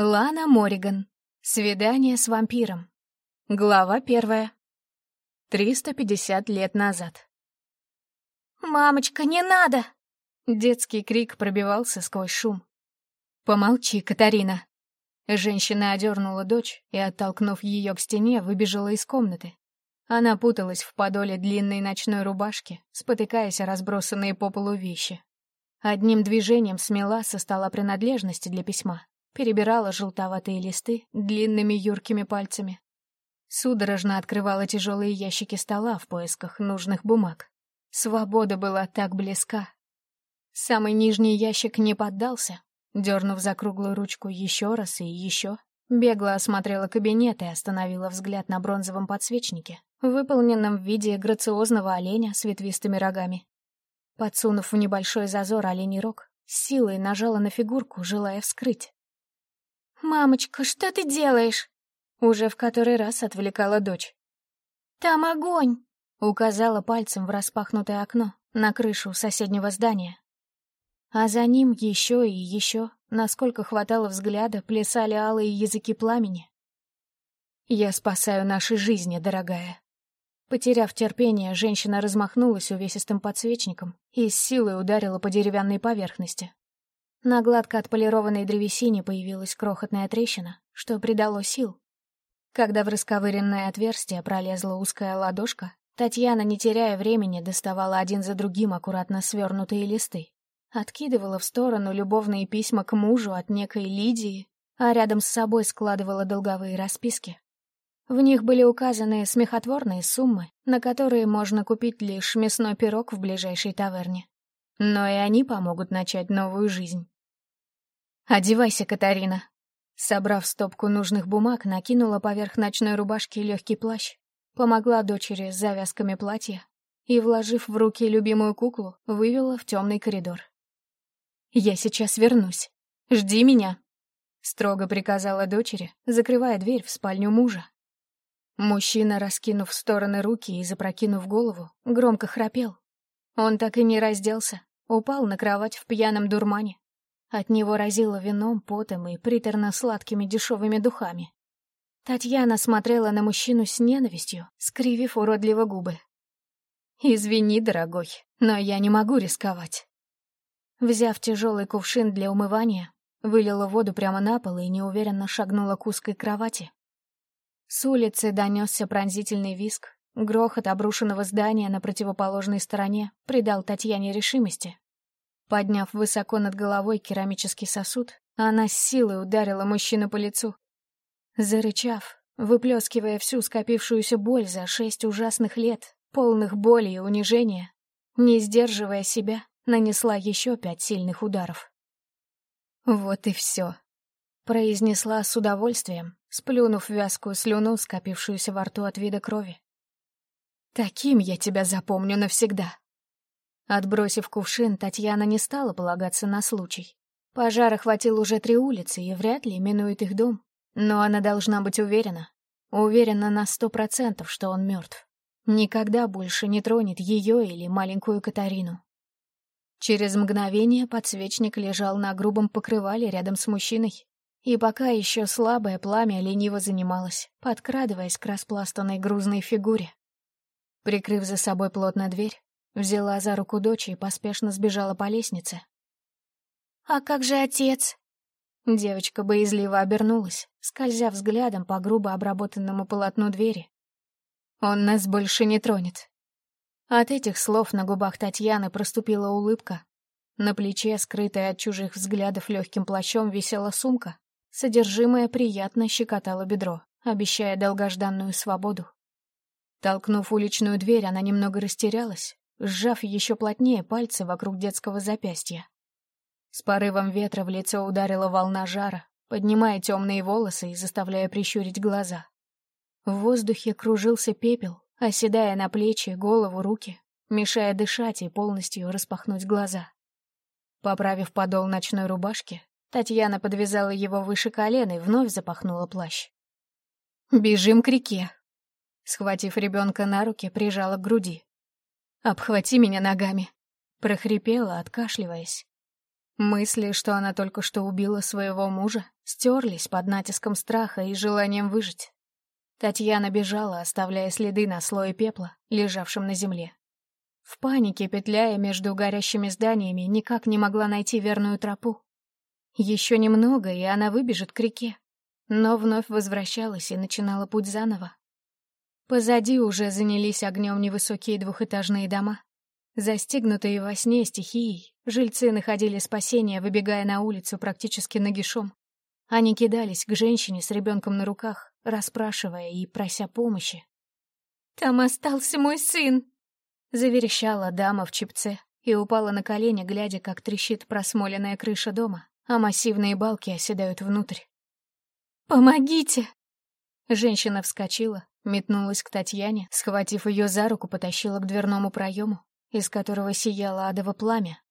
Лана Мориган. Свидание с вампиром. Глава первая. 350 лет назад. «Мамочка, не надо!» Детский крик пробивался сквозь шум. «Помолчи, Катарина!» Женщина одернула дочь и, оттолкнув ее к стене, выбежала из комнаты. Она путалась в подоле длинной ночной рубашки, спотыкаясь о разбросанные по полу вещи. Одним движением смела со стола принадлежности для письма перебирала желтоватые листы длинными юркими пальцами. Судорожно открывала тяжелые ящики стола в поисках нужных бумаг. Свобода была так близка. Самый нижний ящик не поддался. Дернув за круглую ручку еще раз и еще, бегло осмотрела кабинет и остановила взгляд на бронзовом подсвечнике, выполненном в виде грациозного оленя с ветвистыми рогами. Подсунув в небольшой зазор оленей рог, силой нажала на фигурку, желая вскрыть. «Мамочка, что ты делаешь?» Уже в который раз отвлекала дочь. «Там огонь!» — указала пальцем в распахнутое окно на крышу соседнего здания. А за ним еще и еще, насколько хватало взгляда, плясали алые языки пламени. «Я спасаю наши жизни, дорогая». Потеряв терпение, женщина размахнулась увесистым подсвечником и с силой ударила по деревянной поверхности. На гладко отполированной древесине появилась крохотная трещина, что придало сил. Когда в расковыренное отверстие пролезла узкая ладошка, Татьяна, не теряя времени, доставала один за другим аккуратно свернутые листы. Откидывала в сторону любовные письма к мужу от некой Лидии, а рядом с собой складывала долговые расписки. В них были указаны смехотворные суммы, на которые можно купить лишь мясной пирог в ближайшей таверне. Но и они помогут начать новую жизнь. «Одевайся, Катарина!» Собрав стопку нужных бумаг, накинула поверх ночной рубашки легкий плащ, помогла дочери с завязками платья и, вложив в руки любимую куклу, вывела в темный коридор. «Я сейчас вернусь. Жди меня!» — строго приказала дочери, закрывая дверь в спальню мужа. Мужчина, раскинув в стороны руки и запрокинув голову, громко храпел. Он так и не разделся, Упал на кровать в пьяном дурмане. От него разило вином, потом и приторно-сладкими дешевыми духами. Татьяна смотрела на мужчину с ненавистью, скривив уродливо губы. «Извини, дорогой, но я не могу рисковать». Взяв тяжелый кувшин для умывания, вылила воду прямо на пол и неуверенно шагнула к узкой кровати. С улицы донесся пронзительный виск, Грохот обрушенного здания на противоположной стороне придал Татьяне решимости. Подняв высоко над головой керамический сосуд, она с силой ударила мужчину по лицу. Зарычав, выплескивая всю скопившуюся боль за шесть ужасных лет, полных боли и унижения, не сдерживая себя, нанесла еще пять сильных ударов. «Вот и все», — произнесла с удовольствием, сплюнув вязкую слюну, скопившуюся во рту от вида крови. Таким я тебя запомню навсегда. Отбросив кувшин, Татьяна не стала полагаться на случай. Пожар охватил уже три улицы и вряд ли минует их дом. Но она должна быть уверена. Уверена на сто процентов, что он мертв. Никогда больше не тронет ее или маленькую Катарину. Через мгновение подсвечник лежал на грубом покрывале рядом с мужчиной. И пока еще слабое пламя лениво занималось, подкрадываясь к распластанной грузной фигуре. Прикрыв за собой плотно дверь, взяла за руку дочь и поспешно сбежала по лестнице. «А как же отец?» Девочка боязливо обернулась, скользя взглядом по грубо обработанному полотну двери. «Он нас больше не тронет». От этих слов на губах Татьяны проступила улыбка. На плече, скрытая от чужих взглядов легким плащом, висела сумка. Содержимое приятно щекотало бедро, обещая долгожданную свободу. Толкнув уличную дверь, она немного растерялась, сжав еще плотнее пальцы вокруг детского запястья. С порывом ветра в лицо ударила волна жара, поднимая темные волосы и заставляя прищурить глаза. В воздухе кружился пепел, оседая на плечи, голову, руки, мешая дышать и полностью распахнуть глаза. Поправив подол ночной рубашки, Татьяна подвязала его выше колен и вновь запахнула плащ. «Бежим к реке», Схватив ребенка на руки, прижала к груди. «Обхвати меня ногами», — прохрипела, откашливаясь. Мысли, что она только что убила своего мужа, стерлись под натиском страха и желанием выжить. Татьяна бежала, оставляя следы на слое пепла, лежавшем на земле. В панике, петляя между горящими зданиями, никак не могла найти верную тропу. Еще немного, и она выбежит к реке. Но вновь возвращалась и начинала путь заново. Позади уже занялись огнем невысокие двухэтажные дома. Застигнутые во сне стихией, жильцы находили спасение, выбегая на улицу практически нагишом. Они кидались к женщине с ребенком на руках, расспрашивая и прося помощи. «Там остался мой сын!» — заверещала дама в чипце и упала на колени, глядя, как трещит просмоленная крыша дома, а массивные балки оседают внутрь. «Помогите!» Женщина вскочила, метнулась к Татьяне, схватив ее за руку, потащила к дверному проему из которого сияло адово пламя.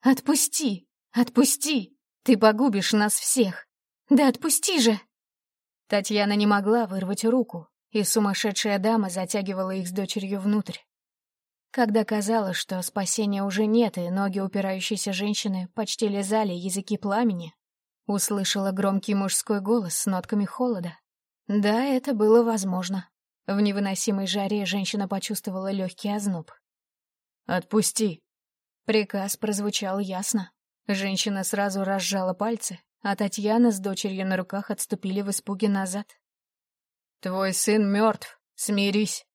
«Отпусти! Отпусти! Ты погубишь нас всех! Да отпусти же!» Татьяна не могла вырвать руку, и сумасшедшая дама затягивала их с дочерью внутрь. Когда казалось, что спасения уже нет, и ноги упирающейся женщины почти лизали языки пламени, услышала громкий мужской голос с нотками холода. Да, это было возможно. В невыносимой жаре женщина почувствовала легкий озноб. «Отпусти!» Приказ прозвучал ясно. Женщина сразу разжала пальцы, а Татьяна с дочерью на руках отступили в испуге назад. «Твой сын мертв, смирись!»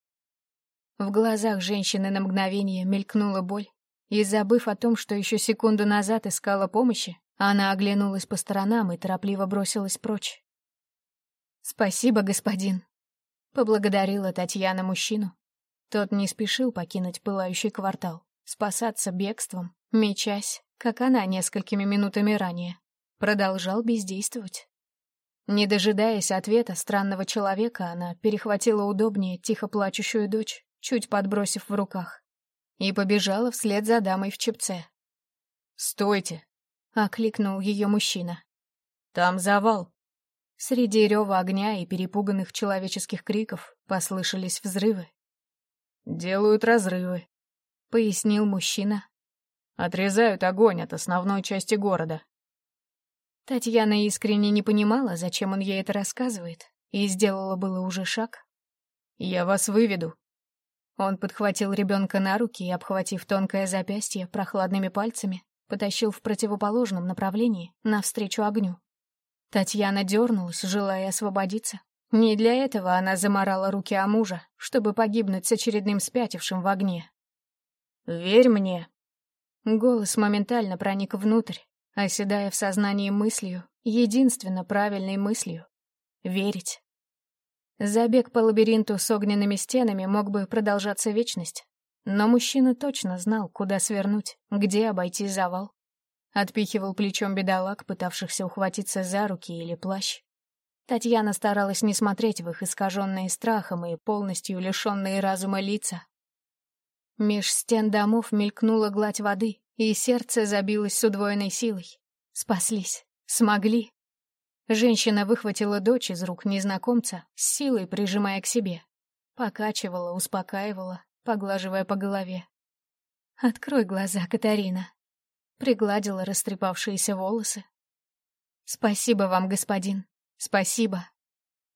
В глазах женщины на мгновение мелькнула боль, и, забыв о том, что еще секунду назад искала помощи, она оглянулась по сторонам и торопливо бросилась прочь. «Спасибо, господин», — поблагодарила Татьяна мужчину, тот не спешил покинуть пылающий квартал, спасаться бегством, мечась, как она несколькими минутами ранее. Продолжал бездействовать. Не дожидаясь ответа странного человека, она перехватила удобнее тихо плачущую дочь, чуть подбросив в руках, и побежала вслед за дамой в чепце. «Стойте!» — окликнул ее мужчина. «Там завал!» Среди рева огня и перепуганных человеческих криков послышались взрывы. «Делают разрывы», — пояснил мужчина. «Отрезают огонь от основной части города». Татьяна искренне не понимала, зачем он ей это рассказывает, и сделала было уже шаг. «Я вас выведу». Он подхватил ребенка на руки и, обхватив тонкое запястье прохладными пальцами, потащил в противоположном направлении, навстречу огню. Татьяна дернулась, желая освободиться, не для этого она заморала руки о мужа, чтобы погибнуть с очередным спятившим в огне. «Верь мне!» Голос моментально проник внутрь, оседая в сознании мыслью, единственно правильной мыслью — верить. Забег по лабиринту с огненными стенами мог бы продолжаться вечность, но мужчина точно знал, куда свернуть, где обойти завал. Отпихивал плечом бедолаг, пытавшихся ухватиться за руки или плащ. Татьяна старалась не смотреть в их искаженные страхом и полностью лишенные разума лица. Меж стен домов мелькнула гладь воды, и сердце забилось с удвоенной силой. Спаслись. Смогли. Женщина выхватила дочь из рук незнакомца, с силой прижимая к себе. Покачивала, успокаивала, поглаживая по голове. «Открой глаза, Катарина», — пригладила растрепавшиеся волосы. «Спасибо вам, господин. «Спасибо».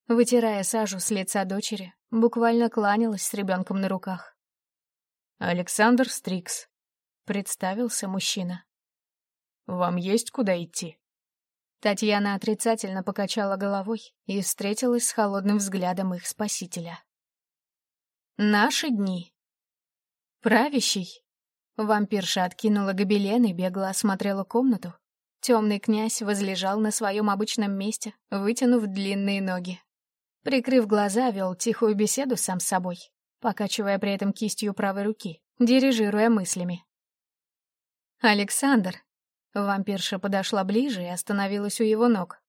Вытирая сажу с лица дочери, буквально кланялась с ребенком на руках. «Александр Стрикс», — представился мужчина. «Вам есть куда идти?» Татьяна отрицательно покачала головой и встретилась с холодным взглядом их спасителя. «Наши дни». «Правящий?» Вампирша откинула гобелен и бегло осмотрела комнату, Темный князь возлежал на своем обычном месте, вытянув длинные ноги. Прикрыв глаза, вел тихую беседу сам с собой, покачивая при этом кистью правой руки, дирижируя мыслями. «Александр!» Вампирша подошла ближе и остановилась у его ног.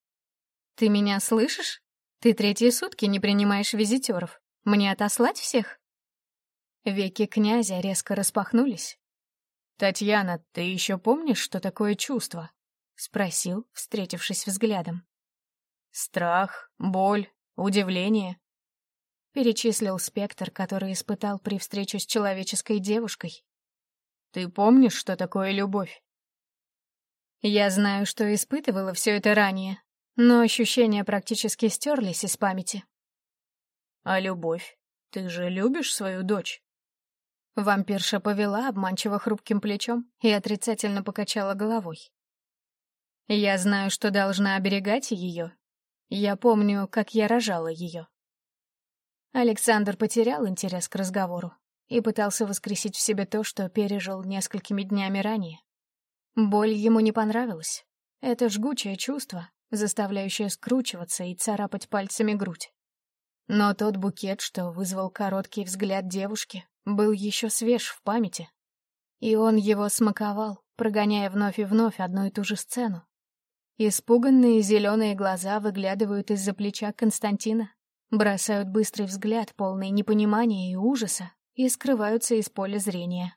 «Ты меня слышишь? Ты третьи сутки не принимаешь визитеров. Мне отослать всех?» Веки князя резко распахнулись. «Татьяна, ты еще помнишь, что такое чувство?» — спросил, встретившись взглядом. «Страх, боль, удивление», — перечислил спектр, который испытал при встрече с человеческой девушкой. «Ты помнишь, что такое любовь?» Я знаю, что испытывала все это ранее, но ощущения практически стерлись из памяти. А любовь? Ты же любишь свою дочь? Вампирша повела обманчиво хрупким плечом и отрицательно покачала головой. Я знаю, что должна оберегать ее. Я помню, как я рожала ее. Александр потерял интерес к разговору и пытался воскресить в себе то, что пережил несколькими днями ранее. Боль ему не понравилась. Это жгучее чувство, заставляющее скручиваться и царапать пальцами грудь. Но тот букет, что вызвал короткий взгляд девушки, был еще свеж в памяти. И он его смаковал, прогоняя вновь и вновь одну и ту же сцену. Испуганные зеленые глаза выглядывают из-за плеча Константина, бросают быстрый взгляд, полный непонимания и ужаса, и скрываются из поля зрения.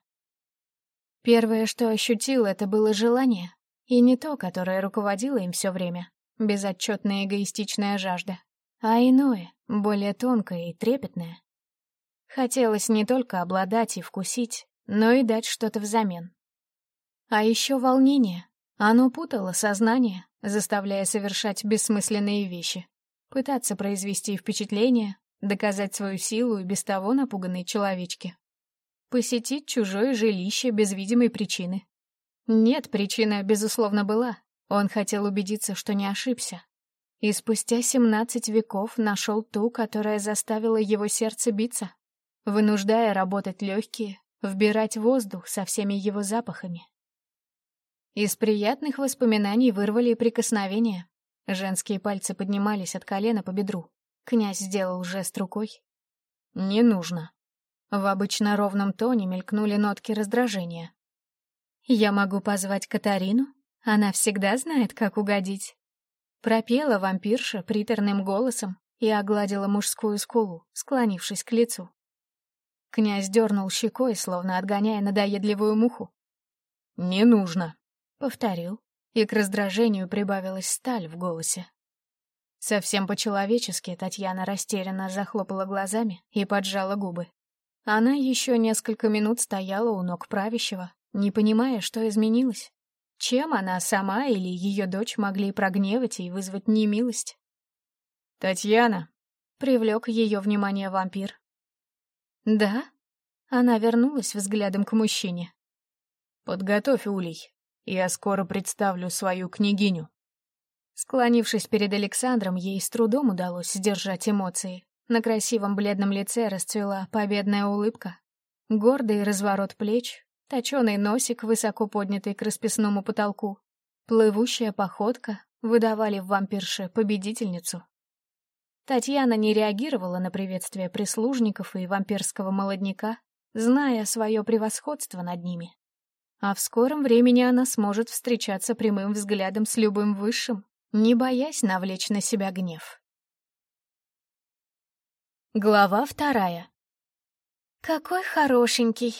Первое, что ощутил, это было желание, и не то, которое руководило им все время, безотчетная эгоистичная жажда, а иное, более тонкое и трепетное. Хотелось не только обладать и вкусить, но и дать что-то взамен. А еще волнение. Оно путало сознание, заставляя совершать бессмысленные вещи, пытаться произвести впечатление, доказать свою силу и без того напуганной человечке. Посетить чужое жилище без видимой причины. Нет, причина, безусловно, была. Он хотел убедиться, что не ошибся. И спустя семнадцать веков нашел ту, которая заставила его сердце биться вынуждая работать легкие, вбирать воздух со всеми его запахами. Из приятных воспоминаний вырвали прикосновения. Женские пальцы поднимались от колена по бедру. Князь сделал жест рукой. «Не нужно». В обычно ровном тоне мелькнули нотки раздражения. «Я могу позвать Катарину? Она всегда знает, как угодить». Пропела вампирша приторным голосом и огладила мужскую скулу, склонившись к лицу. Князь дернул щекой, словно отгоняя надоедливую муху. «Не нужно», — повторил, и к раздражению прибавилась сталь в голосе. Совсем по-человечески Татьяна растерянно захлопала глазами и поджала губы. Она еще несколько минут стояла у ног правящего, не понимая, что изменилось. Чем она сама или ее дочь могли прогневать и вызвать немилость? «Татьяна!» — привлек ее внимание вампир. «Да?» Она вернулась взглядом к мужчине. «Подготовь улей. Я скоро представлю свою княгиню». Склонившись перед Александром, ей с трудом удалось сдержать эмоции. На красивом бледном лице расцвела победная улыбка. Гордый разворот плеч, точеный носик, высоко поднятый к расписному потолку, плывущая походка выдавали в вампирше победительницу. Татьяна не реагировала на приветствие прислужников и вампирского молодняка, зная свое превосходство над ними. А в скором времени она сможет встречаться прямым взглядом с любым высшим, не боясь навлечь на себя гнев. Глава вторая. «Какой хорошенький!»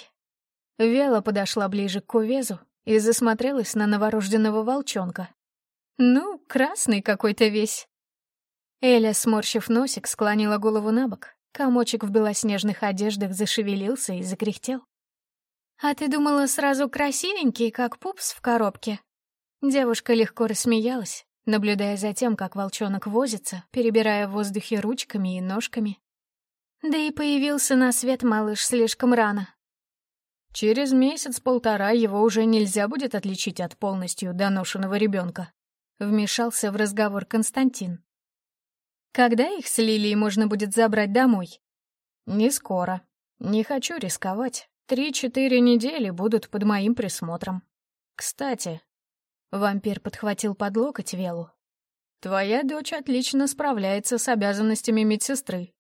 Вела подошла ближе к кувезу и засмотрелась на новорожденного волчонка. «Ну, красный какой-то весь!» Эля, сморщив носик, склонила голову на бок. Комочек в белоснежных одеждах зашевелился и закряхтел. «А ты думала сразу красивенький, как пупс в коробке?» Девушка легко рассмеялась, наблюдая за тем, как волчонок возится, перебирая в воздухе ручками и ножками. Да и появился на свет малыш слишком рано. Через месяц-полтора его уже нельзя будет отличить от полностью доношенного ребенка. Вмешался в разговор Константин. Когда их с Лилией можно будет забрать домой? Не скоро. Не хочу рисковать. Три-четыре недели будут под моим присмотром. Кстати, вампир подхватил под локоть Велу. Твоя дочь отлично справляется с обязанностями медсестры.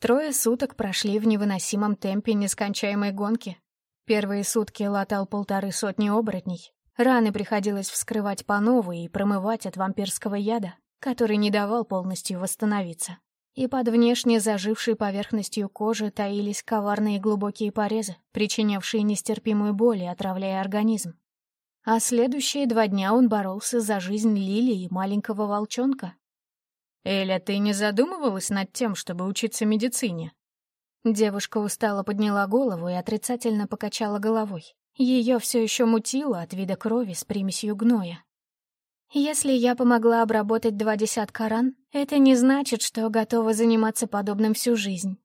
Трое суток прошли в невыносимом темпе нескончаемой гонки. Первые сутки латал полторы сотни оборотней. Раны приходилось вскрывать по новой и промывать от вампирского яда который не давал полностью восстановиться. И под внешне зажившей поверхностью кожи таились коварные глубокие порезы, причинявшие нестерпимую боль и отравляя организм. А следующие два дня он боролся за жизнь Лили и маленького волчонка. «Эля, ты не задумывалась над тем, чтобы учиться медицине?» Девушка устало подняла голову и отрицательно покачала головой, Ее все еще мутило от вида крови с примесью гноя. Если я помогла обработать два десятка ран, это не значит, что готова заниматься подобным всю жизнь.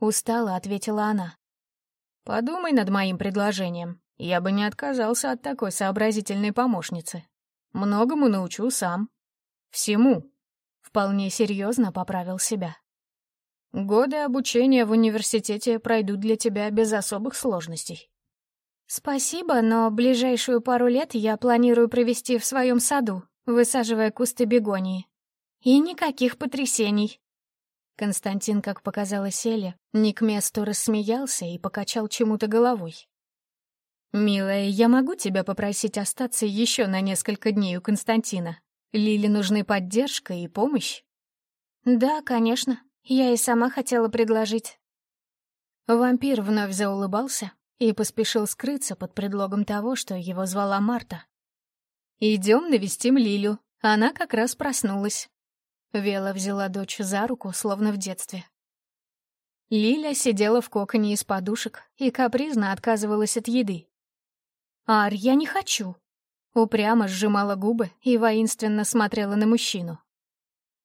Устала, ответила она. Подумай над моим предложением. Я бы не отказался от такой сообразительной помощницы. Многому научу сам. Всему. Вполне серьезно поправил себя. Годы обучения в университете пройдут для тебя без особых сложностей. Спасибо, но ближайшую пару лет я планирую провести в своем саду, высаживая кусты бегонии. И никаких потрясений. Константин, как показалось Эле, не к месту рассмеялся и покачал чему-то головой. «Милая, я могу тебя попросить остаться еще на несколько дней у Константина? Лиле нужны поддержка и помощь?» «Да, конечно. Я и сама хотела предложить». Вампир вновь заулыбался и поспешил скрыться под предлогом того, что его звала Марта. «Идем навестим Лилю. Она как раз проснулась». Вела взяла дочь за руку, словно в детстве. Лиля сидела в коконе из подушек и капризно отказывалась от еды. «Ар, я не хочу!» Упрямо сжимала губы и воинственно смотрела на мужчину.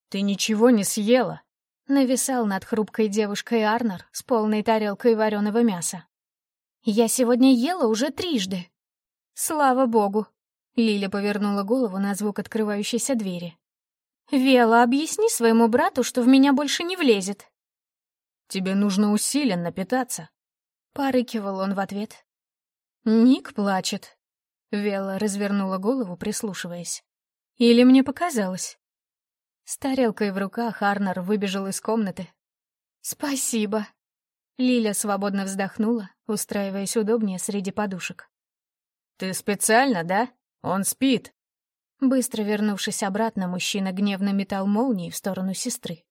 «Ты ничего не съела?» Нависал над хрупкой девушкой Арнер с полной тарелкой вареного мяса. «Я сегодня ела уже трижды». «Слава богу!» Лиля повернула голову на звук открывающейся двери. «Вела, объясни своему брату, что в меня больше не влезет». «Тебе нужно усиленно питаться», — порыкивал он в ответ. «Ник плачет». Вела развернула голову, прислушиваясь. «Или мне показалось?» С тарелкой в руках Арнер выбежал из комнаты. «Спасибо», Лиля свободно вздохнула, устраиваясь удобнее среди подушек. «Ты специально, да? Он спит!» Быстро вернувшись обратно, мужчина гневно метал молнии в сторону сестры.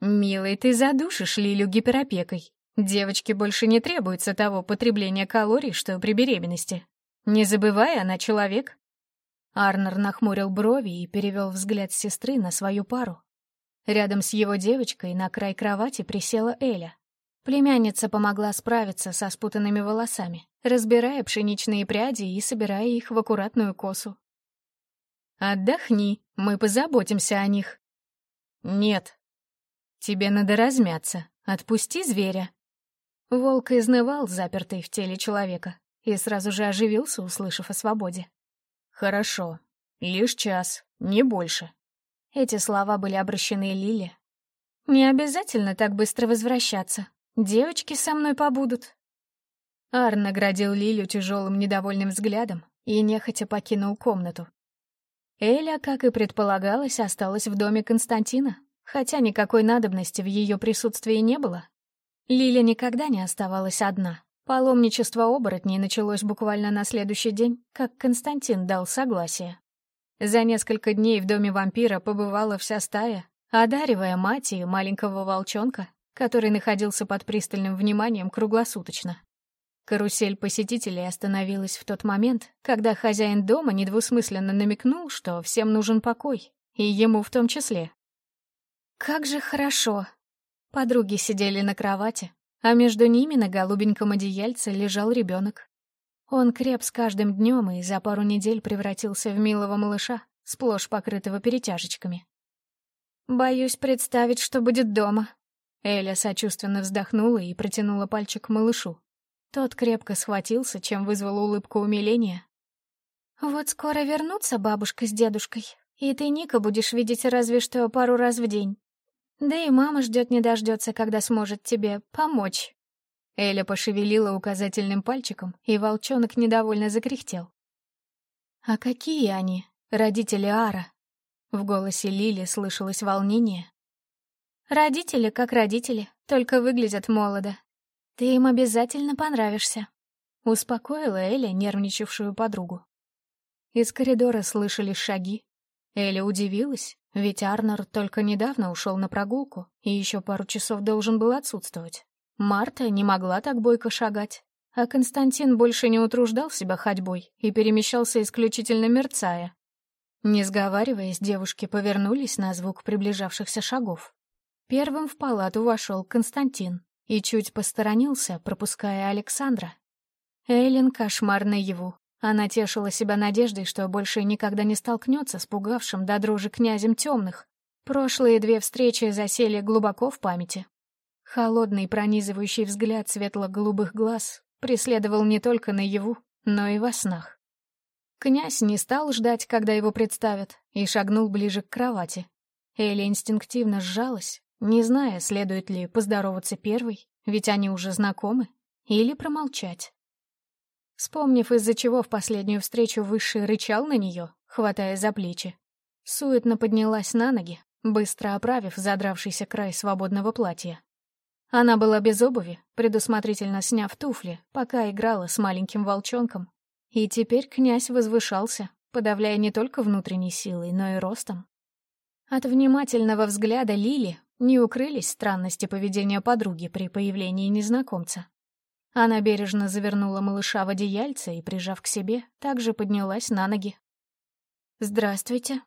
«Милый, ты задушишь Лилю гиперопекой. Девочке больше не требуется того потребления калорий, что при беременности. Не забывай, она человек». Арнер нахмурил брови и перевел взгляд сестры на свою пару. Рядом с его девочкой на край кровати присела Эля. Племянница помогла справиться со спутанными волосами, разбирая пшеничные пряди и собирая их в аккуратную косу. «Отдохни, мы позаботимся о них». «Нет. Тебе надо размяться. Отпусти зверя». Волк изнывал, запертый в теле человека, и сразу же оживился, услышав о свободе. «Хорошо. Лишь час, не больше». Эти слова были обращены Лиле. «Не обязательно так быстро возвращаться. Девочки со мной побудут». Ар наградил Лилю тяжелым недовольным взглядом и нехотя покинул комнату. Эля, как и предполагалось, осталась в доме Константина, хотя никакой надобности в ее присутствии не было. Лиля никогда не оставалась одна. Паломничество оборотней началось буквально на следующий день, как Константин дал согласие. За несколько дней в доме вампира побывала вся стая, одаривая мать и маленького волчонка который находился под пристальным вниманием круглосуточно. Карусель посетителей остановилась в тот момент, когда хозяин дома недвусмысленно намекнул, что всем нужен покой, и ему в том числе. Как же хорошо. Подруги сидели на кровати, а между ними на голубеньком одеяльце лежал ребенок. Он креп с каждым днем и за пару недель превратился в милого малыша, сплошь покрытого перетяжечками. Боюсь представить, что будет дома, Эля сочувственно вздохнула и протянула пальчик к малышу. Тот крепко схватился, чем вызвал улыбку умиления. «Вот скоро вернутся бабушка с дедушкой, и ты Ника будешь видеть разве что пару раз в день. Да и мама ждет не дождется, когда сможет тебе помочь». Эля пошевелила указательным пальчиком, и волчонок недовольно закряхтел. «А какие они, родители Ара?» В голосе Лили слышалось волнение, Родители как родители, только выглядят молодо. Ты им обязательно понравишься», — успокоила Эля нервничавшую подругу. Из коридора слышали шаги. Эля удивилась, ведь Арнер только недавно ушел на прогулку и еще пару часов должен был отсутствовать. Марта не могла так бойко шагать, а Константин больше не утруждал себя ходьбой и перемещался исключительно мерцая. Не сговариваясь, девушки повернулись на звук приближавшихся шагов. Первым в палату вошел Константин и чуть посторонился, пропуская Александра. Эйлин кошмар наяву. Она тешила себя надеждой, что больше никогда не столкнется с пугавшим до дрожи князем темных. Прошлые две встречи засели глубоко в памяти. Холодный пронизывающий взгляд светло-голубых глаз преследовал не только наяву, но и во снах. Князь не стал ждать, когда его представят, и шагнул ближе к кровати. Элли инстинктивно сжалась, не зная, следует ли поздороваться первой, ведь они уже знакомы, или промолчать. Вспомнив, из-за чего в последнюю встречу Высший рычал на нее, хватая за плечи, суетно поднялась на ноги, быстро оправив задравшийся край свободного платья. Она была без обуви, предусмотрительно сняв туфли, пока играла с маленьким волчонком. И теперь князь возвышался, подавляя не только внутренней силой, но и ростом. От внимательного взгляда Лили не укрылись странности поведения подруги при появлении незнакомца. Она бережно завернула малыша в одеяльце и, прижав к себе, также поднялась на ноги. «Здравствуйте».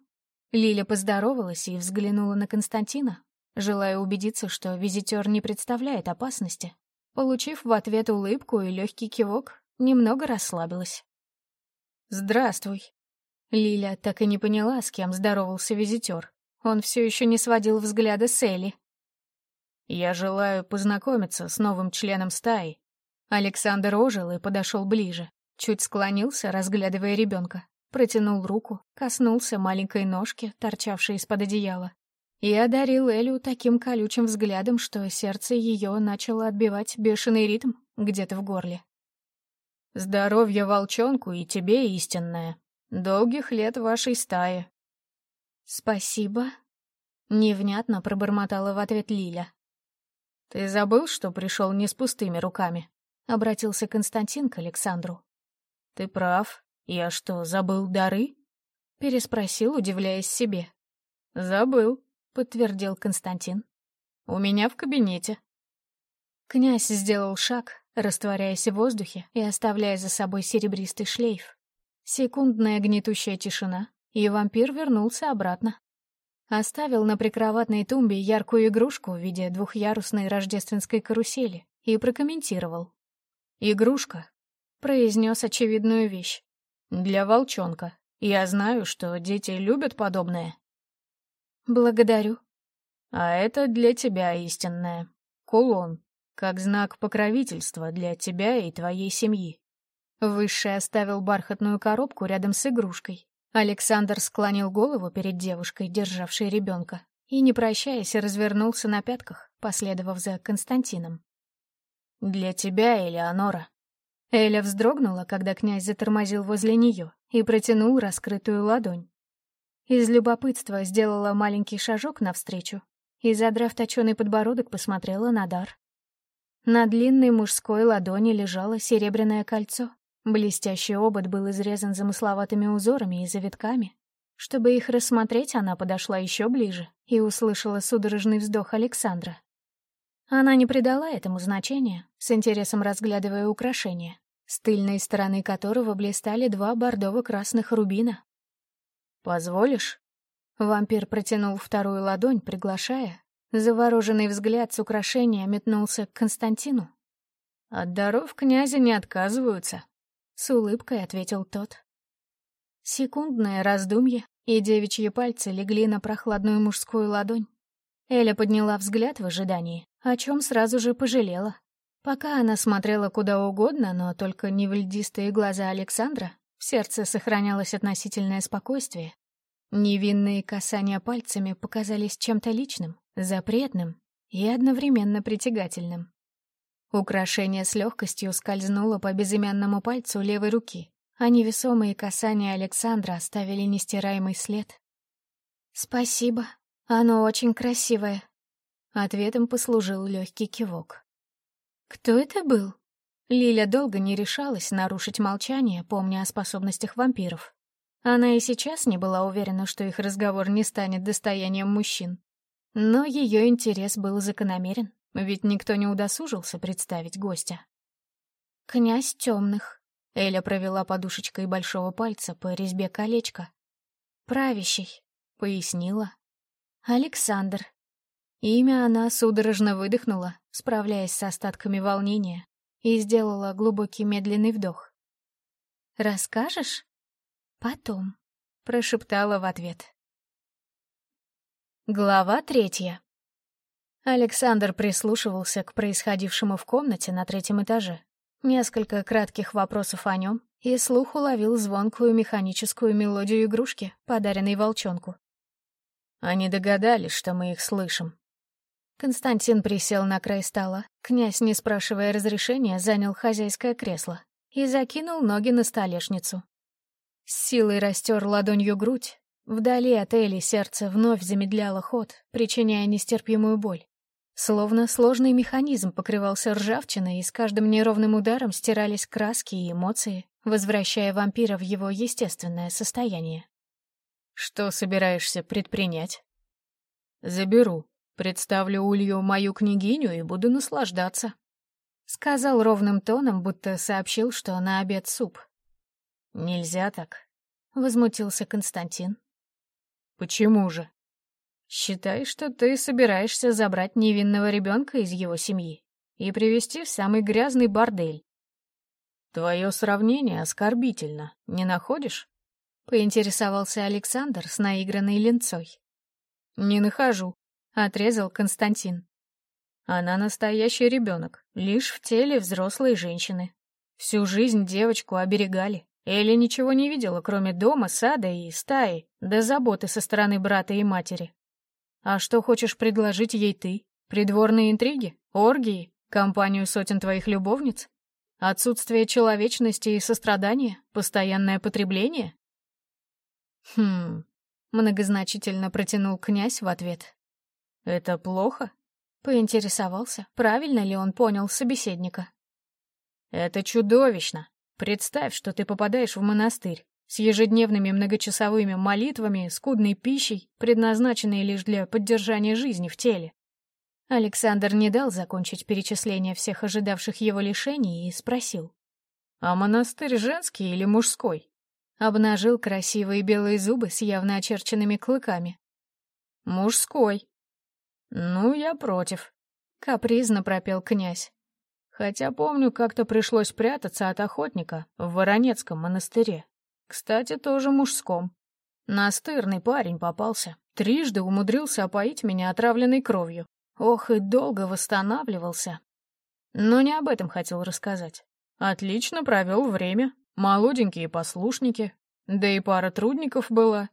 Лиля поздоровалась и взглянула на Константина, желая убедиться, что визитер не представляет опасности. Получив в ответ улыбку и легкий кивок, немного расслабилась. «Здравствуй». Лиля так и не поняла, с кем здоровался визитер. Он все еще не сводил взгляда с Элли. «Я желаю познакомиться с новым членом стаи», Александр ожил и подошел ближе. Чуть склонился, разглядывая ребенка. Протянул руку, коснулся маленькой ножки, торчавшей из-под одеяла. И одарил Элю таким колючим взглядом, что сердце ее начало отбивать бешеный ритм где-то в горле. «Здоровья волчонку и тебе, истинное. Долгих лет вашей стае». «Спасибо», — невнятно пробормотала в ответ Лиля. «Ты забыл, что пришел не с пустыми руками?» — обратился Константин к Александру. «Ты прав. Я что, забыл дары?» — переспросил, удивляясь себе. «Забыл», — подтвердил Константин. «У меня в кабинете». Князь сделал шаг, растворяясь в воздухе и оставляя за собой серебристый шлейф. Секундная гнетущая тишина, и вампир вернулся обратно. Оставил на прикроватной тумбе яркую игрушку в виде двухъярусной рождественской карусели и прокомментировал. «Игрушка», — произнес очевидную вещь. «Для волчонка. Я знаю, что дети любят подобное». «Благодарю». «А это для тебя истинное. Кулон, как знак покровительства для тебя и твоей семьи». Высший оставил бархатную коробку рядом с игрушкой. Александр склонил голову перед девушкой, державшей ребенка, и, не прощаясь, развернулся на пятках, последовав за Константином. «Для тебя, Элеонора». Эля вздрогнула, когда князь затормозил возле нее и протянул раскрытую ладонь. Из любопытства сделала маленький шажок навстречу и, задрав точёный подбородок, посмотрела на дар. На длинной мужской ладони лежало серебряное кольцо. Блестящий обод был изрезан замысловатыми узорами и завитками. Чтобы их рассмотреть, она подошла еще ближе и услышала судорожный вздох Александра. Она не придала этому значения, с интересом разглядывая украшение, с тыльной стороны которого блистали два бордово-красных рубина. «Позволишь?» Вампир протянул вторую ладонь, приглашая. Завороженный взгляд с украшения метнулся к Константину. «От даров князя не отказываются», — с улыбкой ответил тот. Секундное раздумье, и девичьи пальцы легли на прохладную мужскую ладонь. Эля подняла взгляд в ожидании, о чем сразу же пожалела. Пока она смотрела куда угодно, но только не в льдистые глаза Александра, в сердце сохранялось относительное спокойствие. Невинные касания пальцами показались чем-то личным, запретным и одновременно притягательным. Украшение с легкостью скользнуло по безымянному пальцу левой руки, а невесомые касания Александра оставили нестираемый след. «Спасибо», оно очень красивое. Ответом послужил легкий кивок. Кто это был? Лиля долго не решалась нарушить молчание, помня о способностях вампиров. Она и сейчас не была уверена, что их разговор не станет достоянием мужчин. Но ее интерес был закономерен, ведь никто не удосужился представить гостя. «Князь темных», — Эля провела подушечкой большого пальца по резьбе колечка. «Правящий», — пояснила, Александр. Имя она судорожно выдохнула, справляясь с остатками волнения, и сделала глубокий медленный вдох. «Расскажешь?» «Потом», — прошептала в ответ. Глава третья. Александр прислушивался к происходившему в комнате на третьем этаже. Несколько кратких вопросов о нем, и слух уловил звонкую механическую мелодию игрушки, подаренной волчонку. Они догадались, что мы их слышим. Константин присел на край стола, князь, не спрашивая разрешения, занял хозяйское кресло и закинул ноги на столешницу. С силой растер ладонью грудь, Вдали от Эли сердце вновь замедляло ход, причиняя нестерпимую боль. Словно сложный механизм покрывался ржавчиной, и с каждым неровным ударом стирались краски и эмоции, возвращая вампира в его естественное состояние. «Что собираешься предпринять?» «Заберу. Представлю Улью мою княгиню и буду наслаждаться», — сказал ровным тоном, будто сообщил, что на обед суп. «Нельзя так», — возмутился Константин. «Почему же?» «Считай, что ты собираешься забрать невинного ребенка из его семьи и привести в самый грязный бордель». «Твое сравнение оскорбительно, не находишь?» — поинтересовался Александр с наигранной ленцой. «Не нахожу», — отрезал Константин. «Она настоящий ребенок, лишь в теле взрослой женщины. Всю жизнь девочку оберегали, Элли ничего не видела, кроме дома, сада и стаи, да заботы со стороны брата и матери. А что хочешь предложить ей ты? Придворные интриги? Оргии? Компанию сотен твоих любовниц? Отсутствие человечности и сострадания? Постоянное потребление? Хм, многозначительно протянул князь в ответ. Это плохо? Поинтересовался, правильно ли он понял собеседника. Это чудовищно, Представь, что ты попадаешь в монастырь с ежедневными многочасовыми молитвами, скудной пищей, предназначенной лишь для поддержания жизни в теле. Александр не дал закончить перечисление всех ожидавших его лишений и спросил. «А монастырь женский или мужской?» Обнажил красивые белые зубы с явно очерченными клыками. «Мужской». «Ну, я против», — капризно пропел князь. Хотя помню, как-то пришлось прятаться от охотника в Воронецком монастыре. Кстати, тоже мужском. Настырный парень попался. Трижды умудрился опоить меня отравленной кровью. Ох, и долго восстанавливался. Но не об этом хотел рассказать. Отлично провел время. Молоденькие послушники. Да и пара трудников была.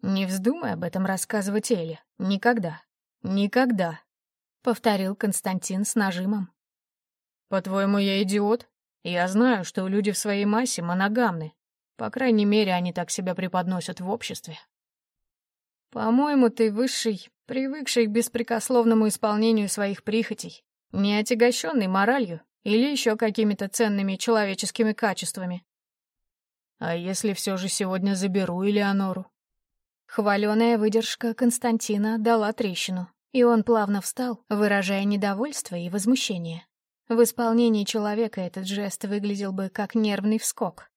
Не вздумай об этом рассказывать Эле. Никогда. Никогда. Повторил Константин с нажимом. По-твоему, я идиот? Я знаю, что люди в своей массе моногамны. По крайней мере, они так себя преподносят в обществе. По-моему, ты высший, привыкший к беспрекословному исполнению своих прихотей, не отягощенный моралью или еще какими-то ценными человеческими качествами. А если все же сегодня заберу Элеонору? Хваленая выдержка Константина дала трещину, и он плавно встал, выражая недовольство и возмущение. В исполнении человека этот жест выглядел бы как нервный вскок.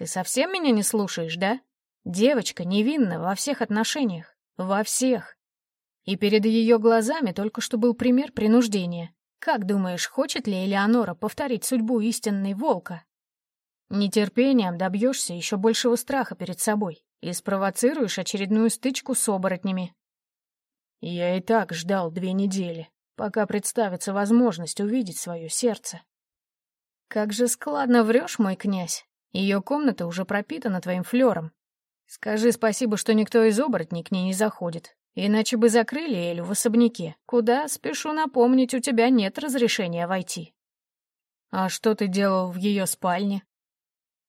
«Ты совсем меня не слушаешь, да? Девочка невинна во всех отношениях. Во всех. И перед ее глазами только что был пример принуждения. Как думаешь, хочет ли Элеонора повторить судьбу истинной волка? Нетерпением добьешься еще большего страха перед собой и спровоцируешь очередную стычку с оборотнями. Я и так ждал две недели пока представится возможность увидеть свое сердце. Как же складно врешь, мой князь. Ее комната уже пропитана твоим флером. Скажи спасибо, что никто из оборотней к ней не заходит. Иначе бы закрыли Элю в особняке, куда, спешу напомнить, у тебя нет разрешения войти. А что ты делал в ее спальне?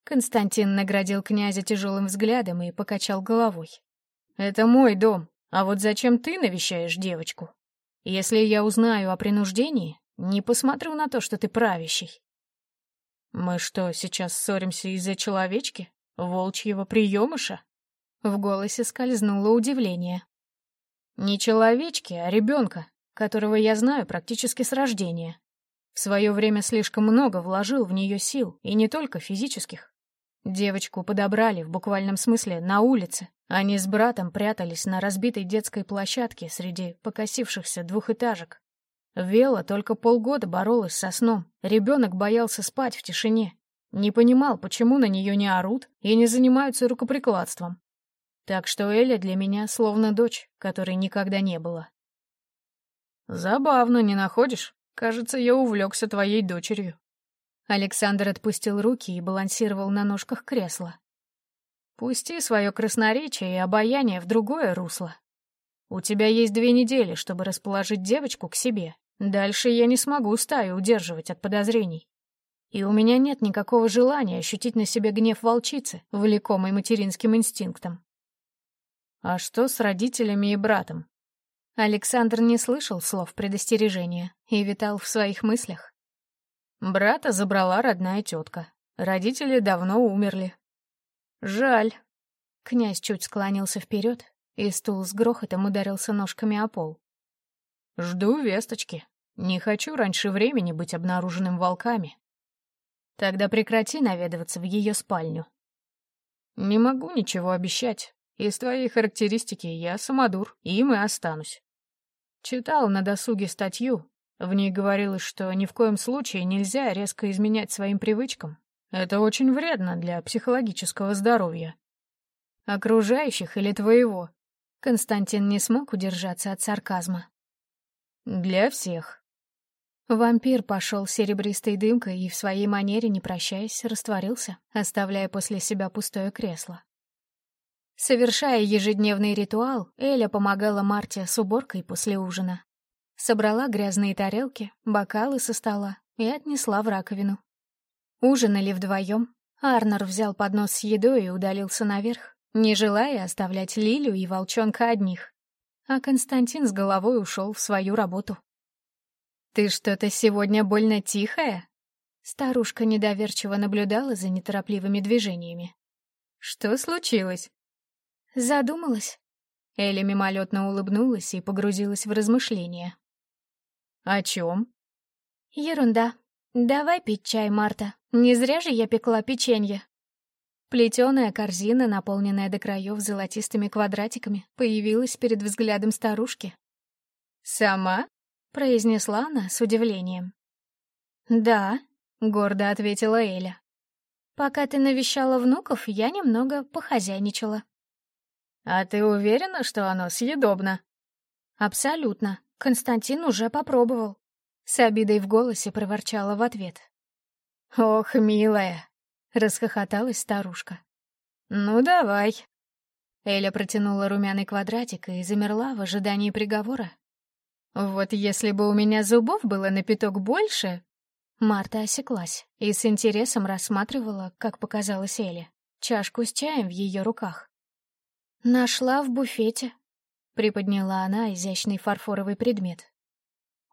Константин наградил князя тяжелым взглядом и покачал головой. «Это мой дом, а вот зачем ты навещаешь девочку?» Если я узнаю о принуждении, не посмотрю на то, что ты правящий. Мы что, сейчас ссоримся из-за человечки? Волчьего приемыша? В голосе скользнуло удивление. Не человечки, а ребенка, которого я знаю практически с рождения. В свое время слишком много вложил в нее сил, и не только физических. Девочку подобрали, в буквальном смысле, на улице, они с братом прятались на разбитой детской площадке среди покосившихся двухэтажек. Вела только полгода боролась со сном. Ребенок боялся спать в тишине. Не понимал, почему на нее не орут и не занимаются рукоприкладством. Так что Эля для меня словно дочь, которой никогда не было. Забавно, не находишь? Кажется, я увлекся твоей дочерью. Александр отпустил руки и балансировал на ножках кресла. Пусти свое красноречие и обаяние в другое русло. У тебя есть две недели, чтобы расположить девочку к себе. Дальше я не смогу стаю удерживать от подозрений. И у меня нет никакого желания ощутить на себе гнев волчицы, влекомой материнским инстинктом. А что с родителями и братом? Александр не слышал слов предостережения и витал в своих мыслях. Брата забрала родная тетка. Родители давно умерли. Жаль. Князь чуть склонился вперед, и стул с грохотом ударился ножками о пол. Жду весточки. Не хочу раньше времени быть обнаруженным волками. Тогда прекрати наведываться в ее спальню. Не могу ничего обещать. Из твоей характеристики я самодур, им и останусь. Читал на досуге статью. В ней говорилось, что ни в коем случае нельзя резко изменять своим привычкам. Это очень вредно для психологического здоровья. Окружающих или твоего? Константин не смог удержаться от сарказма. Для всех. Вампир пошел серебристой дымкой и в своей манере, не прощаясь, растворился, оставляя после себя пустое кресло. Совершая ежедневный ритуал, Эля помогала Марте с уборкой после ужина. Собрала грязные тарелки, бокалы со стола и отнесла в раковину. Ужинали вдвоем. Арнер взял поднос с едой и удалился наверх, не желая оставлять Лилю и волчонка одних. А Константин с головой ушел в свою работу. «Ты что-то сегодня больно тихая?» Старушка недоверчиво наблюдала за неторопливыми движениями. «Что случилось?» Задумалась. Эля мимолетно улыбнулась и погрузилась в размышления. «О чем?» «Ерунда. Давай пить чай, Марта. Не зря же я пекла печенье». Плетеная корзина, наполненная до краев золотистыми квадратиками, появилась перед взглядом старушки. «Сама?» — произнесла она с удивлением. «Да», — гордо ответила Эля. «Пока ты навещала внуков, я немного похозяйничала». «А ты уверена, что оно съедобно?» «Абсолютно. Константин уже попробовал». С обидой в голосе проворчала в ответ. «Ох, милая!» — расхохоталась старушка. «Ну, давай». Эля протянула румяный квадратик и замерла в ожидании приговора. «Вот если бы у меня зубов было на пяток больше...» Марта осеклась и с интересом рассматривала, как показалось Эле, чашку с чаем в ее руках. «Нашла в буфете», — приподняла она изящный фарфоровый предмет.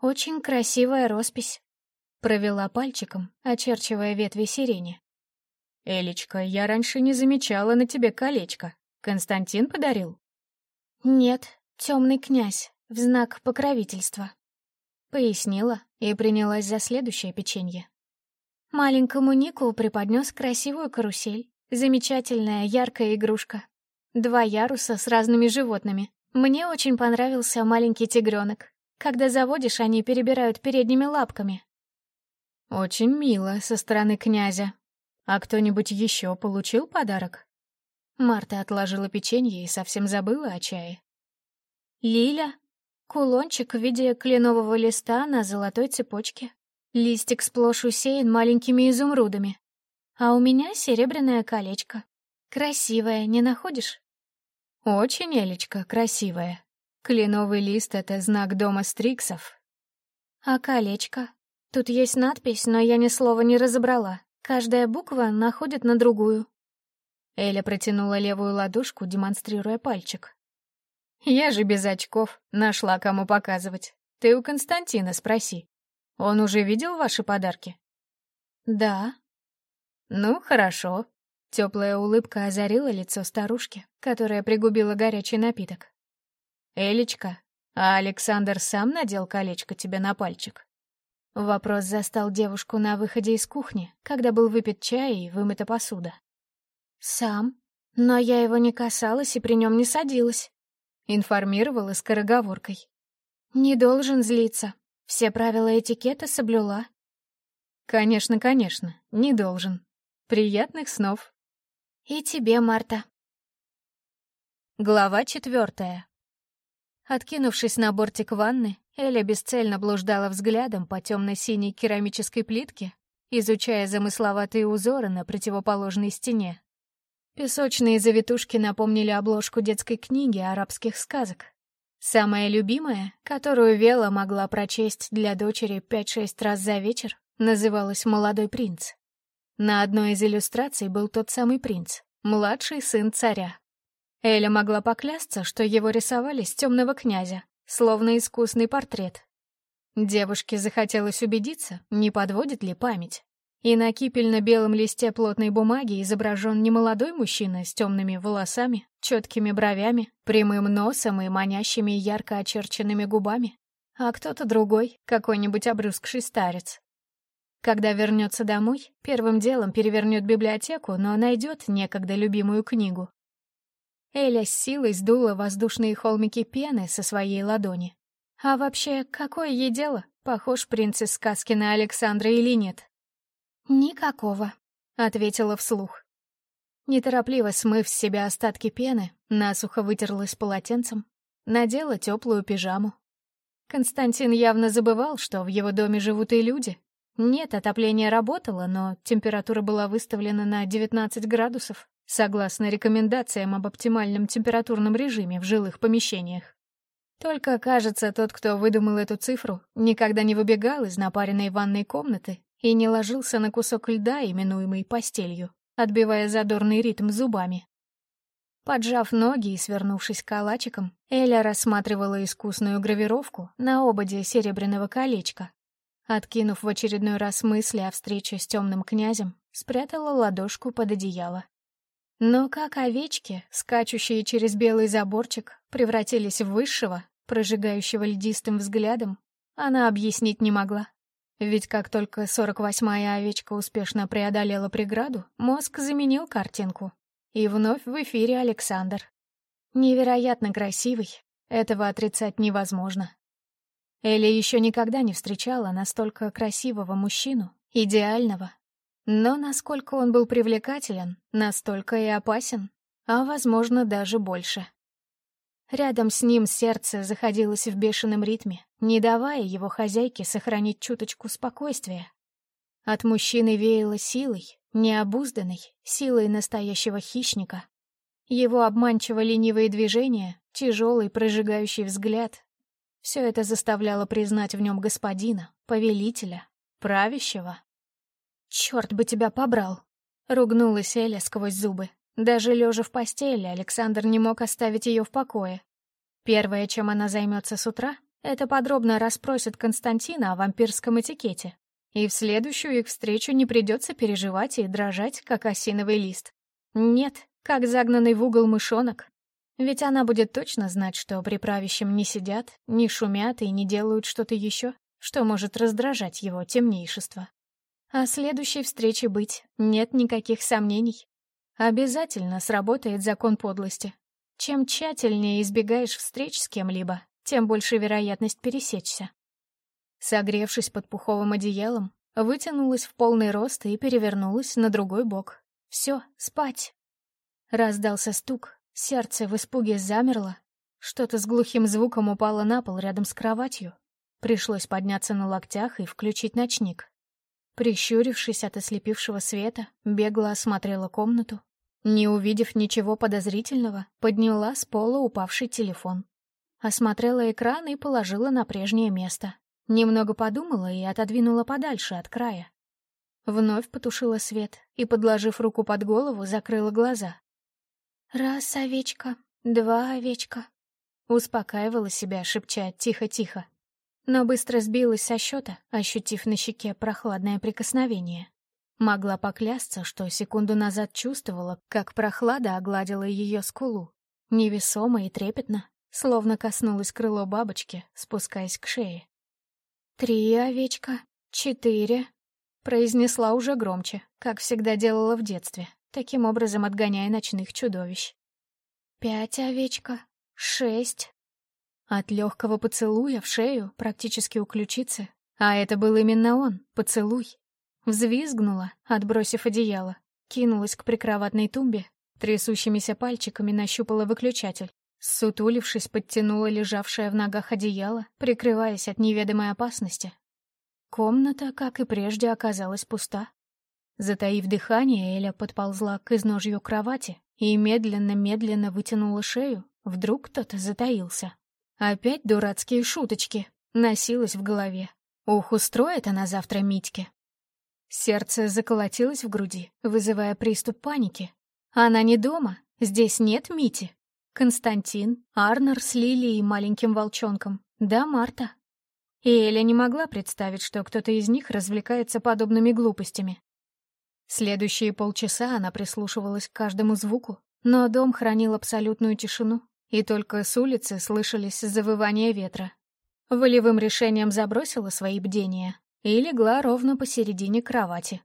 «Очень красивая роспись», — провела пальчиком, очерчивая ветви сирени. «Элечка, я раньше не замечала на тебе колечко. Константин подарил?» «Нет, темный князь, в знак покровительства», — пояснила и принялась за следующее печенье. Маленькому Нику преподнес красивую карусель. Замечательная, яркая игрушка. Два яруса с разными животными. Мне очень понравился маленький тигренок. Когда заводишь, они перебирают передними лапками. Очень мило со стороны князя. А кто-нибудь еще получил подарок? Марта отложила печенье и совсем забыла о чае. Лиля. Кулончик в виде кленового листа на золотой цепочке. Листик сплошь усеян маленькими изумрудами. А у меня серебряное колечко. Красивая, не находишь? Очень, Элечка, красивая. Кленовый лист — это знак дома Стриксов. А колечко? Тут есть надпись, но я ни слова не разобрала. Каждая буква находит на другую. Эля протянула левую ладошку, демонстрируя пальчик. «Я же без очков, нашла кому показывать. Ты у Константина спроси. Он уже видел ваши подарки?» «Да». «Ну, хорошо. Теплая улыбка озарила лицо старушки, которая пригубила горячий напиток. «Элечка, а Александр сам надел колечко тебе на пальчик?» Вопрос застал девушку на выходе из кухни, когда был выпит чай и вымыта посуда. «Сам? Но я его не касалась и при нем не садилась», — информировала скороговоркой. «Не должен злиться. Все правила этикета соблюла. Конечно, конечно, не должен. Приятных снов. И тебе, Марта. Глава четвертая. Откинувшись на бортик ванны, Эля бесцельно блуждала взглядом по темно-синей керамической плитке, изучая замысловатые узоры на противоположной стене. Песочные завитушки напомнили обложку детской книги арабских сказок. Самая любимая, которую Вела могла прочесть для дочери 5-6 раз за вечер, называлась «Молодой принц». На одной из иллюстраций был тот самый принц, младший сын царя. Эля могла поклясться, что его рисовали с темного князя, словно искусный портрет. Девушке захотелось убедиться, не подводит ли память. И на кипельно-белом листе плотной бумаги изображен не молодой мужчина с темными волосами, четкими бровями, прямым носом и манящими ярко очерченными губами, а кто-то другой, какой-нибудь обрюзгший старец. Когда вернется домой, первым делом перевернет библиотеку, но найдет некогда любимую книгу. Эля с силой сдула воздушные холмики пены со своей ладони. А вообще, какое ей дело, похож принц из сказки на Александра или нет? «Никакого», — ответила вслух. Неторопливо смыв с себя остатки пены, насухо вытерлась полотенцем, надела теплую пижаму. Константин явно забывал, что в его доме живут и люди. Нет, отопление работало, но температура была выставлена на 19 градусов согласно рекомендациям об оптимальном температурном режиме в жилых помещениях. Только, кажется, тот, кто выдумал эту цифру, никогда не выбегал из напаренной ванной комнаты и не ложился на кусок льда, именуемый постелью, отбивая задорный ритм зубами. Поджав ноги и свернувшись калачиком, Эля рассматривала искусную гравировку на ободе серебряного колечка. Откинув в очередной раз мысли о встрече с темным князем, спрятала ладошку под одеяло. Но как овечки, скачущие через белый заборчик, превратились в высшего, прожигающего льдистым взглядом, она объяснить не могла. Ведь как только сорок восьмая овечка успешно преодолела преграду, мозг заменил картинку. И вновь в эфире Александр. Невероятно красивый, этого отрицать невозможно. Элли еще никогда не встречала настолько красивого мужчину, идеального, но насколько он был привлекателен, настолько и опасен, а, возможно, даже больше. Рядом с ним сердце заходилось в бешеном ритме, не давая его хозяйке сохранить чуточку спокойствия. От мужчины веяло силой, необузданной, силой настоящего хищника. Его обманчиво ленивые движения, тяжелый прожигающий взгляд — все это заставляло признать в нем господина, повелителя, правящего. «Черт бы тебя побрал!» — ругнулась Эля сквозь зубы. Даже лежа в постели, Александр не мог оставить ее в покое. Первое, чем она займется с утра, это подробно расспросит Константина о вампирском этикете. И в следующую их встречу не придется переживать и дрожать, как осиновый лист. Нет, как загнанный в угол мышонок. Ведь она будет точно знать, что при правящем не сидят, не шумят и не делают что-то еще, что может раздражать его темнейшество. О следующей встрече быть нет никаких сомнений. Обязательно сработает закон подлости. Чем тщательнее избегаешь встреч с кем-либо, тем больше вероятность пересечься. Согревшись под пуховым одеялом, вытянулась в полный рост и перевернулась на другой бок. Все, спать. Раздался стук, сердце в испуге замерло. Что-то с глухим звуком упало на пол рядом с кроватью. Пришлось подняться на локтях и включить ночник. Прищурившись от ослепившего света, бегло осмотрела комнату. Не увидев ничего подозрительного, подняла с пола упавший телефон. Осмотрела экран и положила на прежнее место. Немного подумала и отодвинула подальше от края. Вновь потушила свет и, подложив руку под голову, закрыла глаза. «Раз овечка, два овечка», — успокаивала себя, шепча «тихо-тихо» но быстро сбилась со счета, ощутив на щеке прохладное прикосновение. Могла поклясться, что секунду назад чувствовала, как прохлада огладила ее скулу. Невесомо и трепетно, словно коснулась крыло бабочки, спускаясь к шее. «Три овечка, четыре», — произнесла уже громче, как всегда делала в детстве, таким образом отгоняя ночных чудовищ. «Пять овечка, шесть, От легкого поцелуя в шею, практически у ключицы. А это был именно он, поцелуй. Взвизгнула, отбросив одеяло, кинулась к прикроватной тумбе, трясущимися пальчиками нащупала выключатель. Сутулившись, подтянула лежавшее в ногах одеяло, прикрываясь от неведомой опасности. Комната, как и прежде, оказалась пуста. Затаив дыхание, Эля подползла к изножью кровати и медленно-медленно вытянула шею. Вдруг кто-то затаился. Опять дурацкие шуточки. Носилась в голове. Ух, устроит она завтра Митьке. Сердце заколотилось в груди, вызывая приступ паники. Она не дома, здесь нет Мити. Константин, Арнер с Лилией и маленьким волчонком. Да, Марта. И Эля не могла представить, что кто-то из них развлекается подобными глупостями. Следующие полчаса она прислушивалась к каждому звуку, но дом хранил абсолютную тишину, и только с улицы слышались завывания ветра. Волевым решением забросила свои бдения и легла ровно посередине кровати.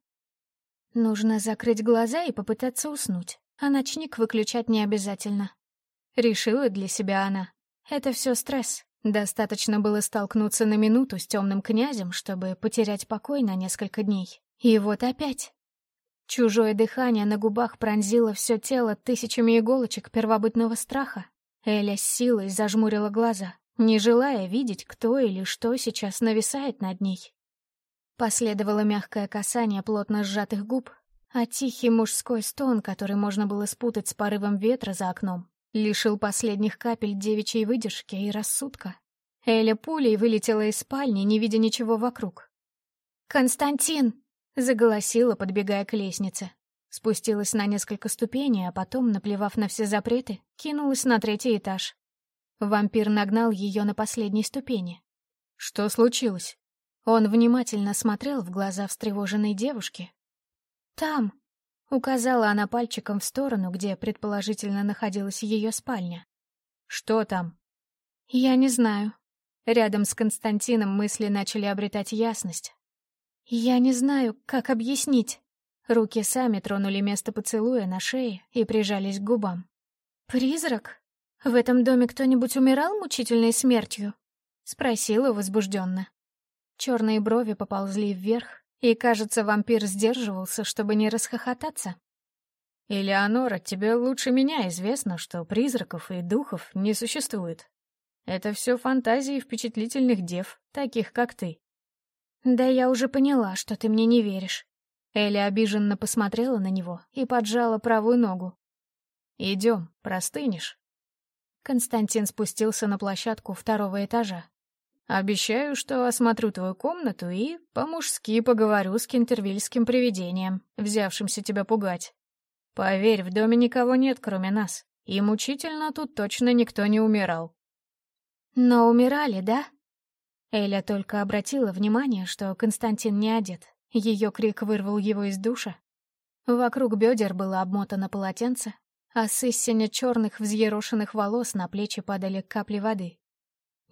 Нужно закрыть глаза и попытаться уснуть, а ночник выключать не обязательно. Решила для себя она. Это все стресс. Достаточно было столкнуться на минуту с темным князем, чтобы потерять покой на несколько дней. И вот опять. Чужое дыхание на губах пронзило все тело тысячами иголочек первобытного страха. Эля с силой зажмурила глаза, не желая видеть, кто или что сейчас нависает над ней. Последовало мягкое касание плотно сжатых губ, а тихий мужской стон, который можно было спутать с порывом ветра за окном, лишил последних капель девичьей выдержки и рассудка. Эля пулей вылетела из спальни, не видя ничего вокруг. «Константин!» — заголосила, подбегая к лестнице. Спустилась на несколько ступеней, а потом, наплевав на все запреты, кинулась на третий этаж. Вампир нагнал ее на последней ступени. «Что случилось?» Он внимательно смотрел в глаза встревоженной девушки. «Там», — указала она пальчиком в сторону, где, предположительно, находилась ее спальня. «Что там?» «Я не знаю». Рядом с Константином мысли начали обретать ясность. «Я не знаю, как объяснить». Руки сами тронули место поцелуя на шее и прижались к губам. «Призрак? В этом доме кто-нибудь умирал мучительной смертью?» — спросила возбужденно. Черные брови поползли вверх, и, кажется, вампир сдерживался, чтобы не расхохотаться. «Элеонора, тебе лучше меня известно, что призраков и духов не существует. Это все фантазии впечатлительных дев, таких как ты». «Да я уже поняла, что ты мне не веришь». Элли обиженно посмотрела на него и поджала правую ногу. «Идем, простынешь». Константин спустился на площадку второго этажа. Обещаю, что осмотрю твою комнату и по-мужски поговорю с кентервильским привидением, взявшимся тебя пугать. Поверь, в доме никого нет, кроме нас, и мучительно тут точно никто не умирал. Но умирали, да? Эля только обратила внимание, что Константин не одет. Ее крик вырвал его из душа. Вокруг бедер было обмотано полотенце, а с истине черных взъерошенных волос на плечи падали капли воды.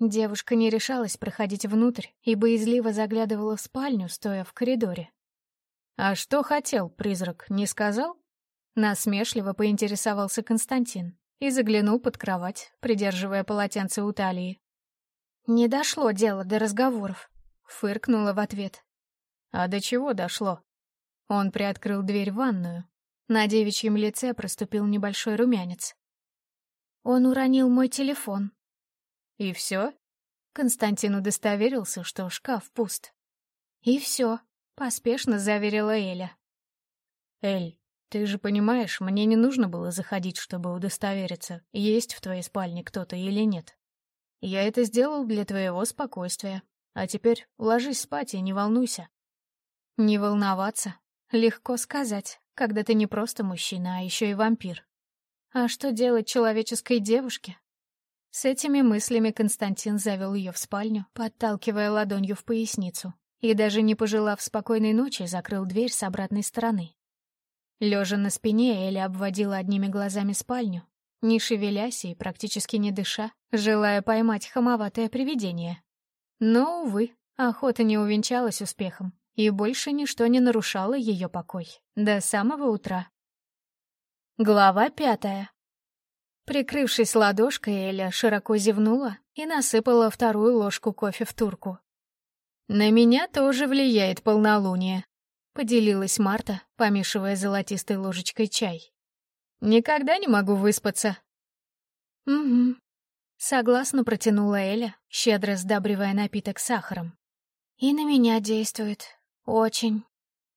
Девушка не решалась проходить внутрь и боязливо заглядывала в спальню, стоя в коридоре. «А что хотел призрак, не сказал?» Насмешливо поинтересовался Константин и заглянул под кровать, придерживая полотенце у талии. «Не дошло дело до разговоров», — фыркнула в ответ. «А до чего дошло?» Он приоткрыл дверь в ванную. На девичьем лице проступил небольшой румянец. «Он уронил мой телефон», «И все?» Константин удостоверился, что шкаф пуст. «И все», — поспешно заверила Эля. «Эль, ты же понимаешь, мне не нужно было заходить, чтобы удостовериться, есть в твоей спальне кто-то или нет. Я это сделал для твоего спокойствия. А теперь ложись спать и не волнуйся». «Не волноваться. Легко сказать, когда ты не просто мужчина, а еще и вампир. А что делать человеческой девушке, с этими мыслями Константин завел ее в спальню, подталкивая ладонью в поясницу, и даже не пожелав спокойной ночи, закрыл дверь с обратной стороны. Лежа на спине, Эля обводила одними глазами спальню, не шевелясь и практически не дыша, желая поймать хамоватое привидение. Но, увы, охота не увенчалась успехом, и больше ничто не нарушало ее покой до самого утра. Глава пятая. Прикрывшись ладошкой, Эля широко зевнула и насыпала вторую ложку кофе в турку. «На меня тоже влияет полнолуние», — поделилась Марта, помешивая золотистой ложечкой чай. «Никогда не могу выспаться». «Угу», — согласно протянула Эля, щедро сдабривая напиток сахаром. «И на меня действует. Очень».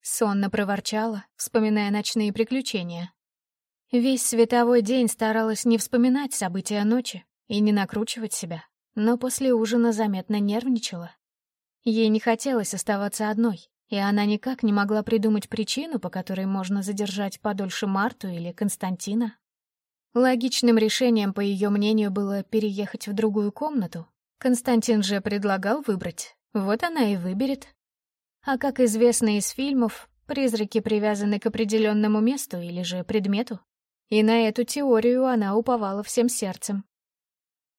Сонно проворчала, вспоминая ночные приключения. Весь световой день старалась не вспоминать события ночи и не накручивать себя, но после ужина заметно нервничала. Ей не хотелось оставаться одной, и она никак не могла придумать причину, по которой можно задержать подольше Марту или Константина. Логичным решением, по ее мнению, было переехать в другую комнату. Константин же предлагал выбрать, вот она и выберет. А как известно из фильмов, призраки привязаны к определенному месту или же предмету. И на эту теорию она уповала всем сердцем.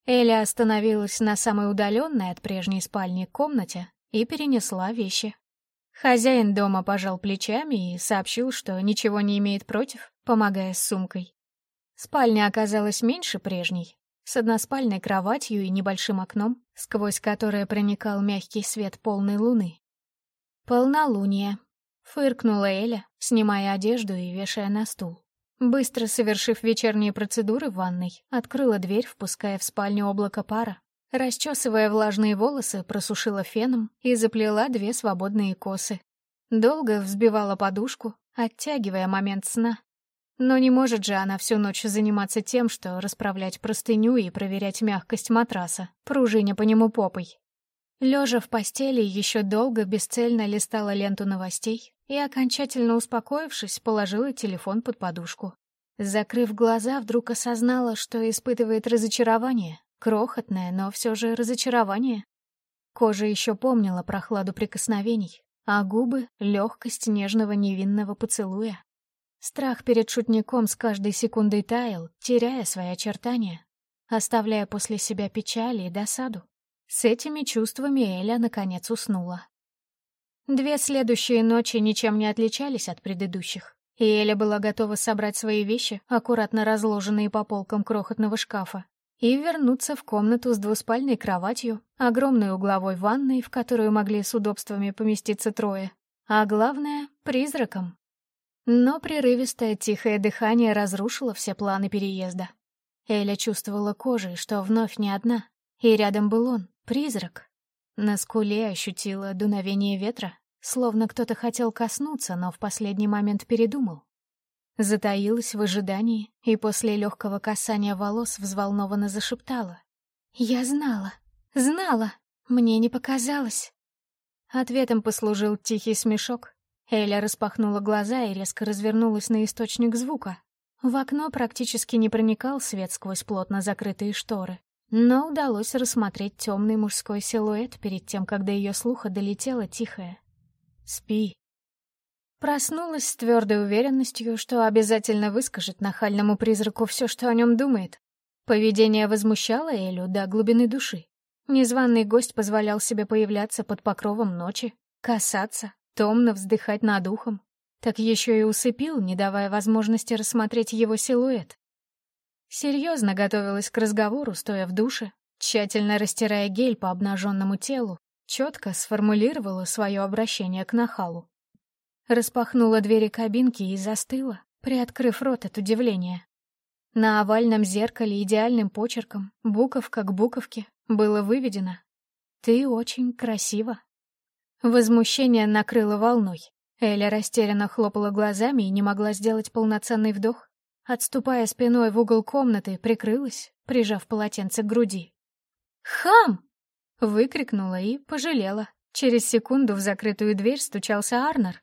Эля остановилась на самой удаленной от прежней спальни комнате и перенесла вещи. Хозяин дома пожал плечами и сообщил, что ничего не имеет против, помогая с сумкой. Спальня оказалась меньше прежней, с односпальной кроватью и небольшим окном, сквозь которое проникал мягкий свет полной луны. «Полнолуние», — фыркнула Эля, снимая одежду и вешая на стул. Быстро совершив вечерние процедуры в ванной, открыла дверь, впуская в спальню облако пара. Расчесывая влажные волосы, просушила феном и заплела две свободные косы. Долго взбивала подушку, оттягивая момент сна. Но не может же она всю ночь заниматься тем, что расправлять простыню и проверять мягкость матраса, пружиня по нему попой. Лежа в постели, еще долго бесцельно листала ленту новостей и, окончательно успокоившись, положила телефон под подушку. Закрыв глаза, вдруг осознала, что испытывает разочарование, крохотное, но все же разочарование. Кожа еще помнила прохладу прикосновений, а губы — легкость нежного невинного поцелуя. Страх перед шутником с каждой секундой таял, теряя свои очертания, оставляя после себя печали и досаду. С этими чувствами Эля наконец уснула. Две следующие ночи ничем не отличались от предыдущих, и Эля была готова собрать свои вещи, аккуратно разложенные по полкам крохотного шкафа, и вернуться в комнату с двуспальной кроватью, огромной угловой ванной, в которую могли с удобствами поместиться трое, а главное — призраком. Но прерывистое тихое дыхание разрушило все планы переезда. Эля чувствовала кожей, что вновь не одна, и рядом был он, призрак. На скуле ощутила дуновение ветра, словно кто-то хотел коснуться, но в последний момент передумал. Затаилась в ожидании и после легкого касания волос взволнованно зашептала. «Я знала, знала, мне не показалось». Ответом послужил тихий смешок. Эля распахнула глаза и резко развернулась на источник звука. В окно практически не проникал свет сквозь плотно закрытые шторы. Но удалось рассмотреть темный мужской силуэт перед тем, до ее слуха долетело тихое. «Спи». Проснулась с твердой уверенностью, что обязательно выскажет нахальному призраку все, что о нем думает. Поведение возмущало Элю до глубины души. Незваный гость позволял себе появляться под покровом ночи, касаться, томно вздыхать над ухом. Так еще и усыпил, не давая возможности рассмотреть его силуэт. Серьезно готовилась к разговору, стоя в душе, тщательно растирая гель по обнаженному телу, четко сформулировала свое обращение к нахалу. Распахнула двери кабинки и застыла, приоткрыв рот от удивления. На овальном зеркале идеальным почерком, буковка к буковке, было выведено «Ты очень красива». Возмущение накрыло волной. Эля растерянно хлопала глазами и не могла сделать полноценный вдох. Отступая спиной в угол комнаты, прикрылась, прижав полотенце к груди. «Хам!» — выкрикнула и пожалела. Через секунду в закрытую дверь стучался Арнер.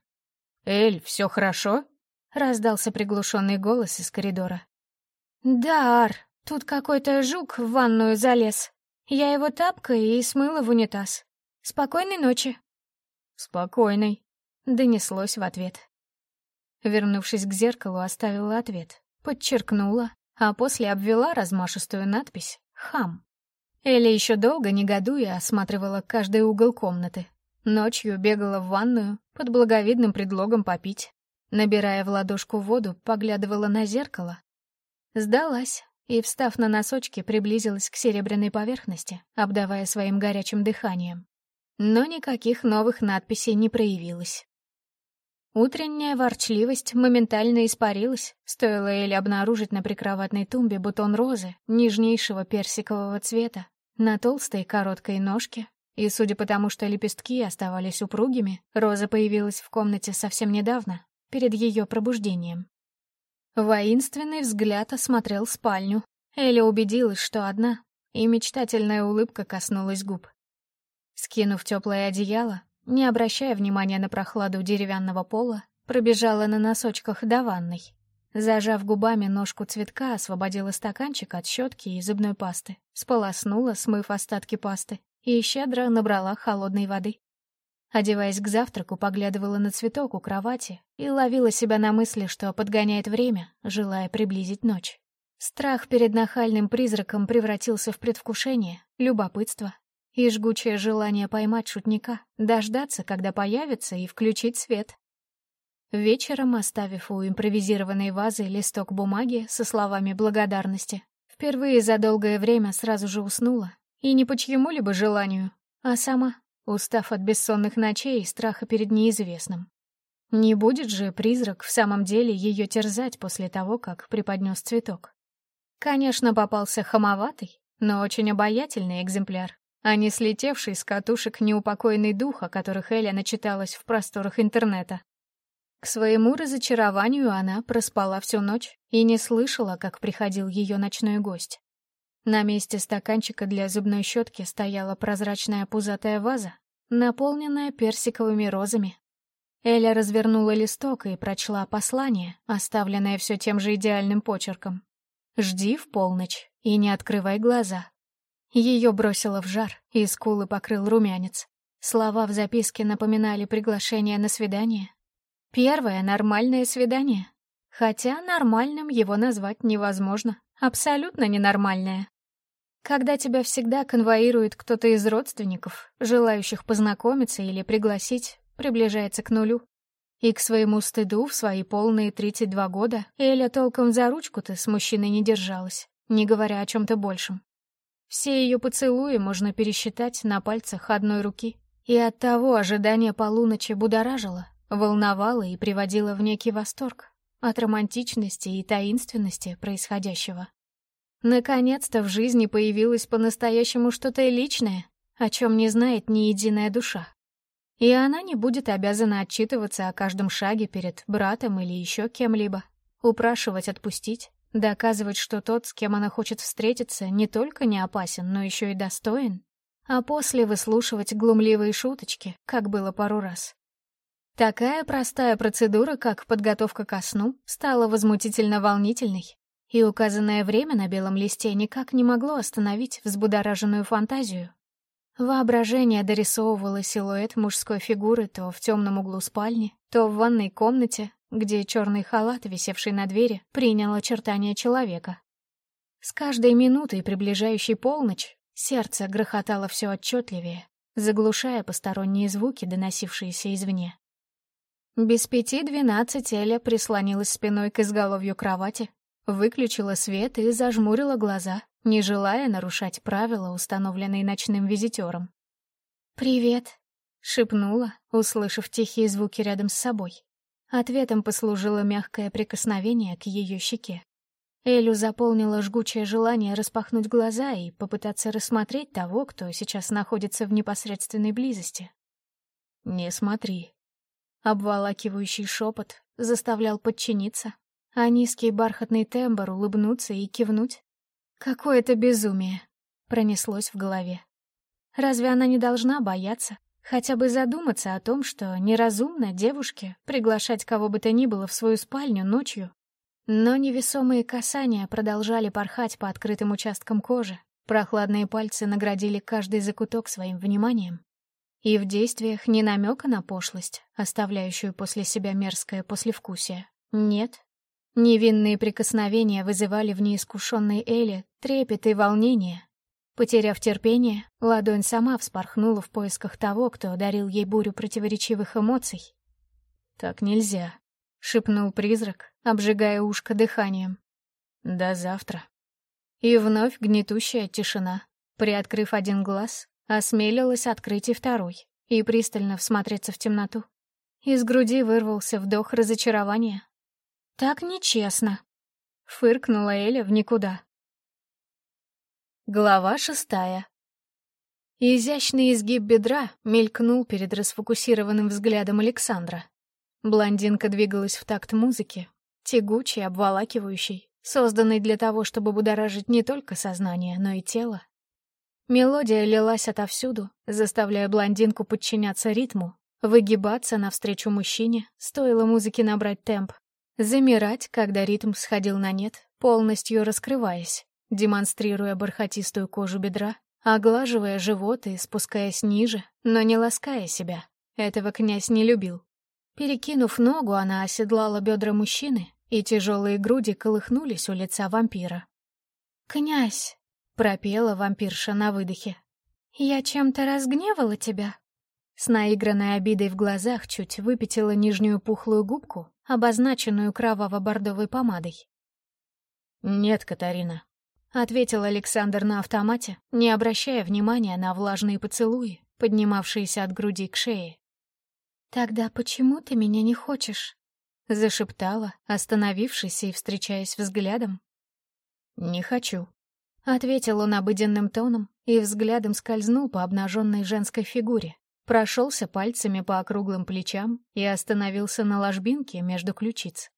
«Эль, все хорошо?» — раздался приглушенный голос из коридора. «Да, Ар, тут какой-то жук в ванную залез. Я его тапкой и смыла в унитаз. Спокойной ночи». «Спокойной», — донеслось в ответ. Вернувшись к зеркалу, оставила ответ. Подчеркнула, а после обвела размашистую надпись «Хам». Элли еще долго, негодуя, осматривала каждый угол комнаты. Ночью бегала в ванную под благовидным предлогом попить. Набирая в ладошку воду, поглядывала на зеркало. Сдалась, и, встав на носочки, приблизилась к серебряной поверхности, обдавая своим горячим дыханием. Но никаких новых надписей не проявилось. Утренняя ворчливость моментально испарилась, стоило Эле обнаружить на прикроватной тумбе бутон розы нежнейшего персикового цвета на толстой короткой ножке, и, судя по тому, что лепестки оставались упругими, роза появилась в комнате совсем недавно, перед ее пробуждением. Воинственный взгляд осмотрел спальню. Эля убедилась, что одна, и мечтательная улыбка коснулась губ. Скинув теплое одеяло, не обращая внимания на прохладу деревянного пола, пробежала на носочках до ванной. Зажав губами ножку цветка, освободила стаканчик от щетки и зубной пасты, сполоснула, смыв остатки пасты, и щедро набрала холодной воды. Одеваясь к завтраку, поглядывала на цветок у кровати и ловила себя на мысли, что подгоняет время, желая приблизить ночь. Страх перед нахальным призраком превратился в предвкушение, любопытство и жгучее желание поймать шутника, дождаться, когда появится, и включить свет. Вечером, оставив у импровизированной вазы листок бумаги со словами благодарности, впервые за долгое время сразу же уснула, и не по чьему-либо желанию, а сама, устав от бессонных ночей и страха перед неизвестным. Не будет же призрак в самом деле ее терзать после того, как преподнес цветок. Конечно, попался хамоватый, но очень обаятельный экземпляр, а не слетевший с катушек неупокоенный дух, о которых Эля начиталась в просторах интернета. К своему разочарованию она проспала всю ночь и не слышала, как приходил ее ночной гость. На месте стаканчика для зубной щетки стояла прозрачная пузатая ваза, наполненная персиковыми розами. Эля развернула листок и прочла послание, оставленное все тем же идеальным почерком. «Жди в полночь и не открывай глаза. Ее бросило в жар, и скулы покрыл румянец. Слова в записке напоминали приглашение на свидание. Первое нормальное свидание. Хотя нормальным его назвать невозможно. Абсолютно ненормальное. Когда тебя всегда конвоирует кто-то из родственников, желающих познакомиться или пригласить, приближается к нулю. И к своему стыду в свои полные 32 года Эля толком за ручку-то с мужчиной не держалась, не говоря о чем-то большем. Все ее поцелуи можно пересчитать на пальцах одной руки. И оттого ожидание полуночи будоражило, волновало и приводило в некий восторг от романтичности и таинственности происходящего. Наконец-то в жизни появилось по-настоящему что-то личное, о чем не знает ни единая душа. И она не будет обязана отчитываться о каждом шаге перед братом или еще кем-либо, упрашивать отпустить, Доказывать, что тот, с кем она хочет встретиться, не только не опасен, но еще и достоин. А после выслушивать глумливые шуточки, как было пару раз. Такая простая процедура, как подготовка ко сну, стала возмутительно волнительной, и указанное время на белом листе никак не могло остановить взбудораженную фантазию. Воображение дорисовывало силуэт мужской фигуры то в темном углу спальни, то в ванной комнате, где черный халат, висевший на двери, принял очертания человека. С каждой минутой, приближающей полночь, сердце грохотало все отчетливее, заглушая посторонние звуки, доносившиеся извне. Без пяти двенадцать Эля прислонилась спиной к изголовью кровати, выключила свет и зажмурила глаза, не желая нарушать правила, установленные ночным визитером. «Привет», — шепнула, услышав тихие звуки рядом с собой. Ответом послужило мягкое прикосновение к ее щеке. Элю заполнило жгучее желание распахнуть глаза и попытаться рассмотреть того, кто сейчас находится в непосредственной близости. «Не смотри». Обволакивающий шепот заставлял подчиниться, а низкий бархатный тембр улыбнуться и кивнуть. Какое-то безумие пронеслось в голове. Разве она не должна бояться? Хотя бы задуматься о том, что неразумно девушке приглашать кого бы то ни было в свою спальню ночью. Но невесомые касания продолжали порхать по открытым участкам кожи. Прохладные пальцы наградили каждый закуток своим вниманием. И в действиях не намека на пошлость, оставляющую после себя мерзкое послевкусие. Нет. Невинные прикосновения вызывали в неискушенной Эле трепет и волнение, Потеряв терпение, ладонь сама вспорхнула в поисках того, кто дарил ей бурю противоречивых эмоций. «Так нельзя», — шепнул призрак, обжигая ушко дыханием. «До завтра». И вновь гнетущая тишина. Приоткрыв один глаз, осмелилась открыть и второй, и пристально всмотреться в темноту. Из груди вырвался вдох разочарования. «Так нечестно», — фыркнула Эля в никуда. Глава шестая. Изящный изгиб бедра мелькнул перед расфокусированным взглядом Александра. Блондинка двигалась в такт музыки, тягучей, обволакивающей, созданной для того, чтобы будоражить не только сознание, но и тело. Мелодия лилась отовсюду, заставляя блондинку подчиняться ритму, выгибаться навстречу мужчине, стоило музыке набрать темп, замирать, когда ритм сходил на нет, полностью раскрываясь, демонстрируя бархатистую кожу бедра, оглаживая живот и спускаясь ниже, но не лаская себя. Этого князь не любил. Перекинув ногу, она оседлала бедра мужчины, и тяжелые груди колыхнулись у лица вампира. «Князь!» — пропела вампирша на выдохе. «Я чем-то разгневала тебя?» С наигранной обидой в глазах чуть выпятила нижнюю пухлую губку, обозначенную кроваво-бордовой помадой. «Нет, Катарина», — ответил Александр на автомате, не обращая внимания на влажные поцелуи, поднимавшиеся от груди к шее. «Тогда почему ты меня не хочешь?» — зашептала, остановившись и встречаясь взглядом. «Не хочу», — ответил он обыденным тоном и взглядом скользнул по обнаженной женской фигуре, прошелся пальцами по округлым плечам и остановился на ложбинке между ключиц.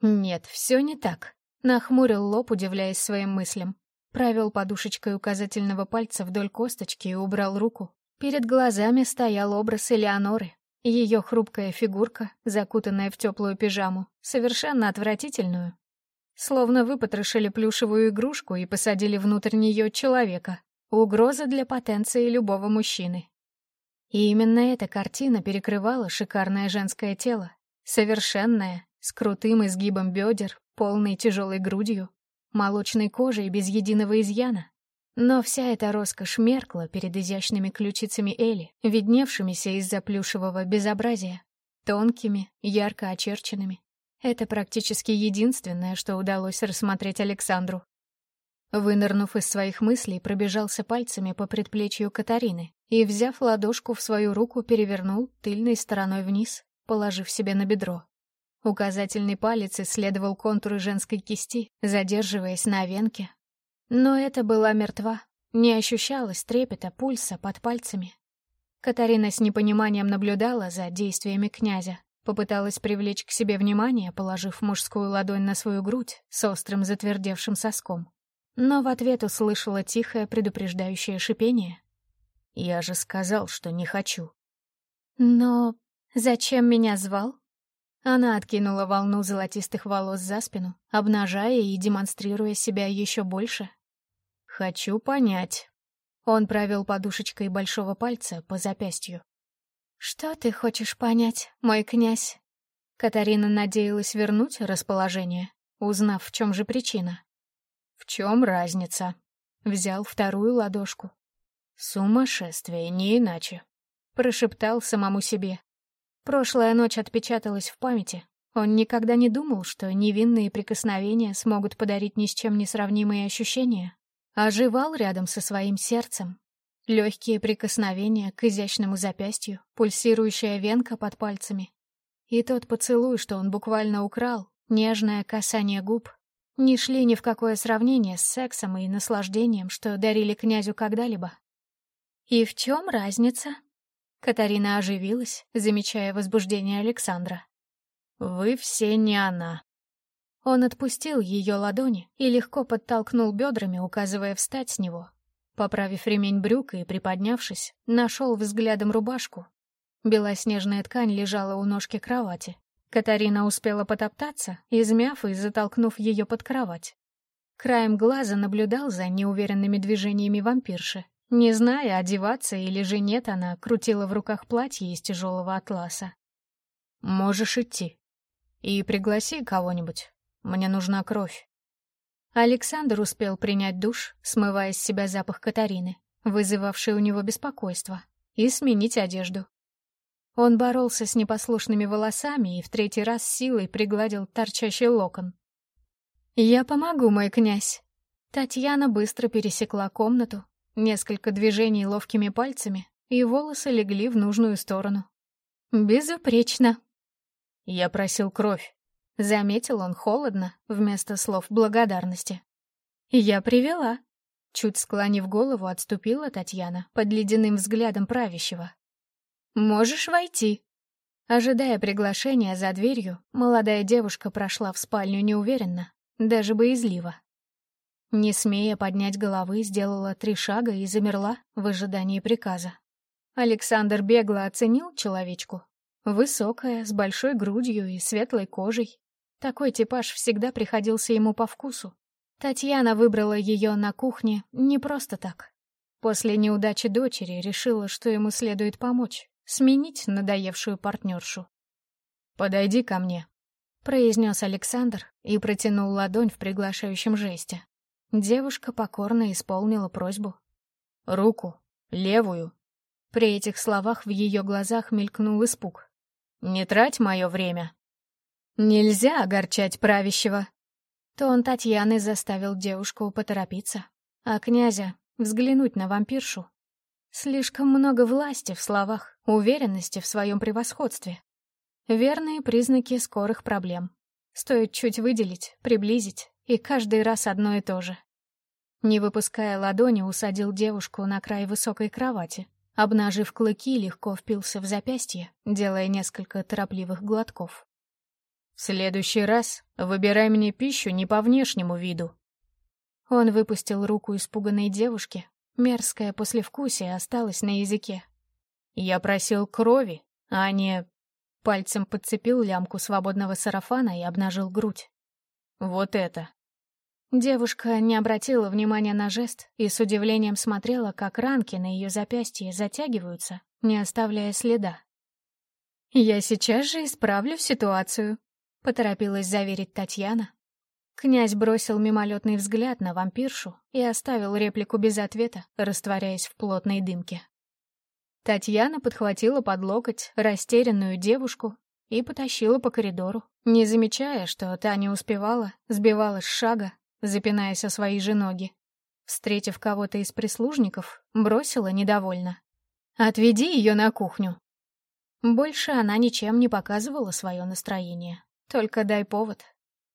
«Нет, все не так», — нахмурил лоб, удивляясь своим мыслям. Провел подушечкой указательного пальца вдоль косточки и убрал руку. Перед глазами стоял образ Элеоноры, ее хрупкая фигурка, закутанная в теплую пижаму, совершенно отвратительную. Словно выпотрошили плюшевую игрушку и посадили внутрь нее человека. Угроза для потенции любого мужчины. И именно эта картина перекрывала шикарное женское тело. Совершенное, с крутым изгибом бедер, полной тяжелой грудью, молочной кожей без единого изъяна. Но вся эта роскошь меркла перед изящными ключицами Эли, видневшимися из-за плюшевого безобразия, тонкими, ярко очерченными. Это практически единственное, что удалось рассмотреть Александру. Вынырнув из своих мыслей, пробежался пальцами по предплечью Катарины и, взяв ладошку в свою руку, перевернул тыльной стороной вниз, положив себе на бедро. Указательный палец исследовал контуры женской кисти, задерживаясь на венке, но это была мертва, не ощущалось трепета пульса под пальцами. Катарина с непониманием наблюдала за действиями князя, попыталась привлечь к себе внимание, положив мужскую ладонь на свою грудь с острым затвердевшим соском. Но в ответ услышала тихое предупреждающее шипение. «Я же сказал, что не хочу». «Но зачем меня звал?» Она откинула волну золотистых волос за спину, обнажая и демонстрируя себя еще больше, «Хочу понять». Он провел подушечкой большого пальца по запястью. «Что ты хочешь понять, мой князь?» Катарина надеялась вернуть расположение, узнав, в чем же причина. «В чем разница?» Взял вторую ладошку. «Сумасшествие, не иначе», — прошептал самому себе. Прошлая ночь отпечаталась в памяти. Он никогда не думал, что невинные прикосновения смогут подарить ни с чем не сравнимые ощущения оживал рядом со своим сердцем. Легкие прикосновения к изящному запястью, пульсирующая венка под пальцами. И тот поцелуй, что он буквально украл, нежное касание губ, не шли ни в какое сравнение с сексом и наслаждением, что дарили князю когда-либо. «И в чем разница?» Катарина оживилась, замечая возбуждение Александра. «Вы все не она», он отпустил ее ладони и легко подтолкнул бедрами, указывая встать с него. Поправив ремень брюка и приподнявшись, нашел взглядом рубашку. Белоснежная ткань лежала у ножки кровати. Катарина успела потоптаться, измяв и затолкнув ее под кровать. Краем глаза наблюдал за неуверенными движениями вампирши. Не зная, одеваться или же нет, она крутила в руках платье из тяжелого атласа. «Можешь идти. И пригласи кого-нибудь. Мне нужна кровь. Александр успел принять душ, смывая с себя запах Катарины, вызывавший у него беспокойство, и сменить одежду. Он боролся с непослушными волосами и в третий раз силой пригладил торчащий локон. «Я помогу, мой князь!» Татьяна быстро пересекла комнату, несколько движений ловкими пальцами, и волосы легли в нужную сторону. «Безупречно!» «Я просил кровь», — заметил он холодно, вместо слов благодарности. «Я привела», — чуть склонив голову, отступила Татьяна под ледяным взглядом правящего. «Можешь войти». Ожидая приглашения за дверью, молодая девушка прошла в спальню неуверенно, даже боязливо. Не смея поднять головы, сделала три шага и замерла в ожидании приказа. Александр бегло оценил человечку. Высокая, с большой грудью и светлой кожей. Такой типаж всегда приходился ему по вкусу. Татьяна выбрала ее на кухне не просто так. После неудачи дочери решила, что ему следует помочь, сменить надоевшую партнершу. «Подойди ко мне», — произнес Александр и протянул ладонь в приглашающем жесте. Девушка покорно исполнила просьбу. «Руку, левую». При этих словах в ее глазах мелькнул испуг. «Не трать мое время». «Нельзя огорчать правящего». Тон Татьяны заставил девушку поторопиться, а князя взглянуть на вампиршу. Слишком много власти в словах, уверенности в своем превосходстве. Верные признаки скорых проблем. Стоит чуть выделить, приблизить, и каждый раз одно и то же. Не выпуская ладони, усадил девушку на край высокой кровати. Обнажив клыки, легко впился в запястье, делая несколько торопливых глотков. «В следующий раз выбирай мне пищу не по внешнему виду». Он выпустил руку испуганной девушки, Мерзкое послевкусие осталось на языке. Я просил крови, а не... Пальцем подцепил лямку свободного сарафана и обнажил грудь. Вот это. Девушка не обратила внимания на жест и с удивлением смотрела, как ранки на ее запястье затягиваются, не оставляя следа. «Я сейчас же исправлю ситуацию», — поторопилась заверить Татьяна, Князь бросил мимолетный взгляд на вампиршу и оставил реплику без ответа, растворяясь в плотной дымке. Татьяна подхватила под локоть растерянную девушку и потащила по коридору, не замечая, что та не успевала, сбивалась с шага, запинаясь о свои же ноги. Встретив кого-то из прислужников, бросила недовольно. «Отведи ее на кухню». Больше она ничем не показывала свое настроение. Только дай повод,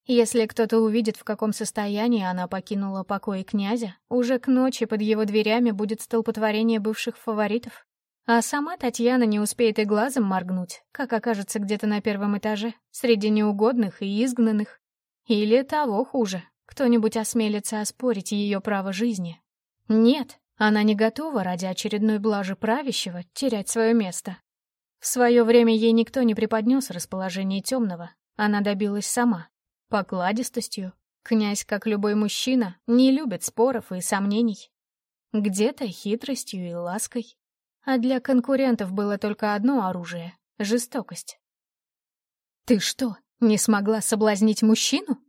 если кто-то увидит, в каком состоянии она покинула покой князя, уже к ночи под его дверями будет столпотворение бывших фаворитов. А сама Татьяна не успеет и глазом моргнуть, как окажется где-то на первом этаже, среди неугодных и изгнанных. Или того хуже, кто-нибудь осмелится оспорить ее право жизни. Нет, она не готова ради очередной блажи правящего терять свое место. В свое время ей никто не преподнес расположение темного, она добилась сама. Покладистостью. Князь, как любой мужчина, не любит споров и сомнений. Где-то хитростью и лаской. А для конкурентов было только одно оружие — жестокость. «Ты что, не смогла соблазнить мужчину?»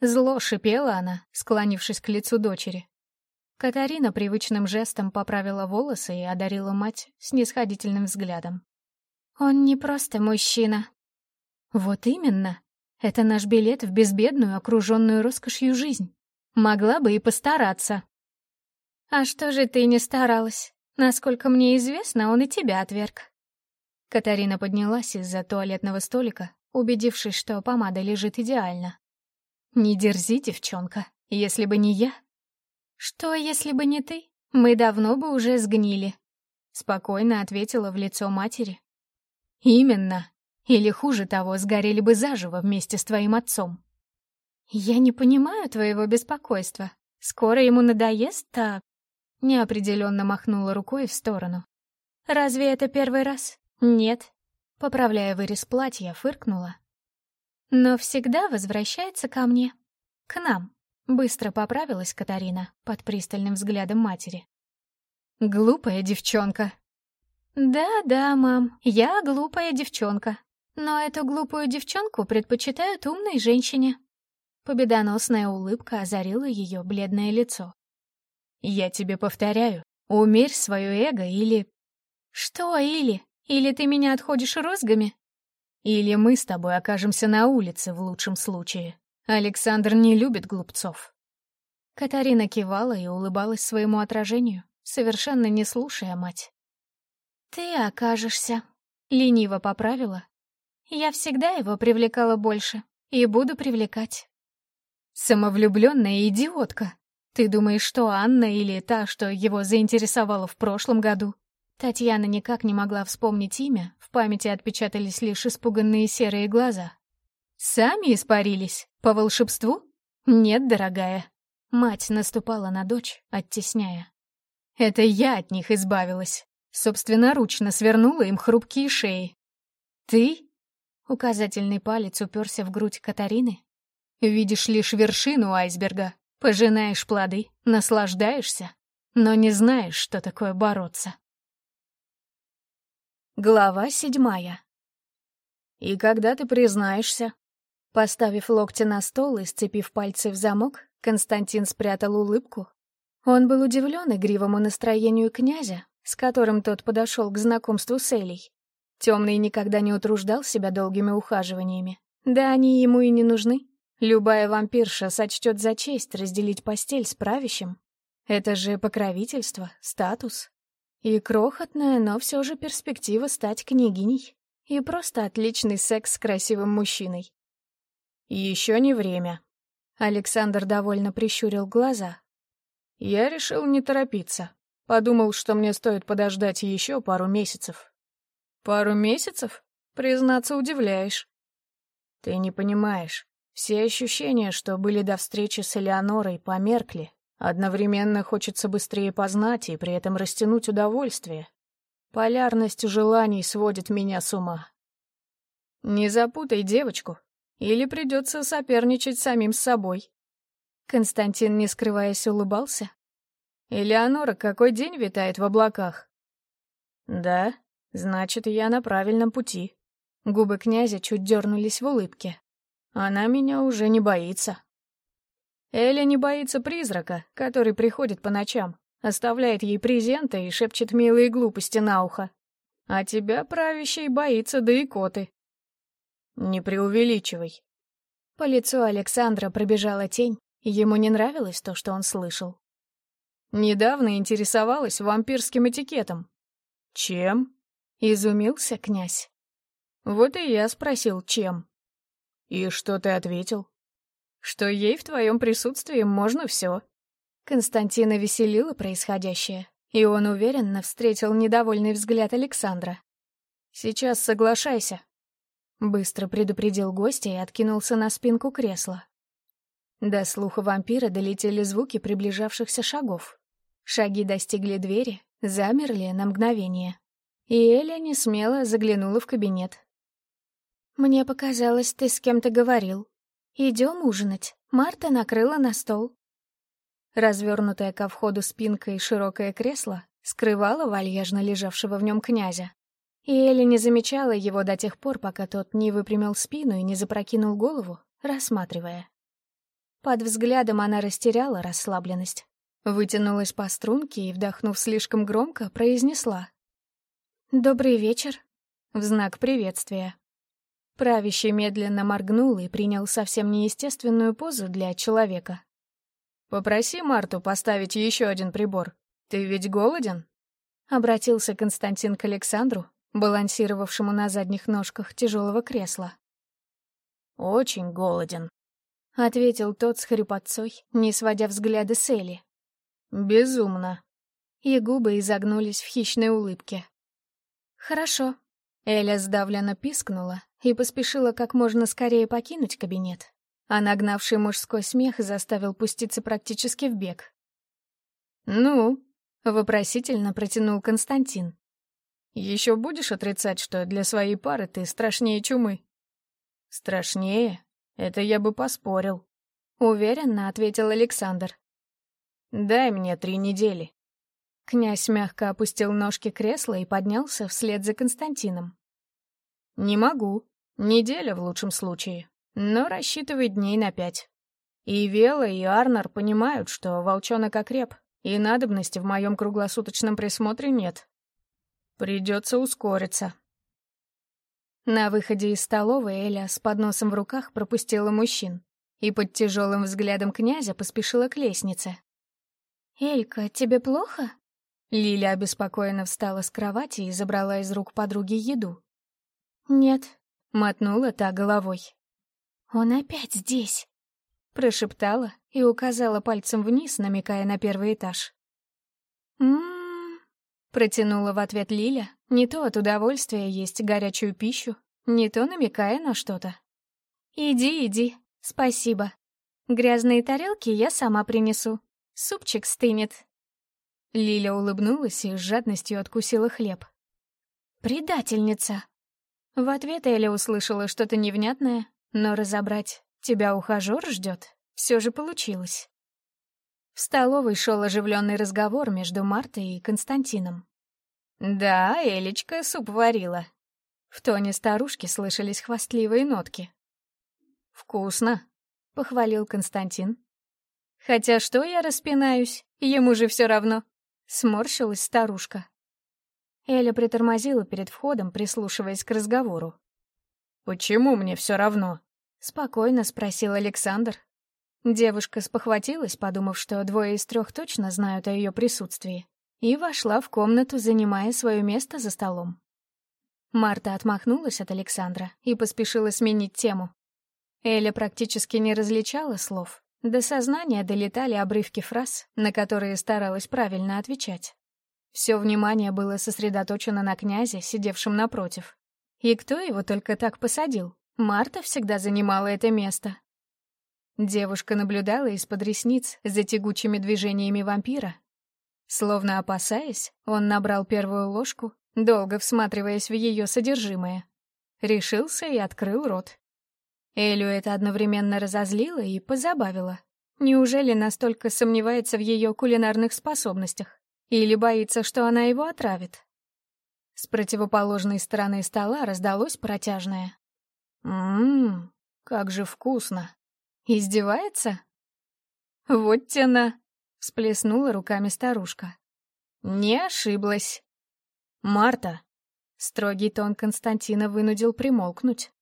Зло шипела она, склонившись к лицу дочери. Катарина привычным жестом поправила волосы и одарила мать снисходительным взглядом. «Он не просто мужчина». «Вот именно», это наш билет в безбедную, окруженную роскошью жизнь. Могла бы и постараться. А что же ты не старалась? Насколько мне известно, он и тебя отверг. Катарина поднялась из-за туалетного столика, убедившись, что помада лежит идеально. «Не дерзи, девчонка, если бы не я». «Что, если бы не ты? Мы давно бы уже сгнили», — спокойно ответила в лицо матери. «Именно. Или, хуже того, сгорели бы заживо вместе с твоим отцом. Я не понимаю твоего беспокойства. Скоро ему надоест так? Неопределенно махнула рукой в сторону. Разве это первый раз? Нет. Поправляя вырез платья, фыркнула. Но всегда возвращается ко мне. К нам. Быстро поправилась Катарина под пристальным взглядом матери. «Глупая девчонка». «Да-да, мам, я глупая девчонка», но эту глупую девчонку предпочитают умной женщине. Победоносная улыбка озарила ее бледное лицо. «Я тебе повторяю, умерь свое эго или...» «Что или? Или ты меня отходишь розгами?» «Или мы с тобой окажемся на улице в лучшем случае. Александр не любит глупцов». Катарина кивала и улыбалась своему отражению, совершенно не слушая мать. «Ты окажешься», — лениво поправила. «Я всегда его привлекала больше и буду привлекать». «Самовлюбленная идиотка! Ты думаешь, что Анна или та, что его заинтересовала в прошлом году?» Татьяна никак не могла вспомнить имя, в памяти отпечатались лишь испуганные серые глаза. «Сами испарились? По волшебству? Нет, дорогая». Мать наступала на дочь, оттесняя. «Это я от них избавилась. Собственноручно свернула им хрупкие шеи. Ты?» Указательный палец уперся в грудь Катарины. «Видишь лишь вершину айсберга, пожинаешь плоды, наслаждаешься, но не знаешь, что такое бороться». Глава седьмая. «И когда ты признаешься?» Поставив локти на стол и сцепив пальцы в замок, Константин спрятал улыбку. Он был удивлен игривому настроению князя, с которым тот подошел к знакомству с Элей. Темный никогда не утруждал себя долгими ухаживаниями. Да они ему и не нужны. Любая вампирша сочтет за честь разделить постель с правящим. Это же покровительство, статус. И крохотная, но все же перспектива стать княгиней. И просто отличный секс с красивым мужчиной. Еще не время. Александр довольно прищурил глаза. Я решил не торопиться. Подумал, что мне стоит подождать еще пару месяцев. Пару месяцев? Признаться, удивляешь. Ты не понимаешь. Все ощущения, что были до встречи с Элеонорой, померкли. Одновременно хочется быстрее познать и при этом растянуть удовольствие. Полярность желаний сводит меня с ума. Не запутай девочку, или придется соперничать самим с собой. Константин, не скрываясь, улыбался. Элеонора какой день витает в облаках? Да, значит, я на правильном пути. Губы князя чуть дернулись в улыбке. Она меня уже не боится. Эля не боится призрака, который приходит по ночам, оставляет ей презенты и шепчет милые глупости на ухо. А тебя, правящий, боится да и коты. Не преувеличивай. По лицу Александра пробежала тень, и ему не нравилось то, что он слышал. Недавно интересовалась вампирским этикетом. Чем? Изумился князь. Вот и я спросил, чем. И что ты ответил? Что ей в твоем присутствии можно все. Константина веселило происходящее, и он уверенно встретил недовольный взгляд Александра. «Сейчас соглашайся», — быстро предупредил гостя и откинулся на спинку кресла. До слуха вампира долетели звуки приближавшихся шагов. Шаги достигли двери, замерли на мгновение. И Эля несмело заглянула в кабинет. «Мне показалось, ты с кем-то говорил», «Идем ужинать. Марта накрыла на стол». Развернутая ко входу спинка и широкое кресло скрывало вальяжно лежавшего в нем князя. И Элли не замечала его до тех пор, пока тот не выпрямил спину и не запрокинул голову, рассматривая. Под взглядом она растеряла расслабленность. Вытянулась по струнке и, вдохнув слишком громко, произнесла. «Добрый вечер», в знак приветствия. Правящий медленно моргнул и принял совсем неестественную позу для человека. «Попроси Марту поставить еще один прибор. Ты ведь голоден?» Обратился Константин к Александру, балансировавшему на задних ножках тяжелого кресла. «Очень голоден», — ответил тот с хрипотцой, не сводя взгляда с Элли. «Безумно». И губы изогнулись в хищной улыбке. «Хорошо». Эля сдавленно пискнула, и поспешила как можно скорее покинуть кабинет. А нагнавший мужской смех заставил пуститься практически в бег. «Ну?» — вопросительно протянул Константин. «Еще будешь отрицать, что для своей пары ты страшнее чумы?» «Страшнее? Это я бы поспорил», — уверенно ответил Александр. «Дай мне три недели». Князь мягко опустил ножки кресла и поднялся вслед за Константином. «Не могу. Неделя в лучшем случае. Но рассчитывай дней на пять. И Вела, и Арнер понимают, что волчонок окреп, и надобности в моем круглосуточном присмотре нет. Придется ускориться». На выходе из столовой Эля с подносом в руках пропустила мужчин. и под тяжелым взглядом князя поспешила к лестнице. «Элька, тебе плохо?» Лиля обеспокоенно встала с кровати и забрала из рук подруги еду. «Нет», — мотнула та головой. «Он опять здесь», — прошептала и указала пальцем вниз, намекая на первый этаж. «М-м-м», протянула в ответ Лиля, не то от удовольствия есть горячую пищу, не то намекая на что-то. «Иди, иди, спасибо. Грязные тарелки я сама принесу. Супчик стынет». Лиля улыбнулась и с жадностью откусила хлеб. «Предательница!» В ответ Эля услышала что-то невнятное, но разобрать «тебя ухажер ждет» все же получилось. В столовой шел оживленный разговор между Мартой и Константином. «Да, Элечка суп варила». В тоне старушки слышались хвастливые нотки. «Вкусно», — похвалил Константин. «Хотя что я распинаюсь, ему же все равно», — сморщилась старушка. Эля притормозила перед входом, прислушиваясь к разговору. «Почему мне все равно?» — спокойно спросил Александр. Девушка спохватилась, подумав, что двое из трех точно знают о ее присутствии, и вошла в комнату, занимая свое место за столом. Марта отмахнулась от Александра и поспешила сменить тему. Эля практически не различала слов. До сознания долетали обрывки фраз, на которые старалась правильно отвечать. Все внимание было сосредоточено на князе, сидевшем напротив. И кто его только так посадил? Марта всегда занимала это место. Девушка наблюдала из-под ресниц за тягучими движениями вампира. Словно опасаясь, он набрал первую ложку, долго всматриваясь в ее содержимое. Решился и открыл рот. Элю это одновременно разозлило и позабавило. Неужели настолько сомневается в ее кулинарных способностях? Или боится, что она его отравит? С противоположной стороны стола раздалось протяжное. «Ммм, как же вкусно! Издевается?» «Вот тяна!» — всплеснула руками старушка. «Не ошиблась!» «Марта!» — строгий тон Константина вынудил примолкнуть.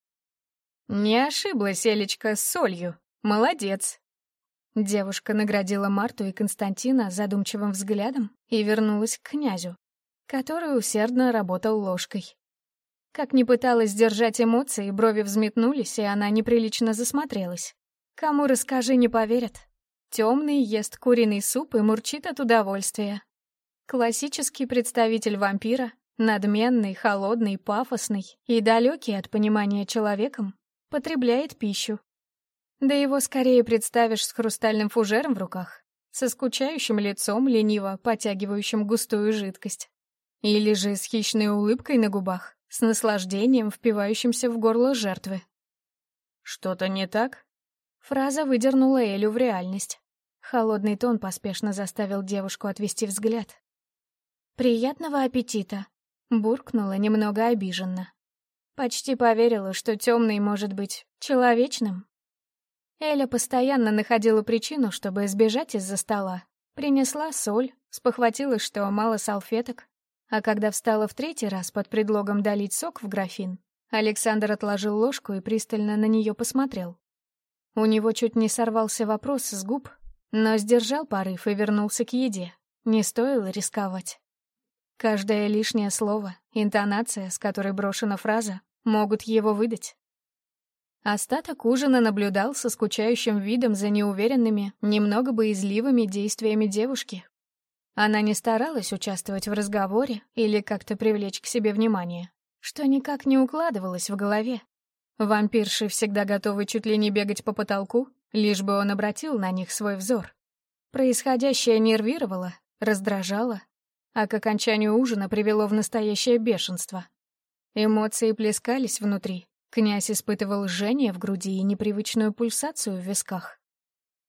«Не ошиблась, Элечка, с солью. Молодец!» Девушка наградила Марту и Константина задумчивым взглядом и вернулась к князю, который усердно работал ложкой. Как ни пыталась сдержать эмоции, брови взметнулись, и она неприлично засмотрелась. Кому расскажи, не поверят. Темный ест куриный суп и мурчит от удовольствия. Классический представитель вампира, надменный, холодный, пафосный и далекий от понимания человеком, потребляет пищу. Да его скорее представишь с хрустальным фужером в руках, со скучающим лицом, лениво потягивающим густую жидкость. Или же с хищной улыбкой на губах, с наслаждением, впивающимся в горло жертвы. «Что-то не так?» Фраза выдернула Элю в реальность. Холодный тон поспешно заставил девушку отвести взгляд. «Приятного аппетита!» — буркнула немного обиженно. Почти поверила, что темный может быть человечным. Эля постоянно находила причину, чтобы сбежать из-за стола. Принесла соль, спохватилась, что мало салфеток. А когда встала в третий раз под предлогом долить сок в графин, Александр отложил ложку и пристально на нее посмотрел. У него чуть не сорвался вопрос с губ, но сдержал порыв и вернулся к еде. Не стоило рисковать. Каждое лишнее слово, интонация, с которой брошена фраза, могут его выдать. Остаток ужина наблюдал со скучающим видом за неуверенными, немного боязливыми действиями девушки. Она не старалась участвовать в разговоре или как-то привлечь к себе внимание, что никак не укладывалось в голове. Вампирши всегда готовы чуть ли не бегать по потолку, лишь бы он обратил на них свой взор. Происходящее нервировало, раздражало, а к окончанию ужина привело в настоящее бешенство. Эмоции плескались внутри. Князь испытывал жжение в груди и непривычную пульсацию в висках.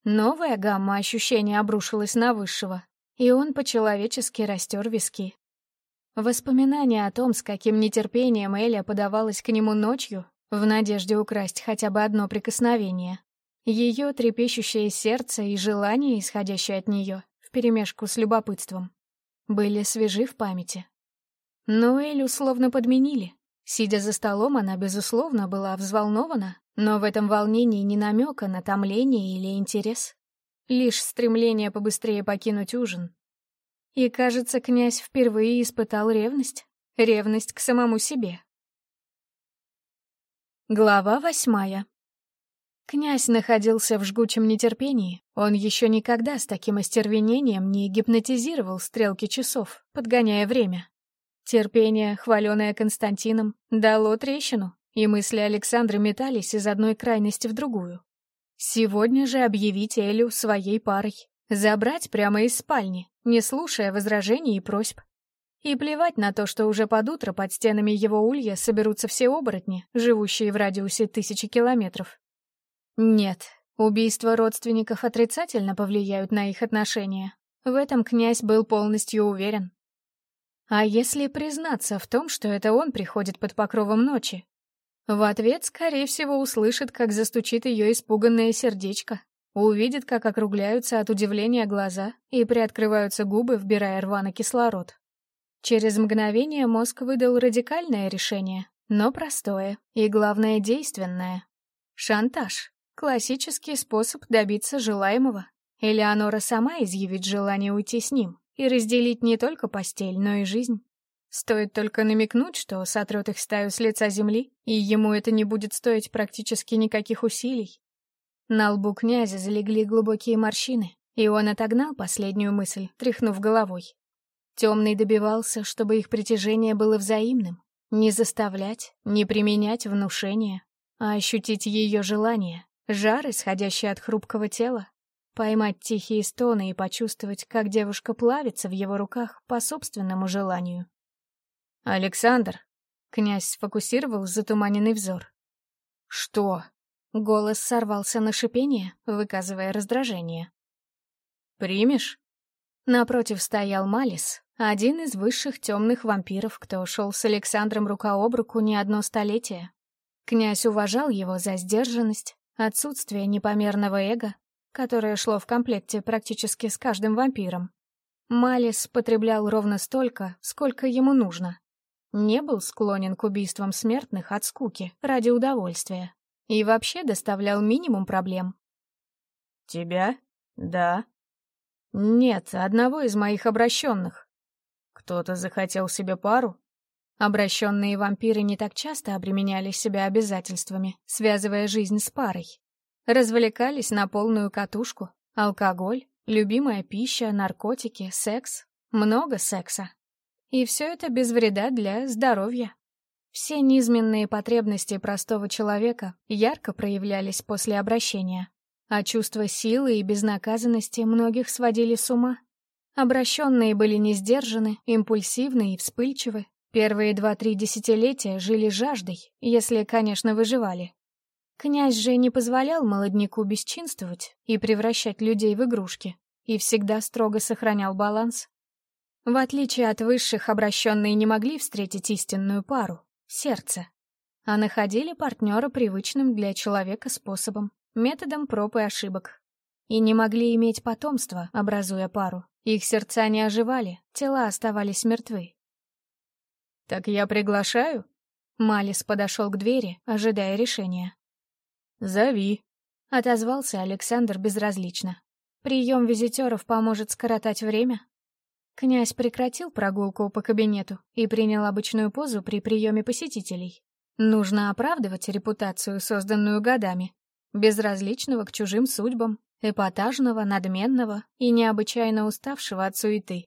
Новая гамма ощущений обрушилась на высшего, и он по-человечески растер виски. Воспоминания о том, с каким нетерпением Эля подавалась к нему ночью, в надежде украсть хотя бы одно прикосновение. Ее трепещущее сердце и желание, исходящее от нее, вперемешку с любопытством были свежи в памяти. Но Элю словно подменили. Сидя за столом, она, безусловно, была взволнована, Но в этом волнении ни намека на томление или интерес. Лишь стремление побыстрее покинуть ужин. И, кажется, князь впервые испытал ревность. Ревность к самому себе. Глава восьмая. Князь находился в жгучем нетерпении. Он еще никогда с таким остервенением не гипнотизировал стрелки часов, подгоняя время. Терпение, хваленое Константином, дало трещину, и мысли Александра метались из одной крайности в другую. Сегодня же объявить Элю своей парой, забрать прямо из спальни, не слушая возражений и просьб. И плевать на то, что уже под утро под стенами его улья соберутся все оборотни, живущие в радиусе тысячи километров. Нет, убийства родственников отрицательно повлияют на их отношения. В этом князь был полностью уверен. А если признаться в том, что это он приходит под покровом ночи? В ответ, скорее всего, услышит, как застучит ее испуганное сердечко, увидит, как округляются от удивления глаза и приоткрываются губы, вбирая рвано кислород. Через мгновение мозг выдал радикальное решение, но простое и, главное, действенное. Шантаж. Классический способ добиться желаемого. Элеонора сама изъявит желание уйти с ним и разделить не только постель, но и жизнь. Стоит только намекнуть, что сотрет их стаю с лица земли, и ему это не будет стоить практически никаких усилий. На лбу князя залегли глубокие морщины, и он отогнал последнюю мысль, тряхнув головой. Темный добивался, чтобы их притяжение было взаимным. Не заставлять, не применять внушение, а ощутить ее желание, Жар, исходящий от хрупкого тела, поймать тихие стоны и почувствовать, как девушка плавится в его руках по собственному желанию. «Александр!» — князь сфокусировал затуманенный взор. «Что?» — голос сорвался на шипение, выказывая раздражение. «Примешь?» Напротив стоял Малис, один из высших темных вампиров, кто шел с Александром рука об руку не одно столетие. Князь уважал его за сдержанность, Отсутствие непомерного эго, которое шло в комплекте практически с каждым вампиром. Малис потреблял ровно столько, сколько ему нужно. Не был склонен к убийствам смертных от скуки, ради удовольствия. И вообще доставлял минимум проблем. «Тебя? Да?» «Нет, одного из моих обращенных. Кто-то захотел себе пару?» Обращенные вампиры не так часто обременяли себя обязательствами, связывая жизнь с парой. Развлекались на полную катушку. Алкоголь, любимая пища, наркотики, секс. Много секса. И все это без вреда для здоровья. Все низменные потребности простого человека ярко проявлялись после обращения, а чувство силы и безнаказанности многих сводили с ума. Обращенные были несдержаны, импульсивны и вспыльчивы, Первые два-три десятилетия жили жаждой, если, конечно, выживали. Князь же не позволял молодняку бесчинствовать и превращать людей в игрушки, и всегда строго сохранял баланс. В отличие от высших, обращенные не могли встретить истинную пару — сердце, а находили партнера привычным для человека способом, методом проб и ошибок. И не могли иметь потомства, образуя пару. Их сердца не оживали, тела оставались мертвы. «Так я приглашаю?» Малис подошел к двери, ожидая решения. «Зови», — отозвался Александр безразлично. «Прием визитеров поможет скоротать время». Князь прекратил прогулку по кабинету и принял обычную позу при приеме посетителей. Нужно оправдывать репутацию, созданную годами, безразличного к чужим судьбам, эпатажного, надменного и необычайно уставшего от суеты.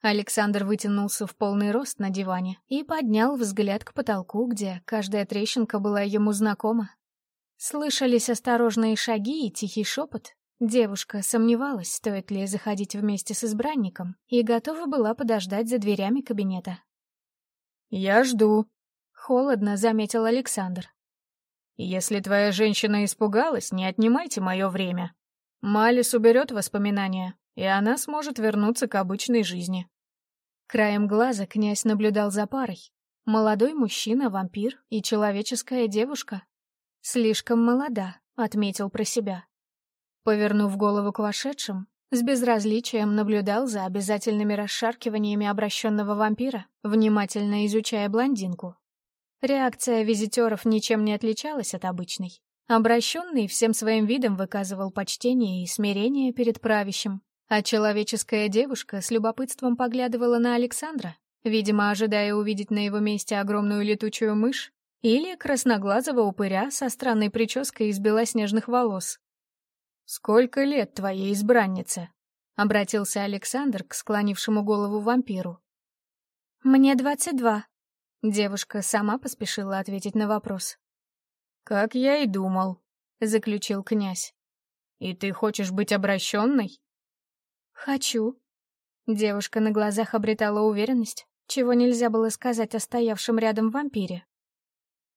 Александр вытянулся в полный рост на диване и поднял взгляд к потолку, где каждая трещинка была ему знакома. Слышались осторожные шаги и тихий шепот. Девушка сомневалась, стоит ли заходить вместе с избранником, и готова была подождать за дверями кабинета. «Я жду», — холодно заметил Александр. «Если твоя женщина испугалась, не отнимайте мое время. Малис уберет воспоминания, и она сможет вернуться к обычной жизни. Краем глаза князь наблюдал за парой. Молодой мужчина, вампир и человеческая девушка. Слишком молода, отметил про себя. Повернув голову к вошедшим, с безразличием наблюдал за обязательными расшаркиваниями обращенного вампира, внимательно изучая блондинку. Реакция визитеров ничем не отличалась от обычной. Обращенный всем своим видом выказывал почтение и смирение перед правящим, а человеческая девушка с любопытством поглядывала на Александра, видимо, ожидая увидеть на его месте огромную летучую мышь или красноглазого упыря со странной прической из белоснежных волос. «Сколько лет твоей избраннице?» — обратился Александр к склонившему голову вампиру. «Мне двадцать два». Девушка сама поспешила ответить на вопрос. «Как я и думал», — заключил князь. «И ты хочешь быть обращенной?» «Хочу». Девушка на глазах обретала уверенность, чего нельзя было сказать о стоявшем рядом вампире.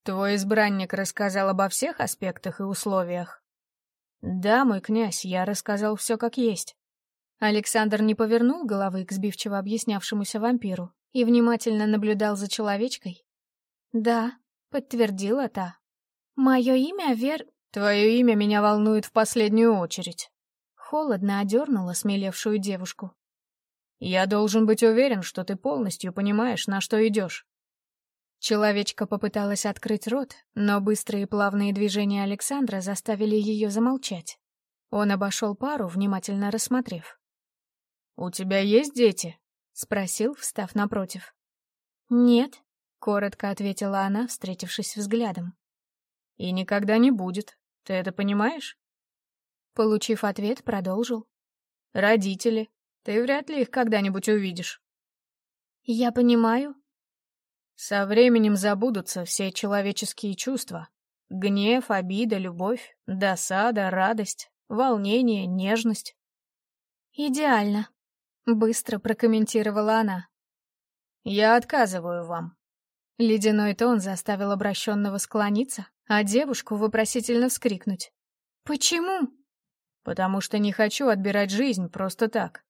«Твой избранник рассказал обо всех аспектах и условиях?» «Да, мой князь, я рассказал все как есть». Александр не повернул головы к сбивчиво объяснявшемуся вампиру и внимательно наблюдал за человечкой. «Да», — подтвердила та. «Мое имя Вер...» «Твое имя меня волнует в последнюю очередь». Холодно одернула смелевшую девушку. «Я должен быть уверен, что ты полностью понимаешь, на что идешь. Человечка попыталась открыть рот, но быстрые плавные движения Александра заставили ее замолчать. Он обошел пару, внимательно рассмотрев. «У тебя есть дети?» — спросил, встав напротив. «Нет», — коротко ответила она, встретившись взглядом. «И никогда не будет. Ты это понимаешь?» Получив ответ, продолжил. «Родители. Ты вряд ли их когда-нибудь увидишь». «Я понимаю», со временем забудутся все человеческие чувства. Гнев, обида, любовь, досада, радость, волнение, нежность. «Идеально», — быстро прокомментировала она. «Я отказываю вам». Ледяной тон заставил обращенного склониться, а девушку вопросительно вскрикнуть. «Почему?» «Потому что не хочу отбирать жизнь просто так.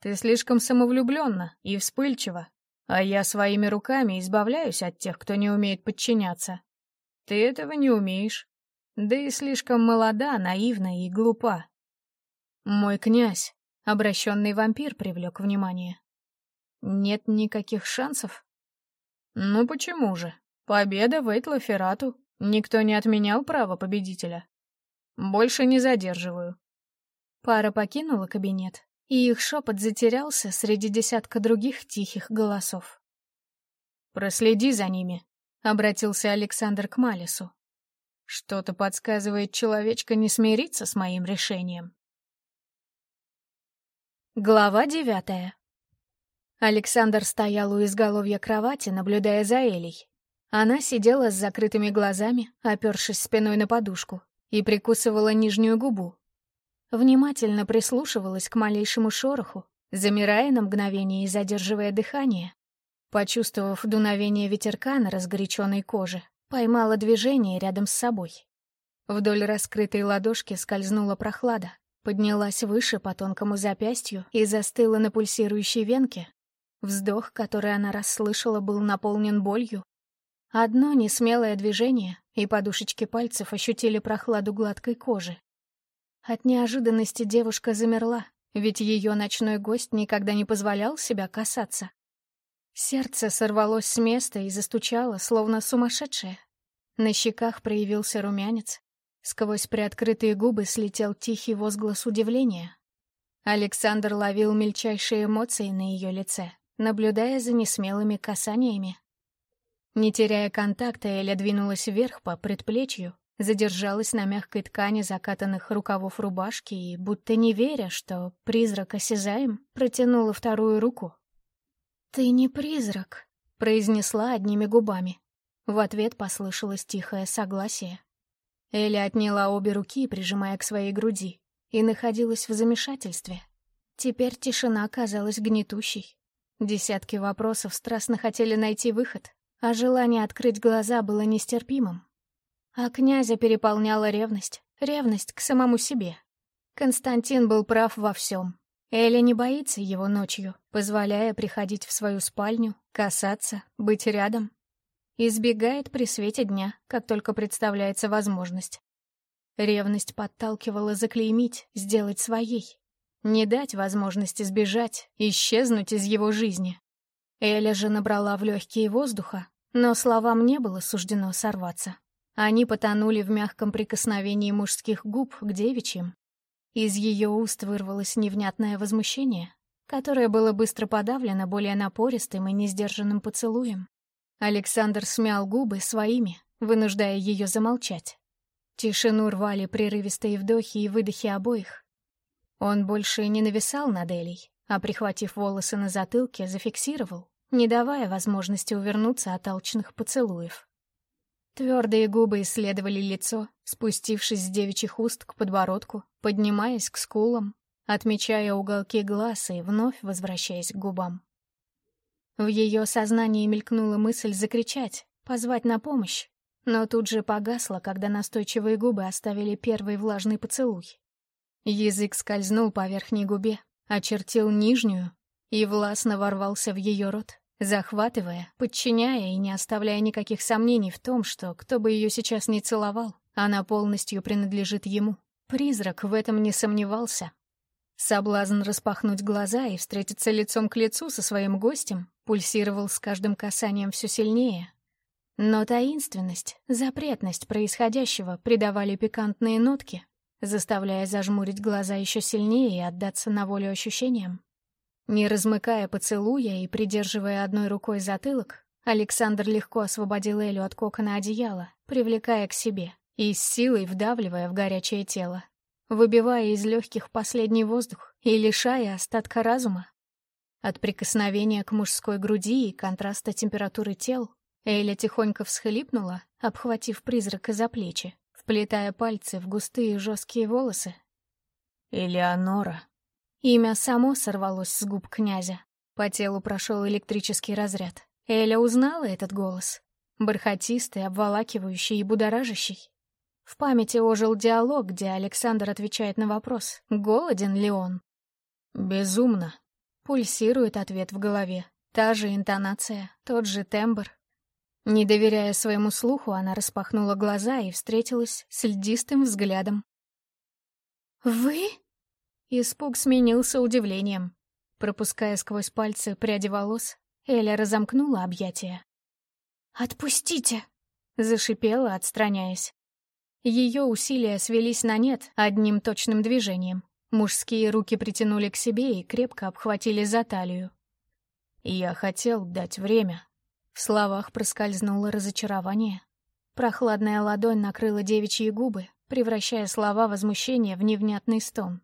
Ты слишком самовлюбленна и вспыльчива, а я своими руками избавляюсь от тех, кто не умеет подчиняться. Ты этого не умеешь. Да и слишком молода, наивна и глупа. Мой князь, обращенный вампир, привлек внимание. Нет никаких шансов? Ну почему же? Победа Вейтла Феррату. Никто не отменял право победителя. Больше не задерживаю. Пара покинула кабинет, и их шепот затерялся среди десятка других тихих голосов. «Проследи за ними», — обратился Александр к Малису. «Что-то подсказывает человечка не смириться с моим решением». Глава девятая. Александр стоял у изголовья кровати, наблюдая за Элей. Она сидела с закрытыми глазами, опершись спиной на подушку, и прикусывала нижнюю губу, внимательно прислушивалась к малейшему шороху, замирая на мгновение и задерживая дыхание. Почувствовав дуновение ветерка на разгоряченной коже, поймала движение рядом с собой. Вдоль раскрытой ладошки скользнула прохлада, поднялась выше по тонкому запястью и застыла на пульсирующей венке. Вздох, который она расслышала, был наполнен болью. Одно несмелое движение, и подушечки пальцев ощутили прохладу гладкой кожи. От неожиданности девушка замерла, ведь ее ночной гость никогда не позволял себя касаться. Сердце сорвалось с места и застучало, словно сумасшедшее. На щеках проявился румянец. Сквозь приоткрытые губы слетел тихий возглас удивления. Александр ловил мельчайшие эмоции на ее лице, наблюдая за несмелыми касаниями. Не теряя контакта, Эля двинулась вверх по предплечью, задержалась на мягкой ткани закатанных рукавов рубашки и, будто не веря, что призрак осязаем, протянула вторую руку. «Ты не призрак», — произнесла одними губами. В ответ послышалось тихое согласие. Эля отняла обе руки, прижимая к своей груди, и находилась в замешательстве. Теперь тишина казалась гнетущей. Десятки вопросов страстно хотели найти выход, а желание открыть глаза было нестерпимым. А князя переполняла ревность, ревность к самому себе. Константин был прав во всем. Эля не боится его ночью, позволяя приходить в свою спальню, касаться, быть рядом. Избегает при свете дня, как только представляется возможность. Ревность подталкивала заклеймить, сделать своей. Не дать возможности сбежать, исчезнуть из его жизни. Эля же набрала в легкие воздуха, но словам не было суждено сорваться. Они потонули в мягком прикосновении мужских губ к девичьим. Из ее уст вырвалось невнятное возмущение, которое было быстро подавлено более напористым и несдержанным поцелуем. Александр смял губы своими, вынуждая ее замолчать. Тишину рвали прерывистые вдохи и выдохи обоих. Он больше не нависал над Элей, а, прихватив волосы на затылке, зафиксировал, не давая возможности увернуться от алчных поцелуев. Твердые губы исследовали лицо, спустившись с девичьих уст к подбородку, поднимаясь к скулам, отмечая уголки глаз и вновь возвращаясь к губам. В ее сознании мелькнула мысль закричать, позвать на помощь, но тут же погасла, когда настойчивые губы оставили первый влажный поцелуй. Язык скользнул по верхней губе, очертил нижнюю и властно ворвался в ее рот, захватывая, подчиняя и не оставляя никаких сомнений в том, что кто бы ее сейчас не целовал, она полностью принадлежит ему. Призрак в этом не сомневался. Соблазн распахнуть глаза и встретиться лицом к лицу со своим гостем пульсировал с каждым касанием все сильнее. Но таинственность, запретность происходящего придавали пикантные нотки, заставляя зажмурить глаза еще сильнее и отдаться на волю ощущениям. Не размыкая поцелуя и придерживая одной рукой затылок, Александр легко освободил Элю от кокона одеяла, привлекая к себе и с силой вдавливая в горячее тело, выбивая из легких последний воздух и лишая остатка разума. От прикосновения к мужской груди и контраста температуры тел Эля тихонько всхлипнула, обхватив призрака за плечи, вплетая пальцы в густые жесткие волосы. «Элеонора». Имя само сорвалось с губ князя. По телу прошел электрический разряд. Эля узнала этот голос. Бархатистый, обволакивающий и будоражащий. В памяти ожил диалог, где Александр отвечает на вопрос, голоден ли он. «Безумно», — пульсирует ответ в голове. Та же интонация, тот же тембр. Не доверяя своему слуху, она распахнула глаза и встретилась с льдистым взглядом. «Вы?» Испуг сменился удивлением. Пропуская сквозь пальцы пряди волос, Эля разомкнула объятия. «Отпустите!» — зашипела, отстраняясь. Ее усилия свелись на нет одним точным движением. Мужские руки притянули к себе и крепко обхватили за талию. «Я хотел дать время». В словах проскользнуло разочарование. Прохладная ладонь накрыла девичьи губы, превращая слова возмущения в невнятный стон.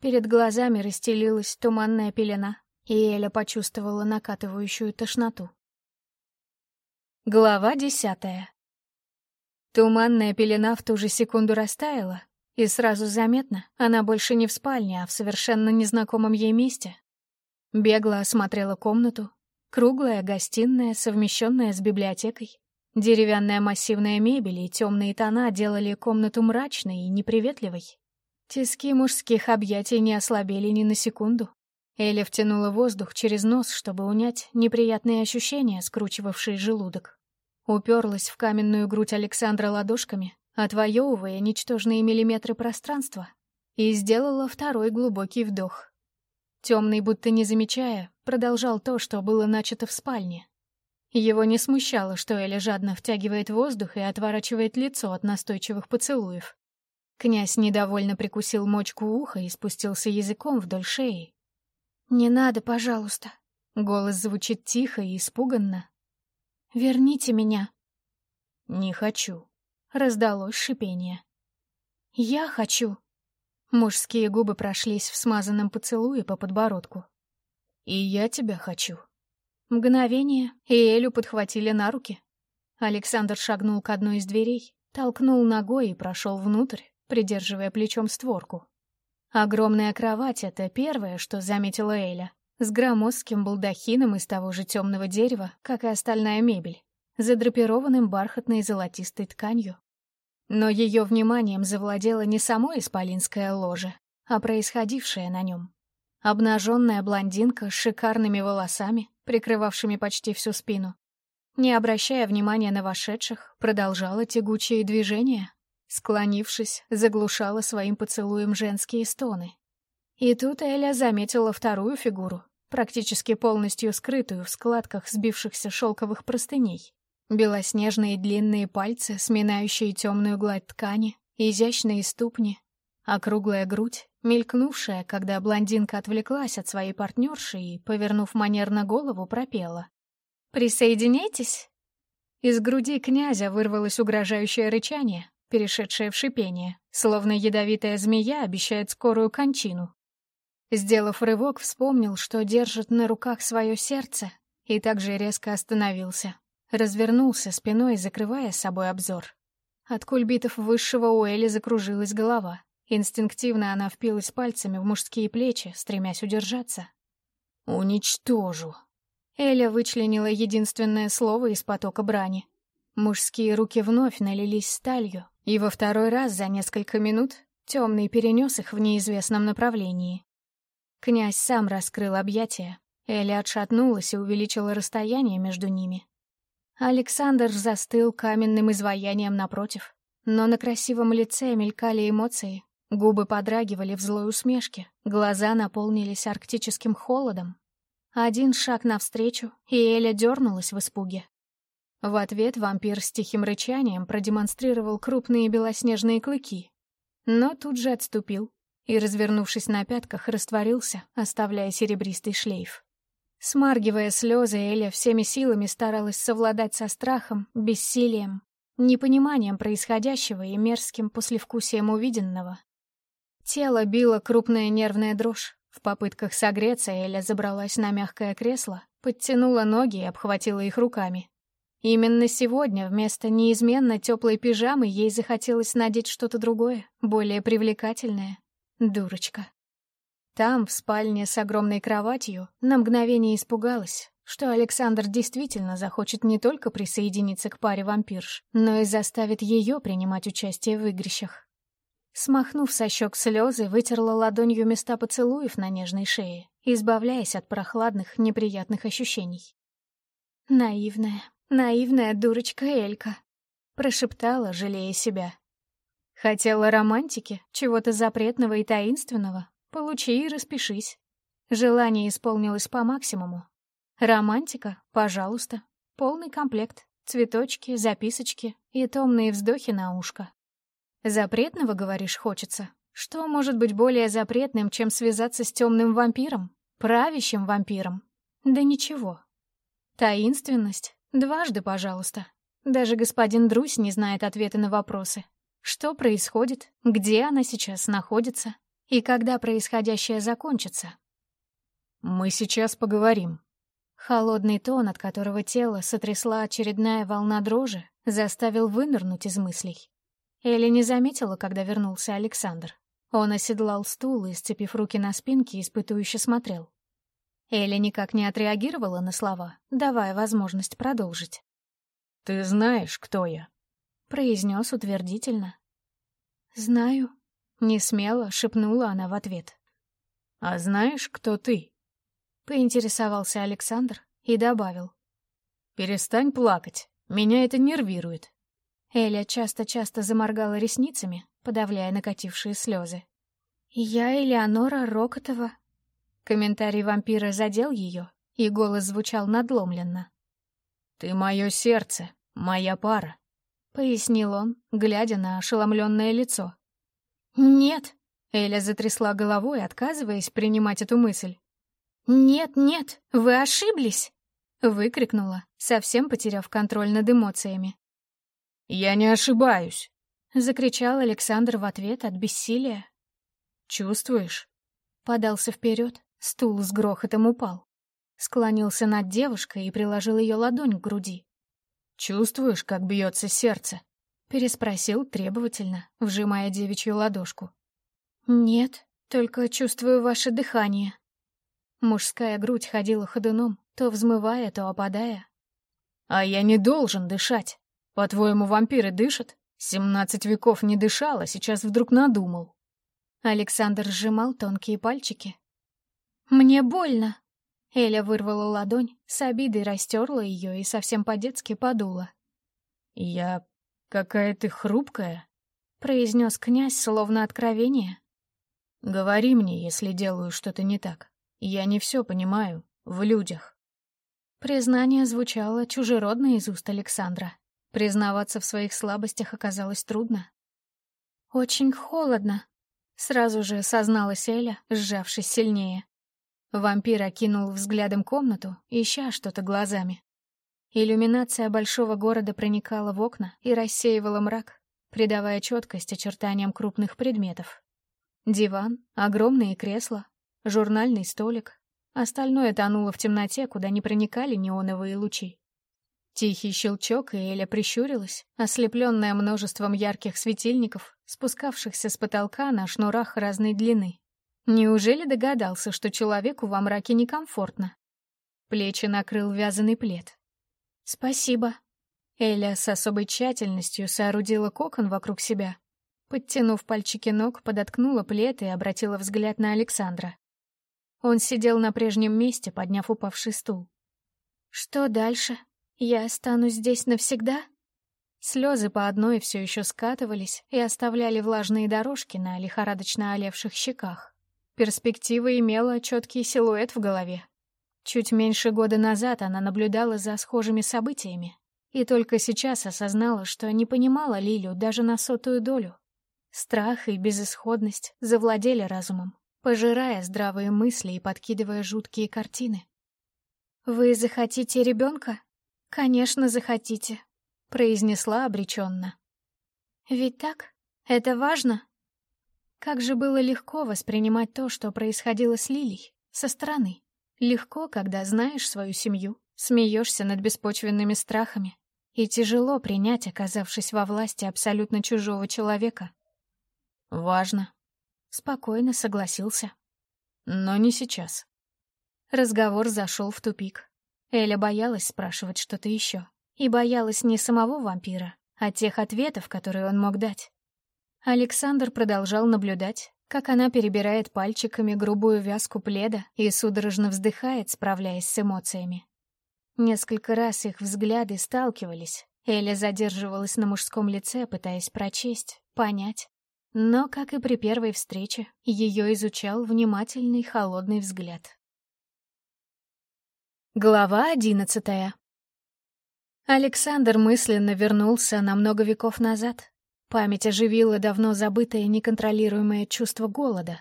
Перед глазами расстелилась туманная пелена, и Эля почувствовала накатывающую тошноту. Глава десятая. Туманная пелена в ту же секунду растаяла, и сразу заметно, она больше не в спальне, а в совершенно незнакомом ей месте. Бегло осмотрела комнату. Круглая гостиная, совмещенная с библиотекой. Деревянная массивная мебель и темные тона делали комнату мрачной и неприветливой. Тиски мужских объятий не ослабели ни на секунду. Эля втянула воздух через нос, чтобы унять неприятные ощущения, скручивавшие желудок уперлась в каменную грудь Александра ладошками, отвоевывая ничтожные миллиметры пространства, и сделала второй глубокий вдох. Темный, будто не замечая, продолжал то, что было начато в спальне. Его не смущало, что Эля жадно втягивает воздух и отворачивает лицо от настойчивых поцелуев. Князь недовольно прикусил мочку уха и спустился языком вдоль шеи. «Не надо, пожалуйста». Голос звучит тихо и испуганно, Верните меня!» «Не хочу!» — раздалось шипение. «Я хочу!» Мужские губы прошлись в смазанном поцелуе по подбородку. «И я тебя хочу!» Мгновение, и Элю подхватили на руки. Александр шагнул к одной из дверей, толкнул ногой и прошел внутрь, придерживая плечом створку. Огромная кровать — это первое, что заметила Эля с громоздким балдахином из того же темного дерева, как и остальная мебель, задрапированным бархатной золотистой тканью. Но ее вниманием завладело не само исполинское ложе, а происходившее на нем. Обнаженная блондинка с шикарными волосами, прикрывавшими почти всю спину, не обращая внимания на вошедших, продолжала тягучие движения, склонившись, заглушала своим поцелуем женские стоны, и тут Эля заметила вторую фигуру, практически полностью скрытую в складках сбившихся шелковых простыней. Белоснежные длинные пальцы, сминающие темную гладь ткани, изящные ступни, округлая грудь, мелькнувшая, когда блондинка отвлеклась от своей партнерши и, повернув манерно голову, пропела. «Присоединяйтесь!» Из груди князя вырвалось угрожающее рычание, перешедшее в шипение, словно ядовитая змея обещает скорую кончину. Сделав рывок, вспомнил, что держит на руках свое сердце, и также резко остановился. Развернулся спиной, закрывая собой обзор. От кульбитов высшего у Эли закружилась голова. Инстинктивно она впилась пальцами в мужские плечи, стремясь удержаться. «Уничтожу!» Эля вычленила единственное слово из потока брани. Мужские руки вновь налились сталью, и во второй раз за несколько минут темный перенес их в неизвестном направлении. Князь сам раскрыл объятия. Эля отшатнулась и увеличила расстояние между ними. Александр застыл каменным изваянием напротив, но на красивом лице мелькали эмоции, губы подрагивали в злой усмешке, глаза наполнились арктическим холодом. Один шаг навстречу, и Эля дернулась в испуге. В ответ вампир с тихим рычанием продемонстрировал крупные белоснежные клыки, но тут же отступил и, развернувшись на пятках, растворился, оставляя серебристый шлейф. Смаргивая слезы, Эля всеми силами старалась совладать со страхом, бессилием, непониманием происходящего и мерзким послевкусием увиденного. Тело било крупная нервная дрожь. В попытках согреться Эля забралась на мягкое кресло, подтянула ноги и обхватила их руками. Именно сегодня вместо неизменно теплой пижамы ей захотелось надеть что-то другое, более привлекательное. Дурочка. Там, в спальне с огромной кроватью, на мгновение испугалась, что Александр действительно захочет не только присоединиться к паре вампирш, но и заставит ее принимать участие в игрищах. Смахнув со щек слезы, вытерла ладонью места поцелуев на нежной шее, избавляясь от прохладных, неприятных ощущений. «Наивная, наивная дурочка Элька», — прошептала, жалея себя. Хотела романтики, чего-то запретного и таинственного, Получи и распишись. Желание исполнилось по максимуму. Романтика, пожалуйста. Полный комплект. Цветочки, записочки и томные вздохи на ушко. Запретного, говоришь, хочется? Что может быть более запретным, чем связаться с темным вампиром? Правящим вампиром? Да ничего. Таинственность? Дважды, пожалуйста. Даже господин Друсь не знает ответа на вопросы. Что происходит? Где она сейчас находится? и когда происходящее закончится. «Мы сейчас поговорим». Холодный тон, от которого тело сотрясла очередная волна дрожи, заставил вынырнуть из мыслей. Элли не заметила, когда вернулся Александр. Он оседлал стул и, сцепив руки на спинке, испытующе смотрел. Элли никак не отреагировала на слова, давая возможность продолжить. «Ты знаешь, кто я?» — произнес утвердительно. «Знаю», не смело шепнула она в ответ. «А знаешь, кто ты?» Поинтересовался Александр и добавил. «Перестань плакать, меня это нервирует». Эля часто-часто заморгала ресницами, подавляя накатившие слезы. «Я Элеонора Рокотова». Комментарий вампира задел ее, и голос звучал надломленно. «Ты мое сердце, моя пара», — пояснил он, глядя на ошеломленное лицо. «Нет», — Эля затрясла головой, отказываясь принимать эту мысль. «Нет, нет, вы ошиблись!» — выкрикнула, совсем потеряв контроль над эмоциями. «Я не ошибаюсь!» — закричал Александр в ответ от бессилия. «Чувствуешь?» — подался вперед, стул с грохотом упал. Склонился над девушкой и приложил ее ладонь к груди. «Чувствуешь, как бьется сердце?» Переспросил требовательно, вжимая девичью ладошку. «Нет, только чувствую ваше дыхание». Мужская грудь ходила ходуном, то взмывая, то опадая. «А я не должен дышать. По-твоему, вампиры дышат? Семнадцать веков не дышал, сейчас вдруг надумал». Александр сжимал тонкие пальчики. «Мне больно!» Эля вырвала ладонь, с обидой растерла ее и совсем по-детски подула. «Я «Какая ты хрупкая», — произнес князь, словно откровение. «Говори мне, если делаю что-то не так. Я не все понимаю в людях». Признание звучало чужеродно из уст Александра. Признаваться в своих слабостях оказалось трудно. «Очень холодно», — сразу же созналась Эля, сжавшись сильнее. Вампир окинул взглядом комнату, ища что-то глазами. Иллюминация большого города проникала в окна и рассеивала мрак, придавая четкость очертаниям крупных предметов. Диван, огромные кресла, журнальный столик. Остальное тонуло в темноте, куда не проникали неоновые лучи. Тихий щелчок, и Эля прищурилась, ослепленная множеством ярких светильников, спускавшихся с потолка на шнурах разной длины. Неужели догадался, что человеку во мраке некомфортно? Плечи накрыл вязаный плед. «Спасибо». Эля с особой тщательностью соорудила кокон вокруг себя. Подтянув пальчики ног, подоткнула плед и обратила взгляд на Александра. Он сидел на прежнем месте, подняв упавший стул. «Что дальше?» «Я останусь здесь навсегда?» Слезы по одной все еще скатывались и оставляли влажные дорожки на лихорадочно олевших щеках. Перспектива имела четкий силуэт в голове. Чуть меньше года назад она наблюдала за схожими событиями и только сейчас осознала, что не понимала Лилю даже на сотую долю. Страх и безысходность завладели разумом, пожирая здравые мысли и подкидывая жуткие картины. «Вы захотите ребенка?» «Конечно, захотите», — произнесла обреченно. «Ведь так? Это важно?» Как же было легко воспринимать то, что происходило с Лилей, со стороны. Легко, когда знаешь свою семью, смеешься над беспочвенными страхами, и тяжело принять, оказавшись во власти абсолютно чужого человека. «Важно», — спокойно согласился. «Но не сейчас». Разговор зашел в тупик. Эля боялась спрашивать что-то еще. И боялась не самого вампира, а тех ответов, которые он мог дать. Александр продолжал наблюдать, как она перебирает пальчиками грубую вязку пледа и судорожно вздыхает, справляясь с эмоциями. Несколько раз их взгляды сталкивались. Эля задерживалась на мужском лице, пытаясь прочесть, понять. Но, как и при первой встрече, ее изучал внимательный холодный взгляд. Глава одиннадцатая. Александр мысленно вернулся на много веков назад. Память оживила давно забытое неконтролируемое чувство голода.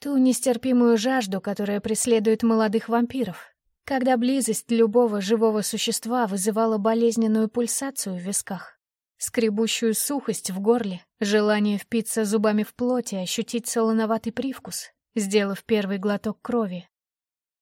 Ту нестерпимую жажду, которая преследует молодых вампиров, когда близость любого живого существа вызывала болезненную пульсацию в висках, скребущую сухость в горле, желание впиться зубами в плоть и ощутить солоноватый привкус, сделав первый глоток крови,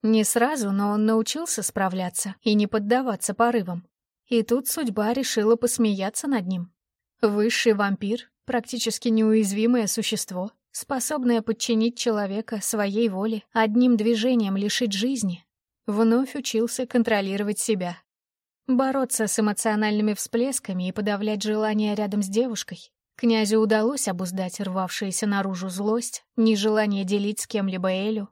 не сразу, но он научился справляться и не поддаваться порывам. И тут судьба решила посмеяться над ним. Высший вампир, практически неуязвимое существо, способное подчинить человека своей воле, одним движением лишить жизни, вновь учился контролировать себя. Бороться с эмоциональными всплесками и подавлять желание рядом с девушкой. Князю удалось обуздать рвавшуюся наружу злость, нежелание делить с кем-либо Элю,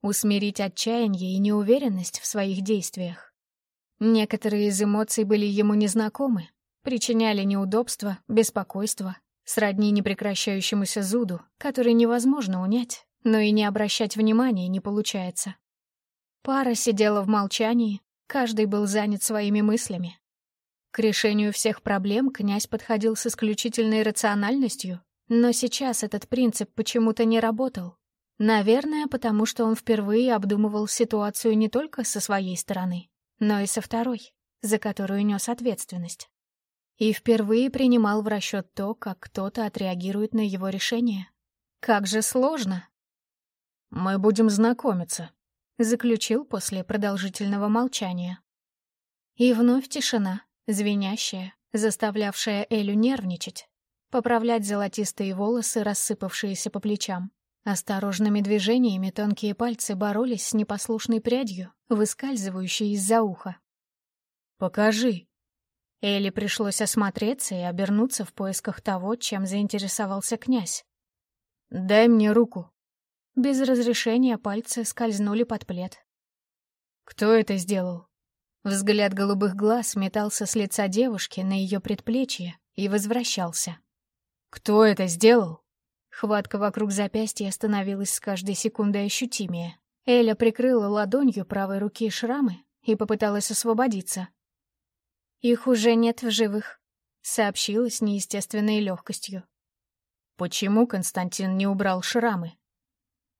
усмирить отчаяние и неуверенность в своих действиях. Некоторые из эмоций были ему незнакомы, причиняли неудобства, беспокойство, сродни непрекращающемуся зуду, который невозможно унять, но и не обращать внимания не получается. Пара сидела в молчании, каждый был занят своими мыслями. К решению всех проблем князь подходил с исключительной рациональностью, но сейчас этот принцип почему-то не работал. Наверное, потому что он впервые обдумывал ситуацию не только со своей стороны, но и со второй, за которую нес ответственность. И впервые принимал в расчет то, как кто-то отреагирует на его решение. Как же сложно! «Мы будем знакомиться», — заключил после продолжительного молчания. И вновь тишина, звенящая, заставлявшая Элю нервничать, поправлять золотистые волосы, рассыпавшиеся по плечам. Осторожными движениями тонкие пальцы боролись с непослушной прядью, выскальзывающей из-за уха. «Покажи». Элли пришлось осмотреться и обернуться в поисках того, чем заинтересовался князь. «Дай мне руку». Без разрешения пальцы скользнули под плед. «Кто это сделал?» Взгляд голубых глаз метался с лица девушки на ее предплечье и возвращался. «Кто это сделал?» Хватка вокруг запястья становилась с каждой секундой ощутимее. Эля прикрыла ладонью правой руки шрамы и попыталась освободиться. «Их уже нет в живых», — сообщила с неестественной легкостью. Почему Константин не убрал шрамы?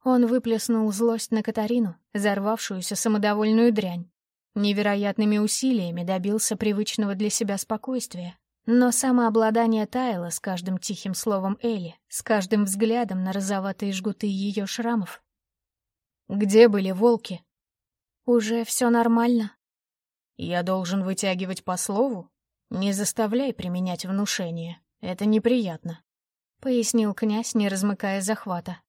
Он выплеснул злость на Катарину, взорвавшуюся самодовольную дрянь. Невероятными усилиями добился привычного для себя спокойствия. Но самообладание таяло с каждым тихим словом Элли, с каждым взглядом на розоватые жгуты ее шрамов. «Где были волки?» «Уже все нормально». «Я должен вытягивать по слову? Не заставляй применять внушение. Это неприятно», — пояснил князь, не размыкая захвата.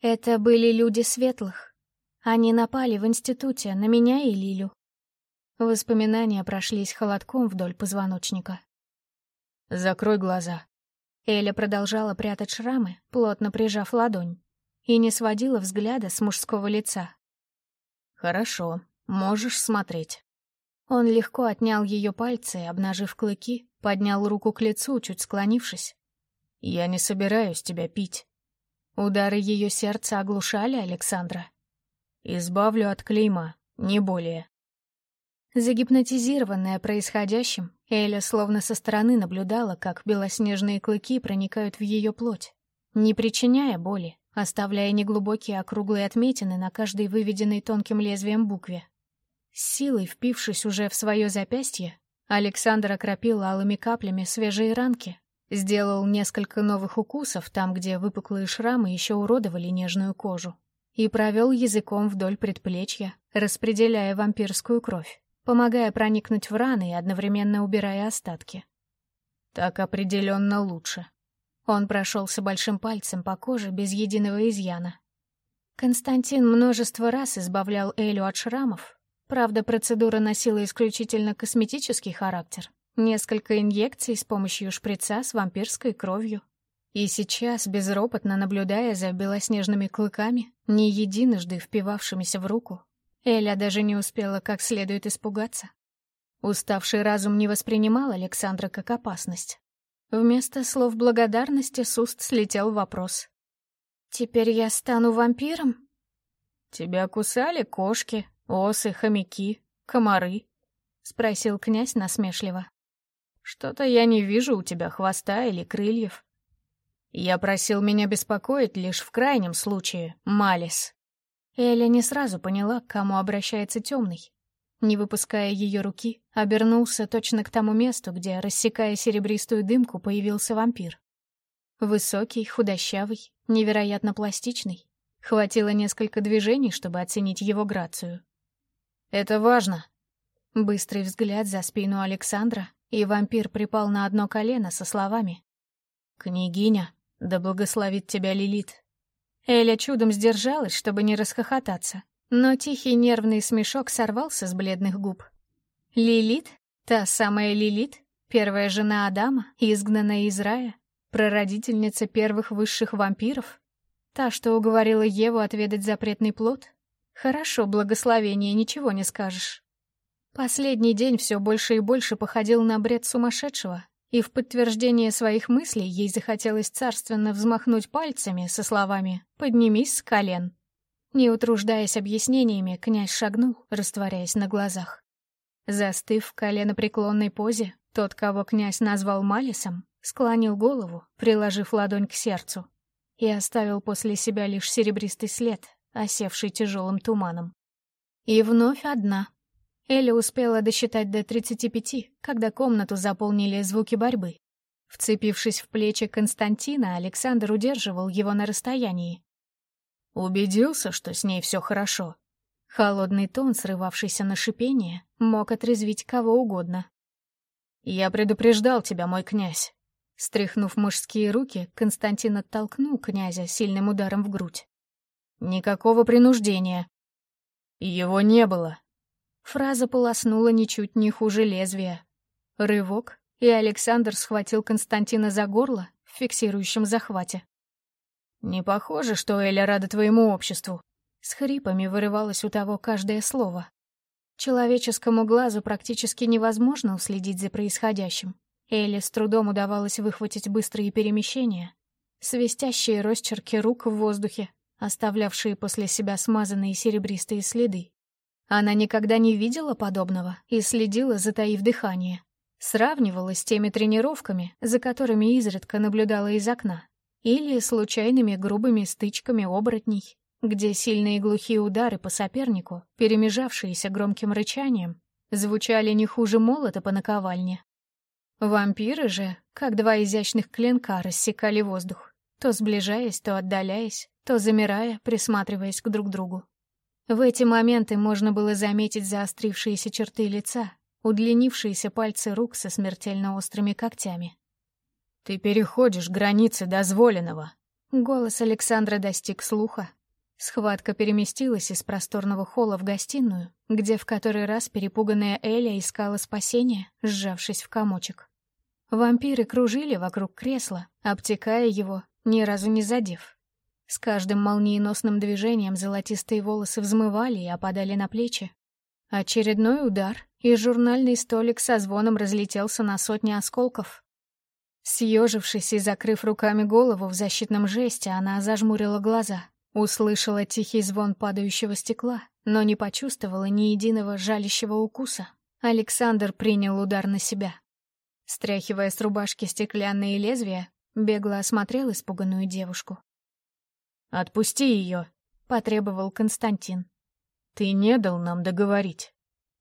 «Это были люди светлых. Они напали в институте на меня и Лилю». Воспоминания прошлись холодком вдоль позвоночника. «Закрой глаза». Эля продолжала прятать шрамы, плотно прижав ладонь, и не сводила взгляда с мужского лица. «Хорошо, можешь смотреть». Он легко отнял ее пальцы, обнажив клыки, поднял руку к лицу, чуть склонившись. «Я не собираюсь тебя пить». Удары ее сердца оглушали Александра. «Избавлю от клейма, не более». Загипнотизированная происходящим, Эля словно со стороны наблюдала, как белоснежные клыки проникают в ее плоть, не причиняя боли, оставляя неглубокие округлые отметины на каждой выведенной тонким лезвием букве. Силой впившись уже в свое запястье, Александр окропил алыми каплями свежие ранки, сделал несколько новых укусов там, где выпуклые шрамы еще уродовали нежную кожу, и провел языком вдоль предплечья, распределяя вампирскую кровь помогая проникнуть в раны и одновременно убирая остатки. Так определенно лучше. Он прошелся большим пальцем по коже без единого изъяна. Константин множество раз избавлял Элю от шрамов. Правда, процедура носила исключительно косметический характер. Несколько инъекций с помощью шприца с вампирской кровью. И сейчас, безропотно наблюдая за белоснежными клыками, не единожды впивавшимися в руку, Эля даже не успела как следует испугаться. Уставший разум не воспринимал Александра как опасность. Вместо слов благодарности с уст слетел вопрос. «Теперь я стану вампиром?» «Тебя кусали кошки, осы, хомяки, комары?» — спросил князь насмешливо. «Что-то я не вижу у тебя хвоста или крыльев. Я просил меня беспокоить лишь в крайнем случае, Малис». Эля не сразу поняла, к кому обращается темный. Не выпуская ее руки, обернулся точно к тому месту, где, рассекая серебристую дымку, появился вампир. Высокий, худощавый, невероятно пластичный. Хватило несколько движений, чтобы оценить его грацию. «Это важно!» Быстрый взгляд за спину Александра, и вампир припал на одно колено со словами. «Княгиня, да благословит тебя Лилит!» Эля чудом сдержалась, чтобы не расхохотаться, но тихий нервный смешок сорвался с бледных губ. Лилит? Та самая Лилит? Первая жена Адама, изгнанная из рая? Прародительница первых высших вампиров? Та, что уговорила Еву отведать запретный плод? Хорошо, благословение, ничего не скажешь. Последний день все больше и больше походил на бред сумасшедшего, и в подтверждение своих мыслей ей захотелось царственно взмахнуть пальцами со словами «Поднимись с колен». Не утруждаясь объяснениями, князь шагнул, растворяясь на глазах. Застыв в коленопреклонной позе, тот, кого князь назвал Малисом, склонил голову, приложив ладонь к сердцу, и оставил после себя лишь серебристый след, осевший тяжелым туманом. И вновь одна, Эля успела досчитать до 35, когда комнату заполнили звуки борьбы. Вцепившись в плечи Константина, Александр удерживал его на расстоянии. Убедился, что с ней все хорошо. Холодный тон, срывавшийся на шипение, мог отрезвить кого угодно. «Я предупреждал тебя, мой князь». Стряхнув мужские руки, Константин оттолкнул князя сильным ударом в грудь. «Никакого принуждения». «Его не было», Фраза полоснула ничуть не хуже лезвия. Рывок, и Александр схватил Константина за горло в фиксирующем захвате. «Не похоже, что Эля рада твоему обществу». С хрипами вырывалось у того каждое слово. Человеческому глазу практически невозможно уследить за происходящим. Эле с трудом удавалось выхватить быстрые перемещения, свистящие росчерки рук в воздухе, оставлявшие после себя смазанные серебристые следы. Она никогда не видела подобного и следила, затаив дыхание. Сравнивала с теми тренировками, за которыми изредка наблюдала из окна. Или случайными грубыми стычками оборотней, где сильные глухие удары по сопернику, перемежавшиеся громким рычанием, звучали не хуже молота по наковальне. Вампиры же, как два изящных клинка, рассекали воздух, то сближаясь, то отдаляясь, то замирая, присматриваясь к друг другу. В эти моменты можно было заметить заострившиеся черты лица, удлинившиеся пальцы рук со смертельно острыми когтями. «Ты переходишь границы дозволенного!» Голос Александра достиг слуха. Схватка переместилась из просторного холла в гостиную, где в который раз перепуганная Эля искала спасения, сжавшись в комочек. Вампиры кружили вокруг кресла, обтекая его, ни разу не задев. С каждым молниеносным движением золотистые волосы взмывали и опадали на плечи. Очередной удар, и журнальный столик со звоном разлетелся на сотни осколков. Съежившись и закрыв руками голову в защитном жесте, она зажмурила глаза, услышала тихий звон падающего стекла, но не почувствовала ни единого жалящего укуса. Александр принял удар на себя. Стряхивая с рубашки стеклянные лезвия, бегло осмотрел испуганную девушку. «Отпусти ее», — потребовал Константин. «Ты не дал нам договорить».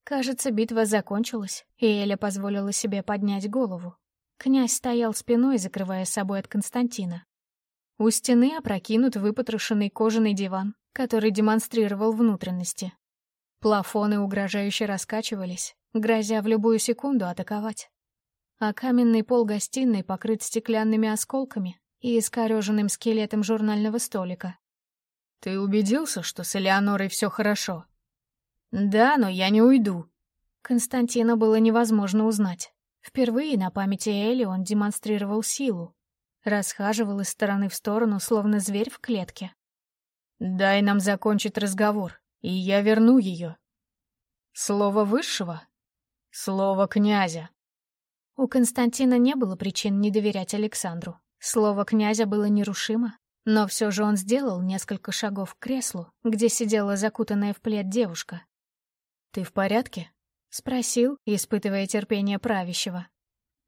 Кажется, битва закончилась, и Эля позволила себе поднять голову. Князь стоял спиной, закрывая собой от Константина. У стены опрокинут выпотрошенный кожаный диван, который демонстрировал внутренности. Плафоны угрожающе раскачивались, грозя в любую секунду атаковать. А каменный пол гостиной покрыт стеклянными осколками, и искореженным скелетом журнального столика. «Ты убедился, что с Элеонорой все хорошо?» «Да, но я не уйду». Константина было невозможно узнать. Впервые на памяти Эли он демонстрировал силу. Расхаживал из стороны в сторону, словно зверь в клетке. «Дай нам закончить разговор, и я верну ее». «Слово высшего?» «Слово князя». У Константина не было причин не доверять Александру. Слово князя было нерушимо, но все же он сделал несколько шагов к креслу, где сидела закутанная в плед девушка. «Ты в порядке?» — спросил, испытывая терпение правящего.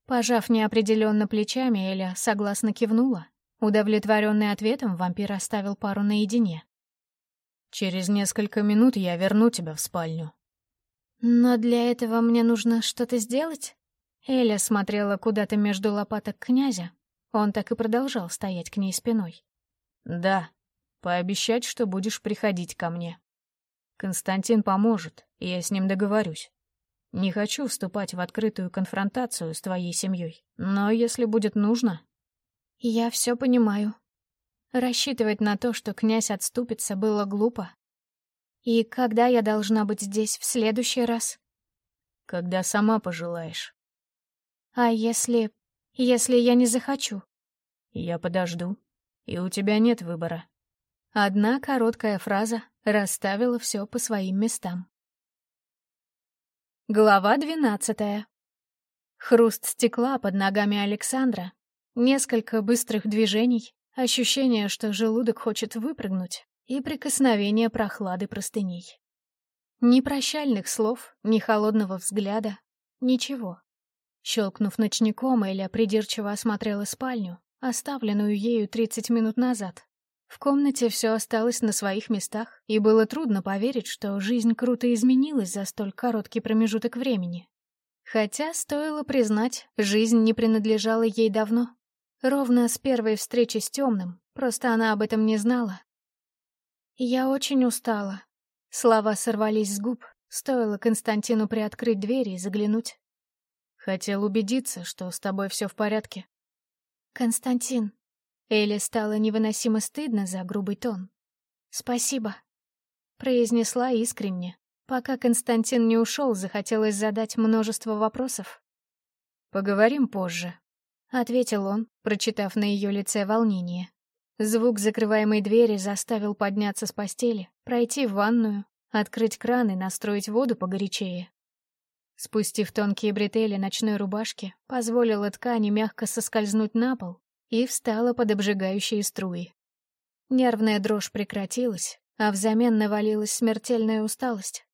Пожав неопределенно плечами, Эля согласно кивнула. Удовлетворенный ответом, вампир оставил пару наедине. «Через несколько минут я верну тебя в спальню». «Но для этого мне нужно что-то сделать?» Эля смотрела куда-то между лопаток князя, он так и продолжал стоять к ней спиной. «Да, пообещать, что будешь приходить ко мне. Константин поможет, и я с ним договорюсь. Не хочу вступать в открытую конфронтацию с твоей семьей, но если будет нужно...» «Я все понимаю. Рассчитывать на то, что князь отступится, было глупо. И когда я должна быть здесь в следующий раз?» «Когда сама пожелаешь». «А если если я не захочу? Я подожду, и у тебя нет выбора. Одна короткая фраза расставила все по своим местам. Глава двенадцатая. Хруст стекла под ногами Александра, несколько быстрых движений, ощущение, что желудок хочет выпрыгнуть, и прикосновение прохлады простыней. Ни прощальных слов, ни холодного взгляда, ничего. Щелкнув ночником, Эля придирчиво осмотрела спальню, оставленную ею 30 минут назад. В комнате все осталось на своих местах, и было трудно поверить, что жизнь круто изменилась за столь короткий промежуток времени. Хотя, стоило признать, жизнь не принадлежала ей давно. Ровно с первой встречи с темным, просто она об этом не знала. «Я очень устала». Слова сорвались с губ, стоило Константину приоткрыть дверь и заглянуть. Хотел убедиться, что с тобой все в порядке. Константин. Эле стало невыносимо стыдно за грубый тон. Спасибо. Произнесла искренне. Пока Константин не ушел, захотелось задать множество вопросов. «Поговорим позже», — ответил он, прочитав на ее лице волнение. Звук закрываемой двери заставил подняться с постели, пройти в ванную, открыть кран и настроить воду погорячее. Спустив тонкие бретели ночной рубашки, позволила ткани мягко соскользнуть на пол и встала под обжигающие струи. Нервная дрожь прекратилась, а взамен навалилась смертельная усталость.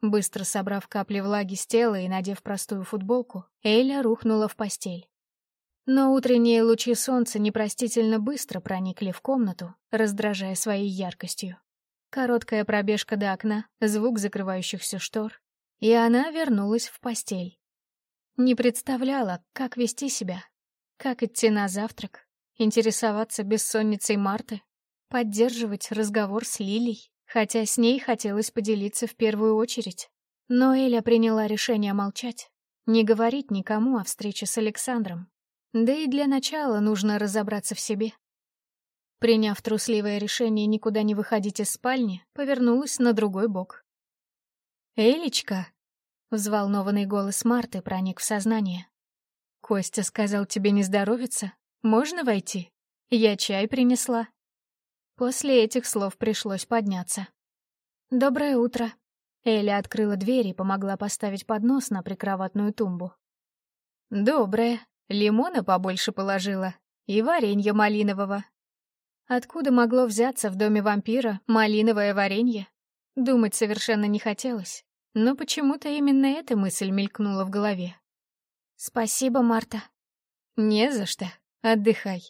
Быстро собрав капли влаги с тела и надев простую футболку, Эля рухнула в постель. Но утренние лучи солнца непростительно быстро проникли в комнату, раздражая своей яркостью. Короткая пробежка до окна, звук закрывающихся штор, и она вернулась в постель. Не представляла, как вести себя, как идти на завтрак, интересоваться бессонницей Марты, поддерживать разговор с Лилей хотя с ней хотелось поделиться в первую очередь. Но Эля приняла решение молчать, не говорить никому о встрече с Александром. Да и для начала нужно разобраться в себе. Приняв трусливое решение никуда не выходить из спальни, повернулась на другой бок. «Элечка!» — взволнованный голос Марты проник в сознание. «Костя сказал тебе не здоровиться. Можно войти? Я чай принесла». После этих слов пришлось подняться. «Доброе утро». Эля открыла дверь и помогла поставить поднос на прикроватную тумбу. «Доброе. Лимона побольше положила. И варенье малинового». Откуда могло взяться в доме вампира малиновое варенье? Думать совершенно не хотелось, но почему-то именно эта мысль мелькнула в голове. «Спасибо, Марта». «Не за что. Отдыхай».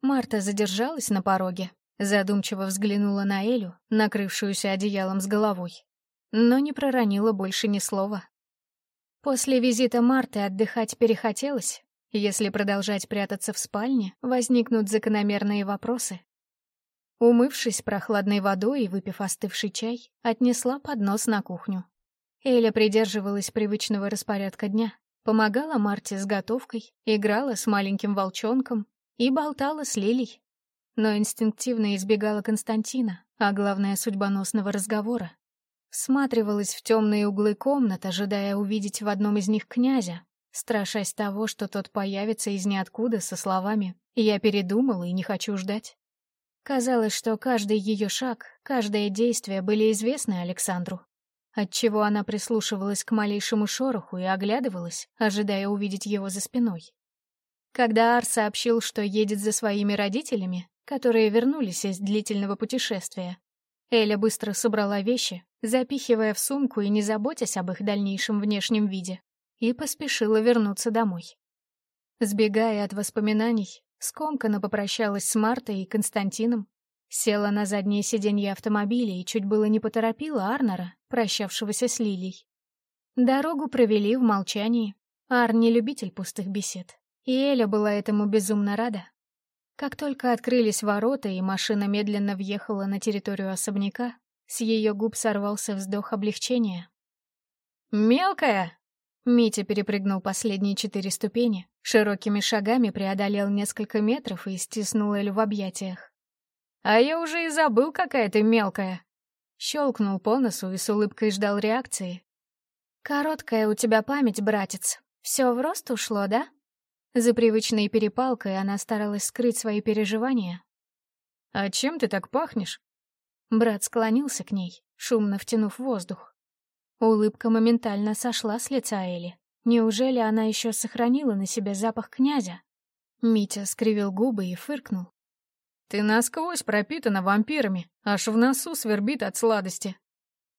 Марта задержалась на пороге, Задумчиво взглянула на Элю, накрывшуюся одеялом с головой, но не проронила больше ни слова. После визита Марты отдыхать перехотелось. Если продолжать прятаться в спальне, возникнут закономерные вопросы. Умывшись прохладной водой и выпив остывший чай, отнесла поднос на кухню. Эля придерживалась привычного распорядка дня, помогала Марте с готовкой, играла с маленьким волчонком и болтала с Лилей, но инстинктивно избегала Константина, а главное — судьбоносного разговора. Всматривалась в темные углы комнат, ожидая увидеть в одном из них князя, страшась того, что тот появится из ниоткуда со словами «Я передумала и не хочу ждать». Казалось, что каждый ее шаг, каждое действие были известны Александру, отчего она прислушивалась к малейшему шороху и оглядывалась, ожидая увидеть его за спиной. Когда Ар сообщил, что едет за своими родителями, которые вернулись из длительного путешествия. Эля быстро собрала вещи, запихивая в сумку и не заботясь об их дальнейшем внешнем виде, и поспешила вернуться домой. Сбегая от воспоминаний, скомканно попрощалась с Мартой и Константином, села на заднее сиденье автомобиля и чуть было не поторопила Арнера, прощавшегося с Лилей. Дорогу провели в молчании. Ар не любитель пустых бесед, и Эля была этому безумно рада. Как только открылись ворота и машина медленно въехала на территорию особняка, с ее губ сорвался вздох облегчения. «Мелкая!» Митя перепрыгнул последние четыре ступени, широкими шагами преодолел несколько метров и стиснул Элю в объятиях. «А я уже и забыл, какая ты мелкая!» Щелкнул по носу и с улыбкой ждал реакции. «Короткая у тебя память, братец. Все в рост ушло, да?» За привычной перепалкой она старалась скрыть свои переживания. «А чем ты так пахнешь?» Брат склонился к ней, шумно втянув воздух. Улыбка моментально сошла с лица Эли. Неужели она еще сохранила на себе запах князя? Митя скривил губы и фыркнул. «Ты насквозь пропитана вампирами, аж в носу свербит от сладости».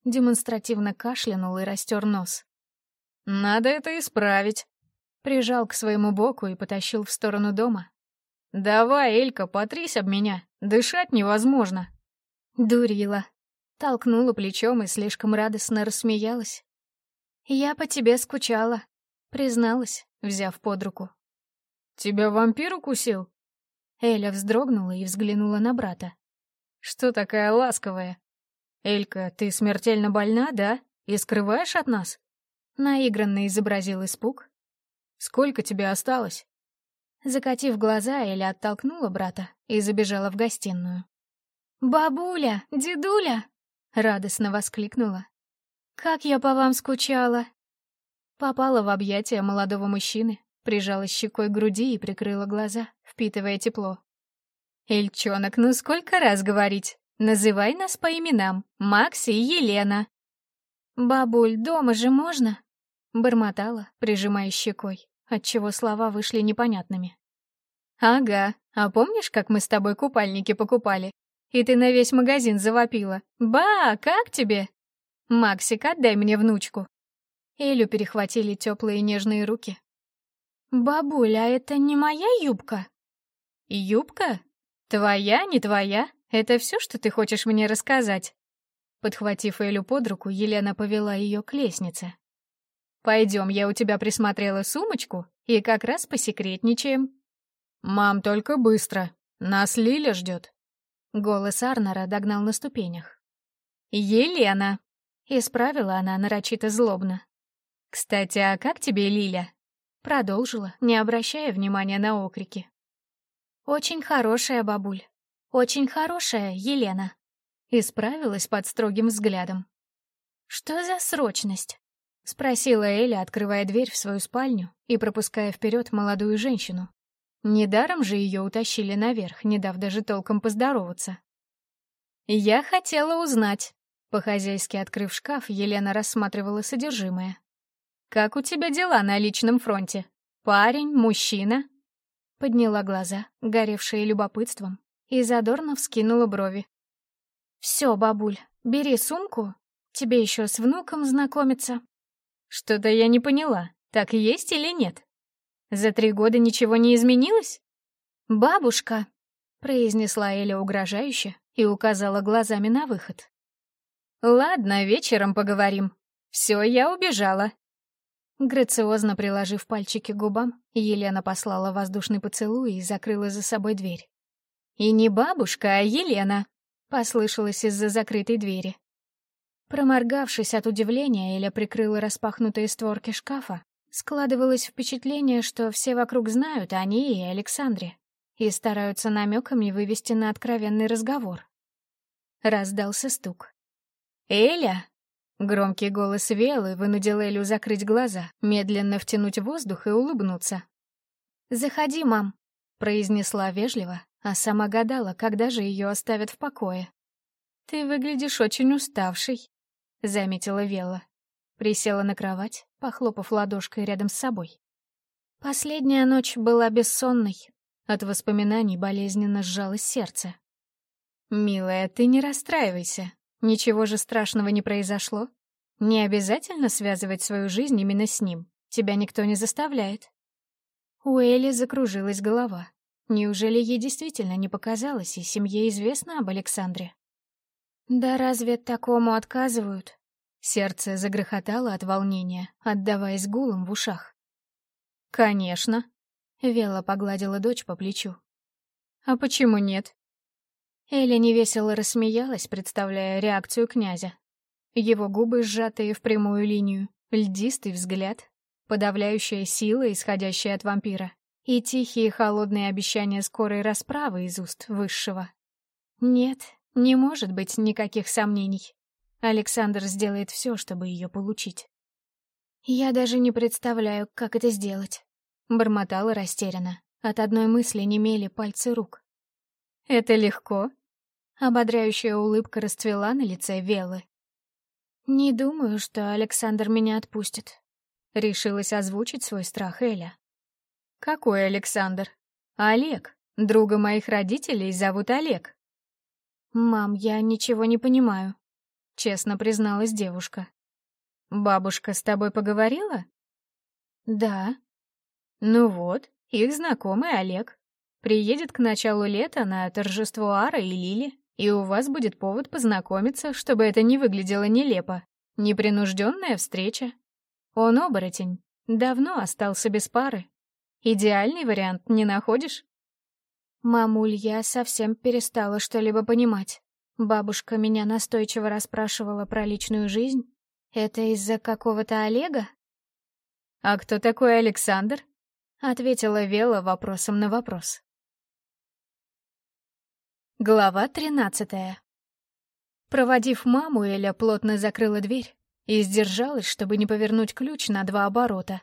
Демонстративно кашлянул и растер нос. «Надо это исправить», Прижал к своему боку и потащил в сторону дома. «Давай, Элька, потрись об меня, дышать невозможно». Дурила. Толкнула плечом и слишком радостно рассмеялась. «Я по тебе скучала», — призналась, взяв под руку. «Тебя вампир укусил?» Эля вздрогнула и взглянула на брата. «Что такая ласковая? Элька, ты смертельно больна, да? И скрываешь от нас?» Наигранно изобразил испуг, Сколько тебе осталось?» Закатив глаза, Эля оттолкнула брата и забежала в гостиную. «Бабуля! Дедуля!» — радостно воскликнула. «Как я по вам скучала!» Попала в объятия молодого мужчины, прижала щекой к груди и прикрыла глаза, впитывая тепло. «Эльчонок, ну сколько раз говорить? Называй нас по именам, Макс и Елена!» «Бабуль, дома же можно?» — бормотала, прижимая щекой отчего слова вышли непонятными. «Ага, а помнишь, как мы с тобой купальники покупали? И ты на весь магазин завопила. Ба, как тебе?» «Максик, отдай мне внучку». Элю перехватили теплые нежные руки. «Бабуля, а это не моя юбка?» «Юбка? Твоя, не твоя? Это все, что ты хочешь мне рассказать?» Подхватив Элю под руку, Елена повела ее к лестнице. «Пойдем, я у тебя присмотрела сумочку, и как раз посекретничаем». «Мам, только быстро. Нас Лиля ждет». Голос Арнера догнал на ступенях. «Елена!» — исправила она нарочито злобно. «Кстати, а как тебе Лиля?» Продолжила, не обращая внимания на окрики. «Очень хорошая бабуль. Очень хорошая Елена». Исправилась под строгим взглядом. «Что за срочность?» — спросила Эля, открывая дверь в свою спальню и пропуская вперед молодую женщину. Недаром же ее утащили наверх, не дав даже толком поздороваться. «Я хотела узнать». По-хозяйски открыв шкаф, Елена рассматривала содержимое. «Как у тебя дела на личном фронте? Парень, мужчина?» Подняла глаза, горевшие любопытством, и задорно вскинула брови. «Все, бабуль, бери сумку. Тебе еще с внуком знакомиться». «Что-то я не поняла, так есть или нет? За три года ничего не изменилось?» «Бабушка», — произнесла Эля угрожающе и указала глазами на выход. «Ладно, вечером поговорим. Все, я убежала». Грациозно приложив пальчики к губам, Елена послала воздушный поцелуй и закрыла за собой дверь. «И не бабушка, а Елена!» Послышалось из-за закрытой двери. Проморгавшись от удивления, Эля прикрыла распахнутые створки шкафа. Складывалось впечатление, что все вокруг знают о ней и Александре и стараются намеками вывести на откровенный разговор. Раздался стук. «Эля!» Громкий голос Велы вынудил Элю закрыть глаза, медленно втянуть воздух и улыбнуться. «Заходи, мам», — произнесла вежливо, а сама гадала, когда же ее оставят в покое. «Ты выглядишь очень уставшей», — заметила Вела. Присела на кровать, похлопав ладошкой рядом с собой. Последняя ночь была бессонной. От воспоминаний болезненно сжалось сердце. «Милая, ты не расстраивайся. Ничего же страшного не произошло. Не обязательно связывать свою жизнь именно с ним. Тебя никто не заставляет». У Элли закружилась голова. Неужели ей действительно не показалось, и семье известно об Александре? «Да разве такому отказывают?» Сердце загрохотало от волнения, отдаваясь гулом в ушах. «Конечно», — Вела погладила дочь по плечу. «А почему нет?» Эля невесело рассмеялась, представляя реакцию князя. Его губы, сжатые в прямую линию, льдистый взгляд, подавляющая сила, исходящая от вампира, и тихие холодные обещания скорой расправы из уст высшего. Нет, не может быть никаких сомнений. Александр сделает все, чтобы ее получить. «Я даже не представляю, как это сделать», — бормотала растерянно. От одной мысли немели пальцы рук. «Это легко?» Ободряющая улыбка расцвела на лице Велы. «Не думаю, что Александр меня отпустит», — решилась озвучить свой страх Эля. «Какой Александр? Олег. Друга моих родителей зовут Олег». «Мам, я ничего не понимаю», — честно призналась девушка. «Бабушка с тобой поговорила?» «Да». «Ну вот, их знакомый Олег. Приедет к началу лета на торжество Ара и Лили, и у вас будет повод познакомиться, чтобы это не выглядело нелепо. Непринужденная встреча. Он оборотень. Давно остался без пары. Идеальный вариант не находишь? Мамуль, я совсем перестала что-либо понимать. Бабушка меня настойчиво расспрашивала про личную жизнь. Это из-за какого-то Олега? А кто такой Александр? Ответила Вела вопросом на вопрос. Глава тринадцатая. Проводив маму, Эля плотно закрыла дверь и сдержалась, чтобы не повернуть ключ на два оборота.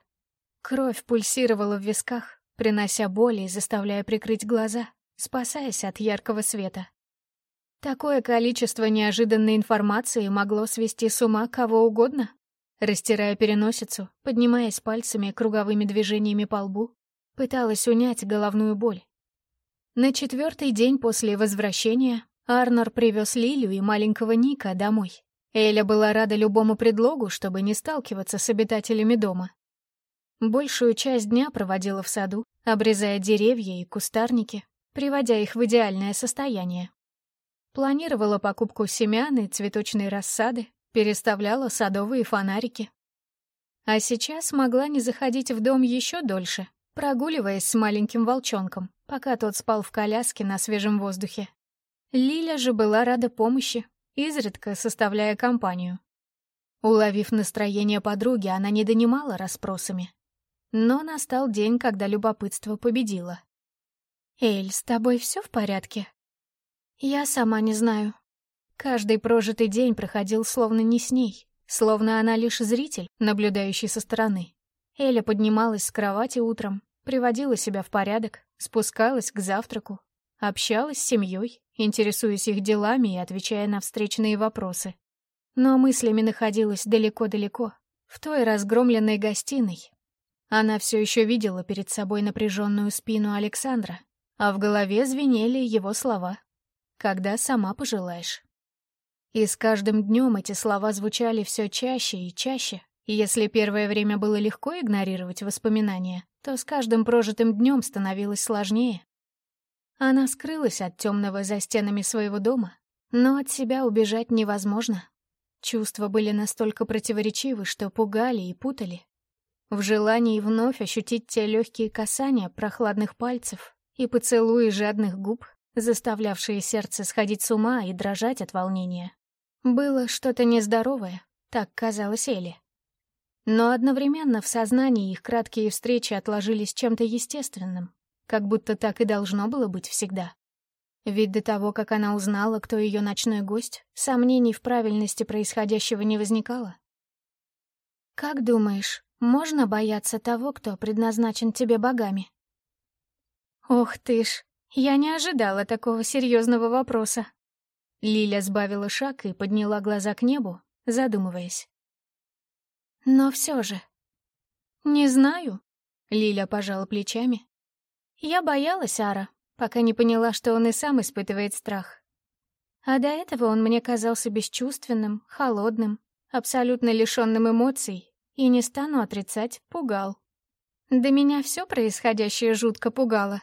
Кровь пульсировала в висках, принося боли и заставляя прикрыть глаза, спасаясь от яркого света. Такое количество неожиданной информации могло свести с ума кого угодно. Растирая переносицу, поднимаясь пальцами круговыми движениями по лбу, пыталась унять головную боль. На четвертый день после возвращения Арнор привез Лилю и маленького Ника домой. Эля была рада любому предлогу, чтобы не сталкиваться с обитателями дома. Большую часть дня проводила в саду, обрезая деревья и кустарники, приводя их в идеальное состояние. Планировала покупку семян и цветочной рассады, переставляла садовые фонарики. А сейчас могла не заходить в дом еще дольше, прогуливаясь с маленьким волчонком, пока тот спал в коляске на свежем воздухе. Лиля же была рада помощи, изредка составляя компанию. Уловив настроение подруги, она не донимала расспросами. Но настал день, когда любопытство победило. «Эль, с тобой все в порядке?» «Я сама не знаю». Каждый прожитый день проходил словно не с ней, словно она лишь зритель, наблюдающий со стороны. Эля поднималась с кровати утром, приводила себя в порядок, спускалась к завтраку, общалась с семьей, интересуясь их делами и отвечая на встречные вопросы. Но мыслями находилась далеко-далеко, в той разгромленной гостиной. Она все еще видела перед собой напряженную спину Александра, а в голове звенели его слова «Когда сама пожелаешь». И с каждым днем эти слова звучали все чаще и чаще, и если первое время было легко игнорировать воспоминания, то с каждым прожитым днем становилось сложнее. Она скрылась от темного за стенами своего дома, но от себя убежать невозможно. Чувства были настолько противоречивы, что пугали и путали. В желании вновь ощутить те легкие касания прохладных пальцев и поцелуи жадных губ, заставлявшие сердце сходить с ума и дрожать от волнения. Было что-то нездоровое, так казалось Элли. Но одновременно в сознании их краткие встречи отложились чем-то естественным, как будто так и должно было быть всегда. Ведь до того, как она узнала, кто ее ночной гость, сомнений в правильности происходящего не возникало. «Как думаешь, можно бояться того, кто предназначен тебе богами?» «Ох ты ж, я не ожидала такого серьезного вопроса». Лиля сбавила шаг и подняла глаза к небу, задумываясь. «Но все же...» «Не знаю», — Лиля пожала плечами, я боялась Ара, пока не поняла, что он и сам испытывает страх. А до этого он мне казался бесчувственным, холодным, абсолютно лишенным эмоций, и не стану отрицать, пугал. До меня все происходящее жутко пугало.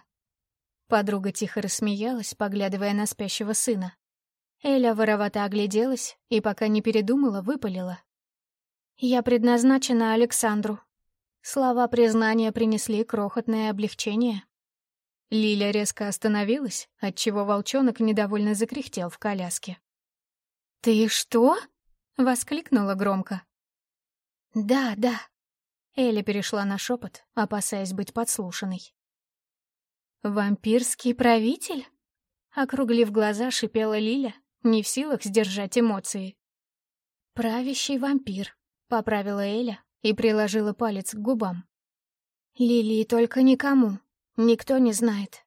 Подруга тихо рассмеялась, поглядывая на спящего сына. Эля воровато огляделась и, пока не передумала, выпалила. «Я предназначена Александру». Слова признания принесли крохотное облегчение. Лиля резко остановилась, отчего волчонок недовольно закряхтел в коляске. «Ты что?» — воскликнула громко. «Да, да». Эля перешла на шепот, опасаясь быть подслушанной. «Вампирский правитель?» Округлив глаза, шипела Лиля, не в силах сдержать эмоции. «Правящий вампир», — поправила Эля и приложила палец к губам. «Лилии только никому, Никто не знает.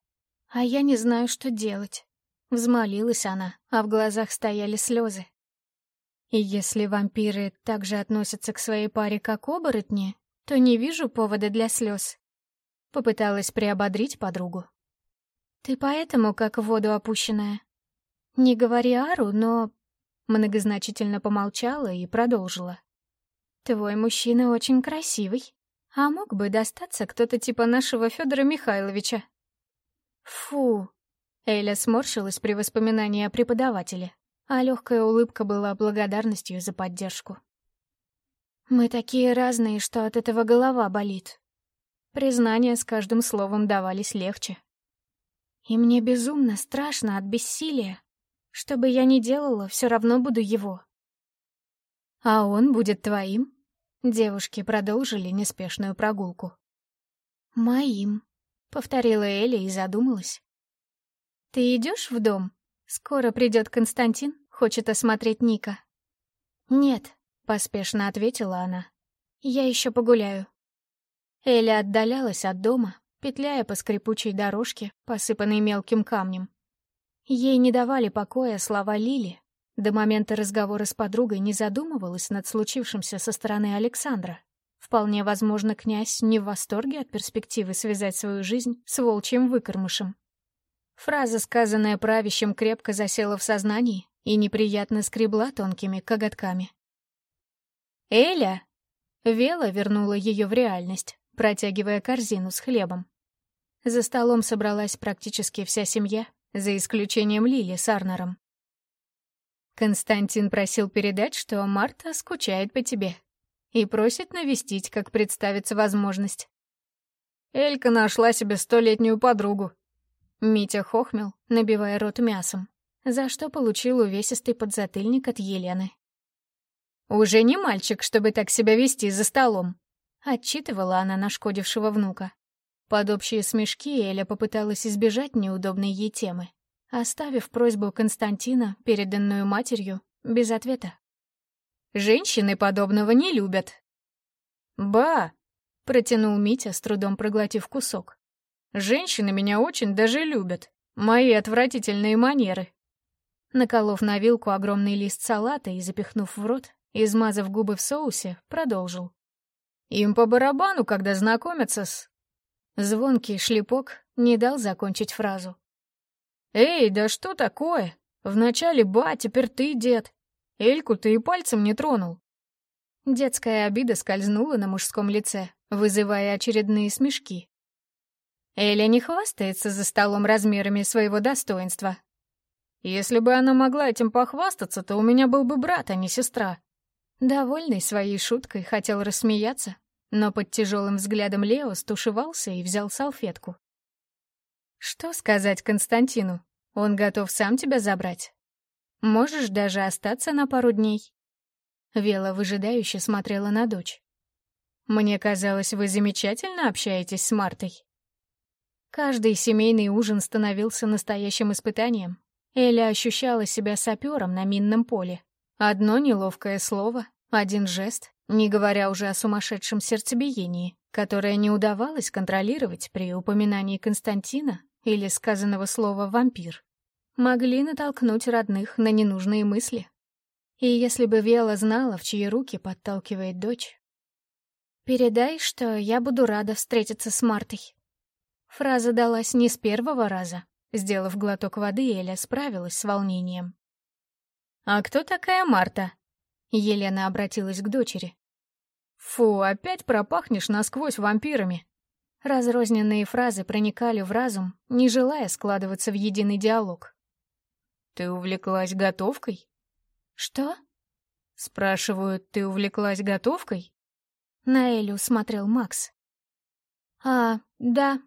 А я не знаю, что делать. Взмолилась она, а в глазах стояли слезы. И если вампиры также относятся к своей паре как оборотни, то не вижу повода для слез. Попыталась приободрить подругу. Ты поэтому как в воду опущенная. Не говори Ару, но... Многозначительно помолчала и продолжила. Твой мужчина очень красивый. А мог бы достаться кто-то типа нашего Федора Михайловича. Фу. Эля сморщилась при воспоминании о преподавателе, а легкая улыбка была благодарностью за поддержку. Мы такие разные, что от этого голова болит. Признания с каждым словом давались легче. И мне безумно страшно от бессилия. Что бы я ни делала, все равно буду его. А он будет твоим? Девушки продолжили неспешную прогулку. «Моим», — повторила Эля и задумалась. «Ты идешь в дом? Скоро придет Константин, хочет осмотреть Ника». «Нет», — поспешно ответила она. «Я еще погуляю». Эля отдалялась от дома, петляя по скрипучей дорожке, посыпанной мелким камнем. Ей не давали покоя слова Лили, до момента разговора с подругой не задумывалась над случившимся со стороны Александра. Вполне возможно, князь не в восторге от перспективы связать свою жизнь с волчьим выкормышем. Фраза, сказанная правящим, крепко засела в сознании, и неприятно скребла тонкими коготками. «Эля!» Вела вернула ее в реальность, протягивая корзину с хлебом. За столом собралась практически вся семья, за исключением Лили с Арнером. Константин просил передать, что Марта скучает по тебе и просит навестить, как представится возможность. Элька нашла себе столетнюю подругу. Митя хохмел, набивая рот мясом, за что получил увесистый подзатыльник от Елены. «Уже не мальчик, чтобы так себя вести за столом», — отчитывала она нашкодившего внука. Под общие смешки Эля попыталась избежать неудобной ей темы, оставив просьбу Константина, переданную матерью, без ответа. «Женщины подобного не любят». «Ба!» — протянул Митя, с трудом проглотив кусок. «Женщины меня очень даже любят. Мои отвратительные манеры». Наколов на вилку огромный лист салата и запихнув в рот, измазав губы в соусе, продолжил. «Им по барабану, когда знакомятся с Звонкий шлепок не дал закончить фразу. «Эй, да что такое? Вначале ба, теперь ты, дед. Эльку ты и пальцем не тронул». Детская обида скользнула на мужском лице, вызывая очередные смешки. Эля не хвастается за столом размерами своего достоинства. Если бы она могла этим похвастаться, то у меня был бы брат, а не сестра. Довольный своей шуткой, хотел рассмеяться, но под тяжелым взглядом Лео стушевался и взял салфетку. «Что сказать Константину? Он готов сам тебя забрать. Можешь даже остаться на пару дней». Вела выжидающе смотрела на дочь. «Мне казалось, вы замечательно общаетесь с Мартой». Каждый семейный ужин становился настоящим испытанием. Эля ощущала себя сапером на минном поле. Одно неловкое слово, один жест, не говоря уже о сумасшедшем сердцебиении, которое не удавалось контролировать при упоминании Константина или сказанного слова «вампир», могли натолкнуть родных на ненужные мысли. И если бы Вела знала, в чьи руки подталкивает дочь... «Передай, что я буду рада встретиться с Мартой». Фраза далась не с первого раза. Сделав глоток воды, Эля справилась с волнением. «А кто такая Марта?» Елена обратилась к дочери. «Фу, опять пропахнешь насквозь вампирами!» Разрозненные фразы проникали в разум, не желая складываться в единый диалог. «Ты увлеклась готовкой?» «Что?» «Спрашиваю, ты увлеклась готовкой?» На Элю смотрел Макс. «А, да».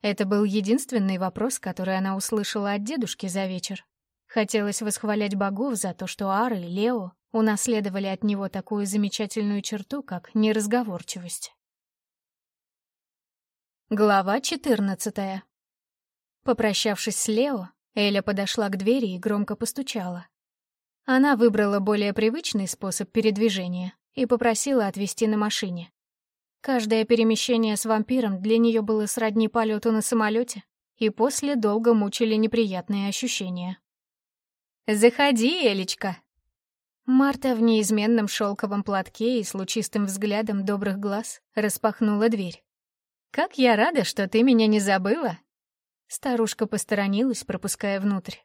Это был единственный вопрос, который она услышала от дедушки за вечер. Хотелось восхвалять богов за то, что Ара и Лео унаследовали от него такую замечательную черту, как неразговорчивость. Глава 14 Попрощавшись с Лео, Эля подошла к двери и громко постучала. Она выбрала более привычный способ передвижения и попросила отвезти на машине. Каждое перемещение с вампиром для нее было сродни полету на самолете, и после долго мучили неприятные ощущения. «Заходи, Элечка!» Марта в неизменном шелковом платке и с лучистым взглядом добрых глаз распахнула дверь. «Как я рада, что ты меня не забыла!» Старушка посторонилась, пропуская внутрь.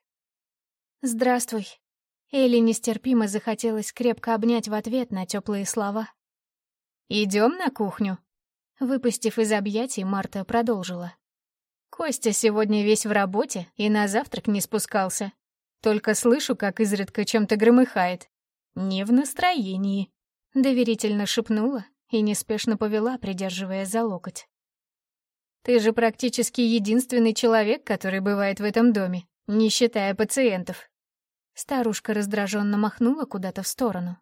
«Здравствуй». Элли нестерпимо захотелось крепко обнять в ответ на теплые слова. «Идем на кухню?» Выпустив из объятий, Марта продолжила. «Костя сегодня весь в работе и на завтрак не спускался. Только слышу, как изредка чем-то громыхает. «Не в настроении», — доверительно шепнула и неспешно повела, придерживая за локоть. «Ты же практически единственный человек, который бывает в этом доме, не считая пациентов». Старушка раздраженно махнула куда-то в сторону.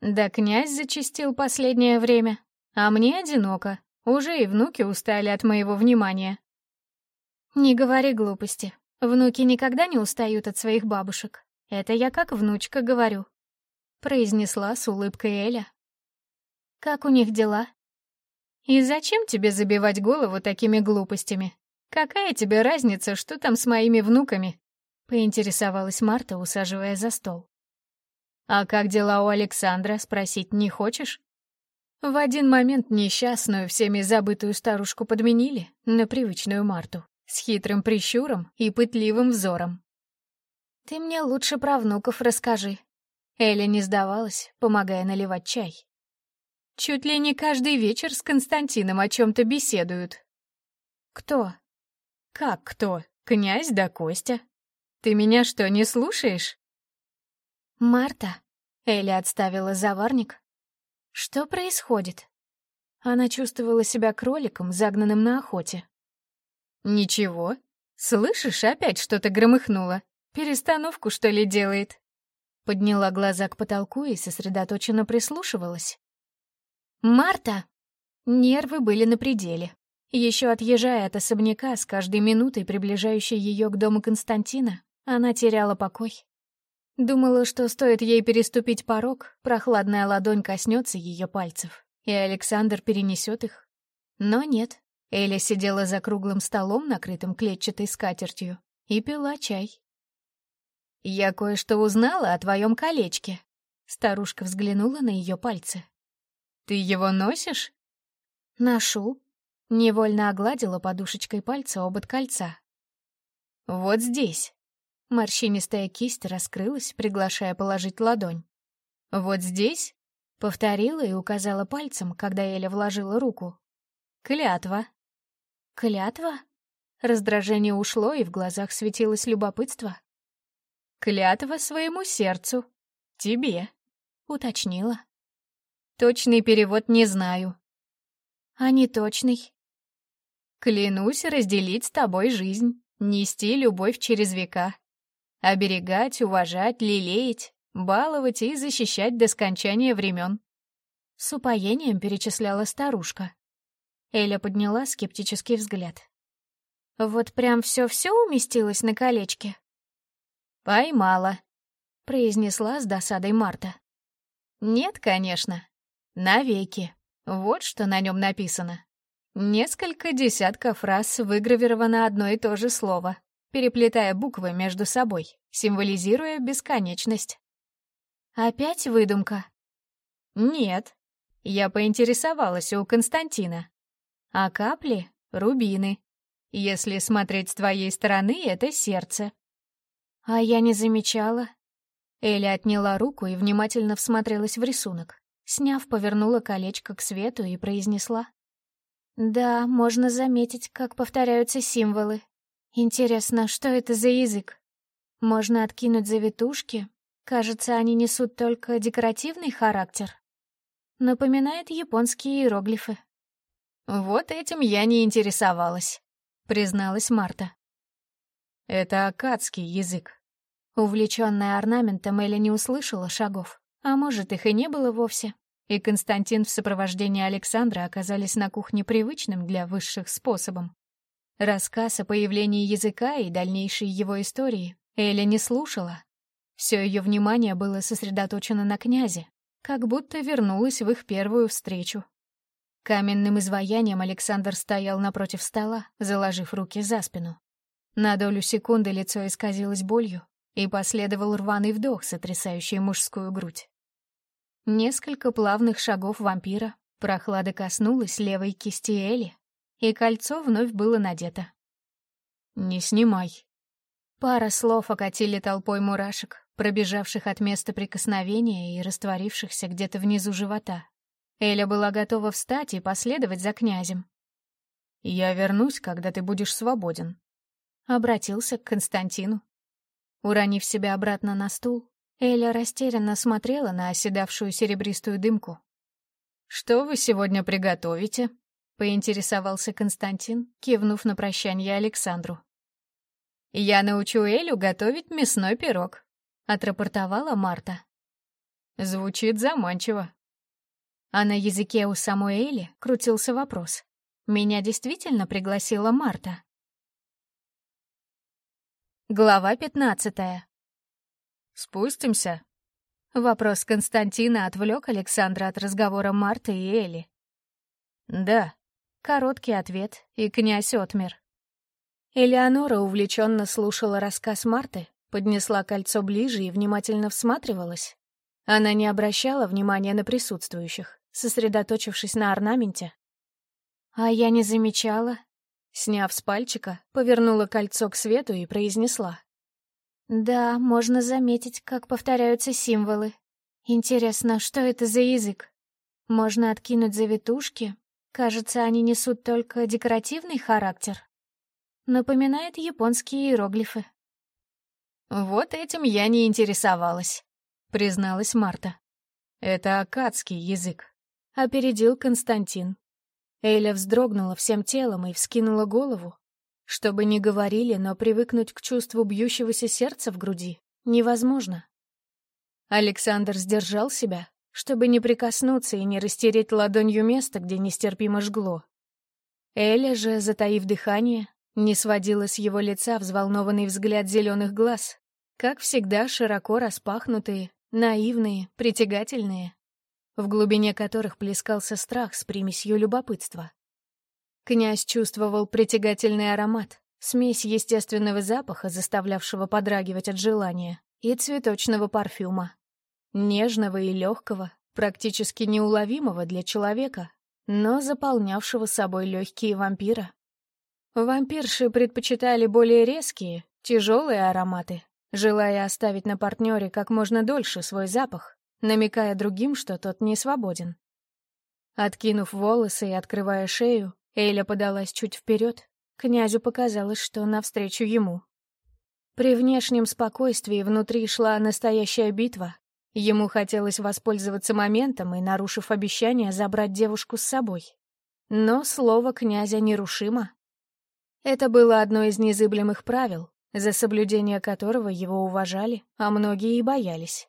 «Да князь зачистил последнее время, а мне одиноко, уже и внуки устали от моего внимания». «Не говори глупости. Внуки никогда не устают от своих бабушек. Это я как внучка говорю произнесла с улыбкой Эля. «Как у них дела?» «И зачем тебе забивать голову такими глупостями? Какая тебе разница, что там с моими внуками?» — поинтересовалась Марта, усаживая за стол. «А как дела у Александра, спросить не хочешь?» В один момент несчастную, всеми забытую старушку подменили на привычную Марту с хитрым прищуром и пытливым взором. Ты мне лучше про внуков расскажи. Эля не сдавалась, помогая наливать чай. Чуть ли не каждый вечер с Константином о чем-то беседуют. Кто? Как кто? Князь да Костя. Ты меня что, не слушаешь? Марта. Эля отставила заварник. Что происходит? Она чувствовала себя кроликом, загнанным на охоте. Ничего. Слышишь, опять что-то громыхнуло. Перестановку, что ли, делает? Подняла глаза к потолку и сосредоточенно прислушивалась. «Марта!» Нервы были на пределе. Еще отъезжая от особняка, с каждой минутой приближающей ее к дому Константина, она теряла покой. Думала, что стоит ей переступить порог, прохладная ладонь коснется ее пальцев, и Александр перенесет их. Но нет. Эля сидела за круглым столом, накрытым клетчатой скатертью, и пила чай. «Я кое-что узнала о твоем колечке». Старушка взглянула на ее пальцы. «Ты его носишь?» «Ношу», Невольно огладила подушечкой пальца обод кольца. «Вот здесь». Морщинистая кисть раскрылась, приглашая положить ладонь. «Вот здесь?» — повторила и указала пальцем, когда Эля вложила руку. «Клятва». «Клятва?» Раздражение ушло, и в глазах светилось любопытство. «Клятва своему сердцу. Тебе», — уточнила. «Точный перевод не знаю». «А не точный?» Клянусь разделить с тобой жизнь, нести любовь через века. Оберегать, уважать, лелеять, баловать и защищать до скончания времен. С упоением перечисляла старушка. Эля подняла скептический взгляд. «Вот прям все-все уместилось на колечке?» «Поймала», — произнесла с досадой Марта. «Нет, конечно. Навеки. Вот что на нем написано. Несколько десятков раз выгравировано одно и то же слово, переплетая буквы между собой, символизируя бесконечность. Опять выдумка? Нет. Я поинтересовалась у Константина. А капли — рубины. Если смотреть с твоей стороны, это сердце. А я не замечала. Эля отняла руку и внимательно всмотрелась в рисунок. Сняв, повернула колечко к свету и произнесла. Да, можно заметить, как повторяются символы. Интересно, что это за язык? Можно откинуть завитушки. Кажется, они несут только декоративный характер. Напоминает японские иероглифы. «Вот этим я не интересовалась», — призналась Марта. «Это акадский язык». Увлеченная орнаментом, Эля не услышала шагов, а может, их и не было вовсе и Константин в сопровождении Александра оказались на кухне привычным для высших способом. Рассказ о появлении языка и дальнейшей его истории Эля не слушала. Все ее внимание было сосредоточено на князе, как будто вернулась в их первую встречу. Каменным изваянием Александр стоял напротив стола, заложив руки за спину. На долю секунды лицо исказилось болью, и последовал рваный вдох, сотрясающий мужскую грудь. Несколько плавных шагов вампира, прохлада коснулась левой кисти Эли, и кольцо вновь было надето. «Не снимай». Пара слов окатили толпой мурашек, пробежавших от места прикосновения и растворившихся где-то внизу живота. Эля была готова встать и последовать за князем. «Я вернусь, когда ты будешь свободен», — обратился к Константину. Уронив себя обратно на стул, Эля растерянно смотрела на оседавшую серебристую дымку. «Что вы сегодня приготовите?» — поинтересовался Константин, кивнув на прощание Александру. «Я научу Элю готовить мясной пирог», — отрапортовала Марта. Звучит заманчиво. А на языке у самой Эли крутился вопрос. «Меня действительно пригласила Марта?» Глава пятнадцатая. «Спустимся?» Вопрос Константина отвлек Александра от разговора Марты и Эли. «Да». Короткий ответ, и князь отмер. Элеонора увлеченно слушала рассказ Марты, поднесла кольцо ближе и внимательно всматривалась. Она не обращала внимания на присутствующих, сосредоточившись на орнаменте. А я не замечала. Сняв с пальчика, повернула кольцо к свету и произнесла. Да, можно заметить, как повторяются символы. Интересно, что это за язык? Можно откинуть завитушки. Кажется, они несут только декоративный характер. Напоминает японские иероглифы. «Вот этим я не интересовалась», — призналась Марта. «Это акадский язык», — опередил Константин. Эля вздрогнула всем телом и вскинула голову. Чтобы не говорили, но привыкнуть к чувству бьющегося сердца в груди невозможно. Александр сдержал себя, чтобы не прикоснуться и не растереть ладонью место, где нестерпимо жгло. Эля же, затаив дыхание, не сводила с его лица взволнованный взгляд зеленых глаз, как всегда широко распахнутые, наивные, притягательные, в глубине которых плескался страх с примесью любопытства. Князь чувствовал притягательный аромат, смесь естественного запаха, заставлявшего подрагивать от желания, и цветочного парфюма. Нежного и легкого, практически неуловимого для человека, но заполнявшего собой легкие вампира. Вампирши предпочитали более резкие, тяжелые ароматы, желая оставить на партнере как можно дольше свой запах, намекая другим, что тот не свободен. Откинув волосы и открывая шею, Эйля подалась чуть вперед. Князю показалось, что навстречу ему. При внешнем спокойствии внутри шла настоящая битва. Ему хотелось воспользоваться моментом и, нарушив обещание, забрать девушку с собой. Но слово князя нерушимо. Это было одно из незыблемых правил, за соблюдение которого его уважали, а многие и боялись.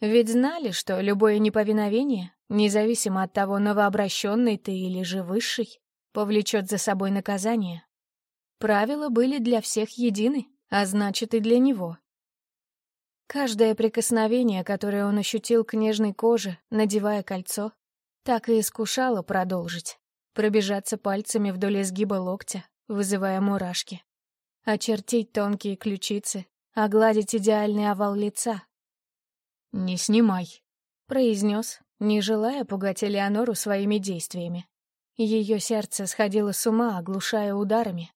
Ведь знали, что любое неповиновение, независимо от того, новообращенный ты или же высший, повлечет за собой наказание. Правила были для всех едины, а значит и для него. Каждое прикосновение, которое он ощутил к нежной коже, надевая кольцо, так и искушало продолжить, пробежаться пальцами вдоль изгиба локтя, вызывая мурашки. Очертить тонкие ключицы, огладить идеальный овал лица. «Не снимай», — произнес, не желая пугать Элеонору своими действиями. Ее сердце сходило с ума, оглушая ударами.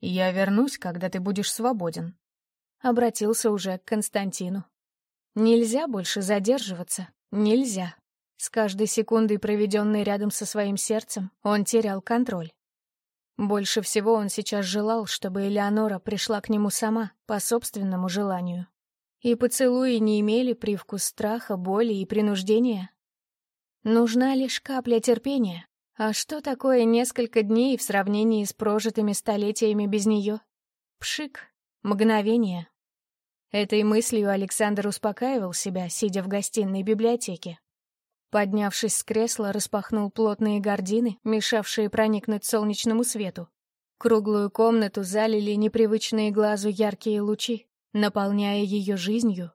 «Я вернусь, когда ты будешь свободен», — обратился уже к Константину. «Нельзя больше задерживаться, нельзя». С каждой секундой, проведенной рядом со своим сердцем, он терял контроль. Больше всего он сейчас желал, чтобы Элеонора пришла к нему сама, по собственному желанию. И поцелуи не имели привкус страха, боли и принуждения. Нужна лишь капля терпения. А что такое несколько дней в сравнении с прожитыми столетиями без нее? Пшик, мгновение. Этой мыслью Александр успокаивал себя, сидя в гостиной библиотеке. Поднявшись с кресла, распахнул плотные гардины, мешавшие проникнуть солнечному свету. Круглую комнату залили непривычные глазу яркие лучи, наполняя ее жизнью.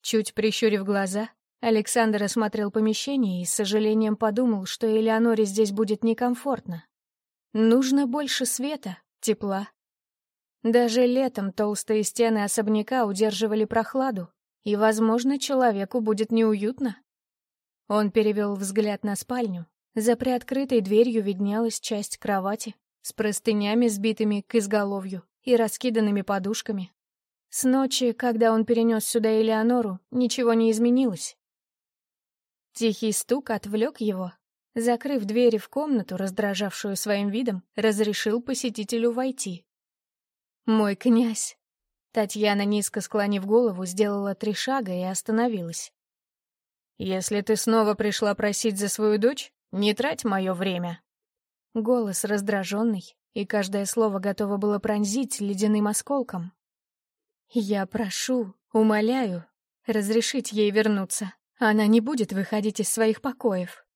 Чуть прищурив глаза, Александр осмотрел помещение и с сожалением подумал, что Элеоноре здесь будет некомфортно. Нужно больше света, тепла. Даже летом толстые стены особняка удерживали прохладу, и, возможно, человеку будет неуютно. Он перевел взгляд на спальню. За приоткрытой дверью виднелась часть кровати с простынями, сбитыми к изголовью и раскиданными подушками. С ночи, когда он перенес сюда Элеонору, ничего не изменилось. Тихий стук отвлек его. Закрыв двери в комнату, раздражавшую своим видом, разрешил посетителю войти. «Мой князь!» Татьяна, низко склонив голову, сделала три шага и остановилась. «Если ты снова пришла просить за свою дочь, не трать мое время». Голос раздраженный, и каждое слово готово было пронзить ледяным осколком. «Я прошу, умоляю, разрешить ей вернуться. Она не будет выходить из своих покоев».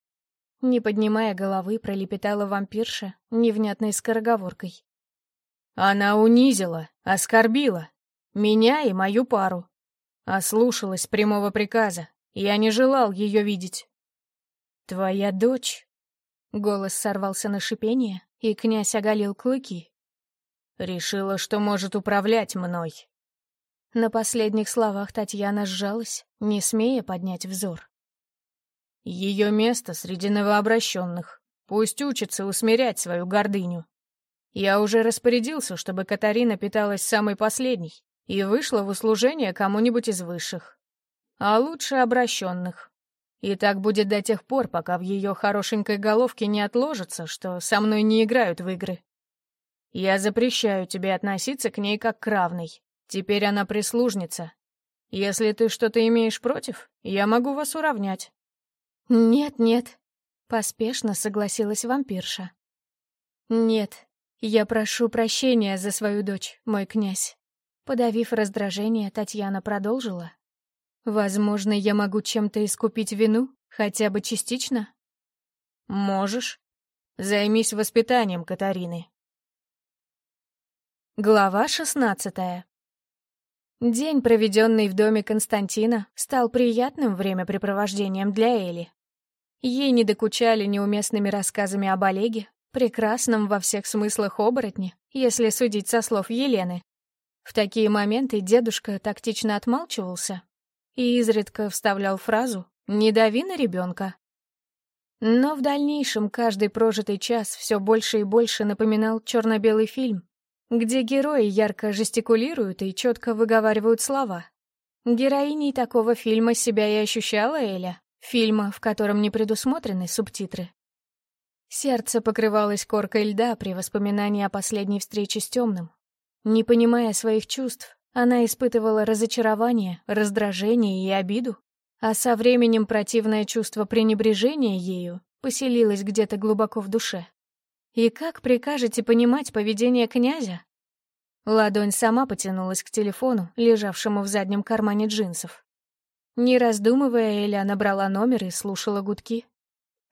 Не поднимая головы, пролепетала вампирша невнятной скороговоркой. «Она унизила, оскорбила. Меня и мою пару. Ослушалась прямого приказа. Я не желал ее видеть. «Твоя дочь...» Голос сорвался на шипение, и князь оголил клыки. «Решила, что может управлять мной». На последних словах Татьяна сжалась, не смея поднять взор. Ее место среди новообращенных. Пусть учится усмирять свою гордыню. Я уже распорядился, чтобы Катарина питалась самой последней, и вышла в услужение кому-нибудь из высших. А лучше обращенных. И так будет до тех пор, пока в ее хорошенькой головке не отложится, что со мной не играют в игры. Я запрещаю тебе относиться к ней как к равной. Теперь она прислужница. Если ты что-то имеешь против, я могу вас уравнять. Нет, нет, поспешно согласилась вампирша. Нет, я прошу прощения за свою дочь, мой князь. Подавив раздражение, Татьяна продолжила. Возможно, я могу чем-то искупить вину, хотя бы частично? Можешь. Займись воспитанием Катарины. Глава шестнадцатая. День, проведенный в доме Константина, стал приятным времяпрепровождением для Эли. Ей не докучали неуместными рассказами об Олеге, прекрасном во всех смыслах оборотне, если судить со слов Елены. В такие моменты дедушка тактично отмалчивался, и изредка вставлял фразу «Не дави на ребенка». Но в дальнейшем каждый прожитый час все больше и больше напоминал черно-белый фильм, где герои ярко жестикулируют и четко выговаривают слова. Героиней такого фильма себя и ощущала Эля, фильма, в котором не предусмотрены субтитры. Сердце покрывалось коркой льда при воспоминании о последней встрече с темным. Не понимая своих чувств, она испытывала разочарование, раздражение и обиду, а со временем противное чувство пренебрежения ею поселилось где-то глубоко в душе. И как прикажете понимать поведение князя? Ладонь сама потянулась к телефону, лежавшему в заднем кармане джинсов. Не раздумывая, Эля набрала номер и слушала гудки.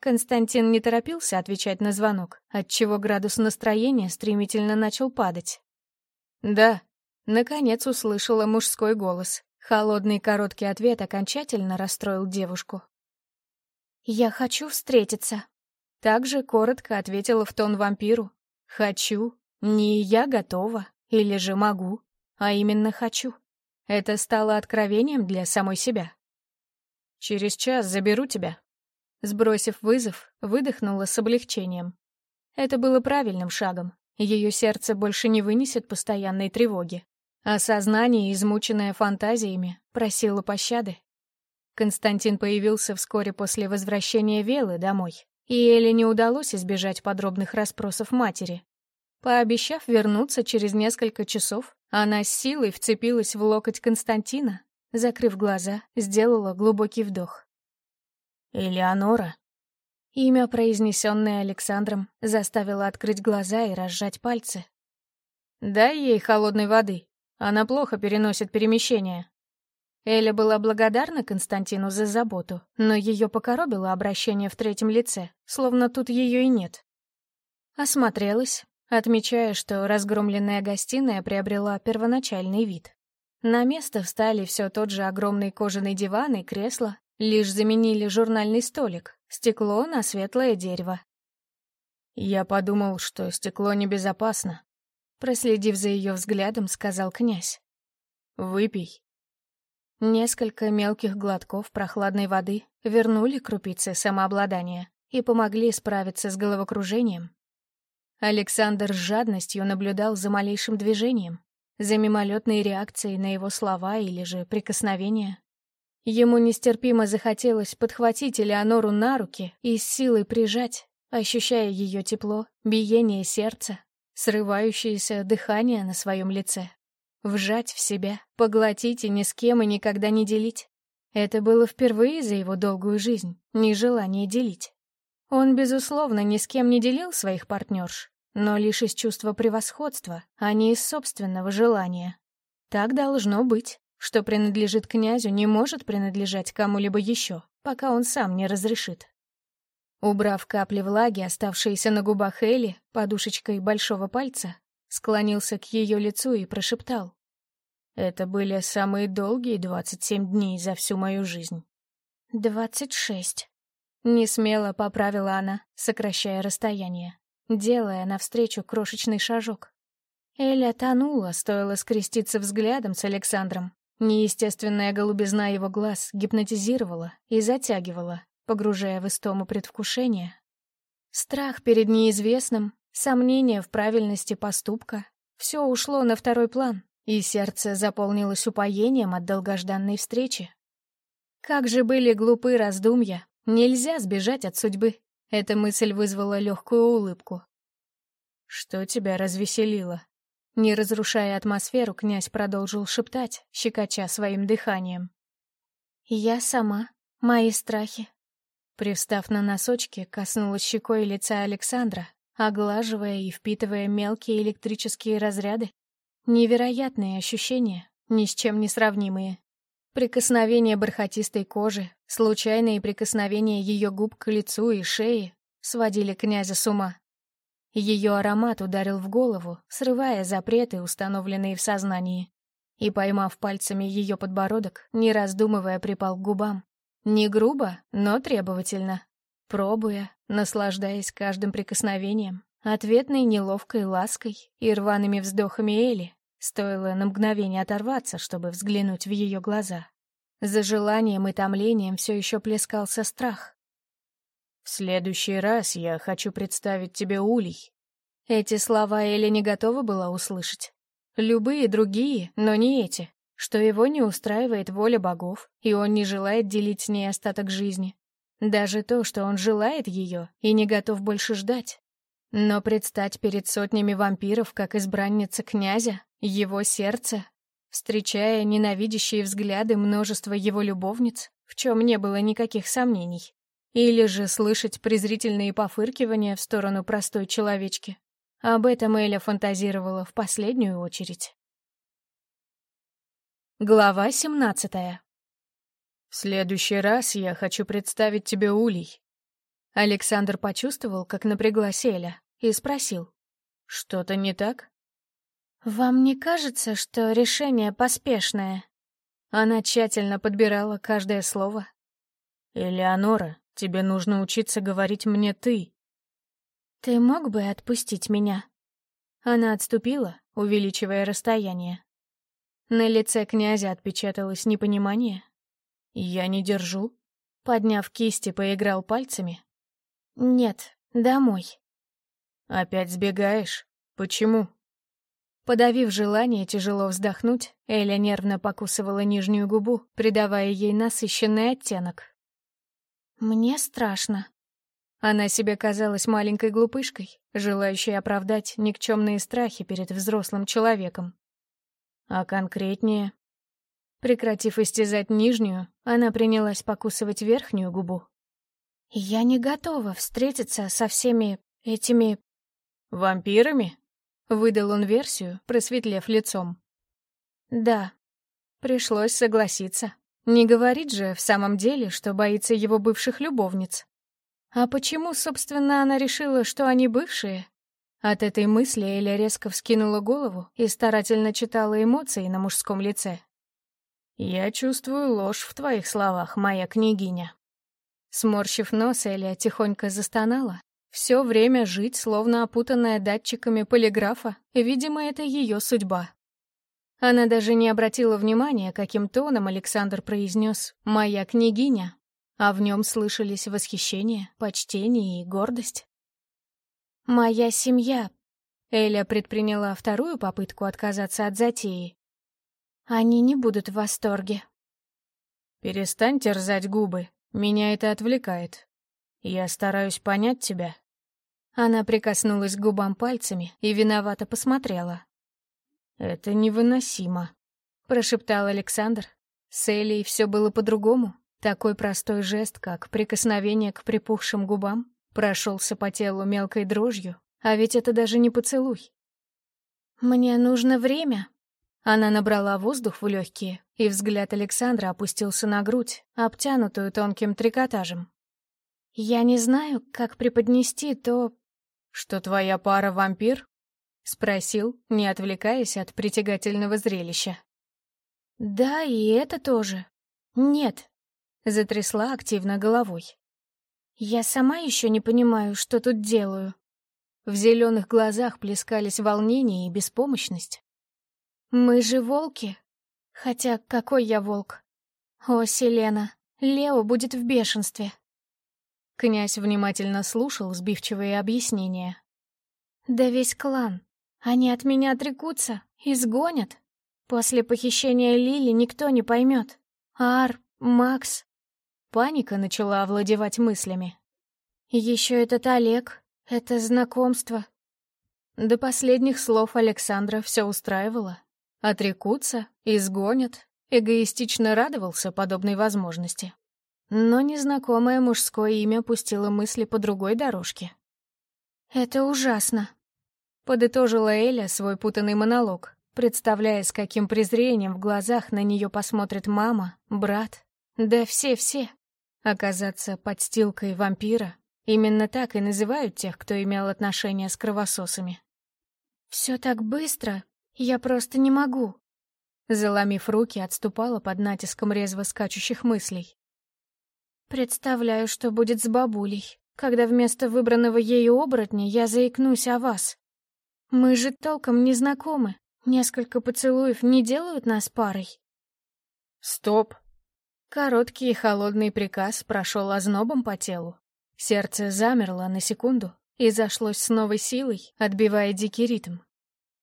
Константин не торопился отвечать на звонок, отчего градус настроения стремительно начал падать. «Да», Наконец услышала мужской голос. Холодный короткий ответ окончательно расстроил девушку. «Я хочу встретиться». Также коротко ответила в тон вампиру. «Хочу. Не я готова. Или же могу. А именно хочу». Это стало откровением для самой себя. «Через час заберу тебя». Сбросив вызов, выдохнула с облегчением. Это было правильным шагом. Ее сердце больше не вынесет постоянной тревоги а сознание, измученное фантазиями, просило пощады. Константин появился вскоре после возвращения Велы домой, и Эле не удалось избежать подробных расспросов матери. Пообещав вернуться через несколько часов, она с силой вцепилась в локоть Константина, закрыв глаза, сделала глубокий вдох. «Элеонора?» Имя, произнесенное Александром, заставило открыть глаза и разжать пальцы. «Дай ей холодной воды», она плохо переносит перемещения. Эля была благодарна Константину за заботу, но ее покоробило обращение в третьем лице, словно тут ее и нет. Осмотрелась, отмечая, что разгромленная гостиная приобрела первоначальный вид. На место встали все тот же огромный кожаный диван и кресло, лишь заменили журнальный столик, стекло на светлое дерево. Я подумал, что стекло небезопасно, Проследив за ее взглядом, сказал князь. «Выпей». Несколько мелких глотков прохладной воды вернули крупицы самообладания и помогли справиться с головокружением. Александр с жадностью наблюдал за малейшим движением, за мимолетной реакцией на его слова или же прикосновения. Ему нестерпимо захотелось подхватить Элеонору на руки и с силой прижать, ощущая ее тепло, биение сердца, срывающееся дыхание на своем лице. Вжать в себя, поглотить и ни с кем и никогда не делить. Это было впервые за его долгую жизнь, нежелание делить. Он, безусловно, ни с кем не делил своих партнерш, но лишь из чувства превосходства, а не из собственного желания. Так должно быть. Что принадлежит князю, не может принадлежать кому-либо еще, пока он сам не разрешит. Убрав капли влаги, оставшиеся на губах Элли, подушечкой большого пальца, склонился к ее лицу и прошептал. «Это были самые долгие двадцать семь дней за всю мою жизнь». «Двадцать шесть», — несмело поправила она, сокращая расстояние, делая навстречу крошечный шажок. Эля тонула, стоило скреститься взглядом с Александром. Неестественная голубизна его глаз гипнотизировала и затягивала, погружая в истому предвкушение. Страх перед неизвестным, сомнение в правильности поступка — все ушло на второй план, и сердце заполнилось упоением от долгожданной встречи. Как же были глупы раздумья, нельзя сбежать от судьбы. Эта мысль вызвала легкую улыбку. «Что тебя развеселило?» Не разрушая атмосферу, князь продолжил шептать, щекоча своим дыханием. «Я сама, мои страхи». Привстав на носочки, коснулась щекой лица Александра, оглаживая и впитывая мелкие электрические разряды. Невероятные ощущения, ни с чем не сравнимые. Прикосновение бархатистой кожи, случайные прикосновения ее губ к лицу и шее сводили князя с ума. Ее аромат ударил в голову, срывая запреты, установленные в сознании. И, поймав пальцами ее подбородок, не раздумывая, припал к губам. Не грубо, но требовательно. Пробуя, наслаждаясь каждым прикосновением, ответной неловкой лаской и рваными вздохами Эли, стоило на мгновение оторваться, чтобы взглянуть в ее глаза. За желанием и томлением все еще плескался страх. «В следующий раз я хочу представить тебе улей». Эти слова Эля не готова была услышать. Любые другие, но не эти, что его не устраивает воля богов, и он не желает делить с ней остаток жизни. Даже то, что он желает ее и не готов больше ждать. Но предстать перед сотнями вампиров, как избранница князя, его сердце, встречая ненавидящие взгляды множества его любовниц, в чем не было никаких сомнений, или же слышать презрительные пофыркивания в сторону простой человечки. Об этом Эля фантазировала в последнюю очередь. Глава семнадцатая. «В следующий раз я хочу представить тебе Улей». Александр почувствовал, как напряглась Эля, и спросил. «Что-то не так?» «Вам не кажется, что решение поспешное?» Она тщательно подбирала каждое слово. «Элеонора, Тебе нужно учиться говорить мне «ты». Ты мог бы отпустить меня? Она отступила, увеличивая расстояние. На лице князя отпечаталось непонимание. «Я не держу». Подняв кисти, поиграл пальцами. «Нет, домой». «Опять сбегаешь? Почему?» Подавив желание тяжело вздохнуть, Эля нервно покусывала нижнюю губу, придавая ей насыщенный оттенок. Мне страшно. Она себе казалась маленькой глупышкой, желающей оправдать никчемные страхи перед взрослым человеком. А конкретнее... Прекратив истязать нижнюю, она принялась покусывать верхнюю губу. «Я не готова встретиться со всеми этими...» «Вампирами?» — выдал он версию, просветлев лицом. «Да». Пришлось согласиться. Не говорит же в самом деле, что боится его бывших любовниц. А почему, собственно, она решила, что они бывшие? От этой мысли Эля резко вскинула голову и старательно читала эмоции на мужском лице. «Я чувствую ложь в твоих словах, моя княгиня». Сморщив нос, Эля тихонько застонала. Все время жить, словно опутанная датчиками полиграфа, видимо, это ее судьба. Она даже не обратила внимания, каким тоном Александр произнес «моя княгиня», а в нем слышались восхищение, почтение и гордость. «Моя семья», — Эля предприняла вторую попытку отказаться от затеи. «Они не будут в восторге». «Перестань терзать губы, меня это отвлекает. Я стараюсь понять тебя». Она прикоснулась к губам пальцами и виновато посмотрела. «Это невыносимо», — прошептал Александр. С Элей все было по-другому. Такой простой жест, как прикосновение к припухшим губам, прошелся по телу мелкой дрожью, а ведь это даже не поцелуй. «Мне нужно время». Она набрала воздух в легкие, и взгляд Александра опустился на грудь, обтянутую тонким трикотажем. «Я не знаю, как преподнести то...» «Что твоя пара вампир?» — спросил, не отвлекаясь от притягательного зрелища. «Да, и это тоже. Нет», — затрясла активно головой. «Я сама еще не понимаю, что тут делаю». В зеленых глазах плескались волнение и беспомощность. «Мы же волки. Хотя какой я волк? О, Селена, Лео будет в бешенстве». Князь внимательно слушал сбивчивые объяснения. «Да весь клан. Они от меня отрекутся, изгонят. После похищения Лили никто не поймет. Ар, Макс. Паника начала овладевать мыслями. Еще этот Олег, это знакомство. До последних слов Александра все устраивало. Отрекутся, изгонят. Эгоистично радовался подобной возможности. Но незнакомое мужское имя пустило мысли по другой дорожке. «Это ужасно», — подытожила Эля свой путанный монолог, представляя, с каким презрением в глазах на нее посмотрит мама, брат, да все-все. Оказаться подстилкой вампира — именно так и называют тех, кто имел отношения с кровососами. «Все так быстро, я просто не могу», Заломив руки, отступала под натиском резво скачущих мыслей. «Представляю, что будет с бабулей, когда вместо выбранного ею оборотня я заикнусь о вас. Мы же толком не знакомы, несколько поцелуев не делают нас парой». «Стоп!» Короткий и холодный приказ прошел ознобом по телу. Сердце замерло на секунду и зашлось с новой силой, отбивая дикий ритм.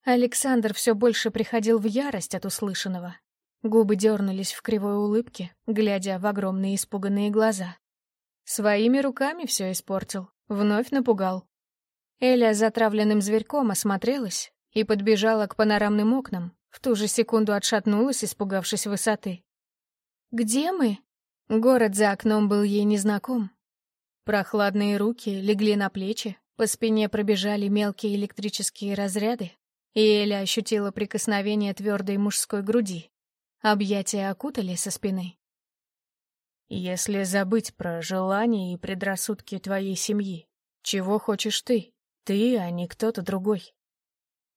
Александр все больше приходил в ярость от услышанного. Губы дернулись в кривой улыбке, глядя в огромные испуганные глаза. Своими руками все испортил, вновь напугал. Эля затравленным зверьком осмотрелась и подбежала к панорамным окнам, в ту же секунду отшатнулась, испугавшись высоты. «Где мы?» Город за окном был ей незнаком. Прохладные руки легли на плечи, по спине пробежали мелкие электрические разряды, и Эля ощутила прикосновение твердой мужской груди. Объятия окутали со спины. «Если забыть про желания и предрассудки твоей семьи, чего хочешь ты? Ты, а не кто-то другой?»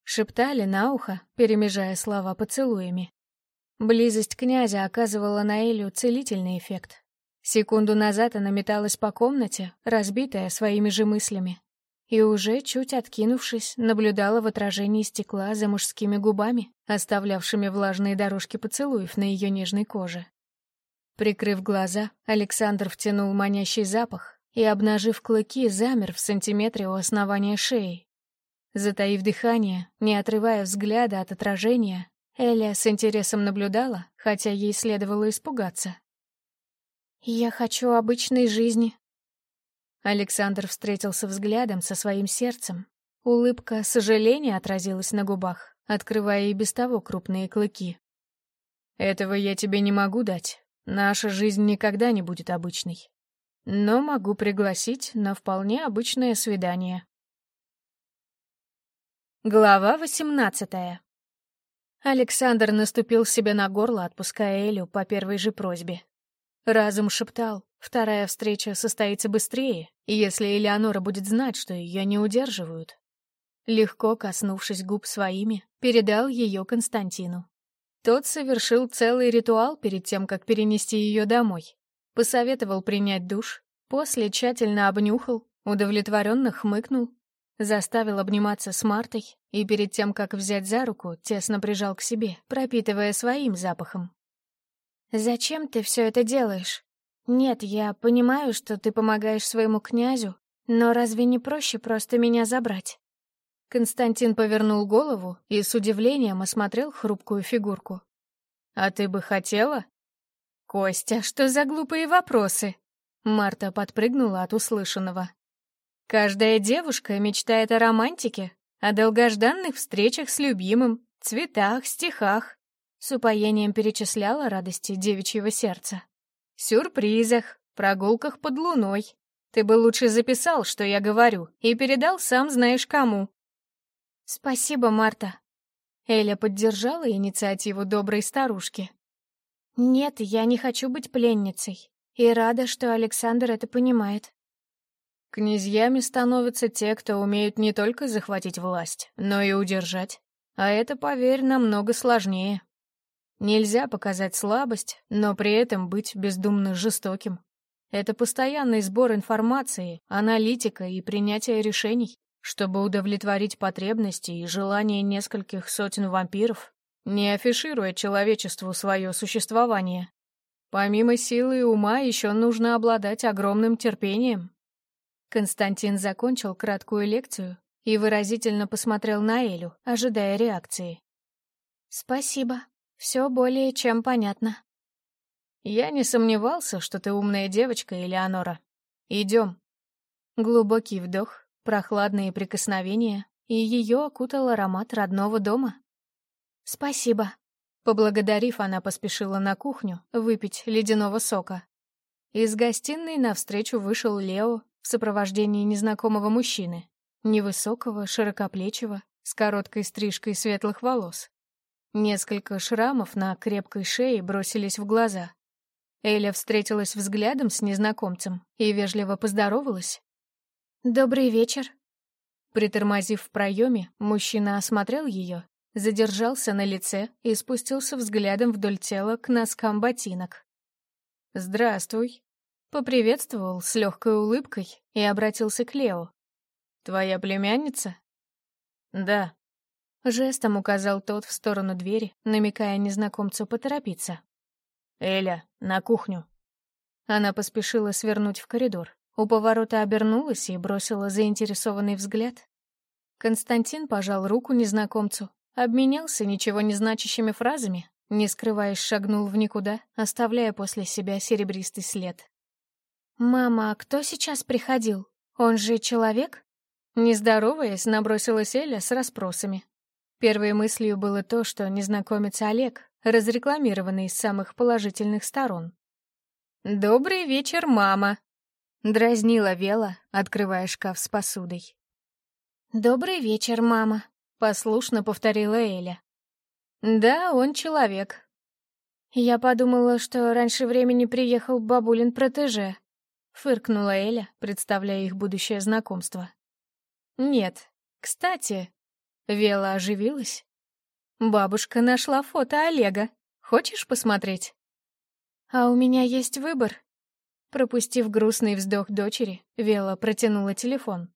Шептали на ухо, перемежая слова поцелуями. Близость князя оказывала на Элю целительный эффект. Секунду назад она металась по комнате, разбитая своими же мыслями и уже, чуть откинувшись, наблюдала в отражении стекла за мужскими губами, оставлявшими влажные дорожки поцелуев на ее нежной коже. Прикрыв глаза, Александр втянул манящий запах и, обнажив клыки, замер в сантиметре у основания шеи. Затаив дыхание, не отрывая взгляда от отражения, Эля с интересом наблюдала, хотя ей следовало испугаться. «Я хочу обычной жизни», Александр встретился взглядом со своим сердцем. Улыбка сожаления отразилась на губах, открывая и без того крупные клыки. «Этого я тебе не могу дать. Наша жизнь никогда не будет обычной. Но могу пригласить на вполне обычное свидание». Глава восемнадцатая. Александр наступил себе на горло, отпуская Элю по первой же просьбе. Разум шептал, вторая встреча состоится быстрее, если Элеонора будет знать, что ее не удерживают. Легко коснувшись губ своими, передал ее Константину. Тот совершил целый ритуал перед тем, как перенести ее домой. Посоветовал принять душ, после тщательно обнюхал, удовлетворенно хмыкнул, заставил обниматься с Мартой и перед тем, как взять за руку, тесно прижал к себе, пропитывая своим запахом. «Зачем ты все это делаешь? Нет, я понимаю, что ты помогаешь своему князю, но разве не проще просто меня забрать?» Константин повернул голову и с удивлением осмотрел хрупкую фигурку. «А ты бы хотела?» «Костя, что за глупые вопросы?» Марта подпрыгнула от услышанного. «Каждая девушка мечтает о романтике, о долгожданных встречах с любимым, цветах, стихах. С упоением перечисляла радости девичьего сердца. Сюрпризах, прогулках под луной. Ты бы лучше записал, что я говорю, и передал сам знаешь кому. Спасибо, Марта. Эля поддержала инициативу доброй старушки. Нет, я не хочу быть пленницей. И рада, что Александр это понимает. Князьями становятся те, кто умеют не только захватить власть, но и удержать. А это, поверь, намного сложнее. Нельзя показать слабость, но при этом быть бездумно жестоким. Это постоянный сбор информации, аналитика и принятие решений, чтобы удовлетворить потребности и желания нескольких сотен вампиров, не афишируя человечеству свое существование. Помимо силы и ума еще нужно обладать огромным терпением. Константин закончил краткую лекцию и выразительно посмотрел на Элю, ожидая реакции. «Спасибо», Все более чем понятно. Я не сомневался, что ты умная девочка, Элеонора. Идем. Глубокий вдох, прохладные прикосновения, и ее окутал аромат родного дома. Спасибо. Поблагодарив, она поспешила на кухню выпить ледяного сока. Из гостиной навстречу вышел Лео в сопровождении незнакомого мужчины, невысокого, широкоплечего, с короткой стрижкой светлых волос. Несколько шрамов на крепкой шее бросились в глаза. Эля встретилась взглядом с незнакомцем и вежливо поздоровалась. «Добрый вечер». Притормозив в проеме, мужчина осмотрел ее, задержался на лице и спустился взглядом вдоль тела к носкам ботинок. «Здравствуй», — поприветствовал с легкой улыбкой и обратился к Лео. «Твоя племянница?» «Да», Жестом указал тот в сторону двери, намекая незнакомцу поторопиться. «Эля, на кухню!» Она поспешила свернуть в коридор. У поворота обернулась и бросила заинтересованный взгляд. Константин пожал руку незнакомцу, обменялся ничего не значащими фразами, не скрываясь, шагнул в никуда, оставляя после себя серебристый след. «Мама, а кто сейчас приходил? Он же человек?» Не здороваясь, набросилась Эля с расспросами, Первой мыслью было то, что незнакомец Олег, разрекламированный с самых положительных сторон. «Добрый вечер, мама!» — дразнила Вела, открывая шкаф с посудой. «Добрый вечер, мама!» — послушно повторила Эля. «Да, он человек». «Я подумала, что раньше времени приехал бабулин протеже», — фыркнула Эля, представляя их будущее знакомство. «Нет, кстати, Вела оживилась. «Бабушка нашла фото Олега. Хочешь посмотреть?» «А у меня есть выбор». Пропустив грустный вздох дочери, Вела протянула телефон.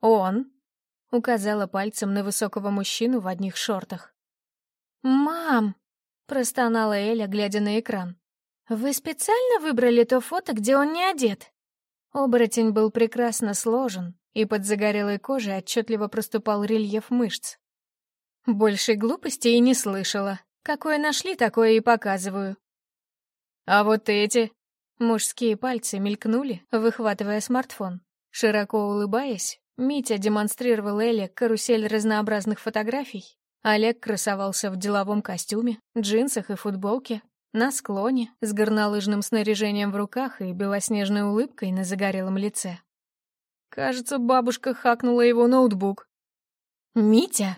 «Он?» — указала пальцем на высокого мужчину в одних шортах. «Мам!» — простонала Эля, глядя на экран. «Вы специально выбрали то фото, где он не одет?» Оборотень был прекрасно сложен, и под загорелой кожей отчетливо проступал рельеф мышц. Большей глупости и не слышала. Какое нашли, такое и показываю. А вот эти... Мужские пальцы мелькнули, выхватывая смартфон. Широко улыбаясь, Митя демонстрировал Эле карусель разнообразных фотографий. Олег красовался в деловом костюме, джинсах и футболке, на склоне, с горнолыжным снаряжением в руках и белоснежной улыбкой на загорелом лице. Кажется, бабушка хакнула его ноутбук. «Митя!»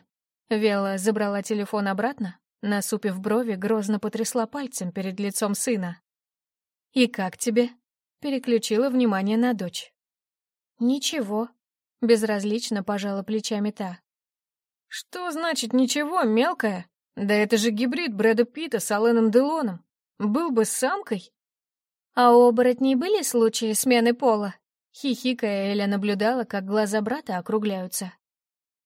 Вела забрала телефон обратно, насупив брови, грозно потрясла пальцем перед лицом сына. «И как тебе?» Переключила внимание на дочь. «Ничего», — безразлично пожала плечами та. «Что значит «ничего», мелкая? Да это же гибрид Брэда Питта с Алленом Делоном. Был бы с самкой». «А у оборотней были случаи смены пола?» Хихикая, Эля наблюдала, как глаза брата округляются.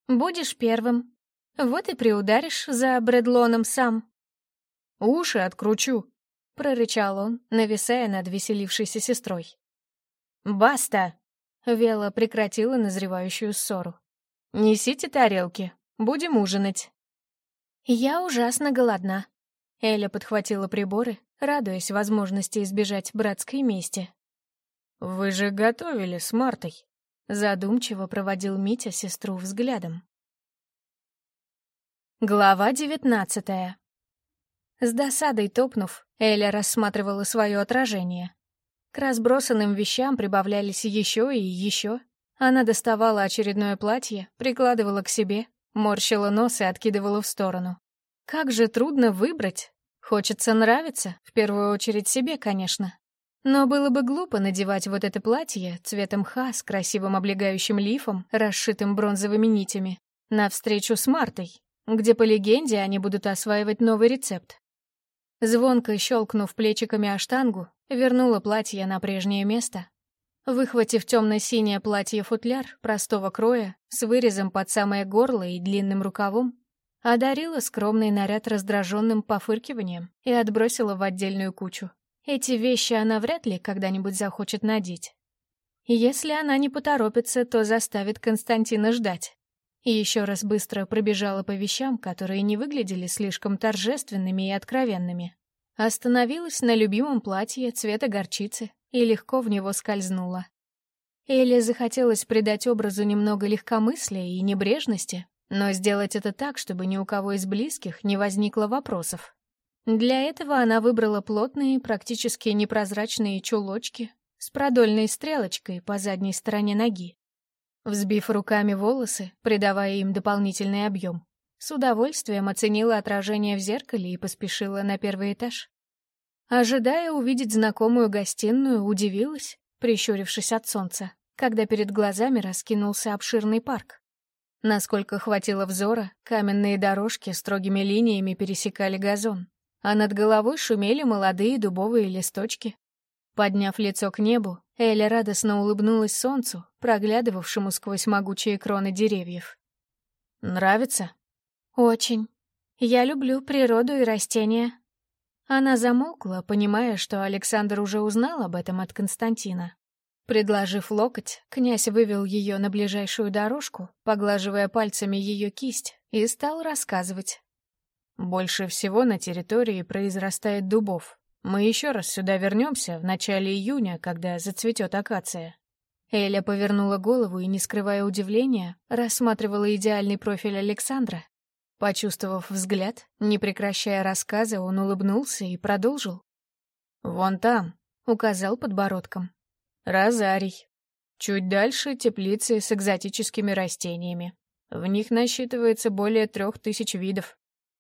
«Будешь первым. Вот и приударишь за Брэдлоном сам». «Уши откручу», — прорычал он, нависая над веселившейся сестрой. «Баста!» — Вела прекратила назревающую ссору. «Несите тарелки, будем ужинать». «Я ужасно голодна». Эля подхватила приборы, радуясь возможности избежать братской мести. «Вы же готовили с Мартой», — задумчиво проводил Митя сестру взглядом. Глава девятнадцатая. С досадой топнув, Эля рассматривала свое отражение. К разбросанным вещам прибавлялись еще и еще. Она доставала очередное платье, прикладывала к себе, морщила нос и откидывала в сторону. Как же трудно выбрать. Хочется нравиться, в первую очередь себе, конечно. Но было бы глупо надевать вот это платье цветом ха с красивым облегающим лифом, расшитым бронзовыми нитями, на встречу с Мартой, где, по легенде, они будут осваивать новый рецепт. Звонко щелкнув плечиками о штангу, вернула платье на прежнее место. Выхватив темно-синее платье-футляр простого кроя с вырезом под самое горло и длинным рукавом, одарила скромный наряд раздраженным пофыркиванием и отбросила в отдельную кучу. Эти вещи она вряд ли когда-нибудь захочет надеть. Если она не поторопится, то заставит Константина ждать. и еще раз быстро пробежала по вещам, которые не выглядели слишком торжественными и откровенными. Остановилась на любимом платье цвета горчицы и легко в него скользнула. Элли захотелось придать образу немного легкомыслия и небрежности, но сделать это так, чтобы ни у кого из близких не возникло вопросов. Для этого она выбрала плотные, практически непрозрачные чулочки с продольной стрелочкой по задней стороне ноги. Взбив руками волосы, придавая им дополнительный объем, с удовольствием оценила отражение в зеркале и поспешила на первый этаж. Ожидая увидеть знакомую гостиную, удивилась, прищурившись от солнца, когда перед глазами раскинулся обширный парк. Насколько хватило взора, каменные дорожки строгими линиями пересекали газон, а над головой шумели молодые дубовые листочки. Подняв лицо к небу, Эля радостно улыбнулась солнцу, проглядывавшему сквозь могучие кроны деревьев. «Нравится?» «Очень. Я люблю природу и растения». Она замолкла, понимая, что Александр уже узнал об этом от Константина. Предложив локоть, князь вывел ее на ближайшую дорожку, поглаживая пальцами ее кисть, и стал рассказывать. «Больше всего на территории произрастает дубов. Мы еще раз сюда вернемся в начале июня, когда зацветет акация». Эля повернула голову и, не скрывая удивления, рассматривала идеальный профиль Александра. Почувствовав взгляд, не прекращая рассказа, он улыбнулся и продолжил. «Вон там», — указал подбородком. Розарий. Чуть дальше теплицы с экзотическими растениями. В них насчитывается более трех тысяч видов.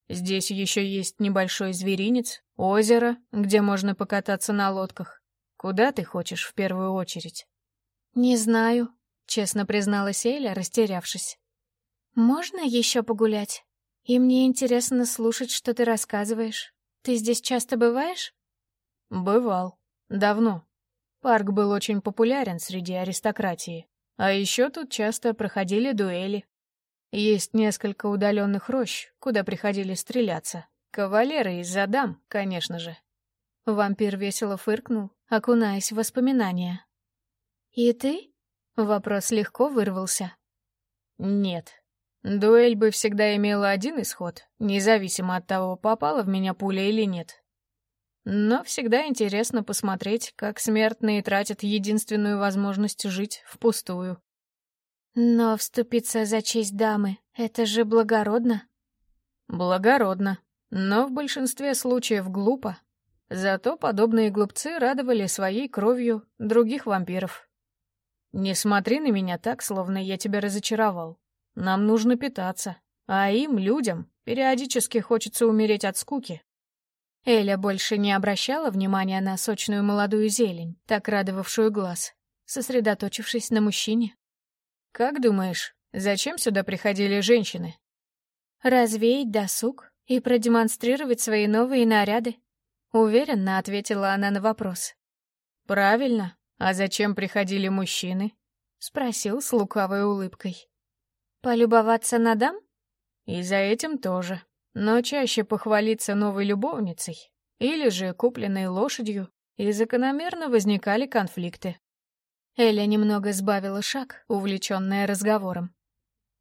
Здесь еще есть небольшой зверинец, озеро, где можно покататься на лодках. Куда ты хочешь в первую очередь? Не знаю, честно призналась Эля, растерявшись. Можно еще погулять? И мне интересно слушать, что ты рассказываешь. Ты здесь часто бываешь? Бывал. Давно. Парк был очень популярен среди аристократии. А еще тут часто проходили дуэли. Есть несколько удаленных рощ, куда приходили стреляться. Кавалеры из-за дам, конечно же. Вампир весело фыркнул, окунаясь в воспоминания. «И ты?» — вопрос легко вырвался. «Нет. Дуэль бы всегда имела один исход, независимо от того, попала в меня пуля или нет. Но всегда интересно посмотреть, как смертные тратят единственную возможность жить впустую. Но вступиться за честь дамы — это же благородно. Благородно, но в большинстве случаев глупо. Зато подобные глупцы радовали своей кровью других вампиров. Не смотри на меня так, словно я тебя разочаровал. Нам нужно питаться, а им, людям, периодически хочется умереть от скуки. Эля больше не обращала внимания на сочную молодую зелень, так радовавшую глаз, сосредоточившись на мужчине. «Как думаешь, зачем сюда приходили женщины?» «Развеять досуг и продемонстрировать свои новые наряды», — уверенно ответила она на вопрос. «Правильно. А зачем приходили мужчины?» — спросил с лукавой улыбкой. «Полюбоваться на дам?» «И за этим тоже», но чаще похвалиться новой любовницей или же купленной лошадью, и закономерно возникали конфликты. Эля немного сбавила шаг, увлеченная разговором.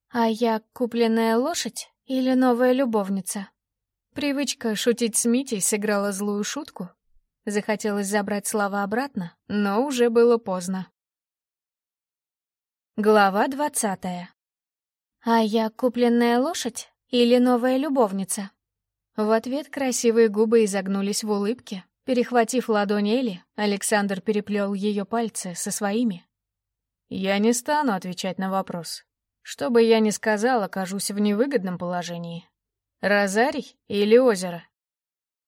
«А я купленная лошадь или новая любовница?» Привычка шутить с Митей сыграла злую шутку. Захотелось забрать слова обратно, но уже было поздно. Глава двадцатая. «А я купленная лошадь или новая любовница?» В ответ красивые губы изогнулись в улыбке. Перехватив ладонь Эли, Александр переплел ее пальцы со своими. «Я не стану отвечать на вопрос. Что бы я ни сказал, окажусь в невыгодном положении. Розарий или озеро?»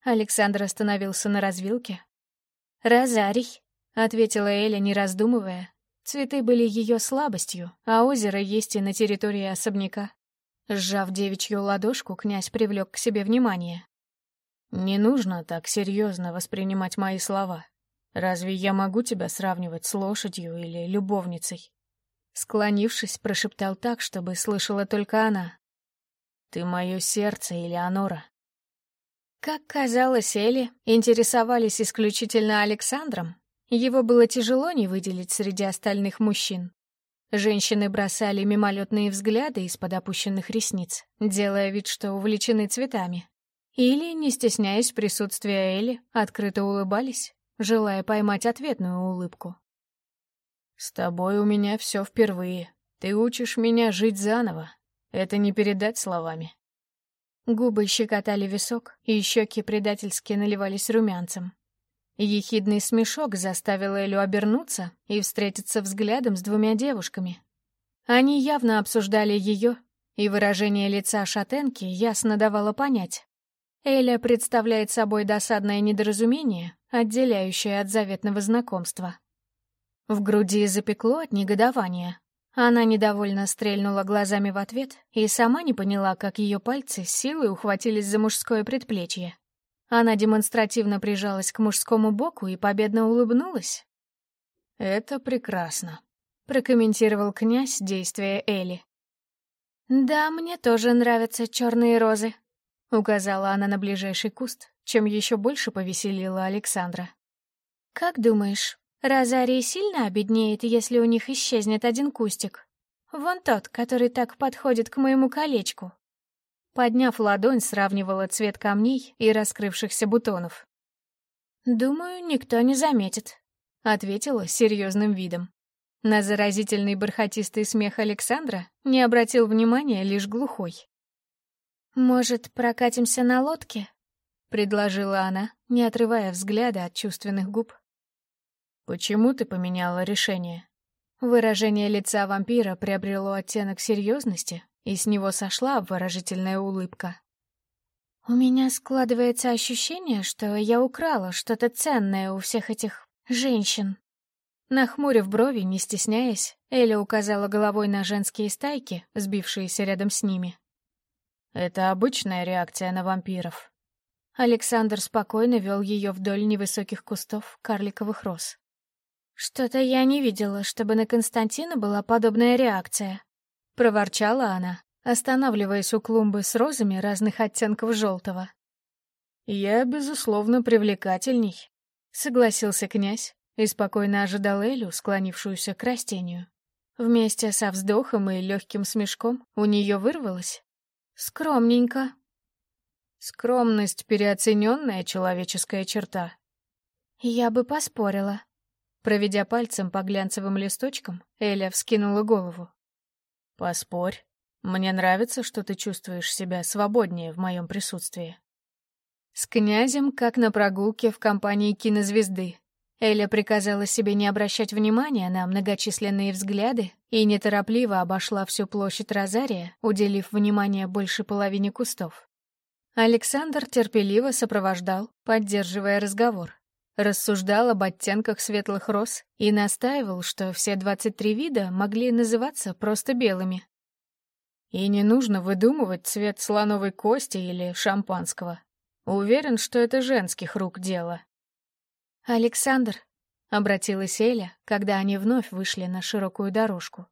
Александр остановился на развилке. «Розарий», — ответила Эля, не раздумывая. Цветы были ее слабостью, а озеро есть и на территории особняка. Сжав девичью ладошку, князь привлек к себе внимание. «Не нужно так серьезно воспринимать мои слова. Разве я могу тебя сравнивать с лошадью или любовницей?» Склонившись, прошептал так, чтобы слышала только она. «Ты мое сердце, Элеонора». Как казалось, Эли интересовались исключительно Александром. Его было тяжело не выделить среди остальных мужчин. Женщины бросали мимолетные взгляды из-под опущенных ресниц, делая вид, что увлечены цветами. Или, не стесняясь присутствия Элли, открыто улыбались, желая поймать ответную улыбку. «С тобой у меня все впервые. Ты учишь меня жить заново. Это не передать словами». Губы щекотали висок, и щеки предательски наливались румянцем. Ехидный смешок заставил Элю обернуться и встретиться взглядом с двумя девушками. Они явно обсуждали ее, и выражение лица шатенки ясно давало понять. Эля представляет собой досадное недоразумение, отделяющее от заветного знакомства. В груди запекло от негодования. Она недовольно стрельнула глазами в ответ и сама не поняла, как ее пальцы силой ухватились за мужское предплечье. Она демонстративно прижалась к мужскому боку и победно улыбнулась. «Это прекрасно», — прокомментировал князь действия Эли. «Да, мне тоже нравятся черные розы», — указала она на ближайший куст, чем еще больше повеселила Александра. «Как думаешь, Розарий сильно обеднеет, если у них исчезнет один кустик? Вон тот, который так подходит к моему колечку». Подняв ладонь, сравнивала цвет камней и раскрывшихся бутонов. «Думаю, никто не заметит», — ответила серьезным видом. На заразительный бархатистый смех Александра не обратил внимания лишь глухой. «Может, прокатимся на лодке?» — предложила она, не отрывая взгляда от чувственных губ. «Почему ты поменяла решение?» Выражение лица вампира приобрело оттенок серьезности, и с него сошла обворожительная улыбка. «У меня складывается ощущение, что я украла что-то ценное у всех этих женщин». Нахмурив брови, не стесняясь, Эля указала головой на женские стайки, сбившиеся рядом с ними. «Это обычная реакция на вампиров». Александр спокойно вел ее вдоль невысоких кустов карликовых роз. «Что-то я не видела, чтобы на Константина была подобная реакция», проворчала она, останавливаясь у клумбы с розами разных оттенков желтого. «Я, безусловно, привлекательней», — согласился князь и спокойно ожидал Элю, склонившуюся к растению. Вместе со вздохом и легким смешком у нее вырвалось. «Скромненько». «Скромность — переоцененная человеческая черта». «Я бы поспорила». Проведя пальцем по глянцевым листочкам, Эля вскинула голову. Поспорь. Мне нравится, что ты чувствуешь себя свободнее в моем присутствии. С князем, как на прогулке в компании кинозвезды. Эля приказала себе не обращать внимания на многочисленные взгляды и неторопливо обошла всю площадь Розария, уделив внимание больше половине кустов. Александр терпеливо сопровождал, поддерживая разговор. Рассуждал об оттенках светлых роз и настаивал, что все 23 вида могли называться просто белыми. И не нужно выдумывать цвет слоновой кости или шампанского. Уверен, что это женских рук дело. «Александр», — обратилась Эля, когда они вновь вышли на широкую дорожку.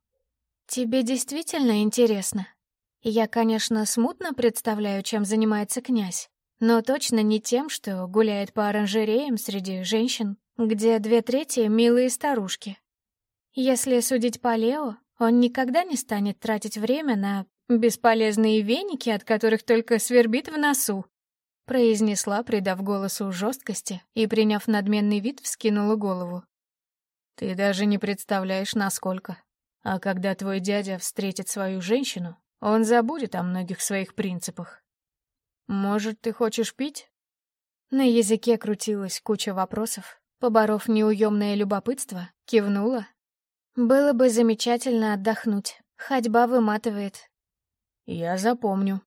«Тебе действительно интересно? Я, конечно, смутно представляю, чем занимается князь, но точно не тем, что гуляет по оранжереям среди женщин, где две трети — милые старушки. Если судить по Лео, он никогда не станет тратить время на бесполезные веники, от которых только свербит в носу. Произнесла, придав голосу жесткости, и, приняв надменный вид, вскинула голову. «Ты даже не представляешь, насколько. А когда твой дядя встретит свою женщину, он забудет о многих своих принципах. «Может, ты хочешь пить?» На языке крутилась куча вопросов. Поборов неуемное любопытство, кивнула. «Было бы замечательно отдохнуть. Ходьба выматывает». «Я запомню».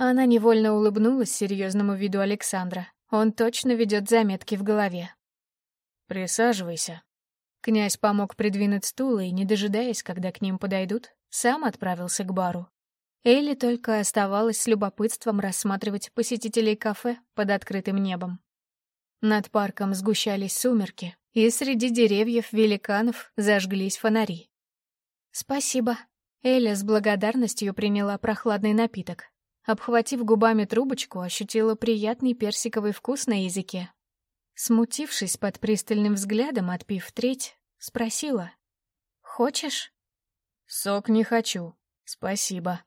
Она невольно улыбнулась серьезному виду Александра. Он точно ведет заметки в голове. «Присаживайся». Князь помог придвинуть стул и, не дожидаясь, когда к ним подойдут, сам отправился к бару. Элли только оставалось с любопытством рассматривать посетителей кафе под открытым небом. Над парком сгущались сумерки, и среди деревьев великанов зажглись фонари. «Спасибо». Эля с благодарностью приняла прохладный напиток. Обхватив губами трубочку, ощутила приятный персиковый вкус на языке. Смутившись под пристальным взглядом, отпив треть, спросила. «Хочешь?» «Сок не хочу. Спасибо».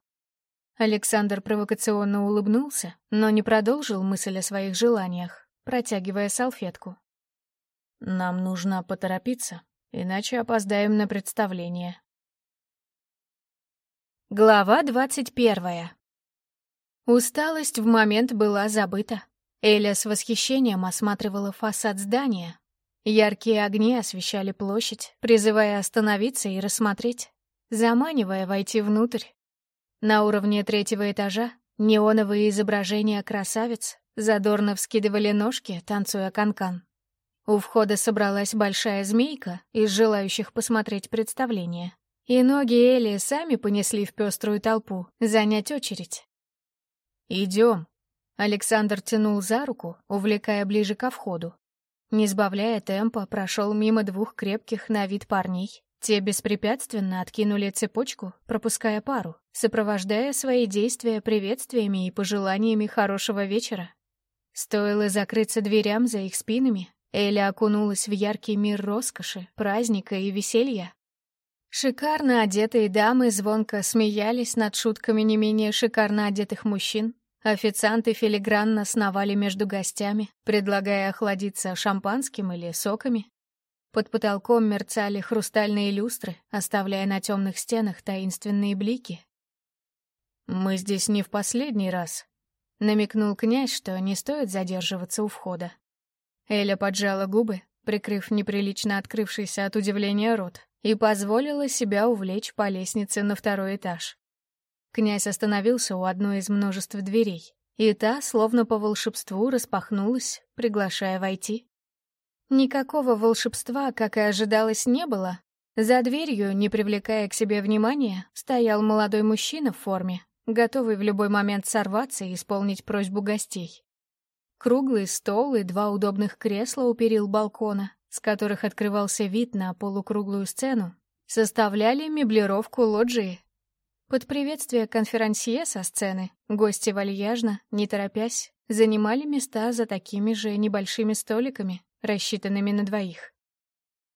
Александр провокационно улыбнулся, но не продолжил мысль о своих желаниях, протягивая салфетку. «Нам нужно поторопиться, иначе опоздаем на представление». Глава двадцать первая. Усталость в момент была забыта. Эля с восхищением осматривала фасад здания. Яркие огни освещали площадь, призывая остановиться и рассмотреть, заманивая войти внутрь. На уровне третьего этажа неоновые изображения красавиц задорно вскидывали ножки, танцуя канкан. -кан. У входа собралась большая змейка из желающих посмотреть представление. И ноги Эли сами понесли в пеструю толпу занять очередь. «Идем», Александр тянул за руку, увлекая ближе ко входу. Не сбавляя темпа, прошел мимо двух крепких на вид парней. Те беспрепятственно откинули цепочку, пропуская пару, сопровождая свои действия приветствиями и пожеланиями хорошего вечера. Стоило закрыться дверям за их спинами, Эля окунулась в яркий мир роскоши, праздника и веселья. Шикарно одетые дамы звонко смеялись над шутками не менее шикарно одетых мужчин, Официанты филигранно сновали между гостями, предлагая охладиться шампанским или соками. Под потолком мерцали хрустальные люстры, оставляя на темных стенах таинственные блики. «Мы здесь не в последний раз», — намекнул князь, что не стоит задерживаться у входа. Эля поджала губы, прикрыв неприлично открывшийся от удивления рот, и позволила себя увлечь по лестнице на второй этаж. Князь остановился у одной из множества дверей, и та, словно по волшебству, распахнулась, приглашая войти. Никакого волшебства, как и ожидалось, не было. За дверью, не привлекая к себе внимания, стоял молодой мужчина в форме, готовый в любой момент сорваться и исполнить просьбу гостей. Круглый стол и два удобных кресла у перил балкона, с которых открывался вид на полукруглую сцену, составляли меблировку лоджии, под приветствие конферансье со сцены гости вальяжно, не торопясь, занимали места за такими же небольшими столиками, рассчитанными на двоих.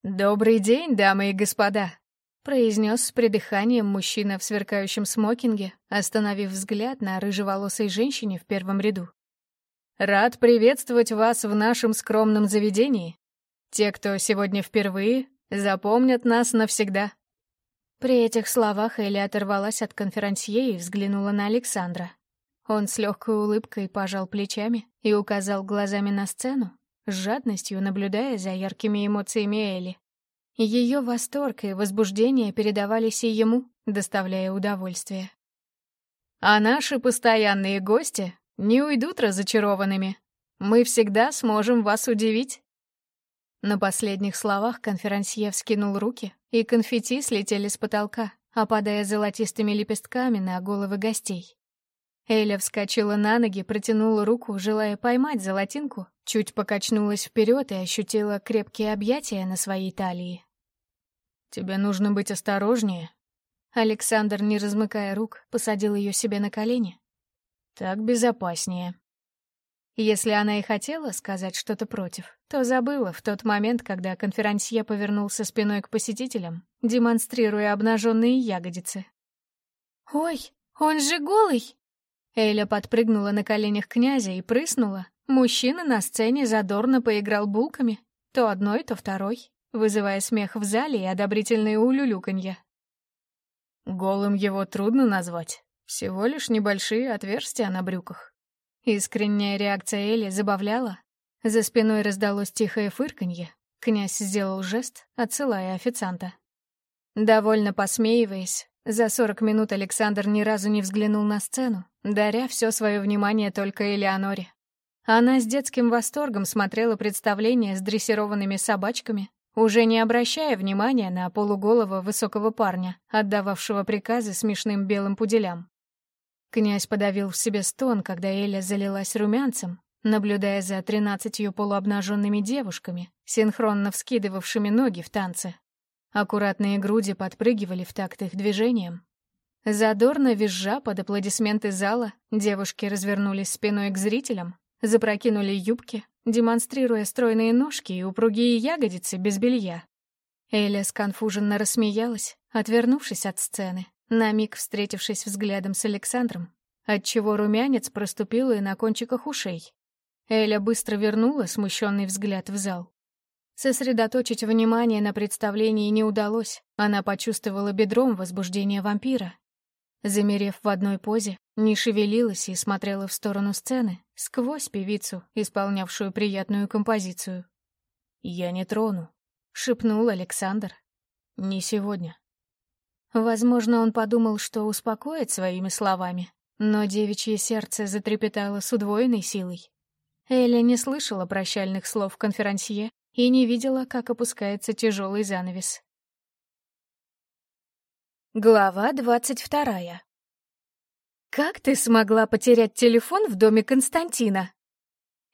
«Добрый день, дамы и господа!» — произнес с придыханием мужчина в сверкающем смокинге, остановив взгляд на рыжеволосой женщине в первом ряду. «Рад приветствовать вас в нашем скромном заведении. Те, кто сегодня впервые, запомнят нас навсегда». При этих словах Элли оторвалась от конферансье и взглянула на Александра. Он с легкой улыбкой пожал плечами и указал глазами на сцену, с жадностью наблюдая за яркими эмоциями Элли. Ее восторг и возбуждение передавались и ему, доставляя удовольствие. «А наши постоянные гости не уйдут разочарованными. Мы всегда сможем вас удивить». На последних словах конферансье вскинул руки, и конфетти слетели с потолка, опадая золотистыми лепестками на головы гостей. Эля вскочила на ноги, протянула руку, желая поймать золотинку, чуть покачнулась вперед и ощутила крепкие объятия на своей талии. «Тебе нужно быть осторожнее». Александр, не размыкая рук, посадил ее себе на колени. «Так безопаснее». Если она и хотела сказать что-то против, то забыла в тот момент, когда конферансье повернулся спиной к посетителям, демонстрируя обнаженные ягодицы. «Ой, он же голый!» Эля подпрыгнула на коленях князя и прыснула. Мужчина на сцене задорно поиграл булками, то одной, то второй, вызывая смех в зале и одобрительные улюлюканье. Голым его трудно назвать. Всего лишь небольшие отверстия на брюках. Искренняя реакция Эли забавляла. За спиной раздалось тихое фырканье. Князь сделал жест, отсылая официанта. Довольно посмеиваясь, за сорок минут Александр ни разу не взглянул на сцену, даря все свое внимание только Элеоноре. Она с детским восторгом смотрела представление с дрессированными собачками, уже не обращая внимания на полуголого высокого парня, отдававшего приказы смешным белым пуделям. Князь подавил в себе стон, когда Эля залилась румянцем, наблюдая за тринадцатью полуобнаженными девушками, синхронно вскидывавшими ноги в танце. Аккуратные груди подпрыгивали в такт их движением. Задорно визжа под аплодисменты зала, девушки развернулись спиной к зрителям, запрокинули юбки, демонстрируя стройные ножки и упругие ягодицы без белья. Эля сконфуженно рассмеялась, отвернувшись от сцены, на миг встретившись взглядом с Александром, отчего румянец проступил и на кончиках ушей. Эля быстро вернула смущенный взгляд в зал. Сосредоточить внимание на представлении не удалось, она почувствовала бедром возбуждение вампира. Замерев в одной позе, не шевелилась и смотрела в сторону сцены, сквозь певицу, исполнявшую приятную композицию. «Я не трону», — шепнул Александр. «Не сегодня». Возможно, он подумал, что успокоит своими словами, но девичье сердце затрепетало с удвоенной силой. Эля не слышала прощальных слов конферансье и не видела, как опускается тяжелый занавес. Глава двадцать вторая. «Как ты смогла потерять телефон в доме Константина?»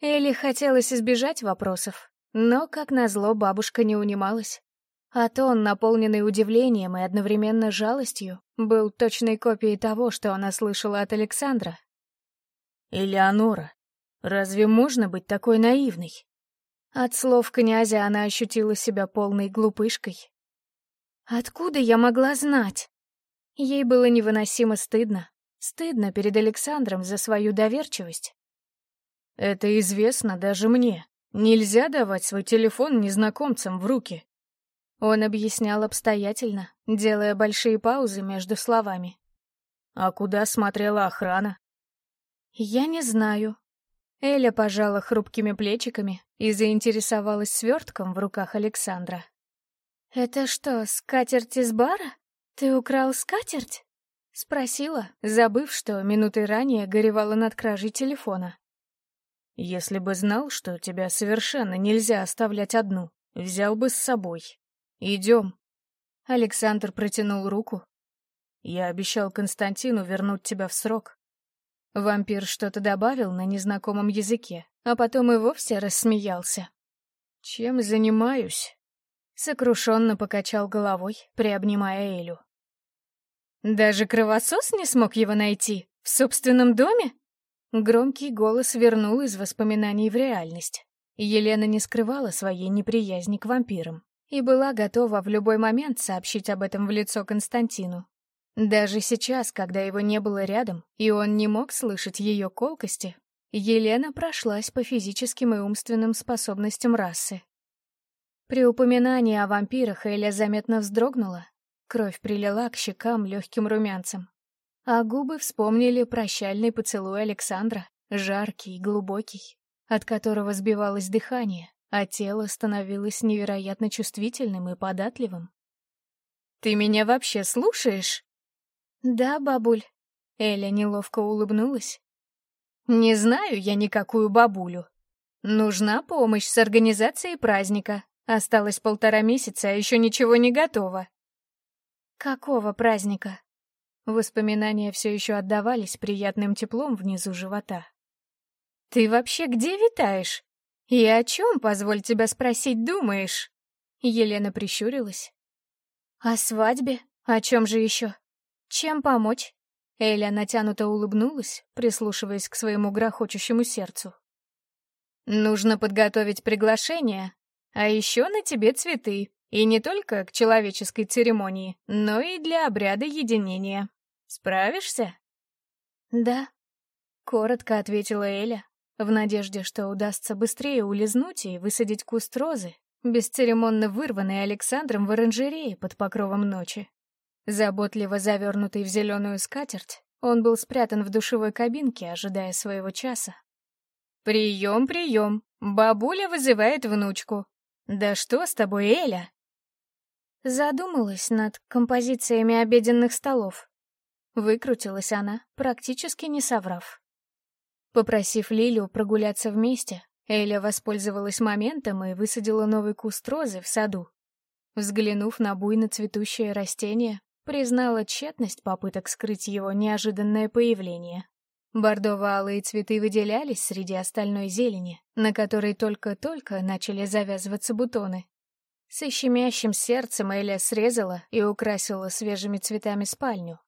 Элли хотелось избежать вопросов, но, как назло, бабушка не унималась. А тон, наполненный удивлением и одновременно жалостью, был точной копией того, что она слышала от Александра. «Элеонора, разве можно быть такой наивной?» От слов князя она ощутила себя полной глупышкой. «Откуда я могла знать?» Ей было невыносимо стыдно. Стыдно перед Александром за свою доверчивость. «Это известно даже мне. Нельзя давать свой телефон незнакомцам в руки», он объяснял обстоятельно, делая большие паузы между словами. «А куда смотрела охрана?» «Я не знаю». Эля пожала хрупкими плечиками и заинтересовалась свертком в руках Александра. «Это что, скатерть из бара? Ты украл скатерть?» Спросила, забыв, что минуты ранее горевала над кражей телефона. «Если бы знал, что тебя совершенно нельзя оставлять одну, взял бы с собой», «Идем». Александр протянул руку. «Я обещал Константину вернуть тебя в срок». Вампир что-то добавил на незнакомом языке, а потом и вовсе рассмеялся. «Чем занимаюсь?» Сокрушенно покачал головой, приобнимая Элю. «Даже кровосос не смог его найти? В собственном доме?» Громкий голос вернул из воспоминаний в реальность. Елена не скрывала своей неприязни к вампирам и была готова в любой момент сообщить об этом в лицо Константину. Даже сейчас, когда его не было рядом, и он не мог слышать ее колкости, Елена прошлась по физическим и умственным способностям расы. При упоминании о вампирах Эля заметно вздрогнула, кровь прилила к щекам легким румянцем, а губы вспомнили прощальный поцелуй Александра, жаркий и глубокий, от которого сбивалось дыхание, а тело становилось невероятно чувствительным и податливым. «Ты меня вообще слушаешь?» «Да, бабуль». Эля неловко улыбнулась. «Не знаю я никакую бабулю. Нужна помощь с организацией праздника. Осталось полтора месяца, а еще ничего не готово». «Какого праздника?» Воспоминания все еще отдавались приятным теплом внизу живота. «Ты вообще где витаешь? «И о чем, позволь тебя спросить, думаешь?» Елена прищурилась. «О свадьбе? О чем же еще? Чем помочь?» Эля натянуто улыбнулась, прислушиваясь к своему грохочущему сердцу. «Нужно подготовить приглашение, а еще на тебе цветы, и не только к человеческой церемонии, но и для обряда единения. Справишься?» «Да», — коротко ответила Эля, в надежде, что удастся быстрее улизнуть и высадить куст розы, бесцеремонно вырванный Александром в оранжерее под покровом ночи. Заботливо завернутый в зеленую скатерть, он был спрятан в душевой кабинке, ожидая своего часа. «Прием, прием! Бабуля вызывает внучку. Да что с тобой, Эля?» Задумалась над композициями обеденных столов. Выкрутилась она, практически не соврав. Попросив Лилю прогуляться вместе, Эля воспользовалась моментом и высадила новый куст розы в саду. Взглянув на буйно цветущее растение, признала тщетность попыток скрыть его неожиданное появление. Бордово-алые цветы выделялись среди остальной зелени, на которой только-только начали завязываться бутоны. С щемящим сердцем Эля срезала и украсила свежими цветами спальню,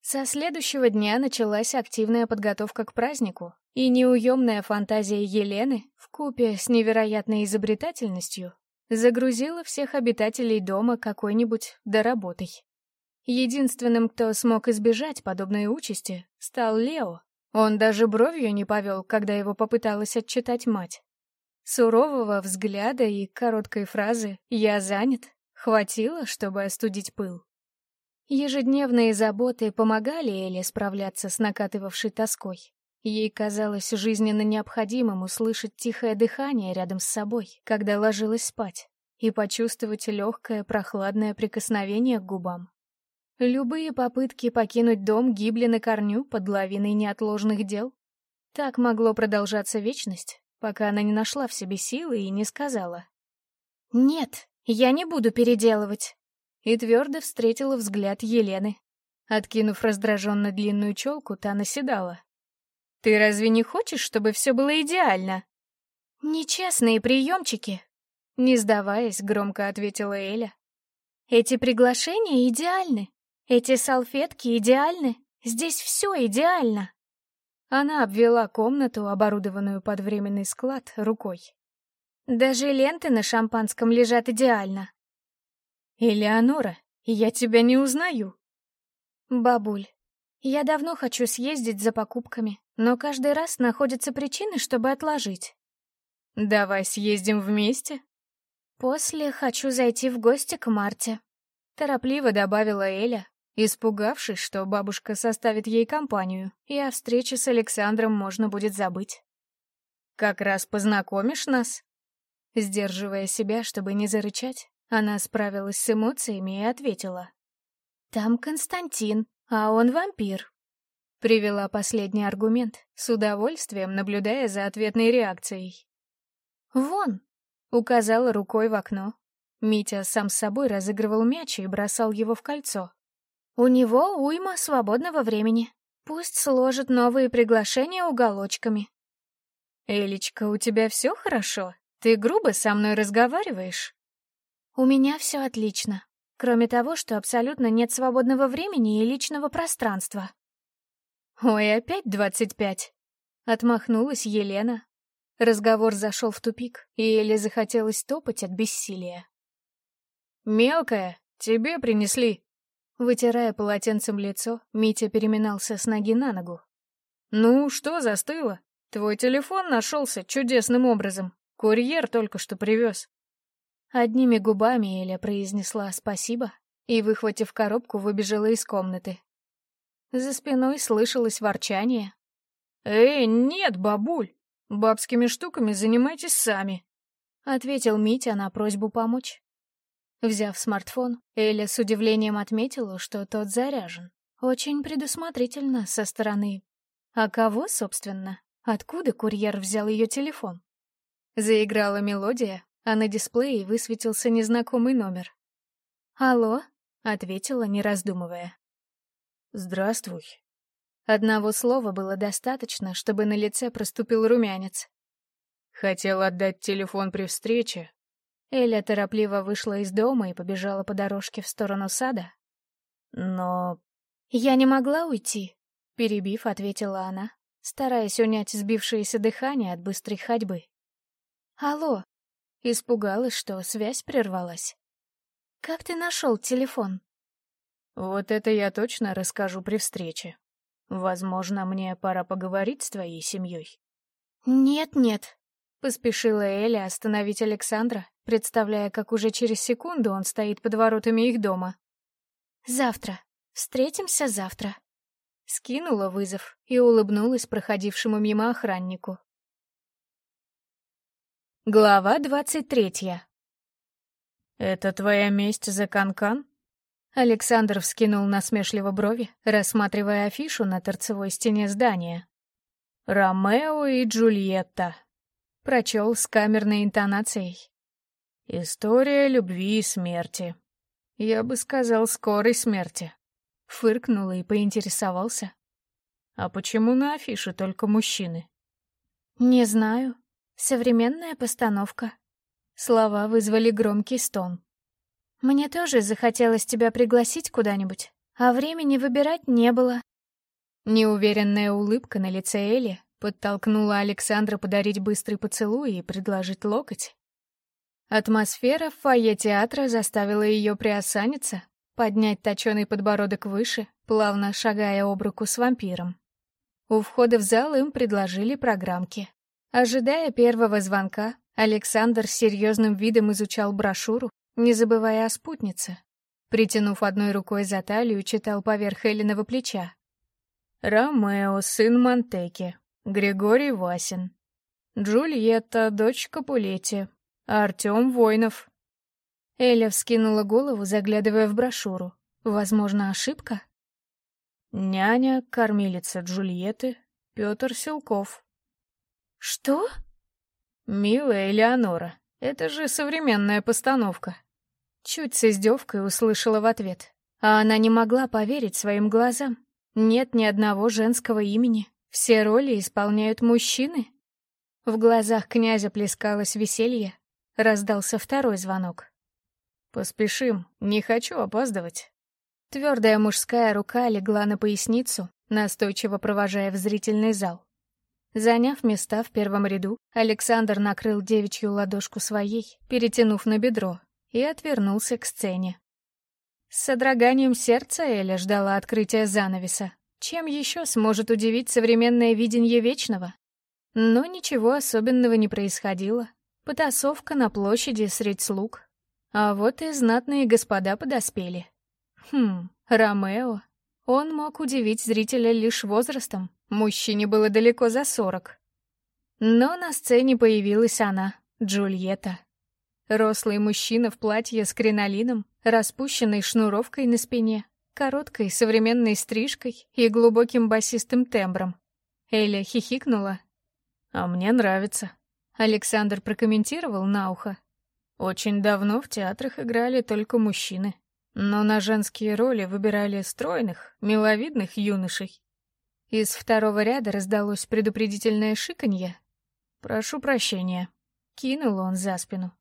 со следующего дня началась активная подготовка к празднику, и неуемная фантазия Елены, вкупе с невероятной изобретательностью, загрузила всех обитателей дома какой-нибудь доработой. Единственным, кто смог избежать подобной участи, стал Лео. Он даже бровью не повел, когда его попыталась отчитать мать. Сурового взгляда и короткой фразы «я занят» хватило, чтобы остудить пыл. Ежедневные заботы помогали Эле справляться с накатывавшей тоской. Ей казалось жизненно необходимым услышать тихое дыхание рядом с собой, когда ложилась спать, и почувствовать легкое прохладное прикосновение к губам. Любые попытки покинуть дом гибли на корню под лавиной неотложных дел. Так могло продолжаться вечность, пока она не нашла в себе силы и не сказала. «Нет, я не буду переделывать», и твердо встретила взгляд Елены. Откинув раздраженно длинную челку, та наседала. «Ты разве не хочешь, чтобы все было идеально?» «Нечестные приемчики», — не сдаваясь, громко ответила Эля. «Эти приглашения идеальны. Эти салфетки идеальны. Здесь все идеально». Она обвела комнату, оборудованную под временный склад, рукой. «Даже ленты на шампанском лежат идеально». «Элеонора, я тебя не узнаю». «Бабуль, я давно хочу съездить за покупками, но каждый раз находятся причины, чтобы отложить. Давай съездим вместе. После хочу зайти в гости к Марте. Торопливо добавила Эля, испугавшись, что бабушка составит ей компанию, и о встрече с Александром можно будет забыть. «Как раз познакомишь нас?» Сдерживая себя, чтобы не зарычать, она справилась с эмоциями и ответила. «Там Константин, а он вампир. Привела последний аргумент, с удовольствием наблюдая за ответной реакцией. «Вон!» — указала рукой в окно. Митя сам с собой разыгрывал мяч и бросал его в кольцо. «У него уйма свободного времени. Пусть сложит новые приглашения уголочками». «Элечка, у тебя все хорошо? Ты грубо со мной разговариваешь?» «У меня все отлично. Кроме того, что абсолютно нет свободного времени и личного пространства. «Ой, опять двадцать пять!» — отмахнулась Елена. Разговор зашел в тупик, и Эле захотелось топать от бессилия. «Мелкая, тебе принесли!» Вытирая полотенцем лицо, Митя переминался с ноги на ногу. «Ну, что застыло? Твой телефон нашелся чудесным образом. Курьер только что привез. Одними губами Эля произнесла «спасибо» и, выхватив коробку, выбежала из комнаты. За спиной слышалось ворчание. «Эй, нет, бабуль! Бабскими штуками занимайтесь сами!» — ответил Митя на просьбу помочь. Взяв смартфон, Эля с удивлением отметила, что тот заряжен. Очень предусмотрительно со стороны. А кого, собственно? Откуда курьер взял ее телефон? Заиграла мелодия, а на дисплее высветился незнакомый номер. «Алло?» — ответила, не раздумывая. «Здравствуй». Одного слова было достаточно, чтобы на лице проступил румянец. «Хотел отдать телефон при встрече». Эля торопливо вышла из дома и побежала по дорожке в сторону сада. «Но...» «Я не могла уйти», — перебив, ответила она, стараясь унять сбившееся дыхание от быстрой ходьбы. «Алло, Испугалась, что связь прервалась. «Как ты нашел телефон?» «Вот это я точно расскажу при встрече. Возможно, мне пора поговорить с твоей семьей». «Нет-нет», — поспешила Эля остановить Александра, представляя, как уже через секунду он стоит под воротами их дома. «Завтра. Встретимся завтра». Скинула вызов и улыбнулась проходившему мимо охраннику. Глава двадцать третья. «Это твоя месть за канкан?» Александр вскинул насмешливо брови, рассматривая афишу на торцевой стене здания. «Ромео и Джульетта», — прочел с камерной интонацией. «История любви и смерти. Я бы сказал, скорой смерти». Фыркнул и поинтересовался. «А почему на афише только мужчины?» «Не знаю», Современная постановка. Слова вызвали громкий стон. Мне тоже захотелось тебя пригласить куда-нибудь, а времени выбирать не было. Неуверенная улыбка на лице Эли подтолкнула Александра подарить быстрый поцелуй и предложить локоть. Атмосфера в фойе театра заставила ее приосаниться, поднять точеный подбородок выше, плавно шагая об руку с вампиром. У входа в зал им предложили программки. Ожидая первого звонка, Александр с серьезным видом изучал брошюру, не забывая о спутнице. Притянув одной рукой за талию, читал поверх Элиного плеча. «Ромео, сын Монтеки. Григорий Васин. Джульетта, дочь Капулетти. Артем Войнов». Эля вскинула голову, заглядывая в брошюру. Возможно, ошибка? «Няня, кормилица Джульетты, Петр Силков». «Что?» «Милая Элеонора, это же современная постановка». Чуть с издевкой услышала в ответ. А она не могла поверить своим глазам. Нет ни одного женского имени. Все роли исполняют мужчины. В глазах князя плескалось веселье. Раздался второй звонок. «Поспешим, не хочу опаздывать». Твердая мужская рука легла на поясницу, настойчиво провожая в зрительный зал. Заняв места в первом ряду, Александр накрыл девичью ладошку своей, перетянув на бедро, и отвернулся к сцене. С содроганием сердца Эля ждала открытия занавеса. Чем еще сможет удивить современное видение Вечного? Но ничего особенного не происходило. Потасовка на площади средь слуг. А вот и знатные господа подоспели. Хм, Ромео. Он мог удивить зрителя лишь возрастом. Мужчине было далеко за сорок. Но на сцене появилась она, Джульетта. Рослый мужчина в платье с кринолином, распущенной шнуровкой на спине, короткой современной стрижкой и глубоким басистым тембром. Эля хихикнула. «А мне нравится», — Александр прокомментировал на ухо. «Очень давно в театрах играли только мужчины, но на женские роли выбирали стройных, миловидных юношей. Из второго ряда раздалось предупредительное шиканье. «Прошу прощения», — кинул он за спину.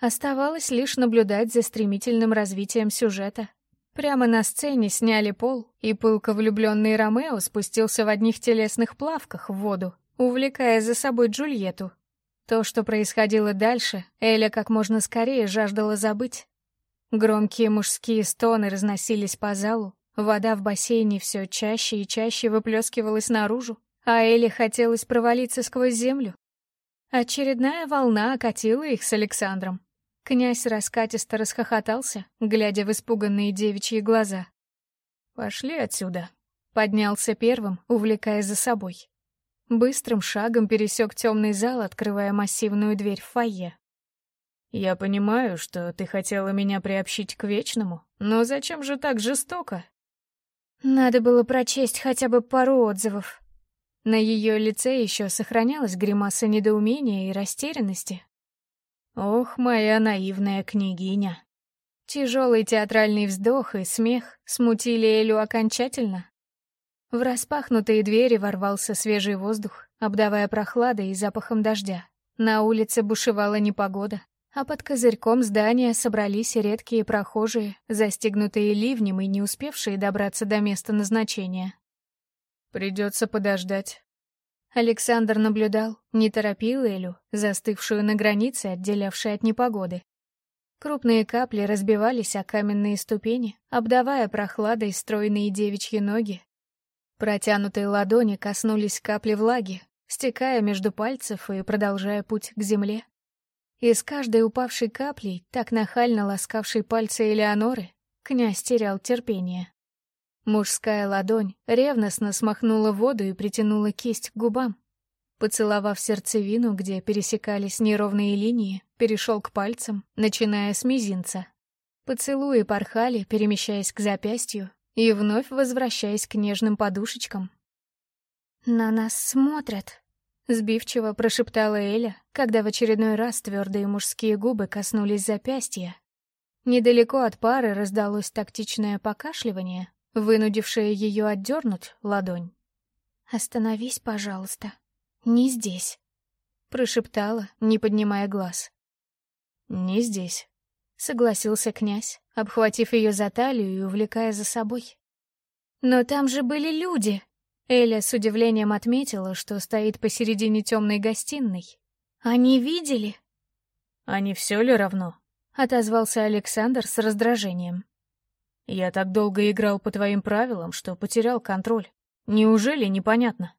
Оставалось лишь наблюдать за стремительным развитием сюжета. Прямо на сцене сняли пол, и пылко влюбленный Ромео спустился в одних телесных плавках в воду, увлекая за собой Джульетту. То, что происходило дальше, Эля как можно скорее жаждала забыть. Громкие мужские стоны разносились по залу, Вода в бассейне все чаще и чаще выплескивалась наружу, а Элли хотелось провалиться сквозь землю. Очередная волна окатила их с Александром. Князь раскатисто расхохотался, глядя в испуганные девичьи глаза. «Пошли отсюда», — поднялся первым, увлекая за собой. Быстрым шагом пересек темный зал, открывая массивную дверь в фойе. «Я понимаю, что ты хотела меня приобщить к Вечному, но зачем же так жестоко?» Надо было прочесть хотя бы пару отзывов. На ее лице еще сохранялась гримаса недоумения и растерянности. Ох, моя наивная княгиня. Тяжелый театральный вздох и смех смутили Элю окончательно. В распахнутые двери ворвался свежий воздух, обдавая прохладой и запахом дождя. На улице бушевала непогода, а под козырьком здания собрались редкие прохожие, застегнутые ливнем и не успевшие добраться до места назначения. «Придется подождать». Александр наблюдал, не торопил Элю, застывшую на границе, отделявшей от непогоды. Крупные капли разбивались о каменные ступени, обдавая прохладой стройные девичьи ноги. Протянутые ладони коснулись капли влаги, стекая между пальцев и продолжая путь к земле. И с каждой упавшей каплей, так нахально ласкавшей пальцы Элеоноры, князь терял терпение. Мужская ладонь ревностно смахнула воду и притянула кисть к губам. Поцеловав сердцевину, где пересекались неровные линии, перешел к пальцам, начиная с мизинца. Поцелуи порхали, перемещаясь к запястью и вновь возвращаясь к нежным подушечкам. «На нас смотрят», Сбивчиво прошептала Эля, когда в очередной раз твердые мужские губы коснулись запястья. Недалеко от пары раздалось тактичное покашливание, вынудившее ее отдернуть ладонь. «Остановись, пожалуйста. Не здесь», — прошептала, не поднимая глаз. «Не здесь», — согласился князь, обхватив ее за талию и увлекая за собой. «Но там же были люди!» Эля с удивлением отметила, что стоит посередине темной гостиной. «Они видели?» А не все ли равно?» — отозвался Александр с раздражением. «Я так долго играл по твоим правилам, что потерял контроль. Неужели непонятно?»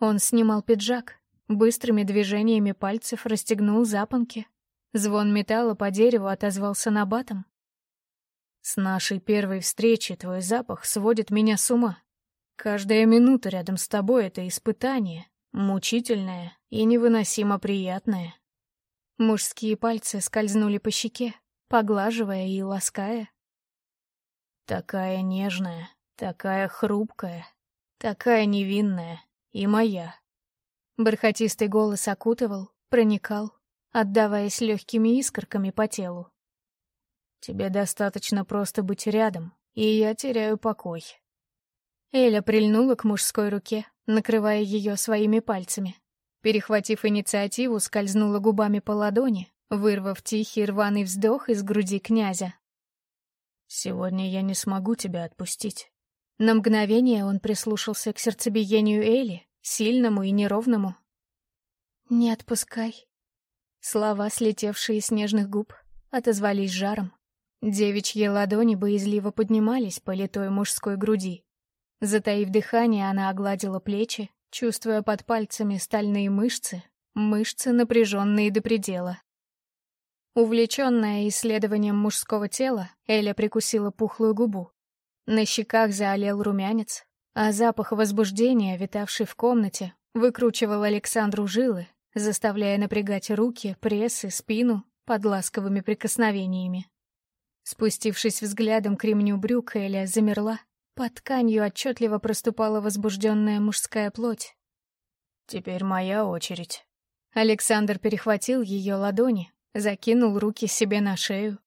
Он снимал пиджак, быстрыми движениями пальцев расстегнул запонки. Звон металла по дереву отозвался набатом. «С нашей первой встречи твой запах сводит меня с ума. Каждая минута рядом с тобой — это испытание, мучительное и невыносимо приятное». Мужские пальцы скользнули по щеке, поглаживая и лаская. «Такая нежная, такая хрупкая, такая невинная и моя». Бархатистый голос окутывал, проникал, отдаваясь легкими искорками по телу. «Тебе достаточно просто быть рядом, и я теряю покой». Эля прильнула к мужской руке, накрывая ее своими пальцами. Перехватив инициативу, скользнула губами по ладони, вырвав тихий рваный вздох из груди князя. «Сегодня я не смогу тебя отпустить». На мгновение он прислушался к сердцебиению Эли, сильному и неровному. «Не отпускай». Слова, слетевшие с нежных губ, отозвались жаром. Девичьи ладони боязливо поднимались по литой мужской груди. Затаив дыхание, она огладила плечи, чувствуя под пальцами стальные мышцы, мышцы, напряженные до предела. Увлеченная исследованием мужского тела, Эля прикусила пухлую губу. На щеках заолел румянец, а запах возбуждения, витавший в комнате, выкручивал Александру жилы, заставляя напрягать руки, пресс и спину под ласковыми прикосновениями. Спустившись взглядом к ремню брюк, Эля замерла. Под тканью отчетливо проступала возбужденная мужская плоть. «Теперь моя очередь». Александр перехватил ее ладони, закинул руки себе на шею.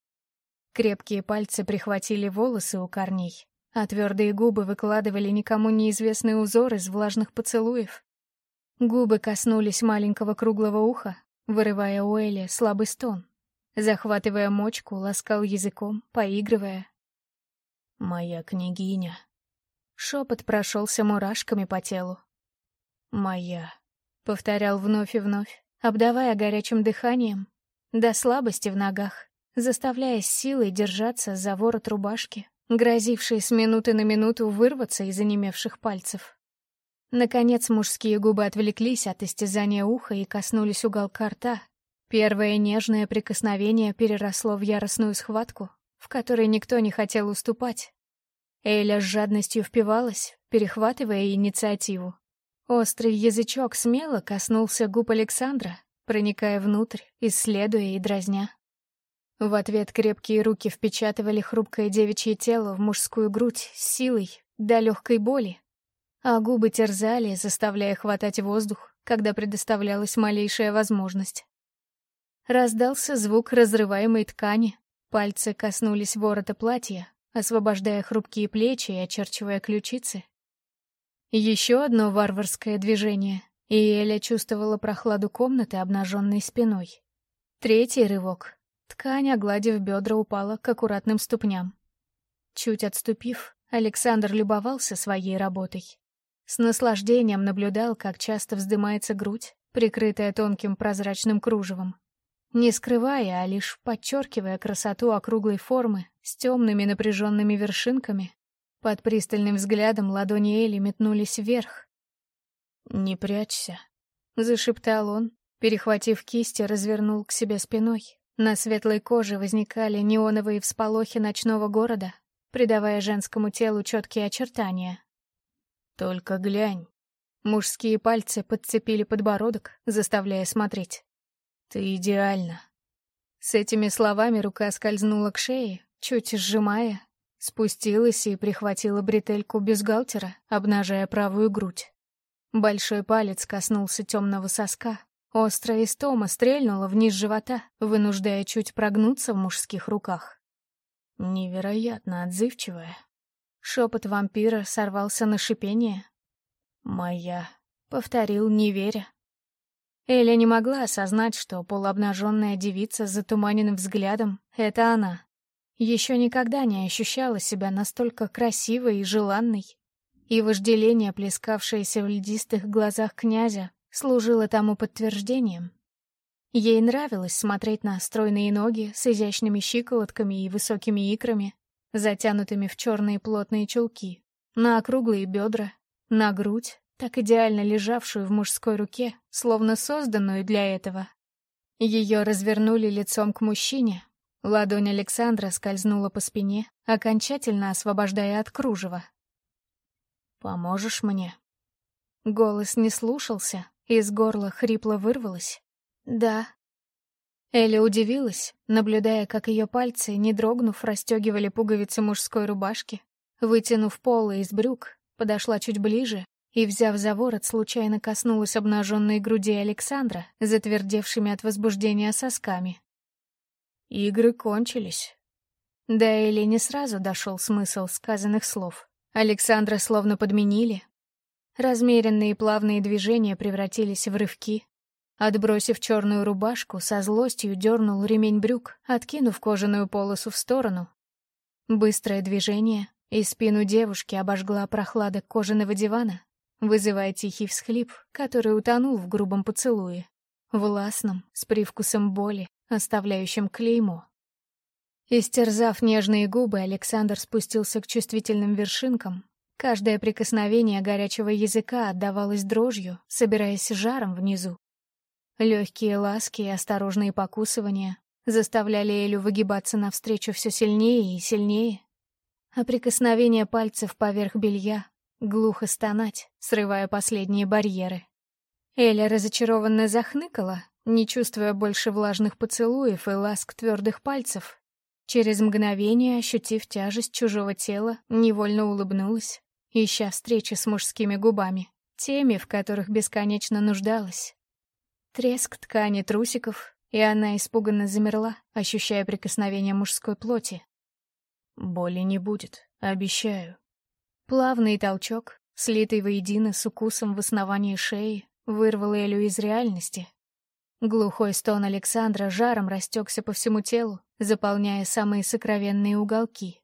Крепкие пальцы прихватили волосы у корней, а твердые губы выкладывали никому неизвестный узор из влажных поцелуев. Губы коснулись маленького круглого уха, вырывая у Эли слабый стон. Захватывая мочку, ласкал языком, поигрывая. «Моя княгиня». Шепот прошелся мурашками по телу. «Моя», — повторял вновь и вновь, обдавая горячим дыханием, до слабости в ногах, заставляя силой держаться за ворот рубашки, грозивший с минуты на минуту вырваться из онемевших пальцев. Наконец мужские губы отвлеклись от истязания уха и коснулись уголка рта. Первое нежное прикосновение переросло в яростную схватку, в которой никто не хотел уступать. Эля с жадностью впивалась, перехватывая инициативу. Острый язычок смело коснулся губ Александра, проникая внутрь, исследуя и дразня. В ответ крепкие руки впечатывали хрупкое девичье тело в мужскую грудь с силой до легкой боли, а губы терзали, заставляя хватать воздух, когда предоставлялась малейшая возможность. Раздался звук разрываемой ткани, пальцы коснулись ворота платья, освобождая хрупкие плечи и очерчивая ключицы. Еще одно варварское движение, и Эля чувствовала прохладу комнаты обнаженной спиной. Третий рывок, Ткань, огладив бедра, упала к аккуратным ступням. Чуть отступив, Александр любовался своей работой. С наслаждением наблюдал, как часто вздымается грудь, прикрытая тонким прозрачным кружевом. Не скрывая, а лишь подчеркивая красоту округлой формы с темными напряженными вершинками, под пристальным взглядом ладони Эли метнулись вверх. «Не прячься», — зашептал он, перехватив кисть, развернул к себе спиной, на светлой коже возникали неоновые всполохи ночного города, придавая женскому телу четкие очертания. «Только глянь». Мужские пальцы подцепили подбородок, заставляя смотреть. «Ты идеальна». С этими словами рука скользнула к шее, чуть сжимая, спустилась и прихватила бретельку бюстгальтера, обнажая правую грудь. Большой палец коснулся темного соска, Острая истома стрельнула вниз живота, вынуждая чуть прогнуться в мужских руках. Невероятно отзывчивая. Шепот вампира сорвался на шипение. «Моя», — повторил, не веря. Эля не могла осознать, что полуобнаженная девица с затуманенным взглядом — это она. Еще никогда не ощущала себя настолько красивой и желанной. И вожделение, плескавшееся в льдистых глазах князя, служило тому подтверждением. Ей нравилось смотреть на стройные ноги с изящными щиколотками и высокими икрами, затянутыми в черные плотные чулки, на округлые бедра, на грудь, так идеально лежавшую в мужской руке, словно созданную для этого. Ее развернули лицом к мужчине, ладонь Александра скользнула по спине, окончательно освобождая от кружева. «Поможешь мне?» Голос не слушался, из горла хрипло вырвалось. «Да». Эля удивилась, наблюдая, как ее пальцы, не дрогнув, расстегивали пуговицы мужской рубашки. Вытянув полы из брюк, подошла чуть ближе и, взяв за ворот, случайно коснулась обнаженной груди Александра, затвердевшими от возбуждения сосками. Игры кончились. Да Эли не сразу дошел смысл сказанных слов. Александра словно подменили. Размеренные плавные движения превратились в рывки, Отбросив черную рубашку, со злостью дернул ремень брюк, откинув кожаную полосу в сторону. Быстрое движение, и спину девушки обожгла прохлада кожаного дивана, вызывая тихий всхлип, который утонул в грубом поцелуе, властном, с привкусом боли, оставляющим клеймо. Истерзав нежные губы, Александр спустился к чувствительным вершинкам. Каждое прикосновение горячего языка отдавалось дрожью, собираясь жаром внизу. Легкие ласки и осторожные покусывания заставляли Элю выгибаться навстречу все сильнее и сильнее, а прикосновение пальцев поверх белья глухо стонать, срывая последние барьеры. Эля разочарованно захныкала, не чувствуя больше влажных поцелуев и ласк твердых пальцев. Через мгновение, ощутив тяжесть чужого тела, невольно улыбнулась, ища встречи с мужскими губами, теми, в которых бесконечно нуждалась. Треск ткани трусиков, и она испуганно замерла, ощущая прикосновение мужской плоти. Боли не будет, обещаю. Плавный толчок, слитый воедино с укусом в основании шеи, вырвал Элю из реальности. Глухой стон Александра жаром растекся по всему телу, заполняя самые сокровенные уголки.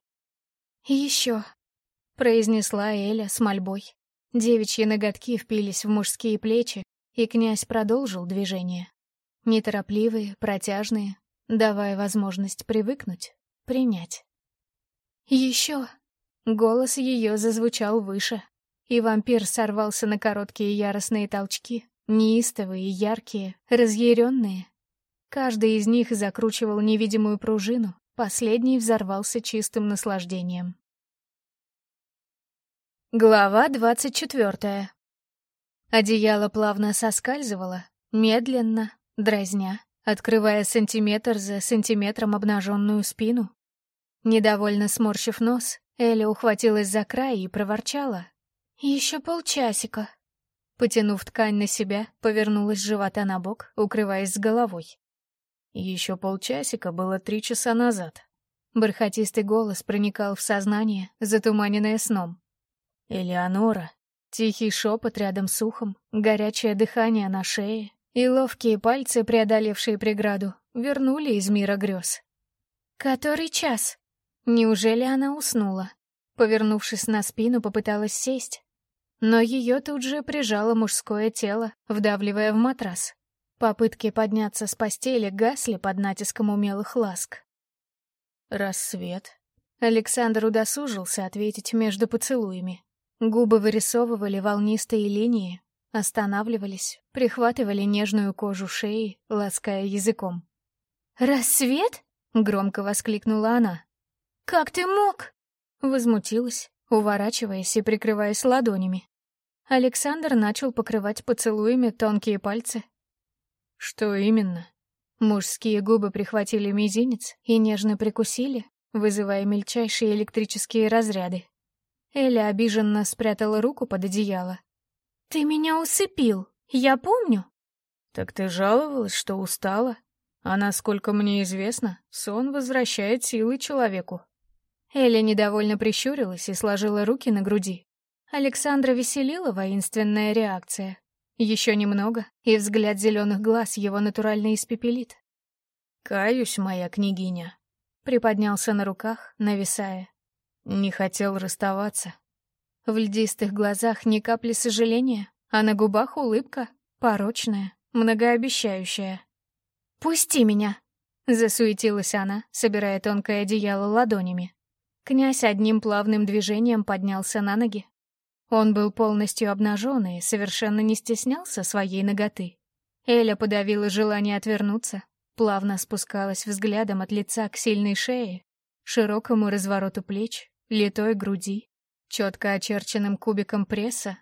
«Еще», — произнесла Эля с мольбой. Девичьи ноготки впились в мужские плечи, и князь продолжил движение. Неторопливые, протяжные, давая возможность привыкнуть, принять. «Еще!» Голос ее зазвучал выше, и вампир сорвался на короткие яростные толчки, неистовые, яркие, разъяренные. Каждый из них закручивал невидимую пружину, последний взорвался чистым наслаждением. Глава двадцать четвертая. Одеяло плавно соскальзывало, медленно, дразня, открывая сантиметр за сантиметром обнаженную спину. Недовольно сморщив нос, Эля ухватилась за край и проворчала. «Еще полчасика». Потянув ткань на себя, повернулась живота на бок, укрываясь с головой. Еще полчасика было три часа назад. Бархатистый голос проникал в сознание, затуманенное сном. «Элеонора, Тихий шепот рядом с ухом, горячее дыхание на шее и ловкие пальцы, преодолевшие преграду, вернули из мира грез. «Который час?» Неужели она уснула? Повернувшись на спину, попыталась сесть. Но ее тут же прижало мужское тело, вдавливая в матрас. Попытки подняться с постели гасли под натиском умелых ласк. Рассвет. Александр удосужился ответить между поцелуями. Губы вырисовывали волнистые линии, останавливались, прихватывали нежную кожу шеи, лаская языком. «Рассвет?» — громко воскликнула она. «Как ты мог?» — возмутилась, уворачиваясь и прикрываясь ладонями. Александр начал покрывать поцелуями тонкие пальцы. «Что именно?» Мужские губы прихватили мизинец и нежно прикусили, вызывая мельчайшие электрические разряды. Эля обиженно спрятала руку под одеяло. «Ты меня усыпил, я помню». «Так ты жаловалась, что устала? А насколько мне известно, сон возвращает силы человеку». Эля недовольно прищурилась и сложила руки на груди. Александра веселила воинственная реакция. Еще немного, и взгляд зеленых глаз его натурально испепелит. «Каюсь, моя княгиня», — приподнялся на руках, нависая. Не хотел расставаться. В льдистых глазах ни капли сожаления, а на губах улыбка, порочная, многообещающая. «Пусти меня!» — засуетилась она, собирая тонкое одеяло ладонями. Князь одним плавным движением поднялся на ноги. Он был полностью обнажен и совершенно не стеснялся своей ноготы. Эля подавила желание отвернуться, плавно спускалась взглядом от лица к сильной шее, широкому развороту плеч, литой груди, четко очерченным кубиком пресса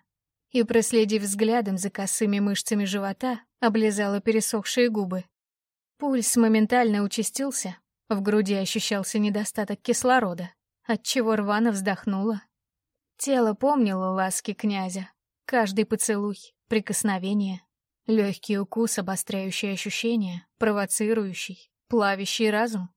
и, проследив взглядом за косыми мышцами живота, облизала пересохшие губы. Пульс моментально участился, в груди ощущался недостаток кислорода, отчего рвано вздохнула. Тело помнило ласки князя, каждый поцелуй, прикосновение, легкий укус, обостряющий ощущения, провоцирующий, плавящий разум.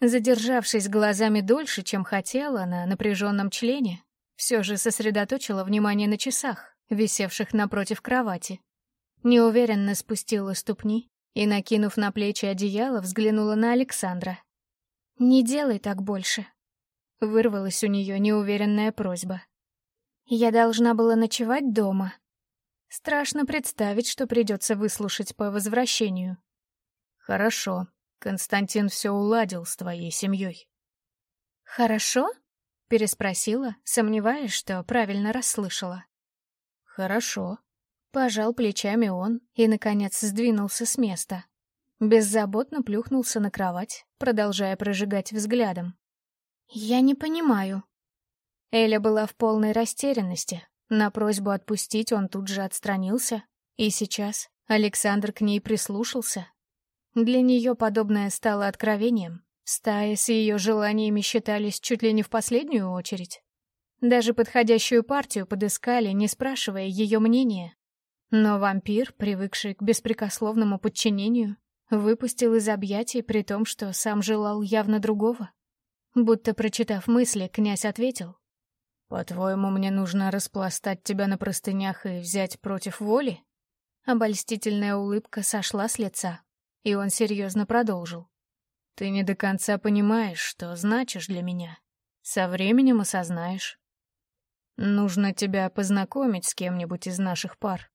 Задержавшись глазами дольше, чем хотела, на напряженном члене, все же сосредоточила внимание на часах, висевших напротив кровати. Неуверенно спустила ступни и, накинув на плечи одеяло, взглянула на Александра. «Не делай так больше», — вырвалась у нее неуверенная просьба. «Я должна была ночевать дома. Страшно представить, что придется выслушать по возвращению». «Хорошо. Константин все уладил с твоей семьей». «Хорошо?» — переспросила, сомневаясь, что правильно расслышала. «Хорошо». Пожал плечами он и, наконец, сдвинулся с места. Беззаботно плюхнулся на кровать, продолжая прожигать взглядом. «Я не понимаю». Эля была в полной растерянности. На просьбу отпустить он тут же отстранился. И сейчас Александр к ней прислушался. Для нее подобное стало откровением. Стаи с ее желаниями считались чуть ли не в последнюю очередь. Даже подходящую партию подыскали, не спрашивая ее мнения. Но вампир, привыкший к беспрекословному подчинению, выпустил из объятий при том, что сам желал явно другого. Будто прочитав мысли, князь ответил. «По-твоему, мне нужно распластать тебя на простынях и взять против воли?» Обольстительная улыбка сошла с лица, и он серьезно продолжил. Ты не до конца понимаешь, что значишь для меня. Со временем осознаешь. Нужно тебя познакомить с кем-нибудь из наших пар.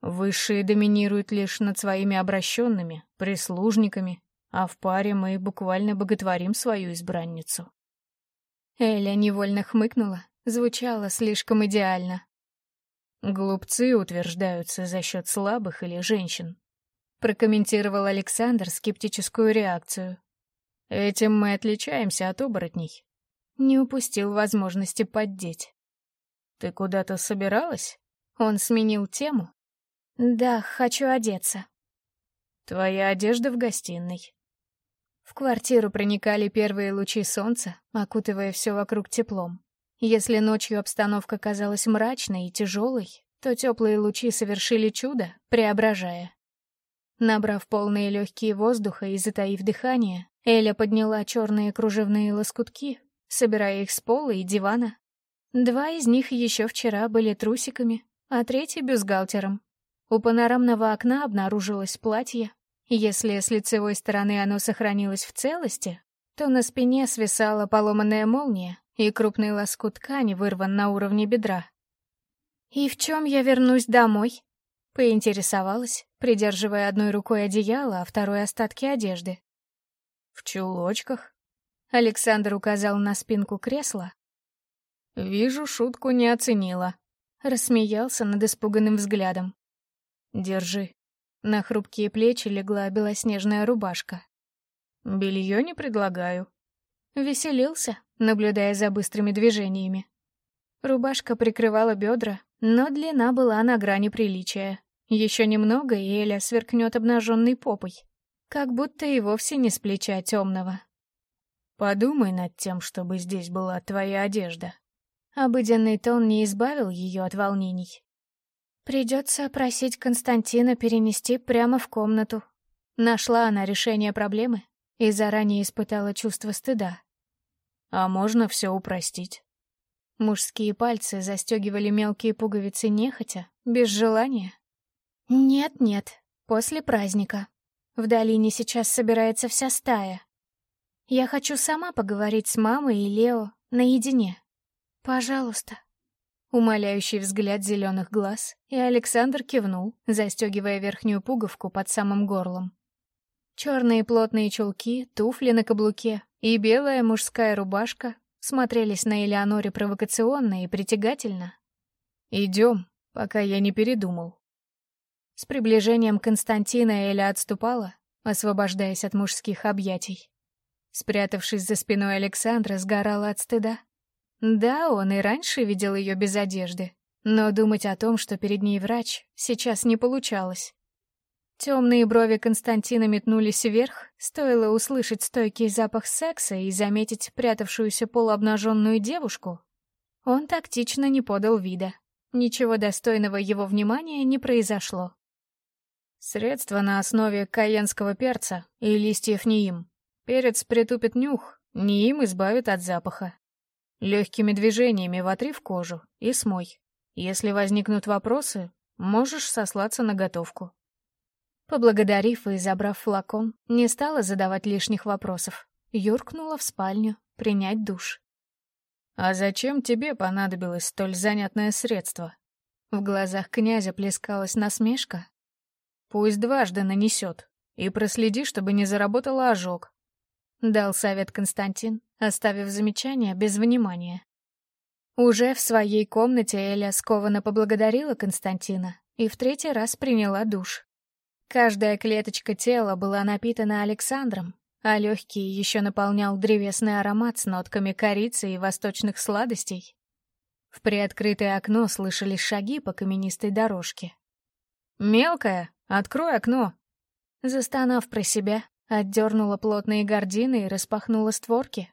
Высшие доминируют лишь над своими обращенными, прислужниками, а в паре мы буквально боготворим свою избранницу. Эля невольно хмыкнула, звучало слишком идеально. Глупцы утверждаются за счет слабых или женщин. Прокомментировал Александр скептическую реакцию. Этим мы отличаемся от оборотней. Не упустил возможности поддеть. Ты куда-то собиралась? Он сменил тему. Да, хочу одеться. Твоя одежда в гостиной. В квартиру проникали первые лучи солнца, окутывая все вокруг теплом. Если ночью обстановка казалась мрачной и тяжелой, то теплые лучи совершили чудо, преображая. Набрав полные легкие воздуха и затаив дыхание, Эля подняла черные кружевные лоскутки, собирая их с пола и дивана. Два из них еще вчера были трусиками, а третий — бюстгальтером. У панорамного окна обнаружилось платье. Если с лицевой стороны оно сохранилось в целости, то на спине свисала поломанная молния, и крупный лоскут ткани вырван на уровне бедра. «И в чем я вернусь домой?» — поинтересовалась, придерживая одной рукой одеяло, а второй — остатки одежды. «В чулочках?» Александр указал на спинку кресла. «Вижу, шутку не оценила». Рассмеялся над испуганным взглядом. «Держи». На хрупкие плечи легла белоснежная рубашка. «Белье не предлагаю». Веселился, наблюдая за быстрыми движениями. Рубашка прикрывала бедра, но длина была на грани приличия. Еще немного, и Эля сверкнет обнаженной попой как будто и вовсе не с плеча темного. Подумай над тем, чтобы здесь была твоя одежда. Обыденный тон не избавил ее от волнений. Придется просить Константина перенести прямо в комнату. Нашла она решение проблемы и заранее испытала чувство стыда. А можно все упростить. Мужские пальцы застегивали мелкие пуговицы нехотя, без желания. Нет-нет, после праздника. В долине сейчас собирается вся стая. Я хочу сама поговорить с мамой и Лео наедине. Пожалуйста. Умоляющий взгляд зеленых глаз, и Александр кивнул, застегивая верхнюю пуговку под самым горлом. Черные плотные чулки, туфли на каблуке и белая мужская рубашка смотрелись на Элеоноре провокационно и притягательно. «Идем, пока я не передумал». С приближением Константина Эля отступала, освобождаясь от мужских объятий. Спрятавшись за спиной Александра, сгорала от стыда. Да, он и раньше видел ее без одежды, но думать о том, что перед ней врач, сейчас не получалось. Темные брови Константина метнулись вверх, стоило услышать стойкий запах секса и заметить прятавшуюся полуобнаженную девушку. Он тактично не подал вида. Ничего достойного его внимания не произошло. Средство на основе каенского перца и листьев неим. Перец притупит нюх, неим избавит от запаха. Легкими движениями вотри в кожу и смой. Если возникнут вопросы, можешь сослаться на готовку. Поблагодарив и забрав флакон, не стала задавать лишних вопросов. Юркнула в спальню, принять душ. «А зачем тебе понадобилось столь занятное средство?» В глазах князя плескалась насмешка. «Пусть дважды нанесет, и проследи, чтобы не заработала ожог», — дал совет Константин, оставив замечание без внимания. Уже в своей комнате Эля скованно поблагодарила Константина и в третий раз приняла душ. Каждая клеточка тела была напитана Александром, а легкий еще наполнял древесный аромат с нотками корицы и восточных сладостей. В приоткрытое окно слышались шаги по каменистой дорожке. «Мелкая, открой окно!» Застонав про себя, отдернула плотные гардины и распахнула створки.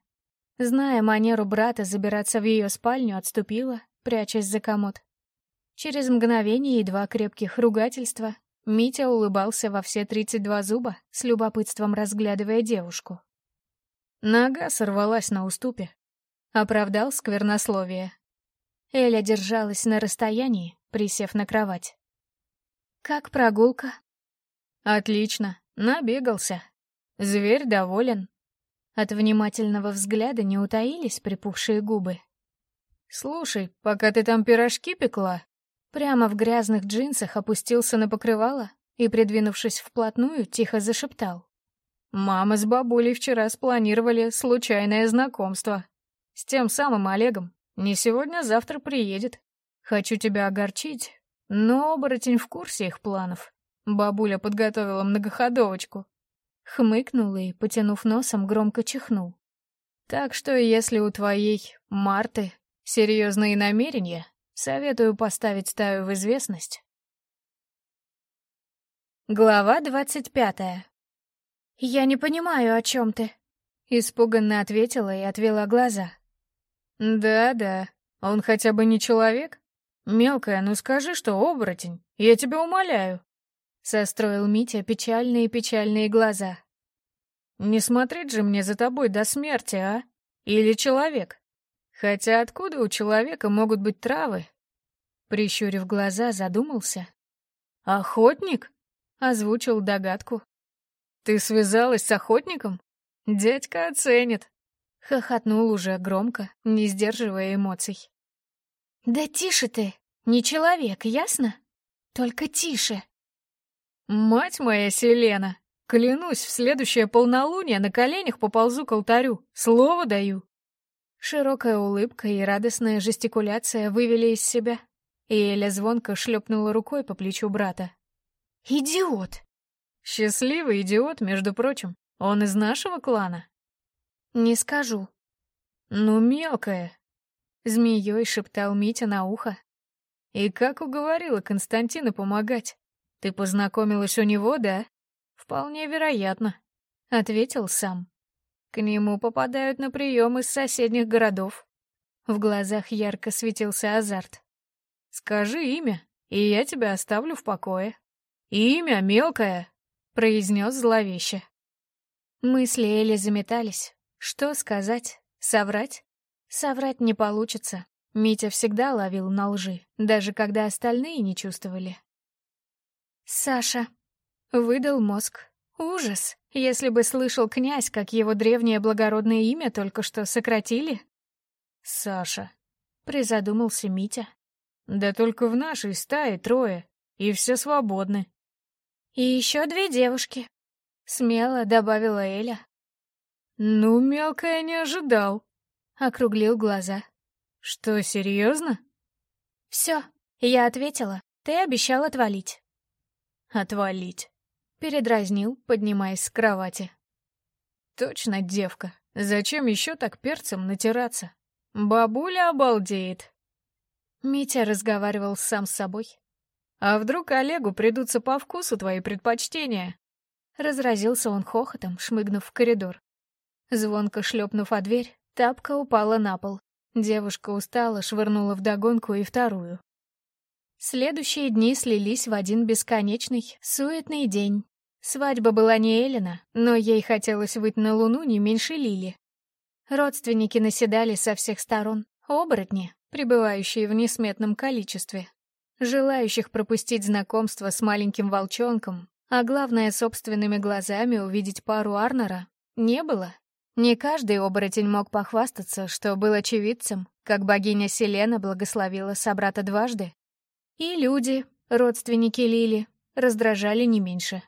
Зная манеру брата забираться в ее спальню, отступила, прячась за комод. Через мгновение и два крепких ругательства Митя улыбался во все тридцать два зуба, с любопытством разглядывая девушку. Нога сорвалась на уступе. Оправдал сквернословие. Эля держалась на расстоянии, присев на кровать. «Как прогулка?» «Отлично, набегался. Зверь доволен». От внимательного взгляда не утаились припухшие губы. «Слушай, пока ты там пирожки пекла, Прямо в грязных джинсах опустился на покрывало и, придвинувшись вплотную, тихо зашептал. «Мама с бабулей вчера спланировали случайное знакомство. С тем самым Олегом. Не сегодня, а завтра приедет. Хочу тебя огорчить, но оборотень в курсе их планов. Бабуля подготовила многоходовочку». Хмыкнул и, потянув носом, громко чихнул. «Так что, если у твоей Марты серьезные намерения, Советую поставить стаю в известность. Глава двадцать пятая. «Я не понимаю, о чем ты», — испуганно ответила и отвела глаза. «Да-да, он хотя бы не человек? Мелкая, ну скажи, что оборотень, я тебя умоляю», — состроил Митя печальные-печальные глаза. «Не смотреть же мне за тобой до смерти, а? Или человек?» Хотя откуда у человека могут быть травы? Прищурив глаза, задумался. «Охотник?» — озвучил догадку. «Ты связалась с охотником? Дядька оценит!» — хохотнул уже громко, не сдерживая эмоций. «Да тише ты! Не человек, ясно? Только тише!» «Мать моя Селена! Клянусь, в следующее полнолуние на коленях поползу к алтарю. Слово даю!» Широкая улыбка и радостная жестикуляция вывели из себя, и Эля звонко шлепнула рукой по плечу брата. «Идиот!» «Счастливый идиот, между прочим. Он из нашего клана?» «Не скажу». «Ну, мелкая!» Змеей шептал Митя на ухо. «И как уговорила Константина помогать? Ты познакомилась у него, да?» «Вполне вероятно», — ответил сам. К нему попадают на прием из соседних городов. В глазах ярко светился азарт. «Скажи имя, и я тебя оставлю в покое». «Имя мелкое», — произнес зловеще. Мысли Эли заметались. Что сказать? Соврать? Соврать не получится. Митя всегда ловил на лжи, даже когда остальные не чувствовали. «Саша», — выдал мозг. Ужас, если бы слышал князь, как его древнее благородное имя только что сократили. Саша, призадумался Митя. Да только в нашей стае трое, и все свободны. И еще две девушки. Смело добавила Эля. «Ну, мелкая, не ожидал», — округлил глаза. «Что, серьезно?» «Все, я ответила. Ты обещал отвалить». «Отвалить», — передразнил, поднимаясь с кровати. «Точно девка. Зачем еще так перцем натираться? Бабуля обалдеет». Митя разговаривал сам с собой. «А вдруг Олегу придутся по вкусу твои предпочтения?» Разразился он хохотом, шмыгнув в коридор. Звонко шлепнув о дверь, тапка упала на пол. Девушка устала, швырнула вдогонку и вторую. Следующие дни слились в один бесконечный, суетный день. Свадьба была не Элина, но ей хотелось выйти на луну не меньше Лили. Родственники наседали со всех сторон, оборотни, пребывающие в несметном количестве. Желающих пропустить знакомство с маленьким волчонком, а главное, собственными глазами увидеть пару Арнера, не было. Не каждый оборотень мог похвастаться, что был очевидцем, как богиня Селена благословила собрата дважды. И люди, родственники Лили, раздражали не меньше.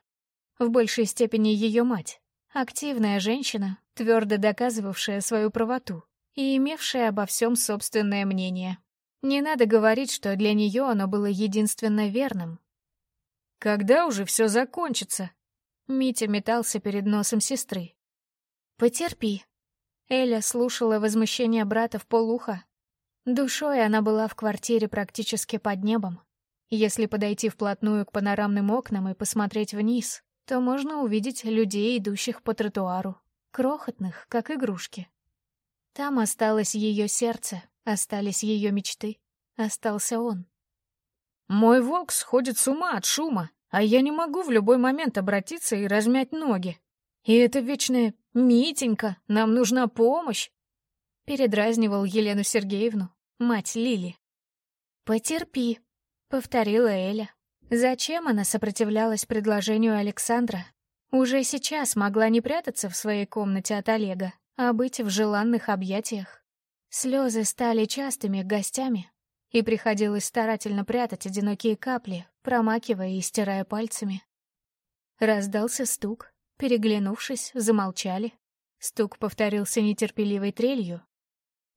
В большей степени ее мать, активная женщина, твердо доказывавшая свою правоту и имевшая обо всем собственное мнение. Не надо говорить, что для нее оно было единственно верным. «Когда уже все закончится?» Митя метался перед носом сестры. «Потерпи». Эля слушала возмущение брата в полуха. Душой она была в квартире практически под небом. Если подойти вплотную к панорамным окнам и посмотреть вниз, то можно увидеть людей, идущих по тротуару, крохотных, как игрушки. Там осталось ее сердце, остались ее мечты, остался он. «Мой волк сходит с ума от шума, а я не могу в любой момент обратиться и размять ноги. И это вечное «Митенька, нам нужна помощь!» Передразнивал Елену Сергеевну, мать Лили. «Потерпи», — повторила Эля. Зачем она сопротивлялась предложению Александра? Уже сейчас могла не прятаться в своей комнате от Олега, а быть в желанных объятиях. Слезы стали частыми гостями, и приходилось старательно прятать одинокие капли, промакивая и стирая пальцами. Раздался стук, Переглянувшись, замолчали. Стук повторился нетерпеливой трелью.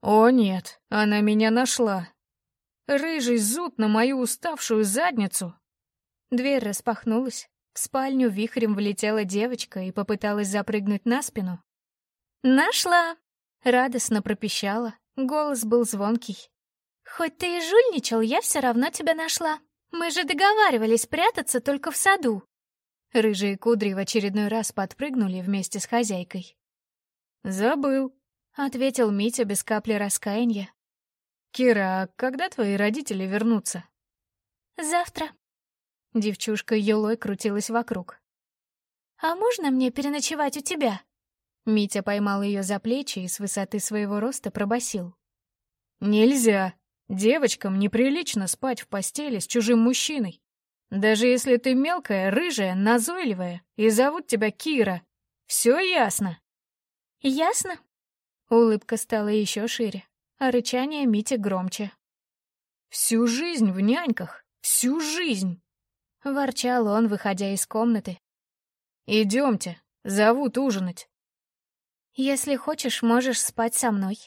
«О нет, она меня нашла! Рыжий зуд на мою уставшую задницу!» Дверь распахнулась. В спальню вихрем влетела девочка и попыталась запрыгнуть на спину. «Нашла!» — радостно пропищала. Голос был звонкий. «Хоть ты и жульничал, я все равно тебя нашла. Мы же договаривались прятаться только в саду». Рыжие кудри в очередной раз подпрыгнули вместе с хозяйкой. «Забыл», — ответил Митя без капли раскаяния. «Кира, а когда твои родители вернутся?» «Завтра». Девчушка елой крутилась вокруг. «А можно мне переночевать у тебя?» Митя поймал ее за плечи и с высоты своего роста пробасил. «Нельзя. Девочкам неприлично спать в постели с чужим мужчиной. Даже если ты мелкая, рыжая, назойливая, и зовут тебя Кира. Все ясно?» «Ясно?» Улыбка стала еще шире, а рычание Мити громче. «Всю жизнь в няньках! Всю жизнь!» Ворчал он, выходя из комнаты. «Идемте, зовут ужинать». «Если хочешь, можешь спать со мной».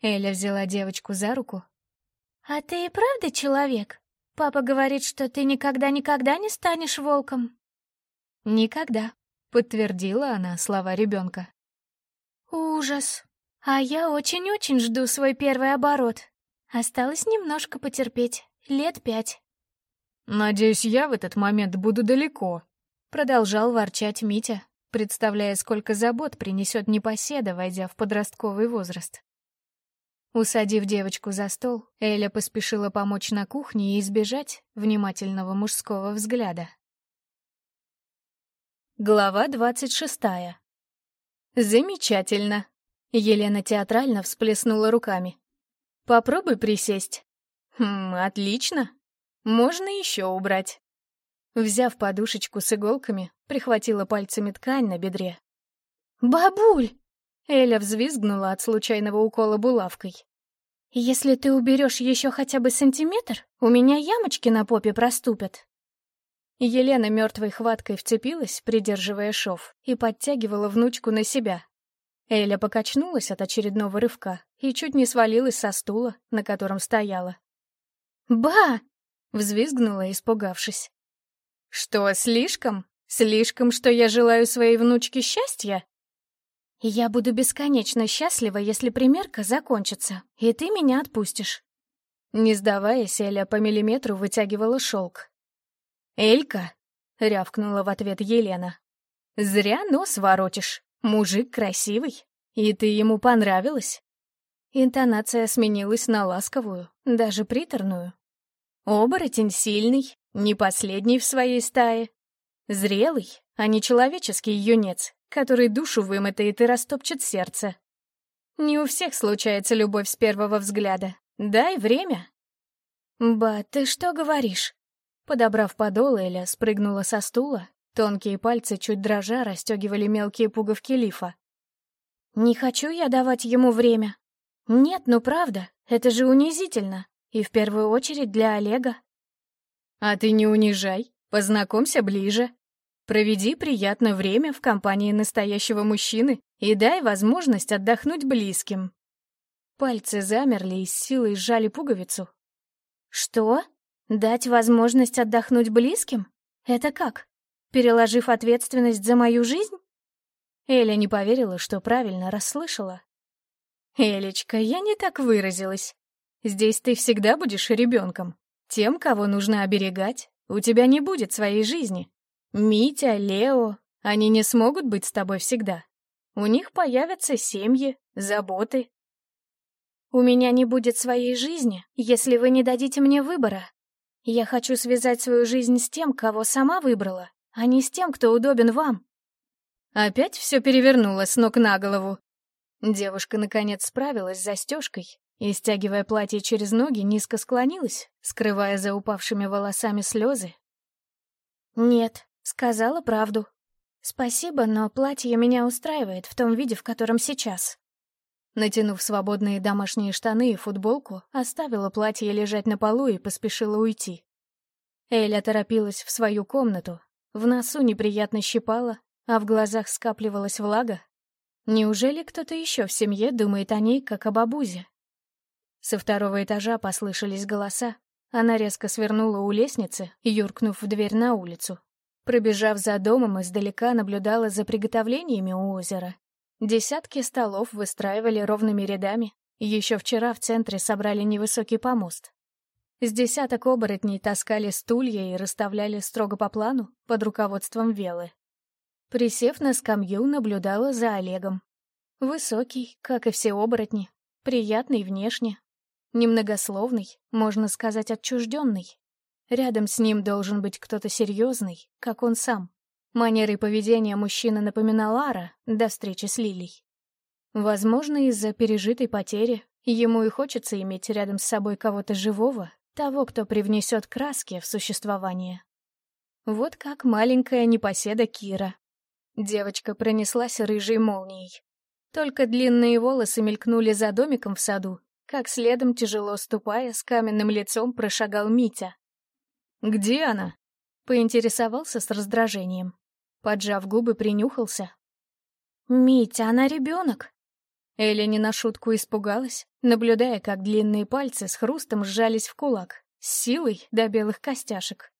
Эля взяла девочку за руку. «А ты и правда человек?» Папа говорит, что ты никогда-никогда не станешь волком. Никогда, подтвердила она слова ребенка. Ужас. А я очень-очень жду свой первый оборот. Осталось немножко потерпеть, лет пять. Надеюсь, я в этот момент буду далеко, продолжал ворчать Митя, представляя, сколько забот принесет непоседа, войдя в подростковый возраст. Усадив девочку за стол, Эля поспешила помочь на кухне и избежать внимательного мужского взгляда. Глава двадцать шестая. «Замечательно!» — Елена театрально всплеснула руками. «Попробуй присесть». «Хм, отлично. Можно еще убрать». Взяв подушечку с иголками, прихватила пальцами ткань на бедре. «Бабуль!» Эля взвизгнула от случайного укола булавкой. «Если ты уберешь еще хотя бы сантиметр, у меня ямочки на попе проступят». Елена мертвой хваткой вцепилась, придерживая шов, и подтягивала внучку на себя. Эля покачнулась от очередного рывка и чуть не свалилась со стула, на котором стояла. «Ба!» — взвизгнула, испугавшись. «Что, слишком? Слишком, что я желаю своей внучке счастья?» «Я буду бесконечно счастлива, если примерка закончится, и ты меня отпустишь». Не сдаваясь, Эля по миллиметру вытягивала шелк. «Элька!» — рявкнула в ответ Елена. «Зря нос воротишь. Мужик красивый, и ты ему понравилась». Интонация сменилась на ласковую, даже приторную. Оборотень сильный, не последний в своей стае. Зрелый, а не человеческий юнец, который душу вымотает и растопчет сердце. Не у всех случается любовь с первого взгляда. Дай время. «Ба, ты что говоришь?» Подобрав подол, Эля спрыгнула со стула. Тонкие пальцы чуть дрожа расстегивали мелкие пуговки лифа. «Не хочу я давать ему время. Нет, ну правда, это же унизительно. И в первую очередь для Олега». «А ты не унижай, познакомься ближе», Проведи приятное время в компании настоящего мужчины и дай возможность отдохнуть близким. Пальцы замерли и с силой сжали пуговицу. Что? Дать возможность отдохнуть близким? Это как? Переложив ответственность за мою жизнь? Эля не поверила, что правильно расслышала. «Элечка, я не так выразилась. Здесь ты всегда будешь ребенком, тем, кого нужно оберегать. У тебя не будет своей жизни, Митя, Лео, они не смогут быть с тобой всегда. У них появятся семьи, заботы. У меня не будет своей жизни, если вы не дадите мне выбора. Я хочу связать свою жизнь с тем, кого сама выбрала, а не с тем, кто удобен вам. Опять все перевернуло с ног на голову. Девушка, наконец, справилась с застежкой и, стягивая платье через ноги, низко склонилась, скрывая за упавшими волосами слезы. «Нет, Сказала правду. Спасибо, но платье меня устраивает в том виде, в котором сейчас. Натянув свободные домашние штаны и футболку, оставила платье лежать на полу и поспешила уйти. Эля торопилась в свою комнату. В носу неприятно щипала, а в глазах скапливалась влага. Неужели кто-то еще в семье думает о ней, как об обузе? Со второго этажа послышались голоса. Она резко свернула у лестницы, юркнув в дверь на улицу. Пробежав за домом, издалека наблюдала за приготовлениями у озера. Десятки столов выстраивали ровными рядами. Еще вчера в центре собрали невысокий помост. С десяток оборотней таскали стулья и расставляли строго по плану под руководством Велы. Присев на скамью, наблюдала за Олегом. Высокий, как и все оборотни, приятный внешне, немногословный, можно сказать, отчужденный. Рядом с ним должен быть кто-то серьезный, как он сам. Манерой поведения мужчина напоминал Ара до встречи с Лилей. Возможно, из-за пережитой потери ему и хочется иметь рядом с собой кого-то живого, того, кто привнесет краски в существование. Вот как маленькая непоседа Кира. Девочка пронеслась рыжей молнией. Только длинные волосы мелькнули за домиком в саду, как следом, тяжело ступая, с каменным лицом прошагал Митя. «Где она?» — поинтересовался с раздражением. Поджав губы, принюхался. «Митя, она ребенок!» Эля не на шутку испугалась, наблюдая, как длинные пальцы с хрустом сжались в кулак, с силой до белых костяшек.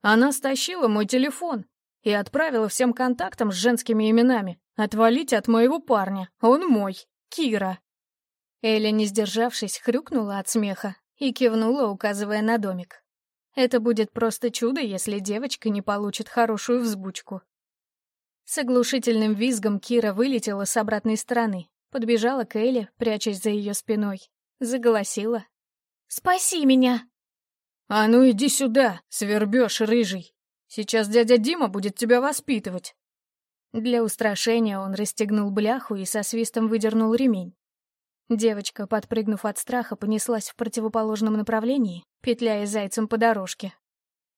Она стащила мой телефон и отправила всем контактам с женскими именами. «Отвалите от моего парня, он мой, Кира!» Эля, не сдержавшись, хрюкнула от смеха и кивнула, указывая на домик. Это будет просто чудо, если девочка не получит хорошую взбучку. С оглушительным визгом Кира вылетела с обратной стороны, подбежала к Эле, прячась за ее спиной, заголосила. «Спаси меня!» «А ну иди сюда, свербешь, рыжий! Сейчас дядя Дима будет тебя воспитывать!» Для устрашения он расстегнул бляху и со свистом выдернул ремень. Девочка, подпрыгнув от страха, понеслась в противоположном направлении, петляя зайцем по дорожке.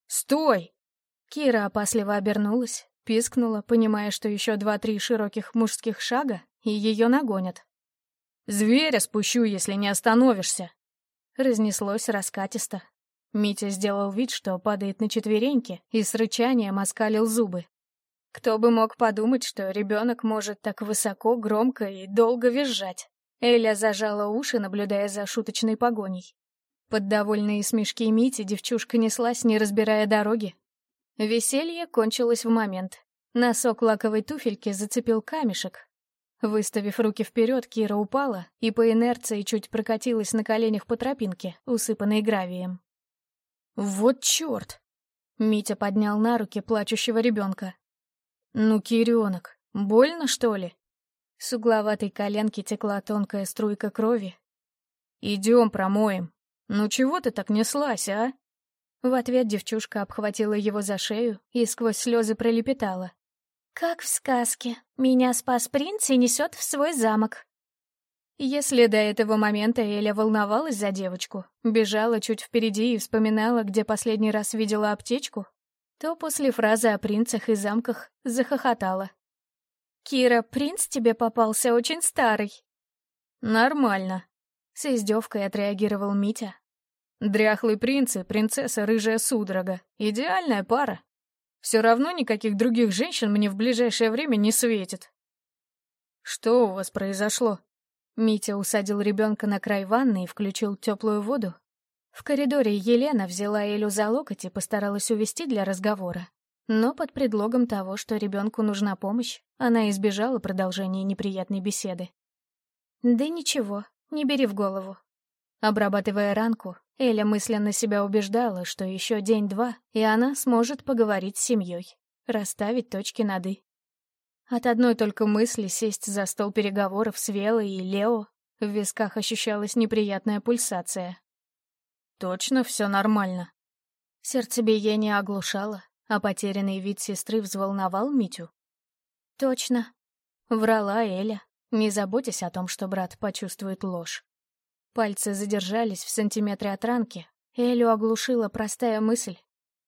«Стой!» Кира опасливо обернулась, пискнула, понимая, что еще два-три широких мужских шага, и ее нагонят. «Зверя спущу, если не остановишься!» Разнеслось раскатисто. Митя сделал вид, что падает на четвереньки и с рычанием оскалил зубы. Кто бы мог подумать, что ребенок может так высоко, громко и долго визжать. Эля зажала уши, наблюдая за шуточной погоней. Под довольные смешки Мити девчушка неслась, не разбирая дороги. Веселье кончилось в момент. Носок лаковой туфельки зацепил камешек. Выставив руки вперед, Кира упала и по инерции чуть прокатилась на коленях по тропинке, усыпанной гравием. «Вот черт!» Митя поднял на руки плачущего ребенка. «Ну, Киренок, больно, что ли?» С угловатой коленки текла тонкая струйка крови. «Идем промоем. Ну чего ты так неслась, а?» В ответ девчушка обхватила его за шею и сквозь слезы пролепетала. «Как в сказке. Меня спас принц и несет в свой замок». Если до этого момента Эля волновалась за девочку, бежала чуть впереди и вспоминала, где последний раз видела аптечку, то после фразы о принцах и замках захохотала. «Кира, принц тебе попался очень старый». «Нормально», — с издевкой отреагировал Митя. «Дряхлый принц и принцесса рыжая судорога. Идеальная пара. Все равно никаких других женщин мне в ближайшее время не светит». «Что у вас произошло?» Митя усадил ребенка на край ванны и включил теплую воду. В коридоре Елена взяла Элю за локоть и постаралась увести для разговора. Но под предлогом того, что ребенку нужна помощь, она избежала продолжения неприятной беседы. «Да ничего, не бери в голову». Обрабатывая ранку, Эля мысленно себя убеждала, что еще день-два, и она сможет поговорить с семьей, расставить точки над «и». От одной только мысли сесть за стол переговоров с Велой и Лео в висках ощущалась неприятная пульсация. «Точно все нормально?» Сердцебиение оглушало, а потерянный вид сестры взволновал Митю. «Точно», — врала Эля, не заботясь о том, что брат почувствует ложь. Пальцы задержались в сантиметре от ранки. Элю оглушила простая мысль.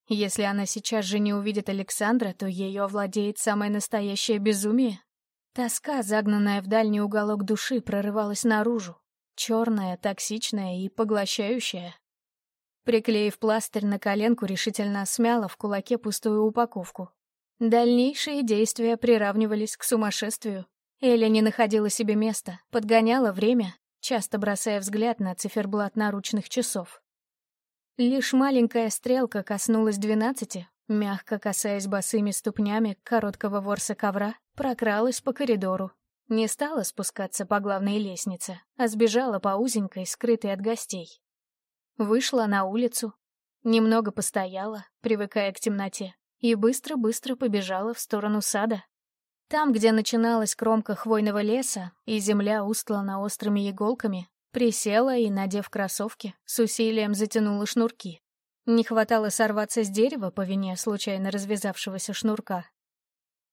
Если она сейчас же не увидит Александра, то ее овладеет самое настоящее безумие. Тоска, загнанная в дальний уголок души, прорывалась наружу. Черная, токсичная и поглощающая. Приклеив пластырь на коленку, решительно смяла в кулаке пустую упаковку. Дальнейшие действия приравнивались к сумасшествию. Эля не находила себе места, подгоняла время, часто бросая взгляд на циферблат наручных часов. Лишь маленькая стрелка коснулась двенадцати, мягко касаясь босыми ступнями короткого ворса ковра, прокралась по коридору. Не стала спускаться по главной лестнице, а сбежала по узенькой, скрытой от гостей. Вышла на улицу, немного постояла, привыкая к темноте, и быстро-быстро побежала в сторону сада. Там, где начиналась кромка хвойного леса и земля устлана острыми иголками, присела и, надев кроссовки, с усилием затянула шнурки. Не хватало сорваться с дерева по вине случайно развязавшегося шнурка.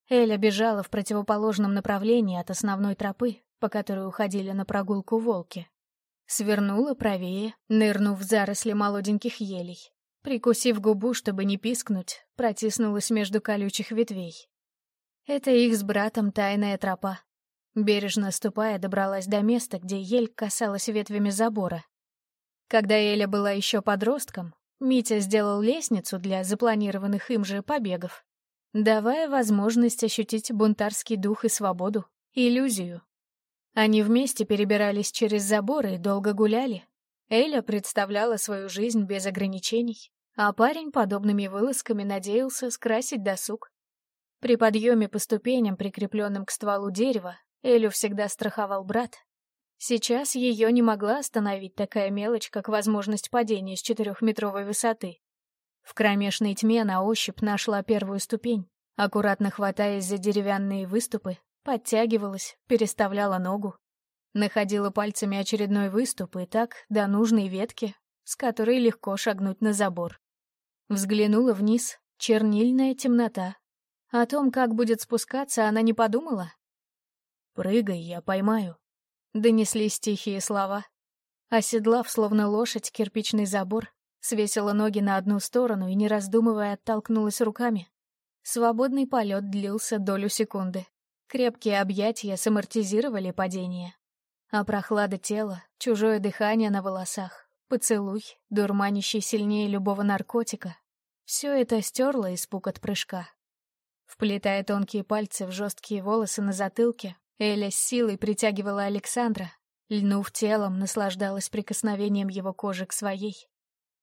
Эля бежала в противоположном направлении от основной тропы, по которой уходили на прогулку волки. Свернула правее, нырнув в заросли молоденьких елей. Прикусив губу, чтобы не пискнуть, протиснулась между колючих ветвей. Это их с братом тайная тропа. Бережно ступая, добралась до места, где ель касалась ветвями забора. Когда Эля была еще подростком, Митя сделал лестницу для запланированных им же побегов, давая возможность ощутить бунтарский дух и свободу, иллюзию, они вместе перебирались через заборы и долго гуляли. Эля представляла свою жизнь без ограничений, а парень подобными вылазками надеялся скрасить досуг. При подъеме по ступеням, прикрепленным к стволу дерева, Элю всегда страховал брат. Сейчас ее не могла остановить такая мелочь, как возможность падения с четырехметровой высоты. В кромешной тьме на ощупь нашла первую ступень, аккуратно хватаясь за деревянные выступы, Подтягивалась, переставляла ногу. Находила пальцами очередной выступ и так до нужной ветки, с которой легко шагнуть на забор. Взглянула вниз, чернильная темнота. О том, как будет спускаться, она не подумала. «Прыгай, я поймаю», — донеслись тихие слова. Оседлав, словно лошадь, кирпичный забор, свесила ноги на одну сторону и, не раздумывая, оттолкнулась руками. Свободный полет длился долю секунды. Крепкие объятия самортизировали падение. А прохлада тела, чужое дыхание на волосах поцелуй, дурманящий сильнее любого наркотика. Все это стерло испуг от прыжка. Вплетая тонкие пальцы в жесткие волосы на затылке, Эля с силой притягивала Александра, льнув телом, наслаждалась прикосновением его кожи к своей.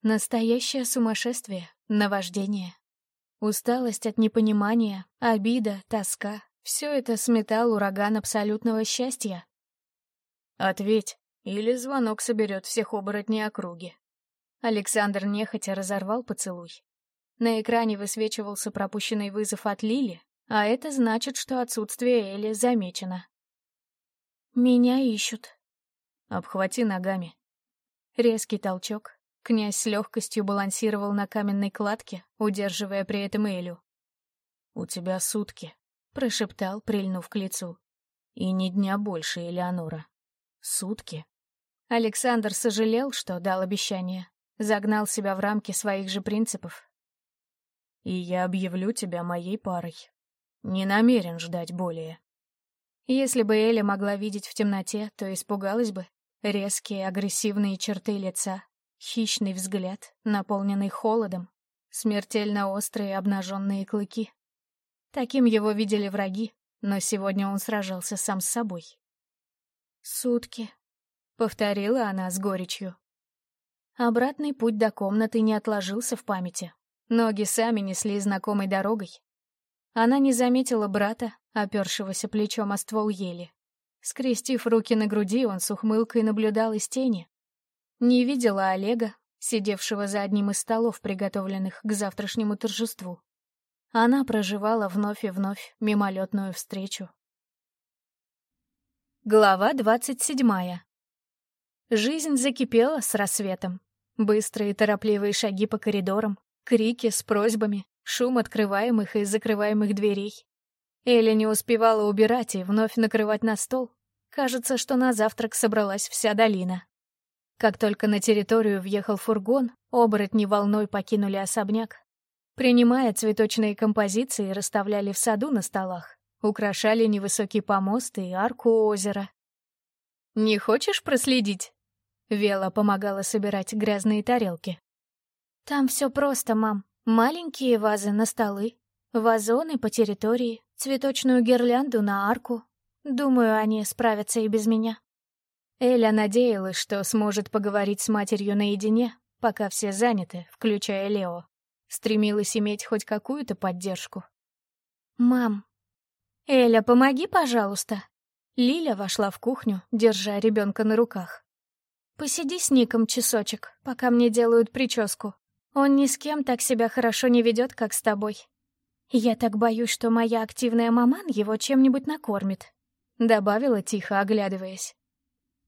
Настоящее сумасшествие, наваждение. Усталость от непонимания, обида, тоска — все это сметал ураган абсолютного счастья. «Ответь, или звонок соберет всех оборотней округи». Александр нехотя разорвал поцелуй. На экране высвечивался пропущенный вызов от Лили, а это значит, что отсутствие Эли замечено. «Меня ищут». «Обхвати ногами». Резкий толчок. Князь с легкостью балансировал на каменной кладке, удерживая при этом Элю. «У тебя сутки», — прошептал, прильнув к лицу. «И ни дня больше, Элеонора. Сутки». Александр сожалел, что дал обещание, загнал себя в рамки своих же принципов, и я объявлю тебя моей парой. Не намерен ждать более. Если бы Эля могла видеть в темноте, то испугалась бы. Резкие агрессивные черты лица, хищный взгляд, наполненный холодом, смертельно острые обнаженные клыки. Таким его видели враги, но сегодня он сражался сам с собой. «Сутки», — повторила она с горечью. Обратный путь до комнаты не отложился в памяти, Ноги сами несли знакомой дорогой. Она не заметила брата, опершегося плечом о ствол ели. Скрестив руки на груди, он с ухмылкой наблюдал из тени. Не видела Олега, сидевшего за одним из столов, приготовленных к завтрашнему торжеству. Она проживала вновь и вновь мимолетную встречу. Глава двадцать седьмая. Жизнь закипела с рассветом. Быстрые торопливые шаги по коридорам, Крики с просьбами, шум открываемых и закрываемых дверей. Эля не успевала убирать и вновь накрывать на стол. Кажется, что на завтрак собралась вся долина. Как только на территорию въехал фургон, оборотни волной покинули особняк. Принимая цветочные композиции, расставляли в саду на столах, украшали невысокий помост и арку озера. «Не хочешь проследить?» Вела помогала собирать грязные тарелки. «Там все просто, мам. Маленькие вазы на столы, вазоны по территории, цветочную гирлянду на арку. Думаю, они справятся и без меня». Эля надеялась, что сможет поговорить с матерью наедине, пока все заняты, включая Лео. Стремилась иметь хоть какую-то поддержку. «Мам, Эля, помоги, пожалуйста!» Лиля вошла в кухню, держа ребенка на руках. «Посиди с Ником часочек, пока мне делают прическу. Он ни с кем так себя хорошо не ведет, как с тобой. Я так боюсь, что моя активная маман его чем-нибудь накормит», — добавила тихо, оглядываясь.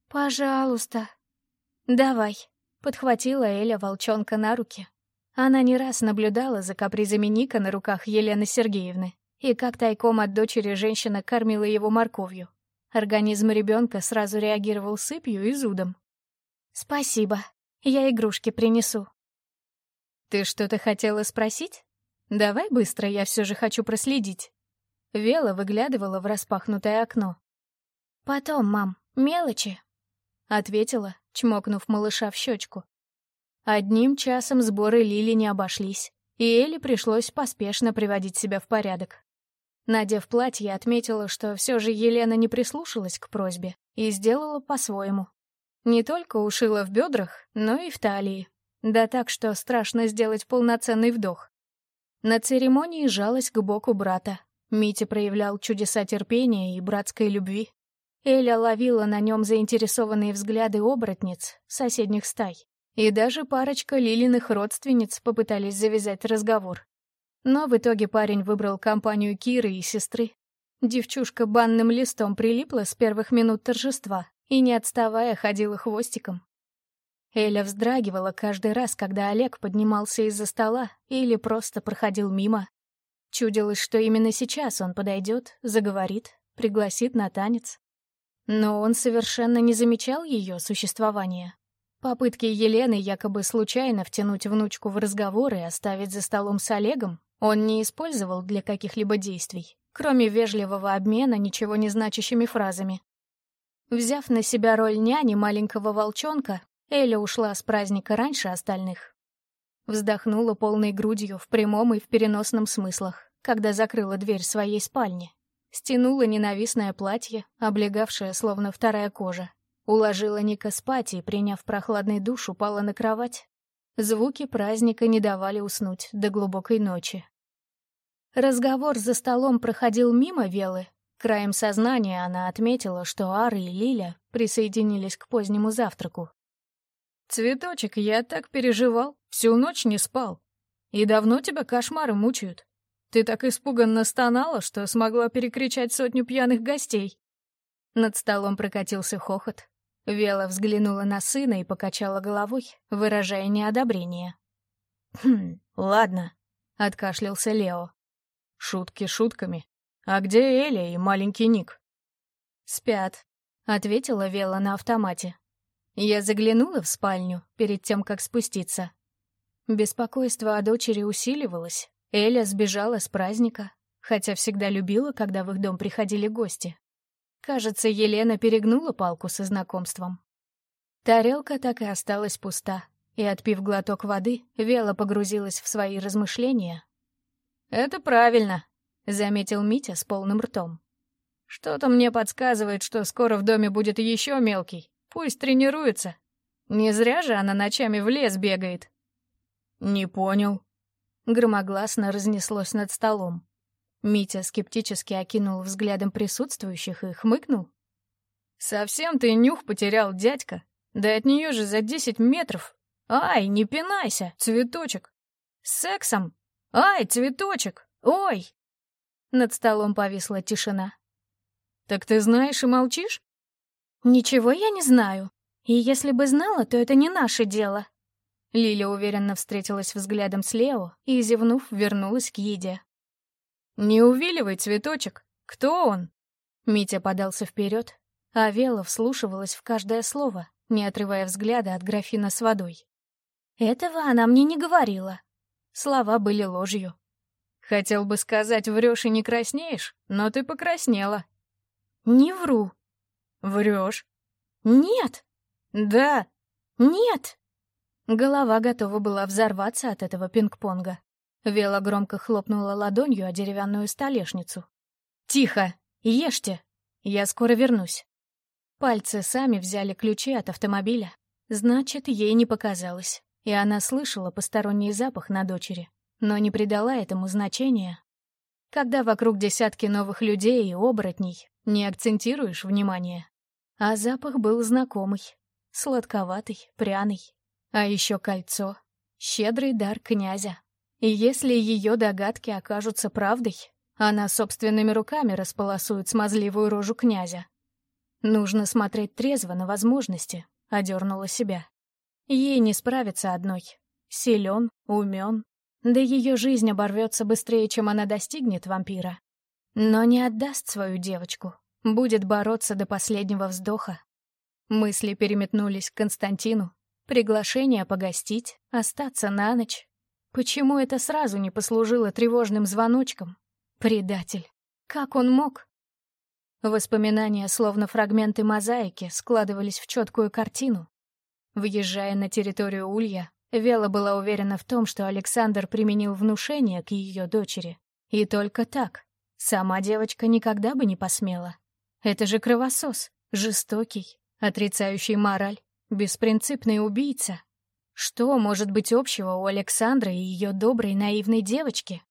«Пожалуйста». «Давай», — подхватила Эля волчонка на руки. Она не раз наблюдала за капризами Ника на руках Елены Сергеевны и как тайком от дочери женщина кормила его морковью. Организм ребенка сразу реагировал сыпью и зудом. «Спасибо, я игрушки принесу», «Ты что-то хотела спросить? Давай быстро, я все же хочу проследить». Вела выглядывала в распахнутое окно. «Потом, мам, мелочи», — ответила, чмокнув малыша в щечку. Одним часом сборы Лили не обошлись, и Эле пришлось поспешно приводить себя в порядок. Надев платье, отметила, что все же Елена не прислушалась к просьбе и сделала по-своему. Не только ушила в бедрах, но и в талии, да так, что страшно сделать полноценный вдох. На церемонии жалась к боку брата. Митя проявлял чудеса терпения и братской любви. Эля ловила на нем заинтересованные взгляды оборотниц соседних стай. И даже парочка Лилиных родственниц попытались завязать разговор. Но в итоге парень выбрал компанию Киры и сестры. Девчушка банным листом прилипла с первых минут торжества и, не отставая, ходила хвостиком. Эля вздрагивала каждый раз, когда Олег поднимался из-за стола или просто проходил мимо. Чудилось, что именно сейчас он подойдет, заговорит, пригласит на танец. Но он совершенно не замечал ее существования. Попытки Елены якобы случайно втянуть внучку в разговор и оставить за столом с Олегом он не использовал для каких-либо действий, кроме вежливого обмена ничего не значащими фразами. Взяв на себя роль няни маленького волчонка, Эля ушла с праздника раньше остальных. Вздохнула полной грудью в прямом и в переносном смыслах, когда закрыла дверь своей спальни. Стянула ненавистное платье, облегавшее словно вторая кожа. Уложила Ника спать и, приняв прохладный душ, упала на кровать. Звуки праздника не давали уснуть до глубокой ночи. Разговор за столом проходил мимо Велы. Краем сознания она отметила, что Ара и Лиля присоединились к позднему завтраку. «Цветочек, я так переживал, всю ночь не спал. И давно тебя кошмары мучают. Ты так испуганно стонала, что смогла перекричать сотню пьяных гостей». Над столом прокатился хохот. Вела взглянула на сына и покачала головой, выражая неодобрение. «Хм, ладно», — откашлялся Лео. «Шутки шутками. А где Эля и маленький Ник?» «Спят», — ответила Вела на автомате. Я заглянула в спальню перед тем, как спуститься. Беспокойство о дочери усиливалось, Эля сбежала с праздника, хотя всегда любила, когда в их дом приходили гости. Кажется, Елена перегнула палку со знакомством. Тарелка так и осталась пуста, и, отпив глоток воды, Вела погрузилась в свои размышления. «Это правильно», — заметил Митя с полным ртом. «Что-то мне подсказывает, что скоро в доме будет еще мелкий. Пусть тренируется. Не зря же она ночами в лес бегает». «Не понял», громогласно разнеслось над столом. Митя скептически окинул взглядом присутствующих и хмыкнул. «Совсем ты нюх потерял, дядька. Да от нее же за десять метров. Ай, не пинайся, цветочек. сексом. Ай, цветочек. Ой!» Над столом повисла тишина. «Так ты знаешь и молчишь?» «Ничего я не знаю. И если бы знала, то это не наше дело», Лиля уверенно встретилась взглядом с Лео и, зевнув, вернулась к еде. «Не увиливай, цветочек! Кто он?» Митя подался вперед, а Вела вслушивалась в каждое слово, не отрывая взгляда от графина с водой. «Этого она мне не говорила». Слова были ложью. «Хотел бы сказать, врешь и не краснеешь, но ты покраснела». «Не вру». «Врешь». «Нет». «Да». «Нет». Голова готова была взорваться от этого пинг-понга. Вела громко хлопнула ладонью о деревянную столешницу. «Тихо! Ешьте! Я скоро вернусь!» Пальцы сами взяли ключи от автомобиля. Значит, ей не показалось, и она слышала посторонний запах на дочери, но не придала этому значения. Когда вокруг десятки новых людей и оборотней, не акцентируешь внимание. А запах был знакомый, сладковатый, пряный, а еще кольцо. Щедрый дар князя. И если ее догадки окажутся правдой, она собственными руками располосует смазливую рожу князя. Нужно смотреть трезво на возможности, одернула себя. Ей не справиться одной. Силен, умен. Да ее жизнь оборвется быстрее, чем она достигнет вампира. Но не отдаст свою девочку. Будет бороться до последнего вздоха. Мысли переметнулись к Константину, Приглашение погостить, остаться на ночь. Почему это сразу не послужило тревожным звоночком? Предатель. Как он мог? Воспоминания, словно фрагменты мозаики, складывались в четкую картину. Въезжая на территорию Улья, Вела была уверена в том, что Александр применил внушение к ее дочери. И только так. Сама девочка никогда бы не посмела. Это же кровосос, жестокий, отрицающий мораль, Беспринципный убийца. Что может быть общего у Александра и ее доброй наивной девочки?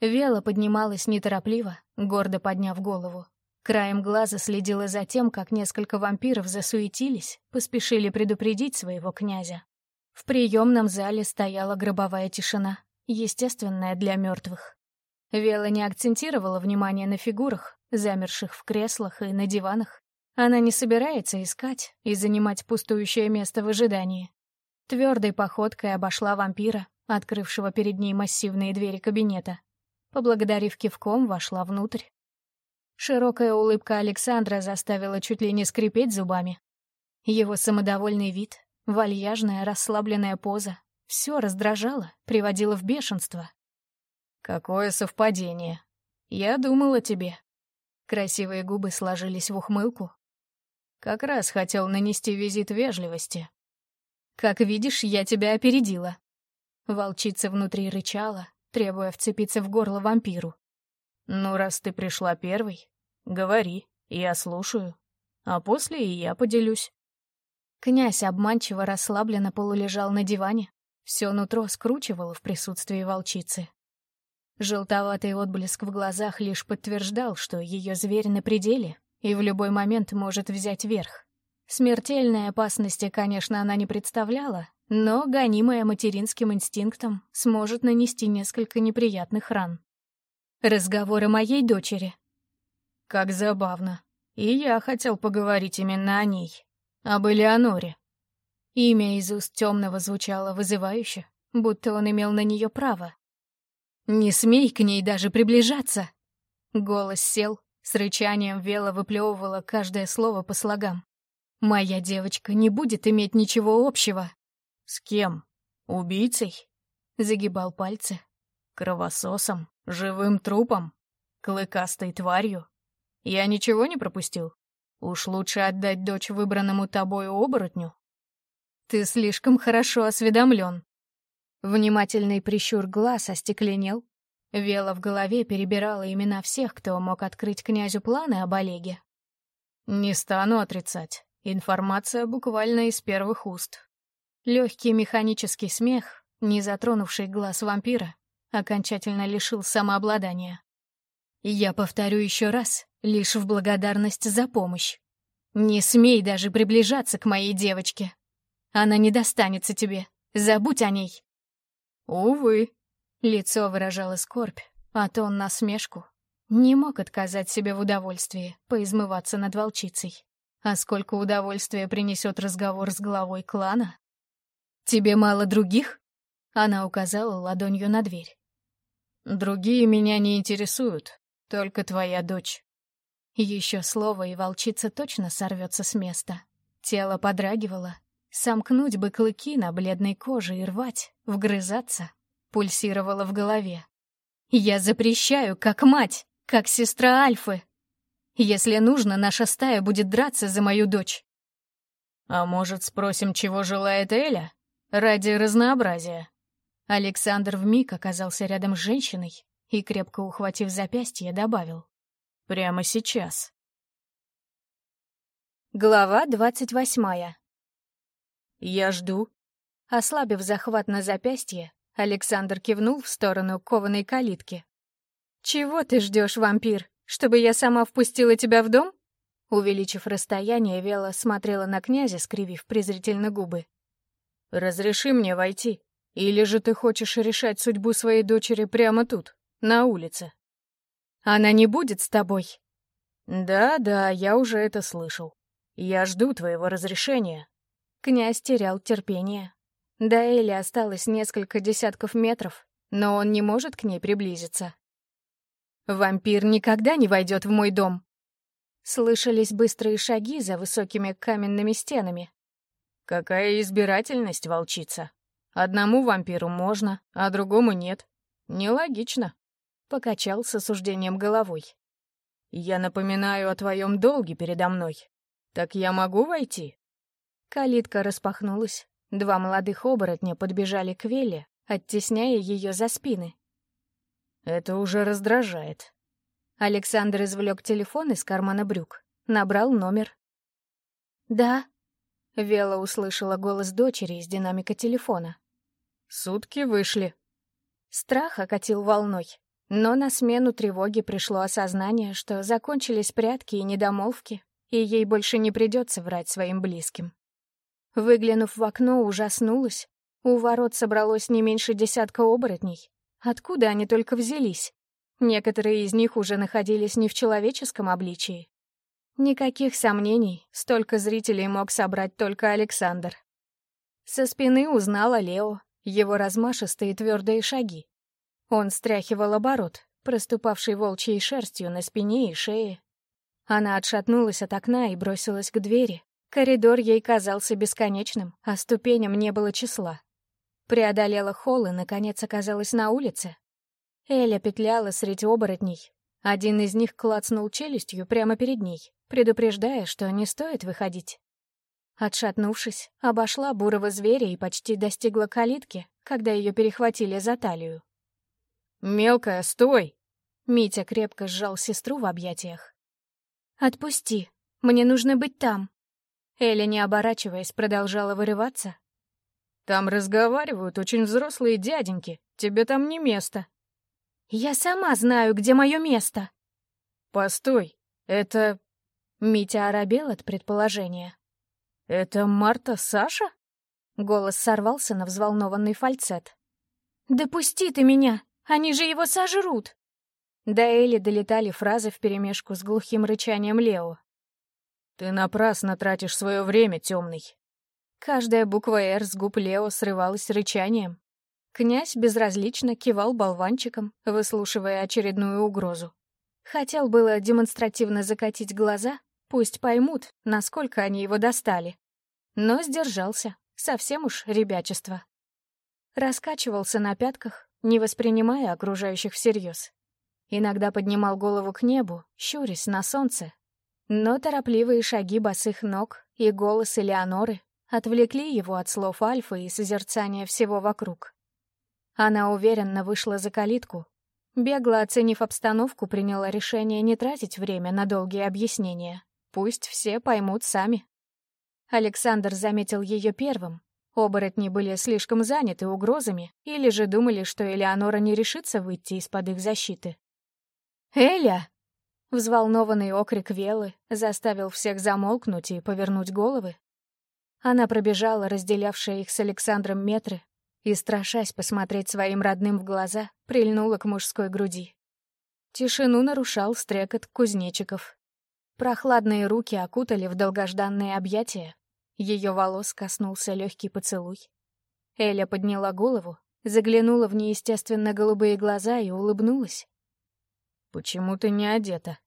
Вела поднималась неторопливо, гордо подняв голову. Краем глаза следила за тем, как несколько вампиров засуетились, поспешили предупредить своего князя. В приемном зале стояла гробовая тишина, естественная для мертвых. Вела не акцентировала внимание на фигурах, замерших в креслах и на диванах. Она не собирается искать и занимать пустующее место в ожидании. Твердой походкой обошла вампира, открывшего перед ней массивные двери кабинета. Поблагодарив кивком, вошла внутрь. Широкая улыбка Александра заставила чуть ли не скрипеть зубами. Его самодовольный вид, вальяжная, расслабленная поза — все раздражало, приводило в бешенство. «Какое совпадение! Я думала о тебе». Красивые губы сложились в ухмылку, как раз хотел нанести визит вежливости. Как видишь, я тебя опередила». Волчица внутри рычала, требуя вцепиться в горло вампиру. «Ну, раз ты пришла первой, говори, я слушаю, а после и я поделюсь». Князь обманчиво расслабленно полулежал на диване, все нутро скручивало в присутствии волчицы. Желтоватый отблеск в глазах лишь подтверждал, что ее зверь на пределе и в любой момент может взять верх. Смертельной опасности, конечно, она не представляла, но, гонимая материнским инстинктом, сможет нанести несколько неприятных ран. Разговор о моей дочери. Как забавно. И я хотел поговорить именно о ней. Об Элеоноре. Имя из уст темного звучало вызывающе, будто он имел на нее право. «Не смей к ней даже приближаться!» Голос сел, с рычанием вело выплевывало каждое слово по слогам. «Моя девочка не будет иметь ничего общего!» «С кем? Убийцей?» Загибал пальцы. «Кровососом? Живым трупом? Клыкастой тварью? Я ничего не пропустил? Уж лучше отдать дочь выбранному тобою оборотню?» «Ты слишком хорошо осведомлен», Внимательный прищур глаз остекленел. Вела в голове перебирала имена всех, кто мог открыть князю планы об Олеге. «Не стану отрицать. Информация буквально из первых уст». Легкий механический смех, не затронувший глаз вампира, окончательно лишил самообладания. «Я повторю еще раз, лишь в благодарность за помощь. Не смей даже приближаться к моей девочке. Она не достанется тебе. Забудь о ней». «Увы». Лицо выражало скорбь, а тон насмешку. Не мог отказать себе в удовольствии поизмываться над волчицей. А сколько удовольствия принесет разговор с главой клана? «Тебе мало других?» Она указала ладонью на дверь. «Другие меня не интересуют, только твоя дочь». Еще слово, и волчица точно сорвется с места. Тело подрагивало, Сомкнуть бы клыки на бледной коже и рвать, вгрызаться, пульсировало в голове. «Я запрещаю, как мать, как сестра Альфы. Если нужно, наша стая будет драться за мою дочь». «А может, спросим, чего желает Эля? Ради разнообразия». Александр вмиг оказался рядом с женщиной и, крепко ухватив запястье, добавил. «Прямо сейчас». Глава двадцать восьмая «Я жду». Ослабив захват на запястье, Александр кивнул в сторону кованой калитки. «Чего ты ждешь, вампир? Чтобы я сама впустила тебя в дом?» Увеличив расстояние, Вела смотрела на князя, скривив презрительно губы. «Разреши мне войти. Или же ты хочешь решать судьбу своей дочери прямо тут, на улице?» «Она не будет с тобой». «Да-да, я уже это слышал. Я жду твоего разрешения». Князь терял терпение. До Эли осталось несколько десятков метров, но он не может к ней приблизиться. «Вампир никогда не войдет в мой дом!» Слышались быстрые шаги за высокими каменными стенами. «Какая избирательность, волчица! Одному вампиру можно, а другому нет. Нелогично!» — покачал с осуждением головой. «Я напоминаю о твоем долге передо мной. Так я могу войти?» Калитка распахнулась. Два молодых оборотня подбежали к Веле, оттесняя ее за спины. «Это уже раздражает». Александр извлек телефон из кармана брюк, набрал номер. «Да», — Вела услышала голос дочери из динамика телефона. «Сутки вышли». Страх окатил волной, но на смену тревоги пришло осознание, что закончились прятки и недомолвки, и ей больше не придется врать своим близким. Выглянув в окно, ужаснулась. У ворот собралось не меньше десятка оборотней. Откуда они только взялись? Некоторые из них уже находились не в человеческом обличии. Никаких сомнений, столько зрителей мог собрать только Александр. Со спины узнала Лео, его размашистые твердые шаги. Он стряхивал оборот, проступавший волчьей шерстью на спине и шее. Она отшатнулась от окна и бросилась к двери, Коридор ей казался бесконечным, а ступеням не было числа. Преодолела холл и, наконец, оказалась на улице. Эля петляла среди оборотней. Один из них клацнул челюстью прямо перед ней, предупреждая, что не стоит выходить. Отшатнувшись, обошла бурого зверя и почти достигла калитки, когда ее перехватили за талию. «Мелкая, стой!» Митя крепко сжал сестру в объятиях. «Отпусти, мне нужно быть там». Эля, не оборачиваясь, продолжала вырываться. «Там разговаривают очень взрослые дяденьки, тебе там не место». «Я сама знаю, где мое место». «Постой, это...» Митя оробел от предположения. «Это Марта Саша?» Голос сорвался на взволнованный фальцет. «Да пусти ты меня! Они же его сожрут!» До Эли долетали фразы вперемешку с глухим рычанием Лео. «Ты напрасно тратишь свое время, темный!» Каждая буква «Р» с губ Лео срывалась рычанием. Князь безразлично кивал болванчиком, выслушивая очередную угрозу. Хотел было демонстративно закатить глаза, Пусть поймут, насколько они его достали. Но сдержался. Совсем уж ребячество. Раскачивался на пятках, не воспринимая окружающих всерьез. Иногда поднимал голову к небу, щурясь на солнце. Но торопливые шаги босых ног и голос Элеоноры отвлекли его от слов Альфы и созерцания всего вокруг. Она уверенно вышла за калитку. Бегло оценив обстановку, приняла решение не тратить время на долгие объяснения. Пусть все поймут сами. Александр заметил ее первым. Оборотни были слишком заняты угрозами или же думали, что Элеонора не решится выйти из-под их защиты. «Эля!» Взволнованный окрик Велы заставил всех замолкнуть и повернуть головы. Она пробежала разделявшие их с Александром метры и, страшась посмотреть своим родным в глаза, прильнула к мужской груди. Тишину нарушал стрекот кузнечиков. Прохладные руки окутали в долгожданные объятия. Ее волос коснулся легкий поцелуй. Эля подняла голову, заглянула в неестественно голубые глаза и улыбнулась. «Почему ты не одета?»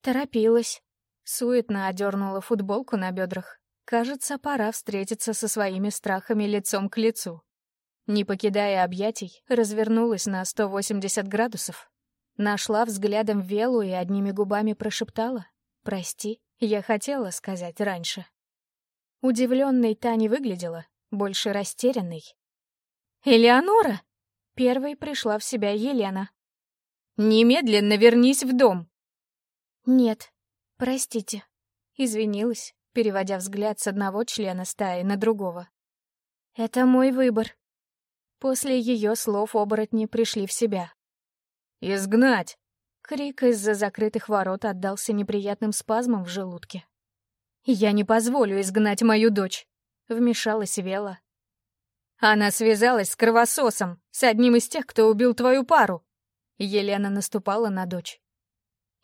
Торопилась. Суетно одернула футболку на бедрах. Кажется, пора встретиться со своими страхами лицом к лицу. Не покидая объятий, развернулась на 180 градусов. Нашла взглядом Велу и одними губами прошептала. «Прости, я хотела сказать раньше». Удивленной та не выглядела, больше растерянной. «Элеонора!» Первой пришла в себя Елена. «Немедленно вернись в дом!» «Нет, простите», — извинилась, переводя взгляд с одного члена стаи на другого. «Это мой выбор». После ее слов оборотни пришли в себя. «Изгнать!» Крик из-за закрытых ворот отдался неприятным спазмом в желудке. «Я не позволю изгнать мою дочь», — вмешалась Вела. «Она связалась с кровососом, с одним из тех, кто убил твою пару». Елена наступала на дочь.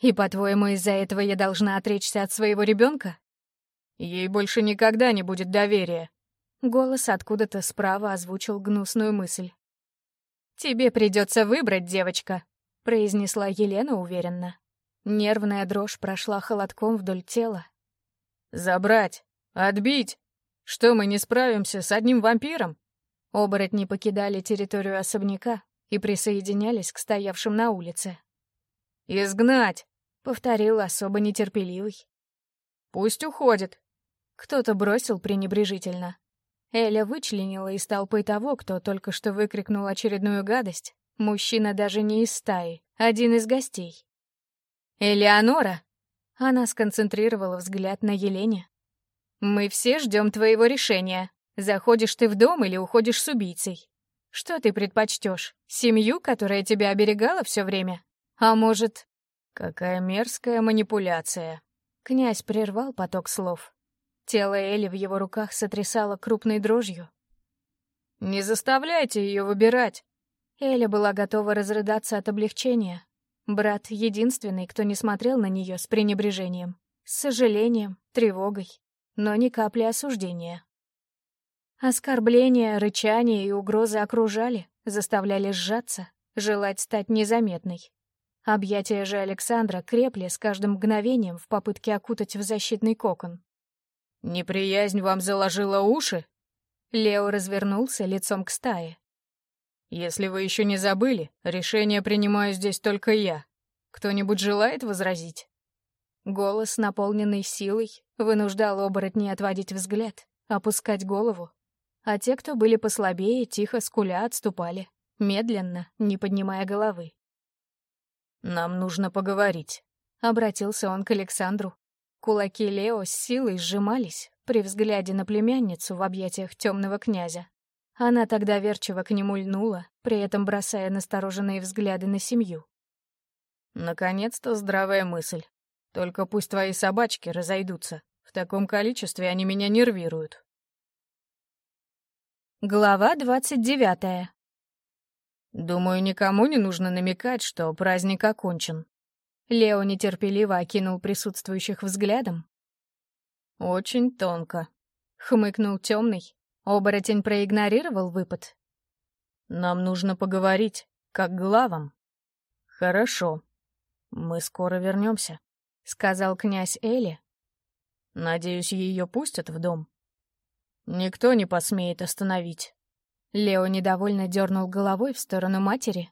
«И, по-твоему, из-за этого я должна отречься от своего ребенка? Ей больше никогда не будет доверия. Голос откуда-то справа озвучил гнусную мысль. «Тебе придется выбрать, девочка», произнесла Елена уверенно. Нервная дрожь прошла холодком вдоль тела. «Забрать! Отбить! Что, мы не справимся с одним вампиром?» Оборотни покидали территорию особняка и присоединялись к стоявшим на улице. «Изгнать!» — повторил особо нетерпеливый. «Пусть уходит!» Кто-то бросил пренебрежительно. Эля вычленила из толпы того, кто только что выкрикнул очередную гадость, Мужчина даже не из стаи, один из гостей. «Элеонора!» Она сконцентрировала взгляд на Елене. «Мы все ждем твоего решения. Заходишь ты в дом или уходишь с убийцей? Что ты предпочтешь? Семью, которая тебя оберегала все время? А может...» «Какая мерзкая манипуляция!» Князь прервал поток слов. Тело Эли в его руках сотрясало крупной дрожью. «Не заставляйте ее выбирать. Эля была готова разрыдаться от облегчения. Брат — единственный, кто не смотрел на нее с пренебрежением, с сожалением, тревогой, но ни капли осуждения. Оскорбления, рычания и угрозы окружали, заставляли сжаться, желать стать незаметной. Объятия же Александра крепли с каждым мгновением в попытке окутать в защитный кокон. «Неприязнь вам заложила уши?» Лео развернулся лицом к стае. Если вы еще не забыли, решение принимаю здесь только я. Кто-нибудь желает возразить?» Голос, наполненный силой, вынуждал оборотней отводить взгляд, опускать голову. А те, кто были послабее, тихо скуля отступали, медленно, не поднимая головы. «Нам нужно поговорить», — обратился он к Александру. Кулаки Лео с силой сжимались при взгляде на племянницу в объятиях темного князя. Она тогда верчиво к нему льнула, при этом бросая настороженные взгляды на семью. «Наконец-то здравая мысль. Только пусть твои собачки разойдутся. В таком количестве они меня нервируют». Глава двадцать девятая. «Думаю, никому не нужно намекать, что праздник окончен». Лео нетерпеливо окинул присутствующих взглядом. «Очень тонко», — хмыкнул темный. Оборотень проигнорировал выпад. «Нам нужно поговорить, как главам». «Хорошо. Мы скоро вернемся», — сказал князь Эли. «Надеюсь, ее пустят в дом. Никто не посмеет остановить». Лео недовольно дернул головой в сторону матери.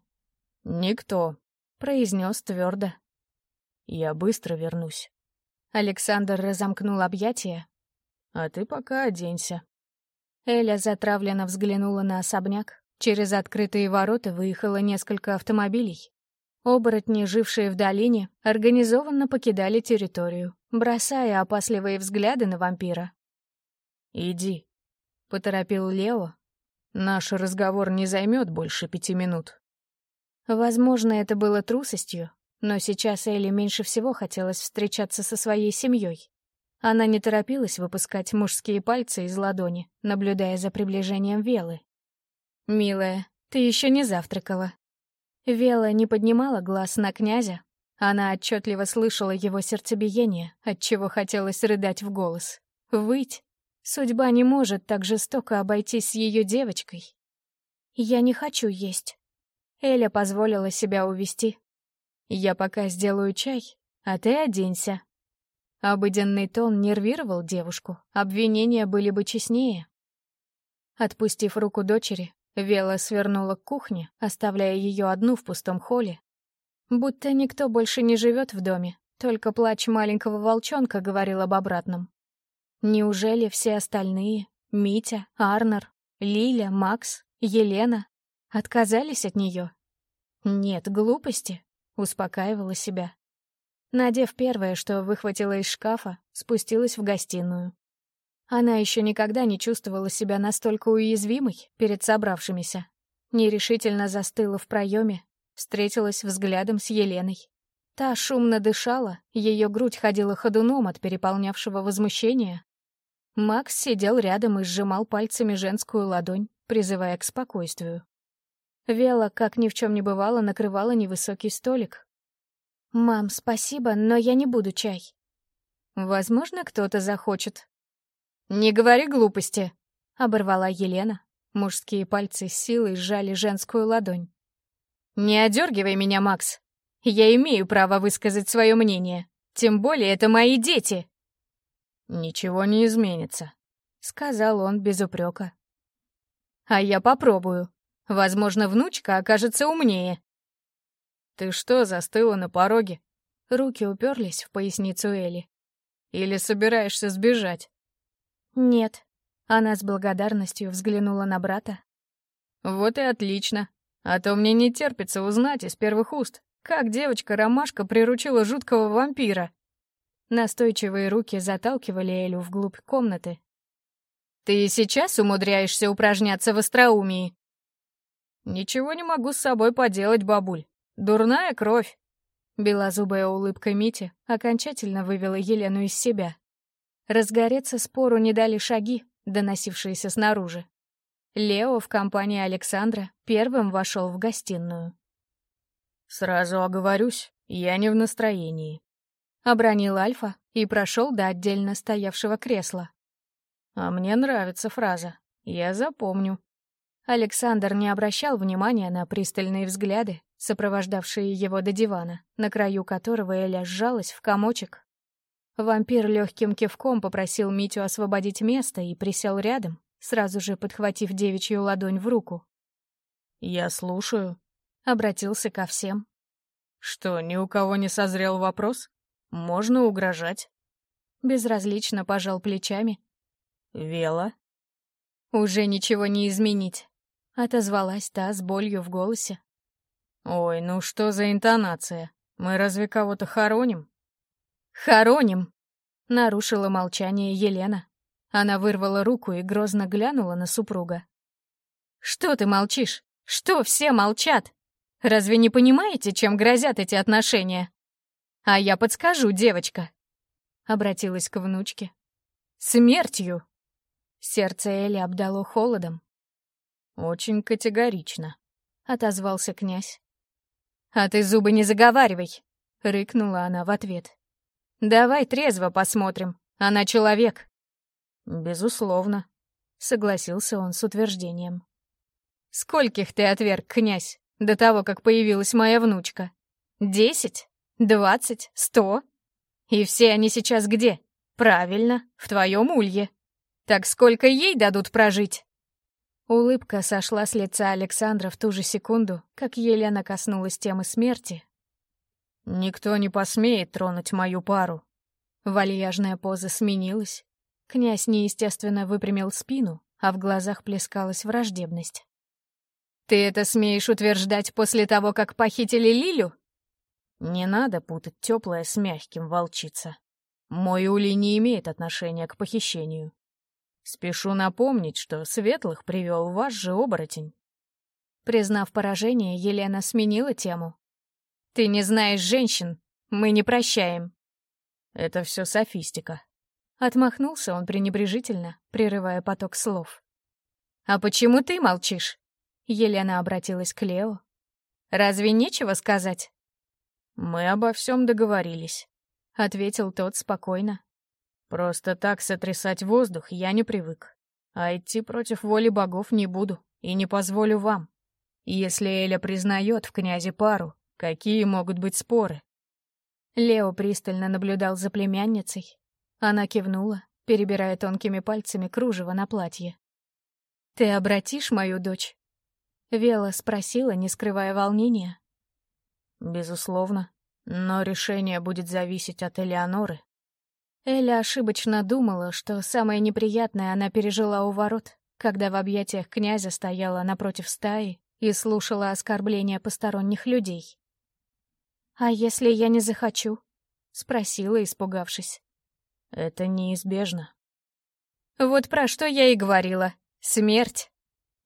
«Никто», — произнес твердо. «Я быстро вернусь». Александр разомкнул объятия. «А ты пока оденься». Эля затравленно взглянула на особняк. Через открытые ворота выехало несколько автомобилей. Оборотни, жившие в долине, организованно покидали территорию, бросая опасливые взгляды на вампира. «Иди», — поторопил Лео, Наш разговор не займет больше пяти минут. Возможно, это было трусостью, но сейчас Элли меньше всего хотелось встречаться со своей семьей. Она не торопилась выпускать мужские пальцы из ладони, наблюдая за приближением Велы. «Милая, ты еще не завтракала». Вела не поднимала глаз на князя. Она отчетливо слышала его сердцебиение, отчего хотелось рыдать в голос. Выть, Судьба не может так жестоко обойтись с ее девочкой. Я не хочу есть. Эля позволила себя увести. Я пока сделаю чай, а ты оденься. Обыденный тон нервировал девушку, обвинения были бы честнее. Отпустив руку дочери, Вела свернула к кухне, оставляя ее одну в пустом холле. Будто никто больше не живет в доме, только плач маленького волчонка говорил об обратном. Неужели все остальные — Митя, Арнер, Лиля, Макс, Елена — отказались от нее? Нет, глупости, успокаивала себя. Надев первое, что выхватила из шкафа, спустилась в гостиную. Она еще никогда не чувствовала себя настолько уязвимой перед собравшимися. Нерешительно застыла в проеме, встретилась взглядом с Еленой. Та шумно дышала, ее грудь ходила ходуном от переполнявшего возмущения. Макс сидел рядом и сжимал пальцами женскую ладонь, призывая к спокойствию. Вела, как ни в чем не бывало, накрывала невысокий столик. «Мам, спасибо, но я не буду чай». «Возможно, кто-то захочет». «Не говори глупости», — оборвала Елена. Мужские пальцы силой сжали женскую ладонь. «Не одергивай меня, Макс. Я имею право высказать свое мнение. Тем более это мои дети. Ничего не изменится, сказал он без упрека. А я попробую. Возможно, внучка окажется умнее. Ты что, застыла на пороге? Руки уперлись в поясницу Эли. Или собираешься сбежать? Нет. Она с благодарностью взглянула на брата. Вот и отлично. А то мне не терпится узнать из первых уст, как девочка-ромашка приручила жуткого вампира? Настойчивые руки заталкивали Элю вглубь комнаты. «Ты сейчас умудряешься упражняться в остроумии?» «Ничего не могу с собой поделать, бабуль. Дурная кровь». Белозубая улыбка Мити окончательно вывела Елену из себя. Разгореться спору не дали шаги, доносившиеся снаружи. Лео в компании Александра первым вошел в гостиную. «Сразу оговорюсь, я не в настроении», — обронил Альфа и прошел до отдельно стоявшего кресла. «А мне нравится фраза. Я запомню». Александр не обращал внимания на пристальные взгляды, сопровождавшие его до дивана, на краю которого Эля сжалась в комочек. Вампир легким кивком попросил Митю освободить место и присел рядом, сразу же подхватив девичью ладонь в руку. «Я слушаю», Обратился ко всем. Что, ни у кого не созрел вопрос? Можно угрожать? безразлично пожал плечами. «Вела?» «Уже ничего не изменить», — отозвалась та с болью в голосе. «Ой, ну что за интонация? Мы разве кого-то хороним?» «Хороним!» — нарушила молчание Елена. Она вырвала руку и грозно глянула на супруга. «Что ты молчишь? Что все молчат? Разве не понимаете, чем грозят эти отношения? А я подскажу, девочка!» Обратилась к внучке. «Смертью!» Сердце Эли обдало холодом. «Очень категорично», — отозвался князь. «А ты зубы не заговаривай!» — рыкнула она в ответ. «Давай трезво посмотрим. Она человек». «Безусловно», — согласился он с утверждением. «Скольких ты отверг, князь, до того, как появилась моя внучка? Десять? Двадцать? Сто? И все они сейчас где? Правильно, в твоем улье. Так сколько ей дадут прожить?» Улыбка сошла с лица Александра в ту же секунду, как Елена коснулась темы смерти. «Никто не посмеет тронуть мою пару». Вальяжная поза сменилась. Князь неестественно выпрямил спину, а в глазах плескалась враждебность. «Ты это смеешь утверждать после того, как похитили Лилю?» «Не надо путать теплое с мягким, волчица. Мой улей не имеет отношения к похищению. Спешу напомнить, что Светлых привел ваш же оборотень. Признав поражение, Елена сменила тему. «Ты не знаешь женщин. Мы не прощаем». «Это все софистика». Отмахнулся он пренебрежительно, прерывая поток слов. «А почему ты молчишь?» Елена обратилась к Лео. «Разве нечего сказать?» «Мы обо всем договорились», — ответил тот спокойно. Просто так сотрясать воздух я не привык. А идти против воли богов не буду и не позволю вам. Если Эля признает в князе пару, какие могут быть споры? Лео пристально наблюдал за племянницей. Она кивнула, перебирая тонкими пальцами кружево на платье. «Ты обратишь мою дочь?» Вела спросила, не скрывая волнения. «Безусловно, но решение будет зависеть от Элеоноры. Эля ошибочно думала, что самое неприятное она пережила у ворот, когда в объятиях князя стояла напротив стаи и слушала оскорбления посторонних людей. «А если я не захочу?» — спросила, испугавшись. «Это неизбежно». «Вот про что я и говорила. Смерть.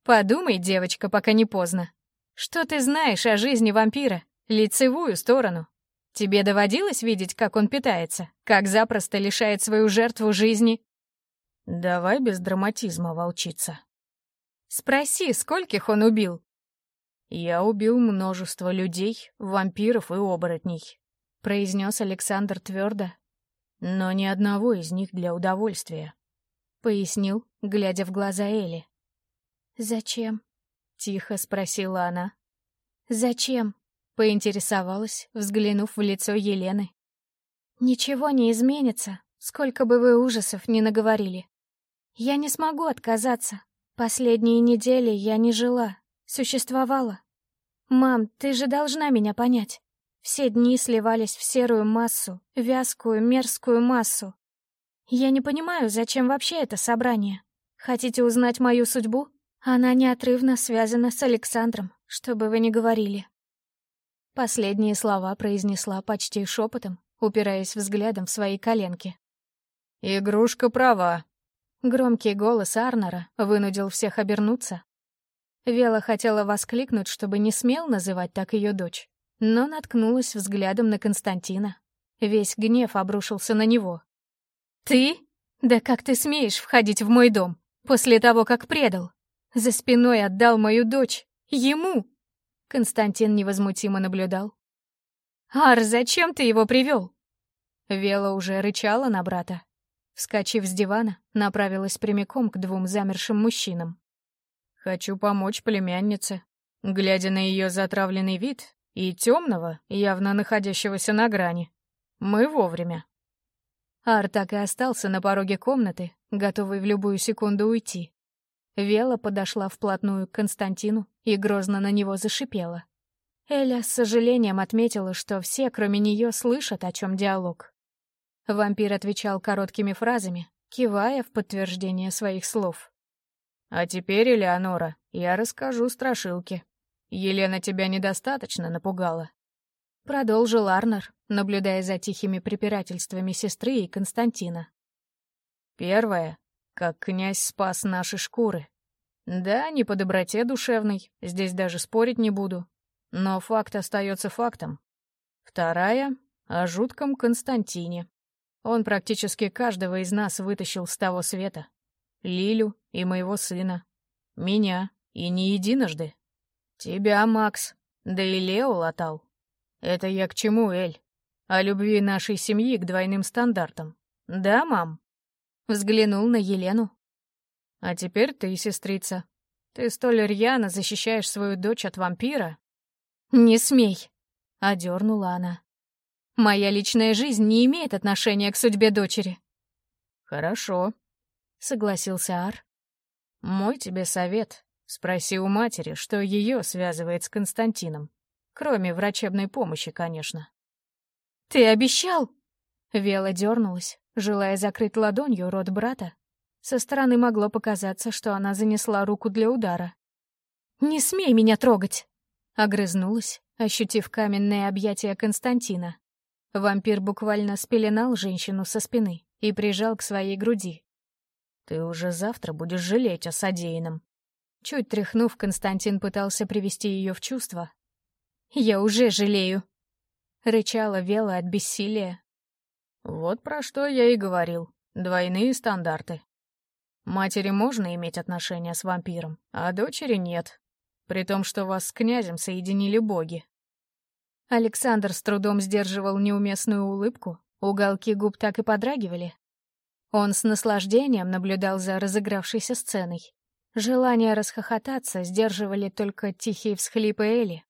Подумай, девочка, пока не поздно. Что ты знаешь о жизни вампира? Лицевую сторону. Тебе доводилось видеть, как он питается? Как запросто лишает свою жертву жизни? Давай без драматизма, волчица. Спроси, скольких он убил? Я убил множество людей, вампиров и оборотней, произнес Александр твердо. Но ни одного из них для удовольствия. Пояснил, глядя в глаза Эли. «Зачем?» — тихо спросила она. «Зачем?» Поинтересовалась, взглянув в лицо Елены. «Ничего не изменится, сколько бы вы ужасов ни наговорили. Я не смогу отказаться. Последние недели я не жила, существовала. Мам, ты же должна меня понять. Все дни сливались в серую массу, вязкую, мерзкую массу. Я не понимаю, зачем вообще это собрание. Хотите узнать мою судьбу? Она неотрывно связана с Александром, что бы вы ни говорили. Последние слова произнесла почти шепотом, упираясь взглядом в свои коленки. «Игрушка права». Громкий голос Арнера вынудил всех обернуться. Вела хотела воскликнуть, чтобы не смел называть так ее дочь, но наткнулась взглядом на Константина. Весь гнев обрушился на него. «Ты? Да как ты смеешь входить в мой дом после того, как предал? За спиной отдал мою дочь. Ему!» Константин невозмутимо наблюдал. «Ар, зачем ты его привел?» Вела уже рычала на брата. Вскочив с дивана, направилась прямиком к двум замершим мужчинам. «Хочу помочь племяннице». Глядя на ее затравленный вид и темного, явно находящегося на грани, мы вовремя. Ар так и остался на пороге комнаты, готовый в любую секунду уйти. Вела подошла вплотную к Константину и грозно на него зашипела. Эля с сожалением отметила, что все, кроме нее, слышат, о чем диалог. Вампир отвечал короткими фразами, кивая в подтверждение своих слов. «А теперь, Элеонора, я расскажу страшилки. Елена тебя недостаточно напугала?» Продолжил Арнер, наблюдая за тихими препирательствами сестры и Константина. «Первое, как князь спас наши шкуры. Да, не по доброте душевной, здесь даже спорить не буду. Но факт остается фактом. Вторая — о жутком Константине. Он практически каждого из нас вытащил с того света. Лилю и моего сына. Меня, и не единожды. Тебя, Макс, да и Лео латал. Это я к чему, Эль? О любви нашей семьи к двойным стандартам. Да, мам? Взглянул на Елену. А теперь ты, сестрица. Ты столь рьяно защищаешь свою дочь от вампира. Не смей, одернула она. Моя личная жизнь не имеет отношения к судьбе дочери. Хорошо, согласился Ар. Мой тебе совет. Спроси у матери, что ее связывает с Константином. Кроме врачебной помощи, конечно. Ты обещал? Вела дернулась, желая закрыть ладонью рот брата. Со стороны могло показаться, что она занесла руку для удара. «Не смей меня трогать!» Огрызнулась, ощутив каменное объятие Константина. Вампир буквально спеленал женщину со спины и прижал к своей груди. «Ты уже завтра будешь жалеть о содеянном». Чуть тряхнув, Константин пытался привести ее в чувство. «Я уже жалею», — рычала Вела от бессилия. «Вот про что я и говорил. Двойные стандарты. Матери можно иметь отношения с вампиром, а дочери нет. При том, что вас с князем соединили боги. Александр с трудом сдерживал неуместную улыбку, уголки губ так и подрагивали. Он с наслаждением наблюдал за разыгравшейся сценой. Желание расхохотаться сдерживали только тихие всхлипы Эли.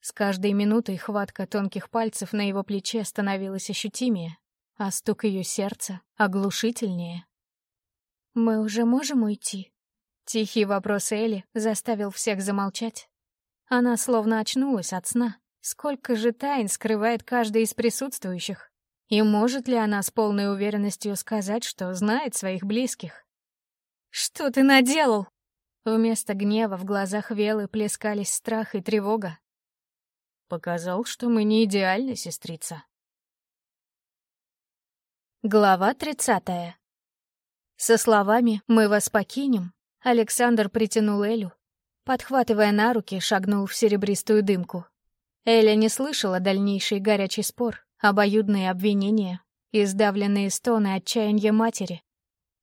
С каждой минутой хватка тонких пальцев на его плече становилась ощутимее, а стук ее сердца — оглушительнее. «Мы уже можем уйти?» Тихий вопрос Эли заставил всех замолчать. Она словно очнулась от сна. Сколько же тайн скрывает каждый из присутствующих? И может ли она с полной уверенностью сказать, что знает своих близких? «Что ты наделал?» Вместо гнева в глазах Велы плескались страх и тревога. «Показал, что мы не идеальны, сестрица». Глава тридцатая. Со словами «Мы вас покинем» Александр притянул Элю. Подхватывая на руки, шагнул в серебристую дымку. Эля не слышала дальнейший горячий спор, обоюдные обвинения и сдавленные стоны отчаяния матери.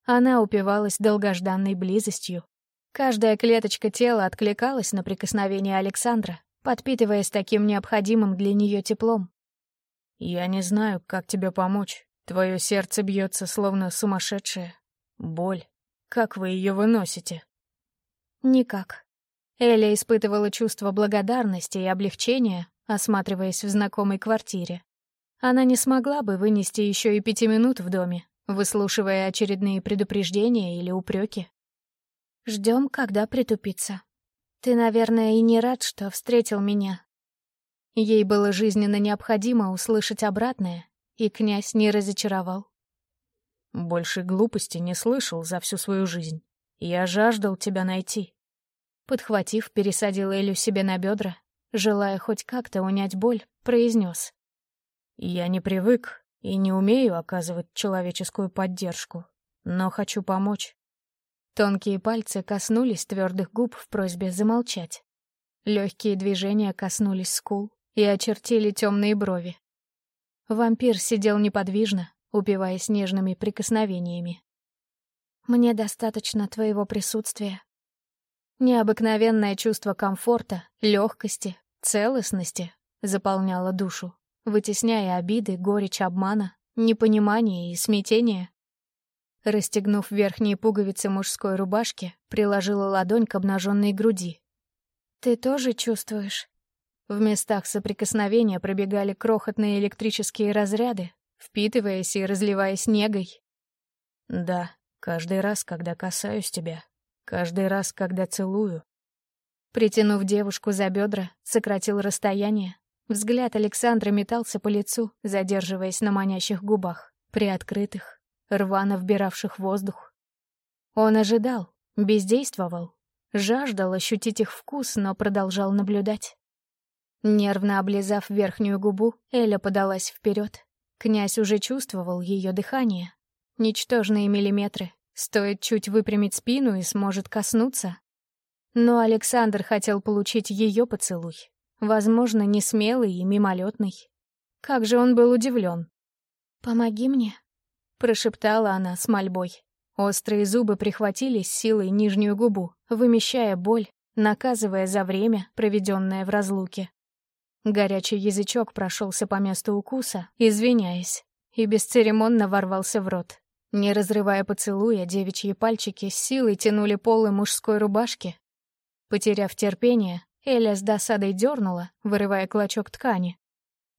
Она упивалась долгожданной близостью. Каждая клеточка тела откликалась на прикосновение Александра, подпитываясь таким необходимым для нее теплом. «Я не знаю, как тебе помочь. Твое сердце бьется, словно сумасшедшее. Боль. Как вы ее выносите?» «Никак», Эля испытывала чувство благодарности и облегчения, осматриваясь в знакомой квартире. Она не смогла бы вынести еще и пяти минут в доме, выслушивая очередные предупреждения или упреки. Ждем, когда притупится. Ты, наверное, и не рад, что встретил меня. Ей было жизненно необходимо услышать обратное, и князь не разочаровал. Больше глупости не слышал за всю свою жизнь. Я жаждал тебя найти. Подхватив, пересадил Элю себе на бедра, желая хоть как-то унять боль, произнес. «Я не привык и не умею оказывать человеческую поддержку, но хочу помочь». Тонкие пальцы коснулись твердых губ в просьбе замолчать. Легкие движения коснулись скул и очертили темные брови. Вампир сидел неподвижно, упиваясь нежными прикосновениями. «Мне достаточно твоего присутствия», Необыкновенное чувство комфорта, легкости, целостности заполняло душу, вытесняя обиды, горечь обмана, непонимание и смятение. Расстегнув верхние пуговицы мужской рубашки, приложила ладонь к обнаженной груди. «Ты тоже чувствуешь?» В местах соприкосновения пробегали крохотные электрические разряды, впитываясь и разливаясь негой. «Да, каждый раз, когда касаюсь тебя, Каждый раз, когда целую. Притянув девушку за бедра, сократил расстояние. Взгляд Александра метался по лицу, задерживаясь на манящих губах, приоткрытых, рвано вбиравших воздух. Он ожидал, бездействовал, жаждал ощутить их вкус, но продолжал наблюдать. Нервно облизав верхнюю губу, Эля подалась вперед. Князь уже чувствовал ее дыхание. Ничтожные миллиметры. Стоит чуть выпрямить спину и сможет коснуться. Но Александр хотел получить ее поцелуй. Возможно, не смелый и мимолетный. Как же он был удивлен. «Помоги мне», — прошептала она с мольбой. Острые зубы прихватили с силой нижнюю губу, вымещая боль, наказывая за время, проведенное в разлуке. Горячий язычок прошелся по месту укуса, извиняясь, и бесцеремонно ворвался в рот. Не разрывая поцелуя, девичьи пальчики с силой тянули полы мужской рубашки. Потеряв терпение, Эля с досадой дернула, вырывая клочок ткани.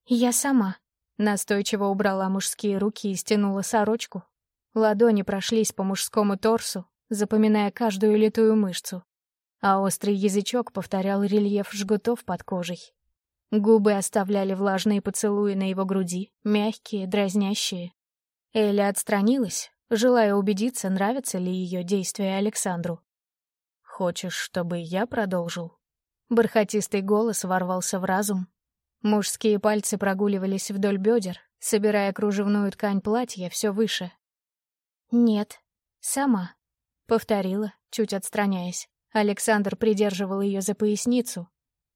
«Я сама», Настойчиво убрала мужские руки и стянула сорочку, Ладони прошлись по мужскому торсу, запоминая каждую литую мышцу, а острый язычок повторял рельеф жгутов под кожей. Губы оставляли влажные поцелуи на его груди, мягкие, дразнящие. Эля отстранилась, желая убедиться, нравится ли ее действия Александру. «Хочешь, чтобы я продолжил?» Бархатистый голос ворвался в разум. Мужские пальцы прогуливались вдоль бедер, собирая кружевную ткань платья все выше, «Нет, сама», — повторила, чуть отстраняясь. Александр придерживал ее за поясницу.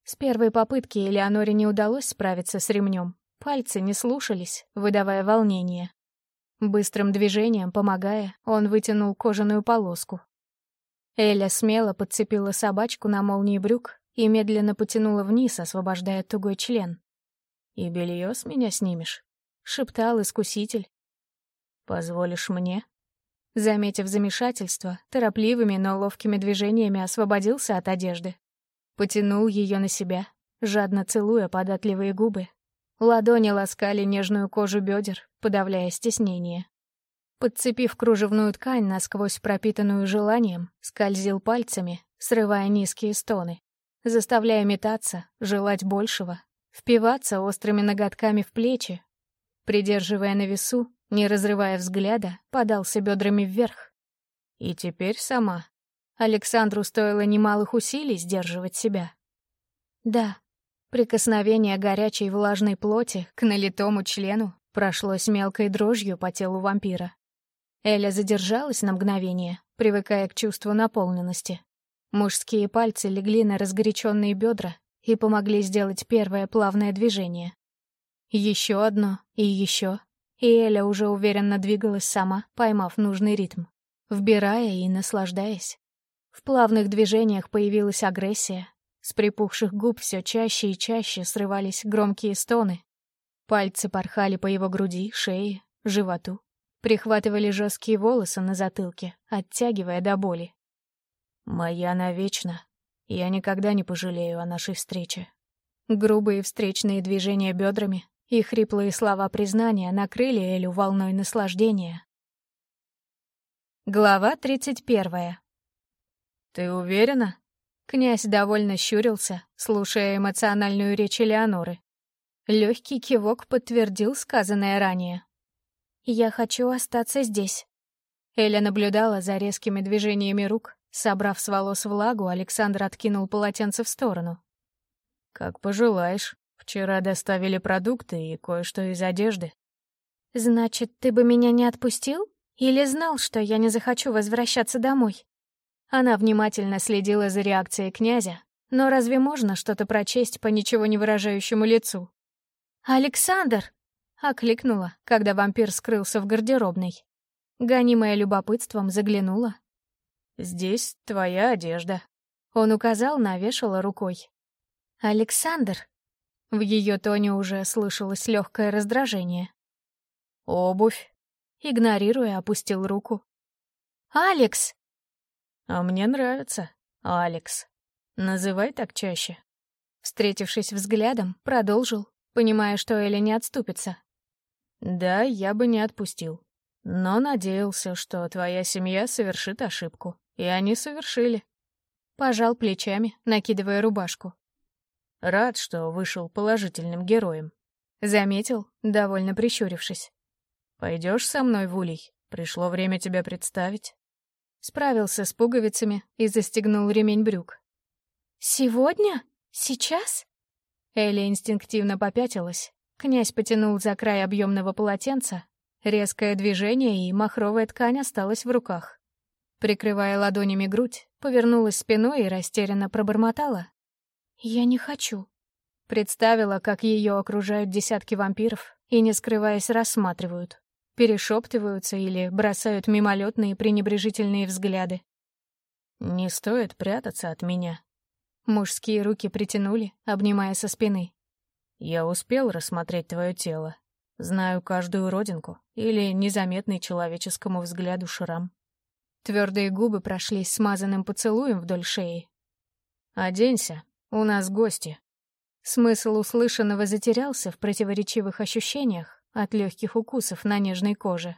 С первой попытки Элеоноре не удалось справиться с ремнем. Пальцы не слушались, выдавая волнение. Быстрым движением, помогая, он вытянул кожаную полоску. Эля смело подцепила собачку на молнии брюк и медленно потянула вниз, освобождая тугой член. «И белье с меня снимешь?» — шептал искуситель. «Позволишь мне?» Заметив замешательство, торопливыми, но ловкими движениями освободился от одежды. Потянул ее на себя, жадно целуя податливые губы. Ладони ласкали нежную кожу бедер, подавляя стеснение. Подцепив кружевную ткань, насквозь пропитанную желанием, скользил пальцами, срывая низкие стоны, заставляя метаться, желать большего, впиваться острыми ноготками в плечи. Придерживая на весу, не разрывая взгляда, подался бедрами вверх. И теперь сама. Александру стоило немалых усилий сдерживать себя. Да, прикосновение горячей влажной плоти к налитому члену прошлось мелкой дрожью по телу вампира. Эля задержалась на мгновение, привыкая к чувству наполненности. Мужские пальцы легли на разгоряченные бедра и помогли сделать первое плавное движение. Еще одно и еще, и Эля уже уверенно двигалась сама, поймав нужный ритм, вбирая и наслаждаясь. В плавных движениях появилась агрессия. С припухших губ все чаще и чаще срывались громкие стоны. Пальцы порхали по его груди, шее, животу. Прихватывали жесткие волосы на затылке, оттягивая до боли. «Моя навечно. Я никогда не пожалею о нашей встрече». Грубые встречные движения бедрами, и хриплые слова признания накрыли Элю волной наслаждения. Глава тридцать первая. «Ты уверена?» Князь довольно щурился, слушая эмоциональную речь Элеоноры. Легкий кивок подтвердил сказанное ранее. «Я хочу остаться здесь». Эля наблюдала за резкими движениями рук. Собрав с волос влагу, Александр откинул полотенце в сторону. «Как пожелаешь». Вчера доставили продукты и кое-что из одежды. Значит, ты бы меня не отпустил? Или знал, что я не захочу возвращаться домой? Она внимательно следила за реакцией князя, но разве можно что-то прочесть по ничего не выражающему лицу? «Александр!» — окликнула, когда вампир скрылся в гардеробной. Гонимая любопытством, заглянула. «Здесь твоя одежда». Он указал на вешало рукой. «Александр!» В ее тоне уже слышалось легкое раздражение. «Обувь», — игнорируя, опустил руку. «Алекс!» «А мне нравится, Алекс. Называй так чаще». Встретившись взглядом, продолжил, понимая, что Эля не отступится. «Да, я бы не отпустил. Но надеялся, что твоя семья совершит ошибку. И они совершили». Пожал плечами, накидывая рубашку. Рад, что вышел положительным героем. Заметил, довольно прищурившись. Пойдешь со мной, Вулей? Пришло время тебя представить». Справился с пуговицами и застегнул ремень брюк. «Сегодня? Сейчас?» Элли инстинктивно попятилась. Князь потянул за край объемного полотенца. Резкое движение, и махровая ткань осталась в руках. Прикрывая ладонями грудь, повернулась спиной и растерянно пробормотала. «Я не хочу». Представила, как ее окружают десятки вампиров и, не скрываясь, рассматривают, перешептываются или бросают мимолетные пренебрежительные взгляды. «Не стоит прятаться от меня». Мужские руки притянули, обнимая со спины. «Я успел рассмотреть твое тело. Знаю каждую родинку или незаметный человеческому взгляду шрам. Твердые губы прошлись смазанным поцелуем вдоль шеи. «Оденься, у нас гости». Смысл услышанного затерялся в противоречивых ощущениях от легких укусов на нежной коже.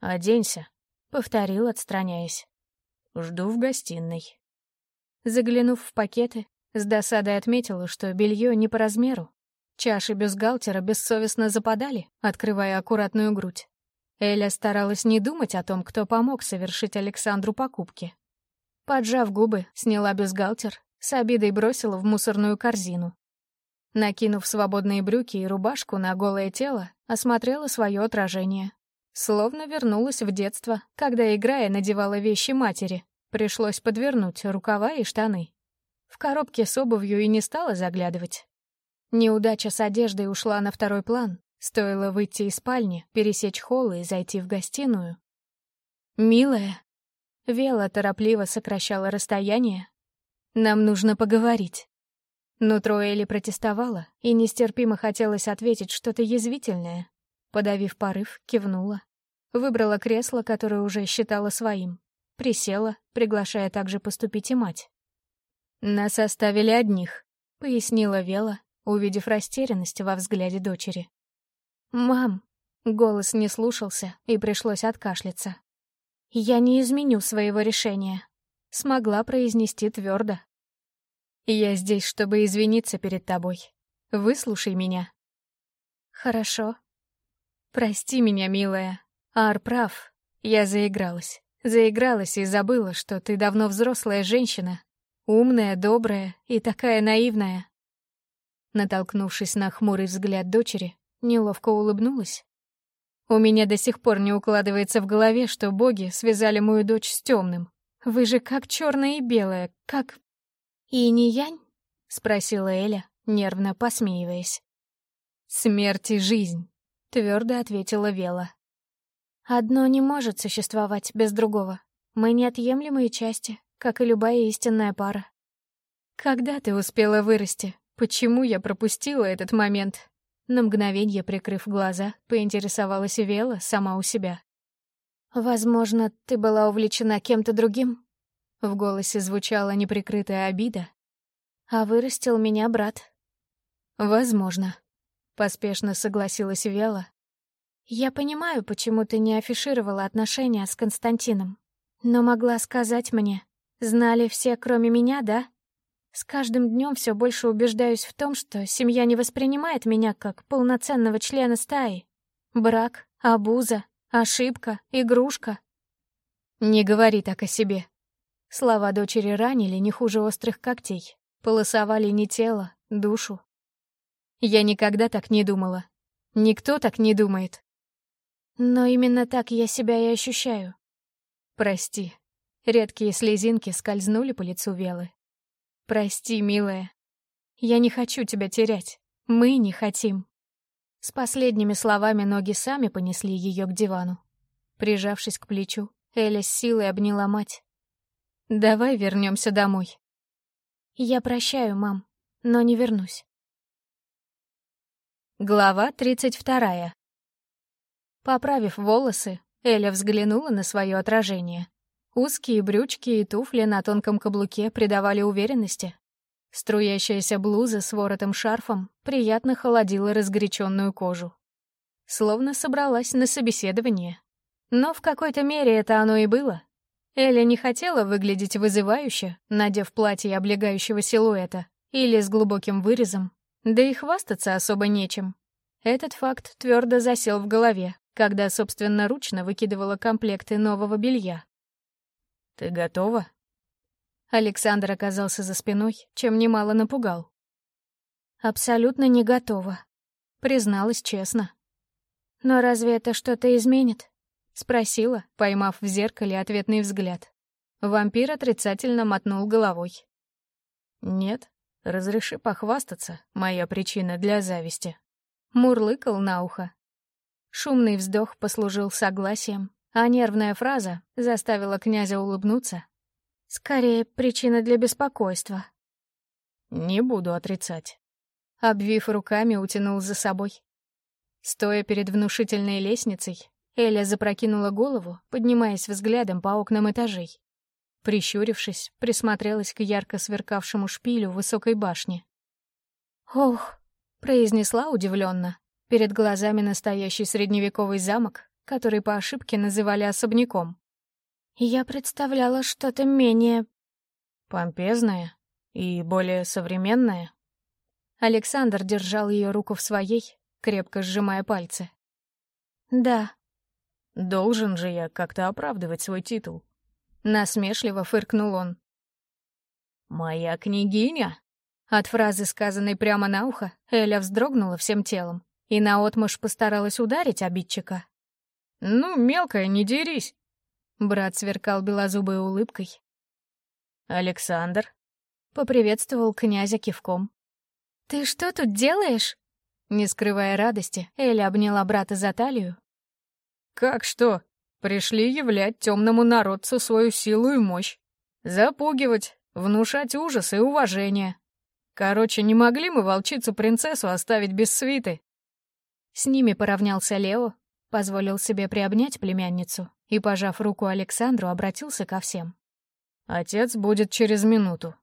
«Оденься», — повторил, отстраняясь. «Жду в гостиной». Заглянув в пакеты, с досадой отметила, что белье не по размеру. Чаши бюстгальтера бессовестно западали, открывая аккуратную грудь. Эля старалась не думать о том, кто помог совершить Александру покупки. Поджав губы, сняла бюстгальтер, с обидой бросила в мусорную корзину. Накинув свободные брюки и рубашку на голое тело, осмотрела свое отражение. Словно вернулась в детство, когда, играя, надевала вещи матери. Пришлось подвернуть рукава и штаны. В коробке с обувью и не стала заглядывать. Неудача с одеждой ушла на второй план, Стоило выйти из спальни, пересечь холл и зайти в гостиную. «Милая», — Вела торопливо сокращала расстояние, — «нам нужно поговорить». Нутро Элли протестовала, и нестерпимо хотелось ответить что-то язвительное. Подавив порыв, кивнула. Выбрала кресло, которое уже считала своим. Присела, приглашая также поступить и мать. «Нас оставили одних», — пояснила Вела, увидев растерянность во взгляде дочери. «Мам!» — голос не слушался, и пришлось откашляться. «Я не изменю своего решения», — смогла произнести твердо. «Я здесь, чтобы извиниться перед тобой. Выслушай меня». «Хорошо». «Прости меня, милая. Ар прав. Я заигралась. Заигралась и забыла, что ты давно взрослая женщина. Умная, добрая и такая наивная». Натолкнувшись на хмурый взгляд дочери, Неловко улыбнулась. У меня до сих пор не укладывается в голове, что боги связали мою дочь с темным. Вы же как черное и белое, как... И не янь? Спросила Эля, нервно посмеиваясь. Смерть и жизнь, твердо ответила Вела. Одно не может существовать без другого. Мы неотъемлемые части, как и любая истинная пара. Когда ты успела вырасти? Почему я пропустила этот момент? На мгновение, прикрыв глаза, поинтересовалась Вела сама у себя. «Возможно, ты была увлечена кем-то другим?» В голосе звучала неприкрытая обида. «А вырастил меня брат». «Возможно», — поспешно согласилась Вела. «Я понимаю, почему ты не афишировала отношения с Константином. Но могла сказать мне. Знали все, кроме меня, да?» С каждым днем все больше убеждаюсь в том, что семья не воспринимает меня как полноценного члена стаи. Брак, абуза, ошибка, игрушка. Не говори так о себе. Слова дочери ранили не хуже острых когтей, полосовали не тело, душу. Я никогда так не думала. Никто так не думает. Но именно так я себя и ощущаю. Прости. Редкие слезинки скользнули по лицу Велы. «Прости, милая. Я не хочу тебя терять. Мы не хотим». С последними словами ноги сами понесли ее к дивану. Прижавшись к плечу, Эля с силой обняла мать. «Давай вернемся домой». «Я прощаю, мам, но не вернусь». Глава тридцать вторая. Поправив волосы, Эля взглянула на свое отражение. Узкие брючки и туфли на тонком каблуке придавали уверенности. Струящаяся блуза с воротом-шарфом приятно холодила разгоряченную кожу. Словно собралась на собеседование. Но в какой-то мере это оно и было. Эля не хотела выглядеть вызывающе, надев платье облегающего силуэта или с глубоким вырезом, да и хвастаться особо нечем. Этот факт твердо засел в голове, когда собственноручно выкидывала комплекты нового белья. «Ты готова?» Александр оказался за спиной, чем немало напугал. «Абсолютно не готова», — призналась честно. «Но разве это что-то изменит?» — спросила, поймав в зеркале ответный взгляд. Вампир отрицательно мотнул головой. «Нет, разреши похвастаться, моя причина для зависти». Мурлыкал на ухо. Шумный вздох послужил согласием, а нервная фраза заставила князя улыбнуться. «Скорее, причина для беспокойства». «Не буду отрицать». Обвив руками, утянул за собой. Стоя перед внушительной лестницей, Эля запрокинула голову, поднимаясь взглядом по окнам этажей. Прищурившись, присмотрелась к ярко сверкавшему шпилю высокой башни. «Ох!» — произнесла удивленно. Перед глазами настоящий средневековый замок, который по ошибке называли особняком. Я представляла что-то менее... Помпезное и более современное. Александр держал ее руку в своей, крепко сжимая пальцы. «Да». «Должен же я как-то оправдывать свой титул. Насмешливо фыркнул он. «Моя княгиня?» От фразы, сказанной прямо на ухо, Эля вздрогнула всем телом и наотмашь постаралась ударить обидчика. «Ну, мелкая, не дерись!» Брат сверкал белозубой улыбкой. «Александр?» — поприветствовал князя кивком. «Ты что тут делаешь?» Не скрывая радости, Эля обняла брата за талию. «Как что? Пришли являть темному народцу свою силу и мощь. Запугивать, внушать ужас и уважение. Короче, не могли мы волчицу-принцессу оставить без свиты. С ними поравнялся Лео, позволил себе приобнять племянницу и, пожав руку Александру, обратился ко всем. «Отец будет через минуту».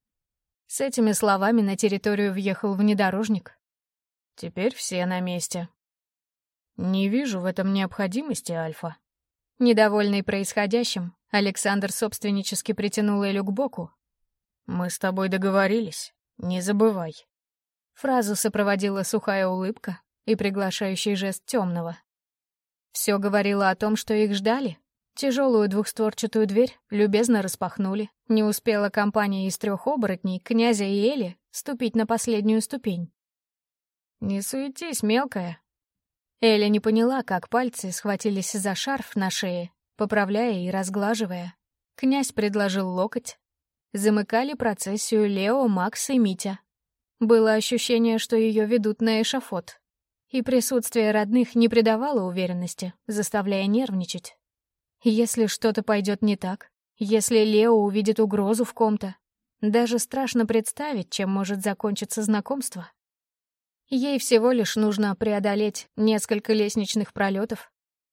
С этими словами на территорию въехал внедорожник. «Теперь все на месте». «Не вижу в этом необходимости, Альфа», Недовольный происходящим, Александр собственнически притянул Элю к боку. «Мы с тобой договорились, не забывай». Фразу сопроводила сухая улыбка и приглашающий жест темного. Все говорило о том, что их ждали. Тяжелую двухстворчатую дверь любезно распахнули. Не успела компания из трех оборотней, князя и Эли, ступить на последнюю ступень. «Не суетись, мелкая», Эля не поняла, как пальцы схватились за шарф на шее, поправляя и разглаживая. Князь предложил локоть. Замыкали процессию Лео, Макс и Митя. Было ощущение, что ее ведут на эшафот. И присутствие родных не придавало уверенности, заставляя нервничать. Если что-то пойдет не так, если Лео увидит угрозу в ком-то, даже страшно представить, чем может закончиться знакомство. Ей всего лишь нужно преодолеть несколько лестничных пролетов,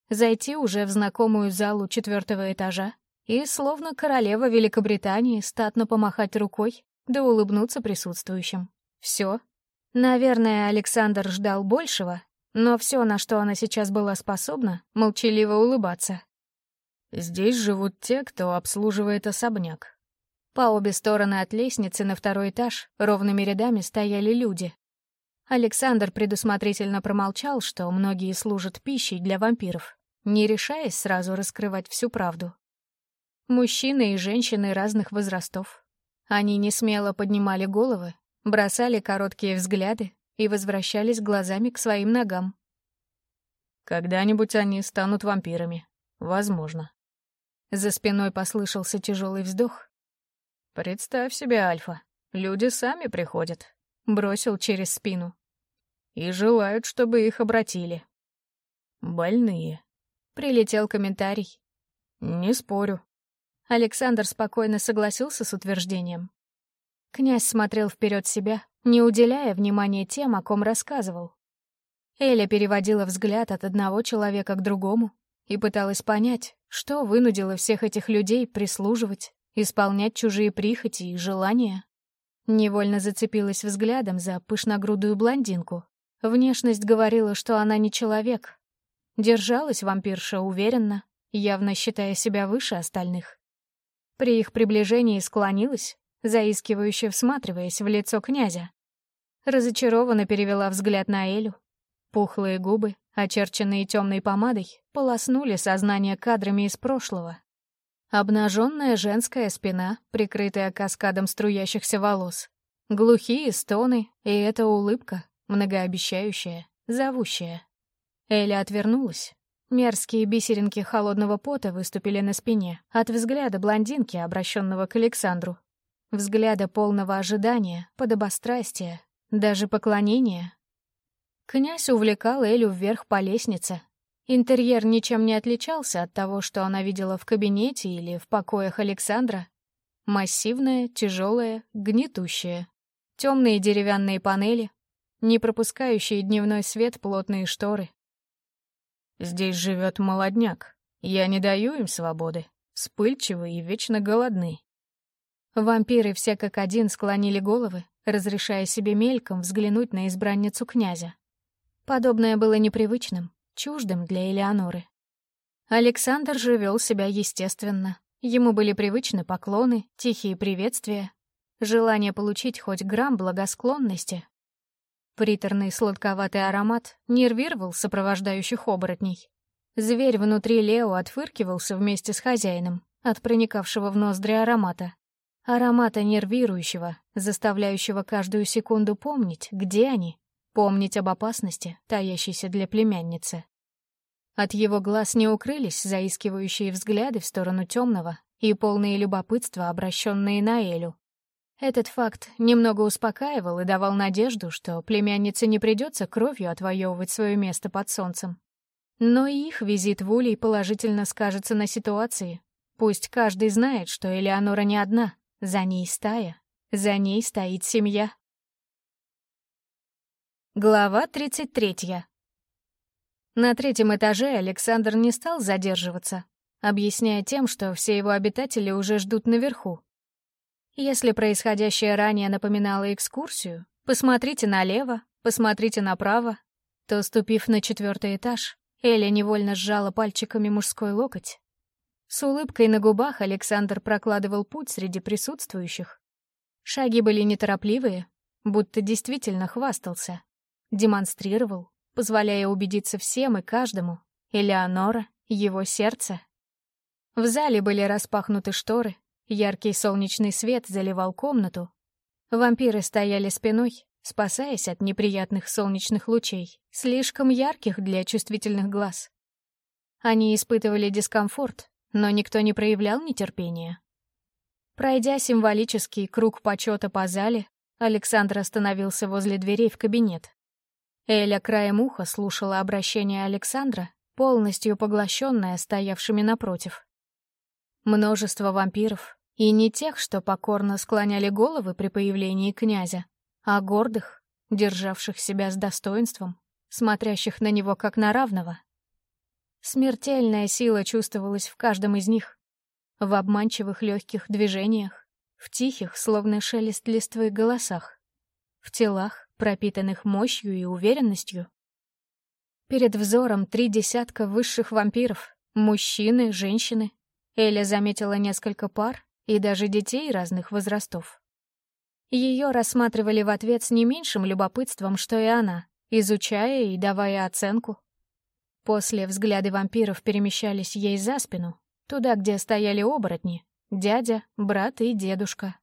зайти уже в знакомую залу четвертого этажа и, словно королева Великобритании, статно помахать рукой, да улыбнуться присутствующим. Все. Наверное, Александр ждал большего, но все, на что она сейчас была способна, молчаливо улыбаться. «Здесь живут те, кто обслуживает особняк». По обе стороны от лестницы на второй этаж ровными рядами стояли люди, Александр предусмотрительно промолчал, что многие служат пищей для вампиров, не решаясь сразу раскрывать всю правду. Мужчины и женщины разных возрастов. Они не смело поднимали головы, бросали короткие взгляды и возвращались глазами к своим ногам. «Когда-нибудь они станут вампирами. Возможно». За спиной послышался тяжелый вздох. «Представь себе, Альфа, люди сами приходят, Бросил через спину. И желают, чтобы их обратили. Больные. Прилетел комментарий. Не спорю. Александр спокойно согласился с утверждением. Князь смотрел вперед себя, не уделяя внимания тем, о ком рассказывал. Эля переводила взгляд от одного человека к другому и пыталась понять, что вынудило всех этих людей прислуживать, исполнять чужие прихоти и желания. Невольно зацепилась взглядом за пышногрудую блондинку. Внешность говорила, что она не человек. Держалась вампирша уверенно, явно считая себя выше остальных. При их приближении склонилась, заискивающе всматриваясь в лицо князя. Разочарованно перевела взгляд на Элю. Пухлые губы, очерченные темной помадой, полоснули сознание кадрами из прошлого. Обнаженная женская спина, прикрытая каскадом струящихся волос. Глухие стоны, и эта улыбка, многообещающая, зовущая. Эля отвернулась. Мерзкие бисеринки холодного пота выступили на спине от взгляда блондинки, обращенного к Александру. Взгляда полного ожидания, подобострастия, даже поклонения. Князь увлекал Элю вверх по лестнице. Интерьер ничем не отличался от того, что она видела в кабинете или в покоях Александра. Массивное, тяжелое, гнетущее. Темные деревянные панели, не пропускающие дневной свет плотные шторы. Здесь живет молодняк. Я не даю им свободы. Вспыльчивые и вечно голодны. Вампиры все как один склонили головы, разрешая себе мельком взглянуть на избранницу князя. Подобное было непривычным, чуждым для Элеоноры. Александр же вел себя естественно. Ему были привычны поклоны, тихие приветствия, желание получить хоть грамм благосклонности. Приторный сладковатый аромат нервировал сопровождающих оборотней. Зверь внутри Лео отфыркивался вместе с хозяином от проникавшего в ноздри аромата. Аромата нервирующего, заставляющего каждую секунду помнить, где они, помнить об опасности, таящейся для племянницы. От его глаз не укрылись заискивающие взгляды в сторону темного и полные любопытства, обращенные на Элю. Этот факт немного успокаивал и давал надежду, что племяннице не придется кровью отвоевывать свое место под солнцем. Но их визит в Улей положительно скажется на ситуации. Пусть каждый знает, что Элеонора не одна, за ней стая, за ней стоит семья. Глава 33. На третьем этаже Александр не стал задерживаться, объясняя тем, что все его обитатели уже ждут наверху. Если происходящее ранее напоминало экскурсию, посмотрите налево, посмотрите направо, то, ступив на четвертый этаж, Эля невольно сжала пальчиками мужской локоть с улыбкой на губах Александр прокладывал путь среди присутствующих. Шаги были неторопливые, будто действительно хвастался. Демонстрировал, позволяя убедиться всем и каждому. Элеонора, его сердце. В зале были распахнуты шторы, яркий солнечный свет заливал комнату. Вампиры стояли спиной, спасаясь от неприятных солнечных лучей, слишком ярких для чувствительных глаз. Они испытывали дискомфорт, но никто не проявлял нетерпения. Пройдя символический круг почета по зале, Александр остановился возле дверей в кабинет. Эля краем уха слушала обращение Александра, полностью поглощенная стоявшими напротив. Множество вампиров, и не тех, что покорно склоняли головы при появлении князя, а гордых, державших себя с достоинством, смотрящих на него как на равного. Смертельная сила чувствовалась в каждом из них. В обманчивых легких движениях, в тихих, словно шелест листвы, голосах, в телах, пропитанных мощью и уверенностью. Перед взором три десятка высших вампиров, мужчины, женщины. Эля заметила несколько пар и даже детей разных возрастов. Ее рассматривали в ответ с не меньшим любопытством, что и она, изучая и давая оценку. После взгляды вампиров перемещались ей за спину, туда, где стояли оборотни, дядя, брат и дедушка.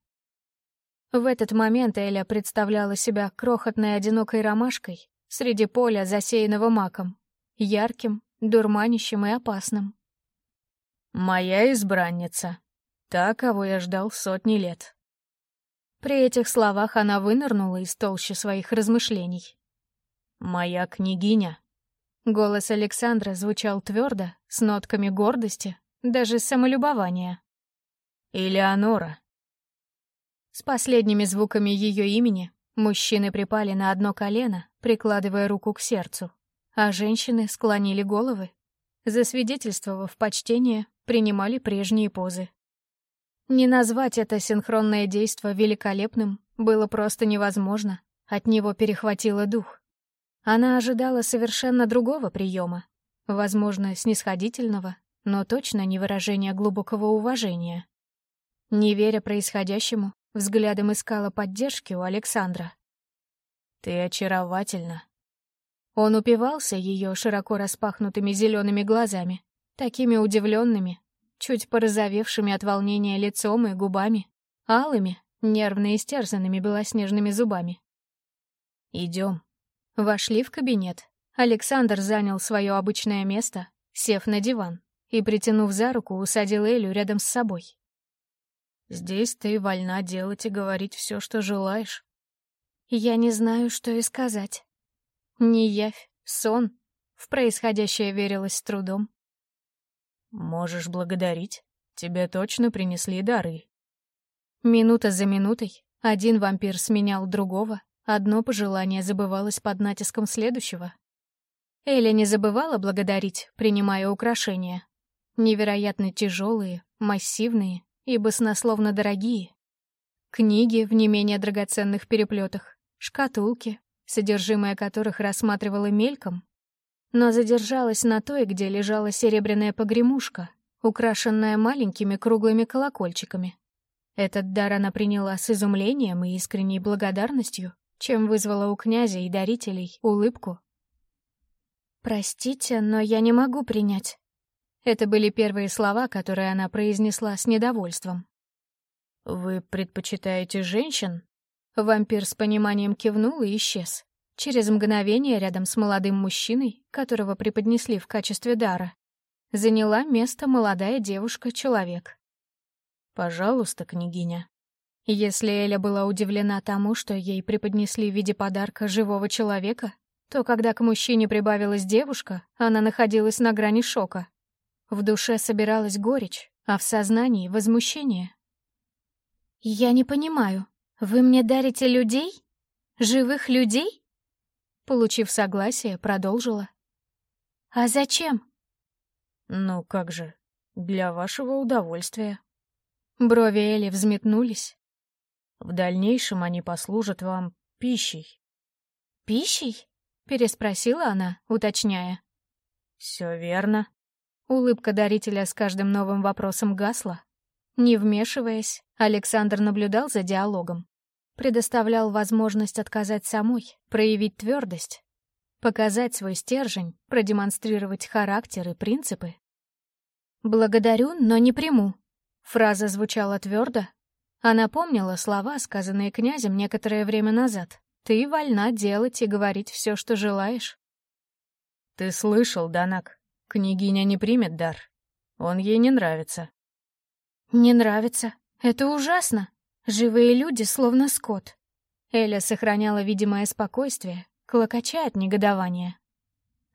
В этот момент Эля представляла себя крохотной одинокой ромашкой среди поля, засеянного маком, ярким, дурманящим и опасным. «Моя избранница, та, кого я ждал сотни лет». При этих словах она вынырнула из толщи своих размышлений. «Моя княгиня». Голос Александра звучал твердо, с нотками гордости, даже самолюбования. «Элеонора». С последними звуками ее имени мужчины припали на одно колено, прикладывая руку к сердцу, а женщины склонили головы. Засвидетельствовав почтение, принимали прежние позы. Не назвать это синхронное действо великолепным было просто невозможно, от него перехватило дух. Она ожидала совершенно другого приема, возможно, снисходительного, но точно не выражения глубокого уважения. Не веря происходящему, взглядом искала поддержки у Александра. «Ты очаровательна». Он упивался ее широко распахнутыми зелеными глазами, такими удивленными, чуть порозовевшими от волнения лицом и губами, алыми, нервно истерзанными белоснежными зубами. «Идем». Вошли в кабинет. Александр занял свое обычное место, сев на диван, и, притянув за руку, усадил Элю рядом с собой. «Здесь ты вольна делать и говорить все, что желаешь». Я не знаю, что и сказать. Не явь, сон. В происходящее верилось с трудом. «Можешь благодарить. Тебе точно принесли дары». Минута за минутой один вампир сменял другого, одно пожелание забывалось под натиском следующего. Эля не забывала благодарить, принимая украшения. Невероятно тяжелые, массивные и баснословно дорогие. Книги в не менее драгоценных переплетах, шкатулки, содержимое которых рассматривала мельком, но задержалась на той, где лежала серебряная погремушка, украшенная маленькими круглыми колокольчиками. Этот дар она приняла с изумлением и искренней благодарностью, чем вызвала у князя и дарителей улыбку. «Простите, но я не могу принять». Это были первые слова, которые она произнесла с недовольством. «Вы предпочитаете женщин?» Вампир с пониманием кивнул и исчез. Через мгновение рядом с молодым мужчиной, которого преподнесли в качестве дара, заняла место молодая девушка-человек. «Пожалуйста, княгиня». Если Эля была удивлена тому, что ей преподнесли в виде подарка живого человека, то когда к мужчине прибавилась девушка, она находилась на грани шока. В душе собиралась горечь, а в сознании — возмущение. «Я не понимаю, вы мне дарите людей? Живых людей?» Получив согласие, продолжила. «А зачем?» «Ну как же, для вашего удовольствия». Брови Эли взметнулись. «В дальнейшем они послужат вам пищей». «Пищей?» — переспросила она, уточняя. «Все верно». Улыбка дарителя с каждым новым вопросом гасла. Не вмешиваясь, Александр наблюдал за диалогом предоставлял возможность отказать самой, проявить твердость, показать свой стержень, продемонстрировать характер и принципы. «Благодарю, но не приму». Фраза звучала твердо. Она помнила слова, сказанные князем некоторое время назад. «Ты вольна делать и говорить все, что желаешь». «Ты слышал, Данак? Княгиня не примет дар. Он ей не нравится». «Не нравится? Это ужасно. Живые люди словно скот. Эля сохраняла видимое спокойствие, клокоча от негодования.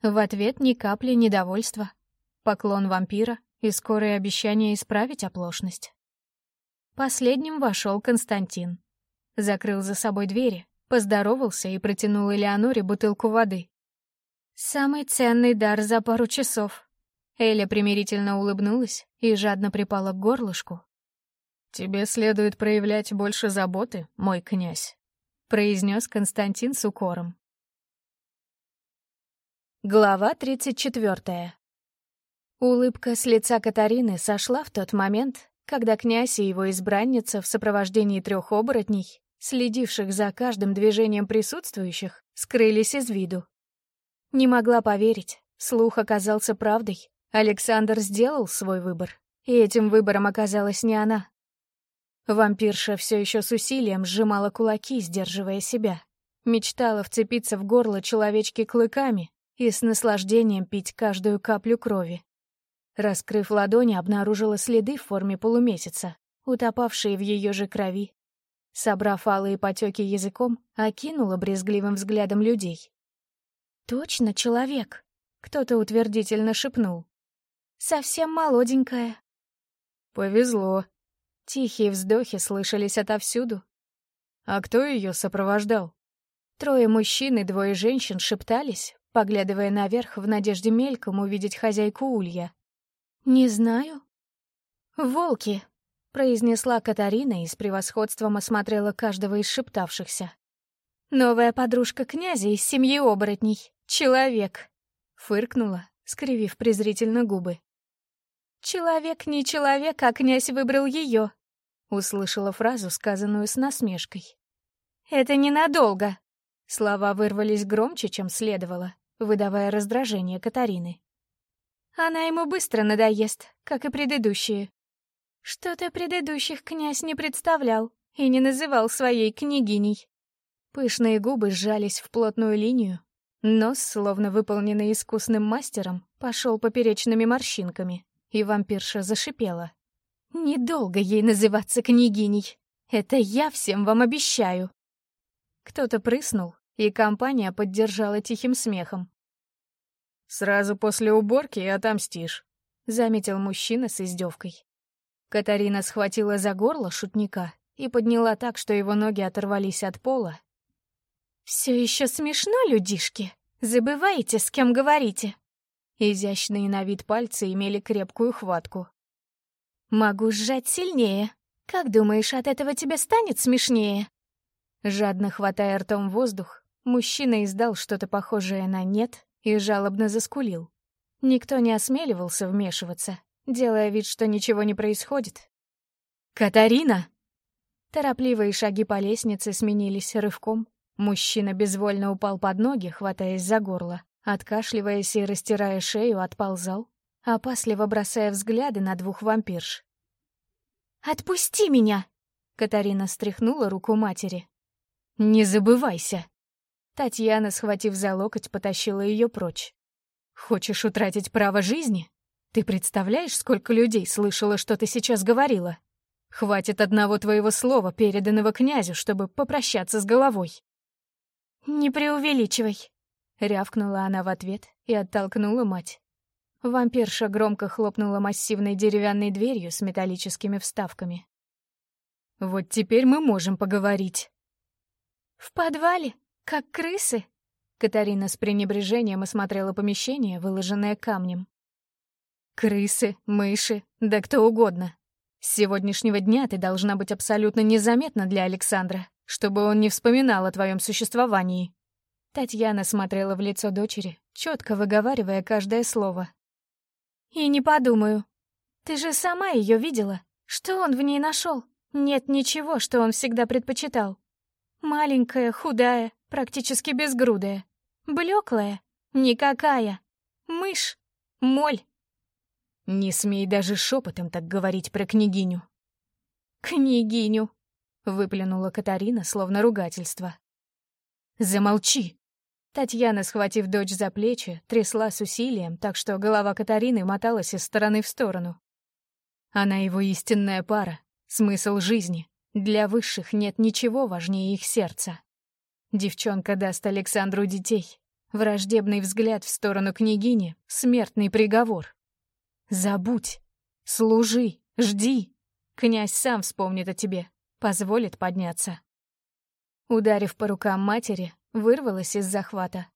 В ответ ни капли недовольства. Поклон вампира и скорое обещание исправить оплошность. Последним вошел Константин. Закрыл за собой двери, поздоровался и протянул Элеоноре бутылку воды. «Самый ценный дар за пару часов». Эля примирительно улыбнулась и жадно припала к горлышку, «Тебе следует проявлять больше заботы, мой князь», — произнес Константин с укором. Глава тридцать четвертая. Улыбка с лица Катарины сошла в тот момент, когда князь и его избранница в сопровождении трех оборотней, следивших за каждым движением присутствующих, скрылись из виду. Не могла поверить, слух оказался правдой. Александр сделал свой выбор, и этим выбором оказалась не она. Вампирша все еще с усилием сжимала кулаки, сдерживая себя. Мечтала вцепиться в горло человечки клыками и с наслаждением пить каждую каплю крови. Раскрыв ладони, обнаружила следы в форме полумесяца, утопавшие в ее же крови. Собрав алые потеки языком, окинула брезгливым взглядом людей. «Точно человек!» — кто-то утвердительно шепнул. «Совсем молоденькая». «Повезло», Тихие вздохи слышались отовсюду. А кто ее сопровождал? Трое мужчин и двое женщин шептались, поглядывая наверх в надежде мельком увидеть хозяйку улья. «Не знаю». «Волки», — произнесла Катарина и с превосходством осмотрела каждого из шептавшихся. «Новая подружка князя из семьи оборотней. Человек», — фыркнула, скривив презрительно губы. «Человек не человек, а князь выбрал ее», — услышала фразу, сказанную с насмешкой. «Это ненадолго». Слова вырвались громче, чем следовало. выдавая раздражение Катарины. Она ему быстро надоест, как и предыдущие. Что-то предыдущих князь не представлял и не называл своей княгиней. Пышные губы сжались в плотную линию, нос, словно выполненный искусным мастером, пошел поперечными морщинками, и вампирша зашипела. «Недолго ей называться княгиней. Это я всем вам обещаю». Кто-то прыснул, и компания поддержала тихим смехом. «Сразу после уборки и отомстишь», — заметил мужчина с издевкой. Катарина схватила за горло шутника и подняла так, что его ноги оторвались от пола. «Все еще смешно, людишки? Забываете, с кем говорите?» Изящные на вид пальцы имели крепкую хватку. «Могу сжать сильнее. Как думаешь, от этого тебе станет смешнее?» Жадно хватая ртом воздух, мужчина издал что-то похожее на «нет» и жалобно заскулил. Никто не осмеливался вмешиваться, делая вид, что ничего не происходит. «Катарина!» Торопливые шаги по лестнице сменились рывком. Мужчина безвольно упал под ноги, хватаясь за горло, откашливаясь и растирая шею, отползал, опасливо бросая взгляды на двух вампирш. «Отпусти меня!» Катарина стряхнула руку матери. «Не забывайся!» Татьяна, схватив за локоть, потащила ее прочь. «Хочешь утратить право жизни? Ты представляешь, сколько людей слышало, что ты сейчас говорила? Хватит одного твоего слова, переданного князю, чтобы попрощаться с головой». «Не преувеличивай», — рявкнула она в ответ и оттолкнула мать. Вампирша громко хлопнула массивной деревянной дверью с металлическими вставками. «Вот теперь мы можем поговорить». «В подвале, как крысы?» Катарина с пренебрежением осмотрела помещение, выложенное камнем. «Крысы, мыши, да кто угодно. С сегодняшнего дня ты должна быть абсолютно незаметна для Александра, чтобы он не вспоминал о твоем существовании». Татьяна смотрела в лицо дочери, четко выговаривая каждое слово. «И не подумаю. Ты же сама ее видела. Что он в ней нашел? Нет ничего, что он всегда предпочитал. Маленькая, худая, практически безгрудая. Блеклая, никакая. Мышь, моль. Не смей даже шепотом так говорить про княгиню. Княгиню, выплюнула Катарина, словно ругательство. Замолчи. Татьяна, схватив дочь за плечи, трясла с усилием, так что голова Катарины моталась из стороны в сторону. Она его истинная пара, смысл жизни. Для высших нет ничего важнее их сердца. Девчонка даст Александру детей. Враждебный взгляд в сторону княгини — смертный приговор. Забудь. Служи. Жди. Князь сам вспомнит о тебе. Позволит подняться. Ударив по рукам матери, вырвалась из захвата.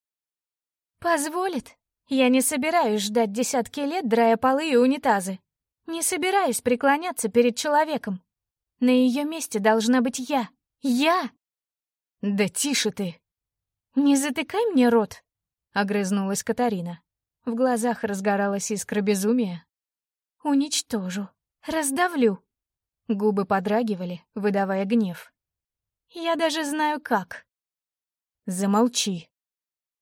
«Позволит? Я не собираюсь ждать десятки лет, драя полы и унитазы. Не собираюсь преклоняться перед человеком. На ее месте должна быть я. Я!» «Да тише ты!» «Не затыкай мне рот!» — огрызнулась Катарина. В глазах разгоралась искра безумия. «Уничтожу. Раздавлю!» Губы подрагивали, выдавая гнев. «Я даже знаю, как!» «Замолчи!»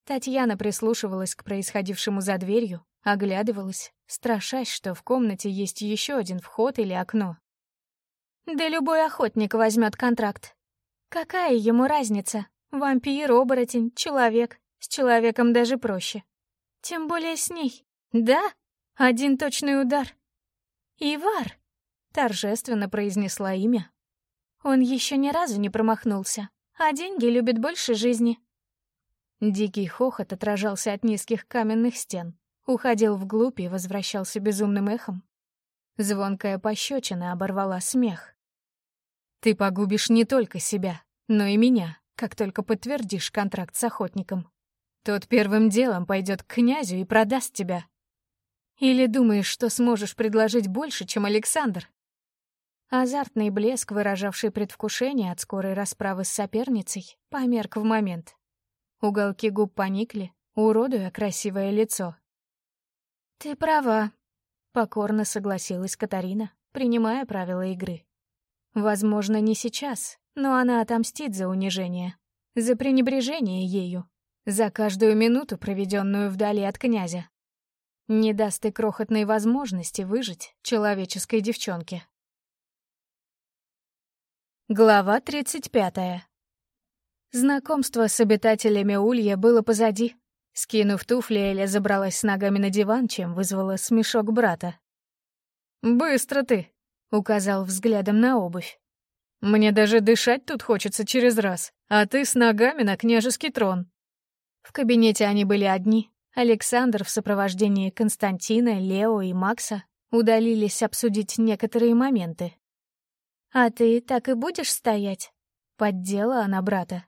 Татьяна прислушивалась к происходившему за дверью, оглядывалась, страшась, что в комнате есть еще один вход или окно. Да любой охотник возьмет контракт. Какая ему разница? Вампир, оборотень, человек. С человеком даже проще. Тем более с ней. Да, один точный удар. «Ивар!» — торжественно произнесла имя. Он еще ни разу не промахнулся, а деньги любят больше жизни. Дикий хохот отражался от низких каменных стен, уходил вглубь и возвращался безумным эхом. Звонкая пощечина оборвала смех. Ты погубишь не только себя, но и меня, как только подтвердишь контракт с охотником. Тот первым делом пойдет к князю и продаст тебя. Или думаешь, что сможешь предложить больше, чем Александр? Азартный блеск, выражавший предвкушение от скорой расправы с соперницей, померк в момент. Уголки губ поникли, уродуя красивое лицо. «Ты права», — покорно согласилась Катарина, принимая правила игры. Возможно, не сейчас, но она отомстит за унижение, за пренебрежение ею, за каждую минуту, проведенную вдали от князя. Не даст и крохотной возможности выжить человеческой девчонке. Глава 35. Знакомство с обитателями Улья было позади. Скинув туфли, Эля забралась с ногами на диван, чем вызвала смешок брата. «Быстро ты!» — указал взглядом на обувь. «Мне даже дышать тут хочется через раз, а ты с ногами на княжеский трон». В кабинете они были одни. Александр в сопровождении Константина, Лео и Макса удалились обсудить некоторые моменты. «А ты так и будешь стоять?» — поддела она брата.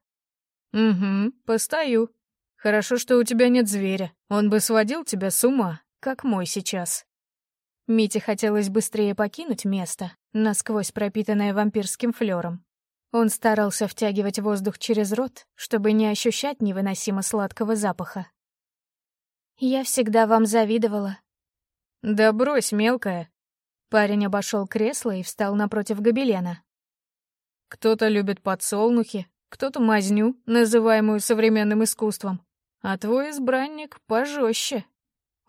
«Угу, постою. Хорошо, что у тебя нет зверя. Он бы сводил тебя с ума, как мой сейчас». Мите хотелось быстрее покинуть место, насквозь пропитанное вампирским флером. Он старался втягивать воздух через рот, чтобы не ощущать невыносимо сладкого запаха. «Я всегда вам завидовала». «Да брось, мелкая. Парень обошел кресло и встал напротив гобелена. Кто-то любит подсолнухи, кто-то мазню, называемую современным искусством. А твой избранник пожестче.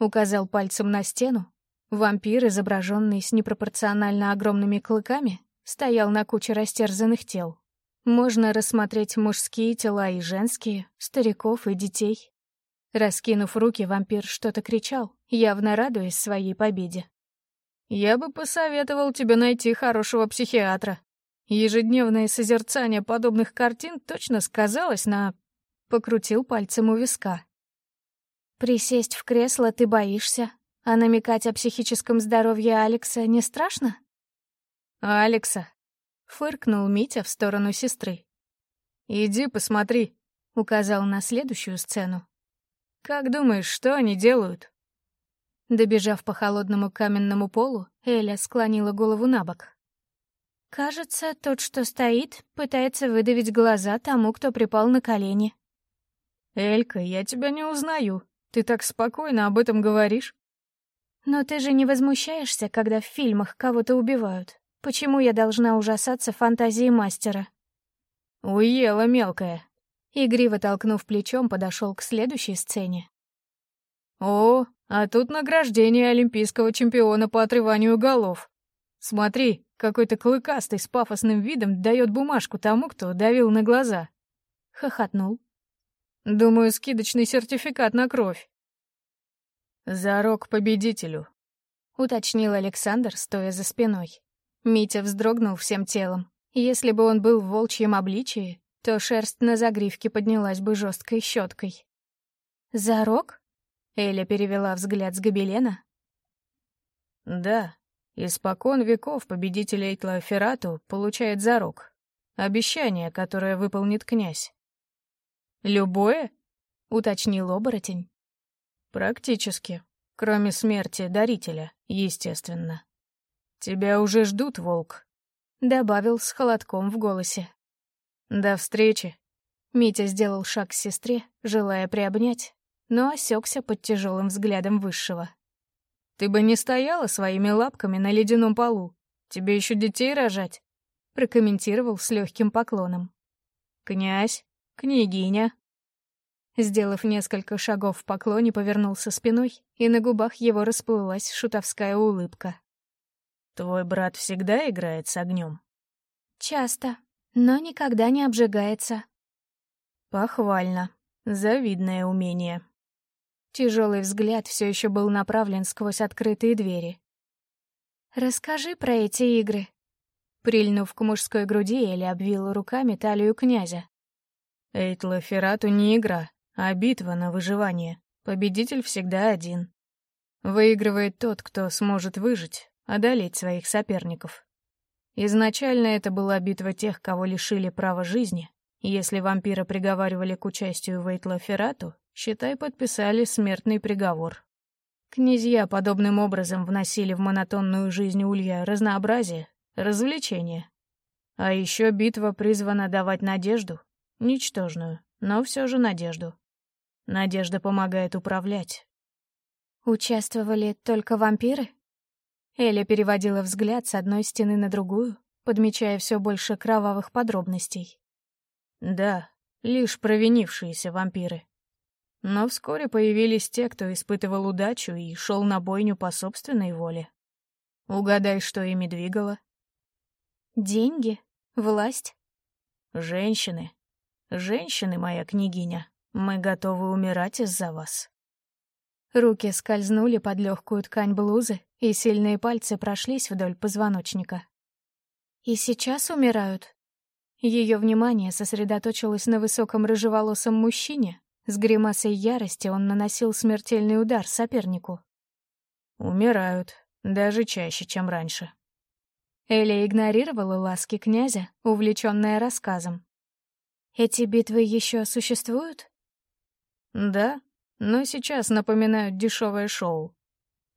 Указал пальцем на стену. Вампир, изображенный с непропорционально огромными клыками, стоял на куче растерзанных тел. Можно рассмотреть мужские тела и женские, стариков и детей. Раскинув руки, вампир что-то кричал, явно радуясь своей победе. Я бы посоветовал тебе найти хорошего психиатра. Ежедневное созерцание подобных картин точно сказалось на... Покрутил пальцем у виска. Присесть в кресло ты боишься, а намекать о психическом здоровье Алекса не страшно? Алекса. Фыркнул Митя в сторону сестры. «Иди посмотри», — указал на следующую сцену. «Как думаешь, что они делают?» Добежав по холодному каменному полу, Эля склонила голову на бок. «Кажется, тот, что стоит, пытается выдавить глаза тому, кто припал на колени». «Элька, я тебя не узнаю. Ты так спокойно об этом говоришь». «Но ты же не возмущаешься, когда в фильмах кого-то убивают. Почему я должна ужасаться фантазии мастера?» «Уела мелкая». Игриво толкнув плечом, подошел к следующей сцене. «О, а тут награждение олимпийского чемпиона по отрыванию голов. Смотри, какой-то клыкастый с пафосным видом дает бумажку тому, кто давил на глаза. Хохотнул. Думаю, скидочный сертификат на кровь. Зарок победителю, уточнил Александр, стоя за спиной. Митя вздрогнул всем телом. Если бы он был в волчьем обличии, то шерсть на загривке поднялась бы жесткой щеткой. «Зарок?» Эля перевела взгляд с гобелена. «Да, испокон веков победитель Эйтла Феррату получает зарок. Обещание, которое выполнит князь». «Любое?» — уточнил оборотень. «Практически. Кроме смерти дарителя, естественно. Тебя уже ждут, волк», — добавил с холодком в голосе. «До встречи». Митя сделал шаг к сестре, желая приобнять, но осекся под тяжелым взглядом высшего. «Ты бы не стояла своими лапками на ледяном полу. Тебе еще детей рожать», — прокомментировал с легким поклоном. «Князь, княгиня». Сделав несколько шагов в поклоне, повернулся спиной, и на губах его расплылась шутовская улыбка. «Твой брат всегда играет с огнем?» «Часто, но никогда не обжигается». «Похвально. Завидное умение». Тяжелый взгляд все еще был направлен сквозь открытые двери. «Расскажи про эти игры». Прильнув к мужской груди, Эля обвила руками талию князя. «Эйтла Ферату не игра, а битва на выживание. Победитель всегда один. Выигрывает тот, кто сможет выжить, одолеть своих соперников. Изначально это была битва тех, кого лишили права жизни. Если вампира приговаривали к участию в Эйтла Ферату, считай, подписали смертный приговор. Князья подобным образом вносили в монотонную жизнь Улья разнообразие, развлечение. А еще битва призвана давать надежду, ничтожную, но все же надежду. Надежда помогает управлять. Участвовали только вампиры? Эля переводила взгляд с одной стены на другую, подмечая все больше кровавых подробностей. Да, лишь провинившиеся вампиры. Но вскоре появились те, кто испытывал удачу и шел на бойню по собственной воле. Угадай, что ими двигало. Деньги? Власть? Женщины. Женщины, моя княгиня. Мы готовы умирать из-за вас. Руки скользнули под легкую ткань блузы, и сильные пальцы прошлись вдоль позвоночника. И сейчас умирают. Ее внимание сосредоточилось на высоком рыжеволосом мужчине. С гримасой ярости он наносил смертельный удар сопернику. Умирают, даже чаще, чем раньше. Эля игнорировала ласки князя, увлеченная рассказом. «Эти битвы еще существуют?» «Да, но сейчас напоминают дешевое шоу.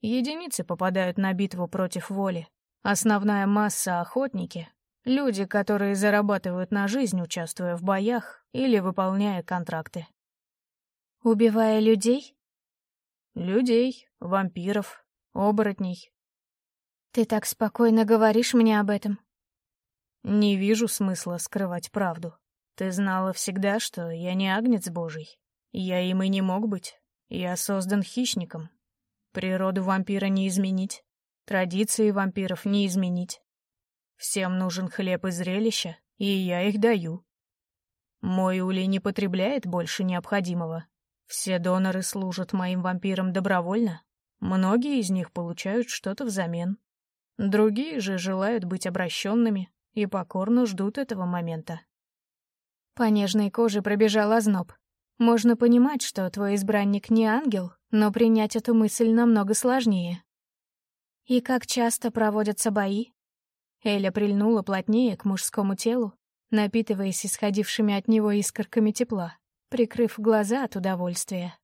Единицы попадают на битву против воли. Основная масса — охотники, люди, которые зарабатывают на жизнь, участвуя в боях или выполняя контракты. Убивая людей? Людей, вампиров, оборотней. Ты так спокойно говоришь мне об этом. Не вижу смысла скрывать правду. Ты знала всегда, что я не агнец божий. Я им и не мог быть. Я создан хищником. Природу вампира не изменить. Традиции вампиров не изменить. Всем нужен хлеб и зрелище, и я их даю. Мой улей не потребляет больше необходимого. Все доноры служат моим вампирам добровольно. Многие из них получают что-то взамен. Другие же желают быть обращенными и покорно ждут этого момента. По нежной коже пробежал озноб. Можно понимать, что твой избранник не ангел, но принять эту мысль намного сложнее. «И как часто проводятся бои?» Эля прильнула плотнее к мужскому телу, напитываясь исходившими от него искорками тепла, прикрыв глаза от удовольствия.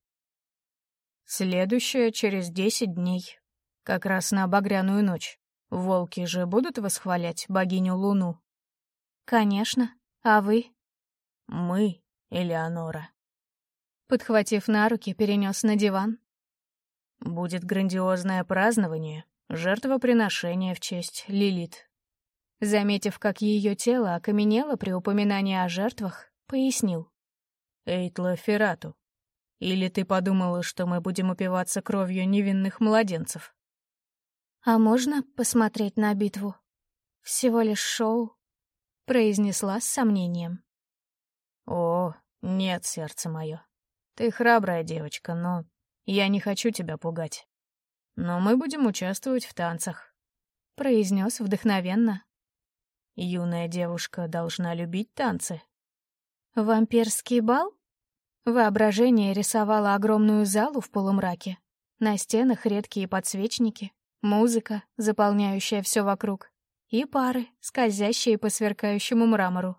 «Следующее через десять дней, как раз на обогряную ночь. Волки же будут восхвалять богиню Луну?» «Конечно. А вы?» «Мы, Элеонора». Подхватив на руки, перенес на диван. «Будет грандиозное празднование, Жертвоприношение в честь Лилит. Заметив, как ее тело окаменело при упоминании о жертвах, пояснил. «Эйтла Ферату, или ты подумала, что мы будем упиваться кровью невинных младенцев?» «А можно посмотреть на битву? Всего лишь шоу?» — произнесла с сомнением. «О, нет, сердце мое. Ты храбрая девочка, но я не хочу тебя пугать. Но мы будем участвовать в танцах», — произнес вдохновенно. «Юная девушка должна любить танцы». «Вампирский бал?» Воображение рисовало огромную залу в полумраке. На стенах редкие подсвечники, музыка, заполняющая все вокруг, и пары, скользящие по сверкающему мрамору.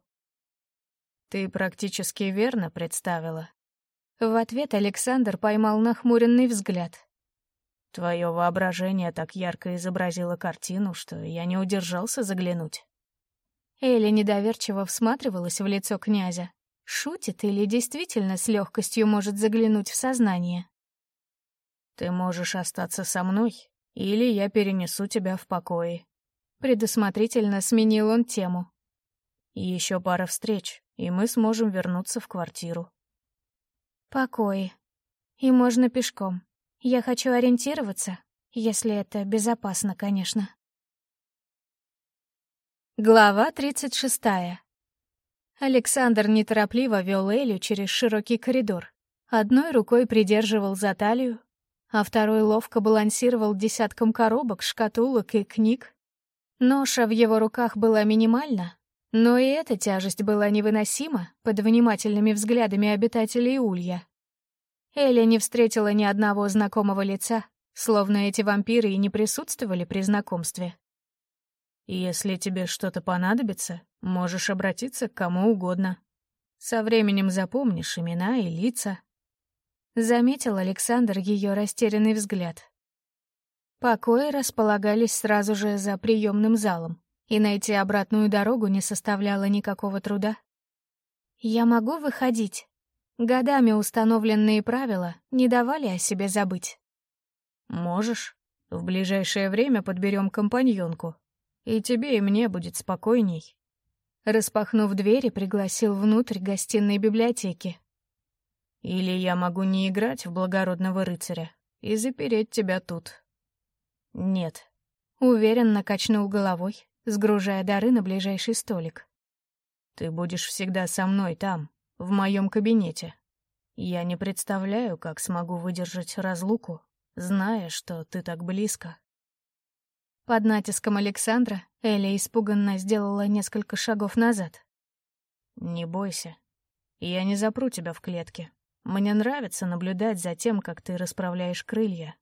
«Ты практически верно представила». В ответ Александр поймал нахмуренный взгляд. Твое воображение так ярко изобразило картину, что я не удержался заглянуть. Элли недоверчиво всматривалась в лицо князя. Шутит или действительно с легкостью может заглянуть в сознание? «Ты можешь остаться со мной, или я перенесу тебя в покое». Предусмотрительно сменил он тему. Еще пара встреч, и мы сможем вернуться в квартиру. Покои. И можно пешком. Я хочу ориентироваться, если это безопасно, конечно. Глава 36. Александр неторопливо вел Элю через широкий коридор. Одной рукой придерживал за талию, а второй ловко балансировал десятком коробок, шкатулок и книг. Ноша в его руках была минимальна, но и эта тяжесть была невыносима под внимательными взглядами обитателей Улья. Эля не встретила ни одного знакомого лица, словно эти вампиры и не присутствовали при знакомстве. «Если тебе что-то понадобится, можешь обратиться к кому угодно. Со временем запомнишь имена и лица». Заметил Александр ее растерянный взгляд. Покои располагались сразу же за приемным залом, и найти обратную дорогу не составляло никакого труда. «Я могу выходить?» Годами установленные правила не давали о себе забыть. «Можешь. В ближайшее время подберем компаньонку. И тебе, и мне будет спокойней». Распахнув двери, пригласил внутрь гостиной библиотеки. Или я могу не играть в благородного рыцаря и запереть тебя тут. Нет. Уверенно качнул головой, сгружая дары на ближайший столик. Ты будешь всегда со мной там, в моем кабинете. Я не представляю, как смогу выдержать разлуку, зная, что ты так близко. Под натиском Александра Эля испуганно сделала несколько шагов назад. «Не бойся. Я не запру тебя в клетке. Мне нравится наблюдать за тем, как ты расправляешь крылья».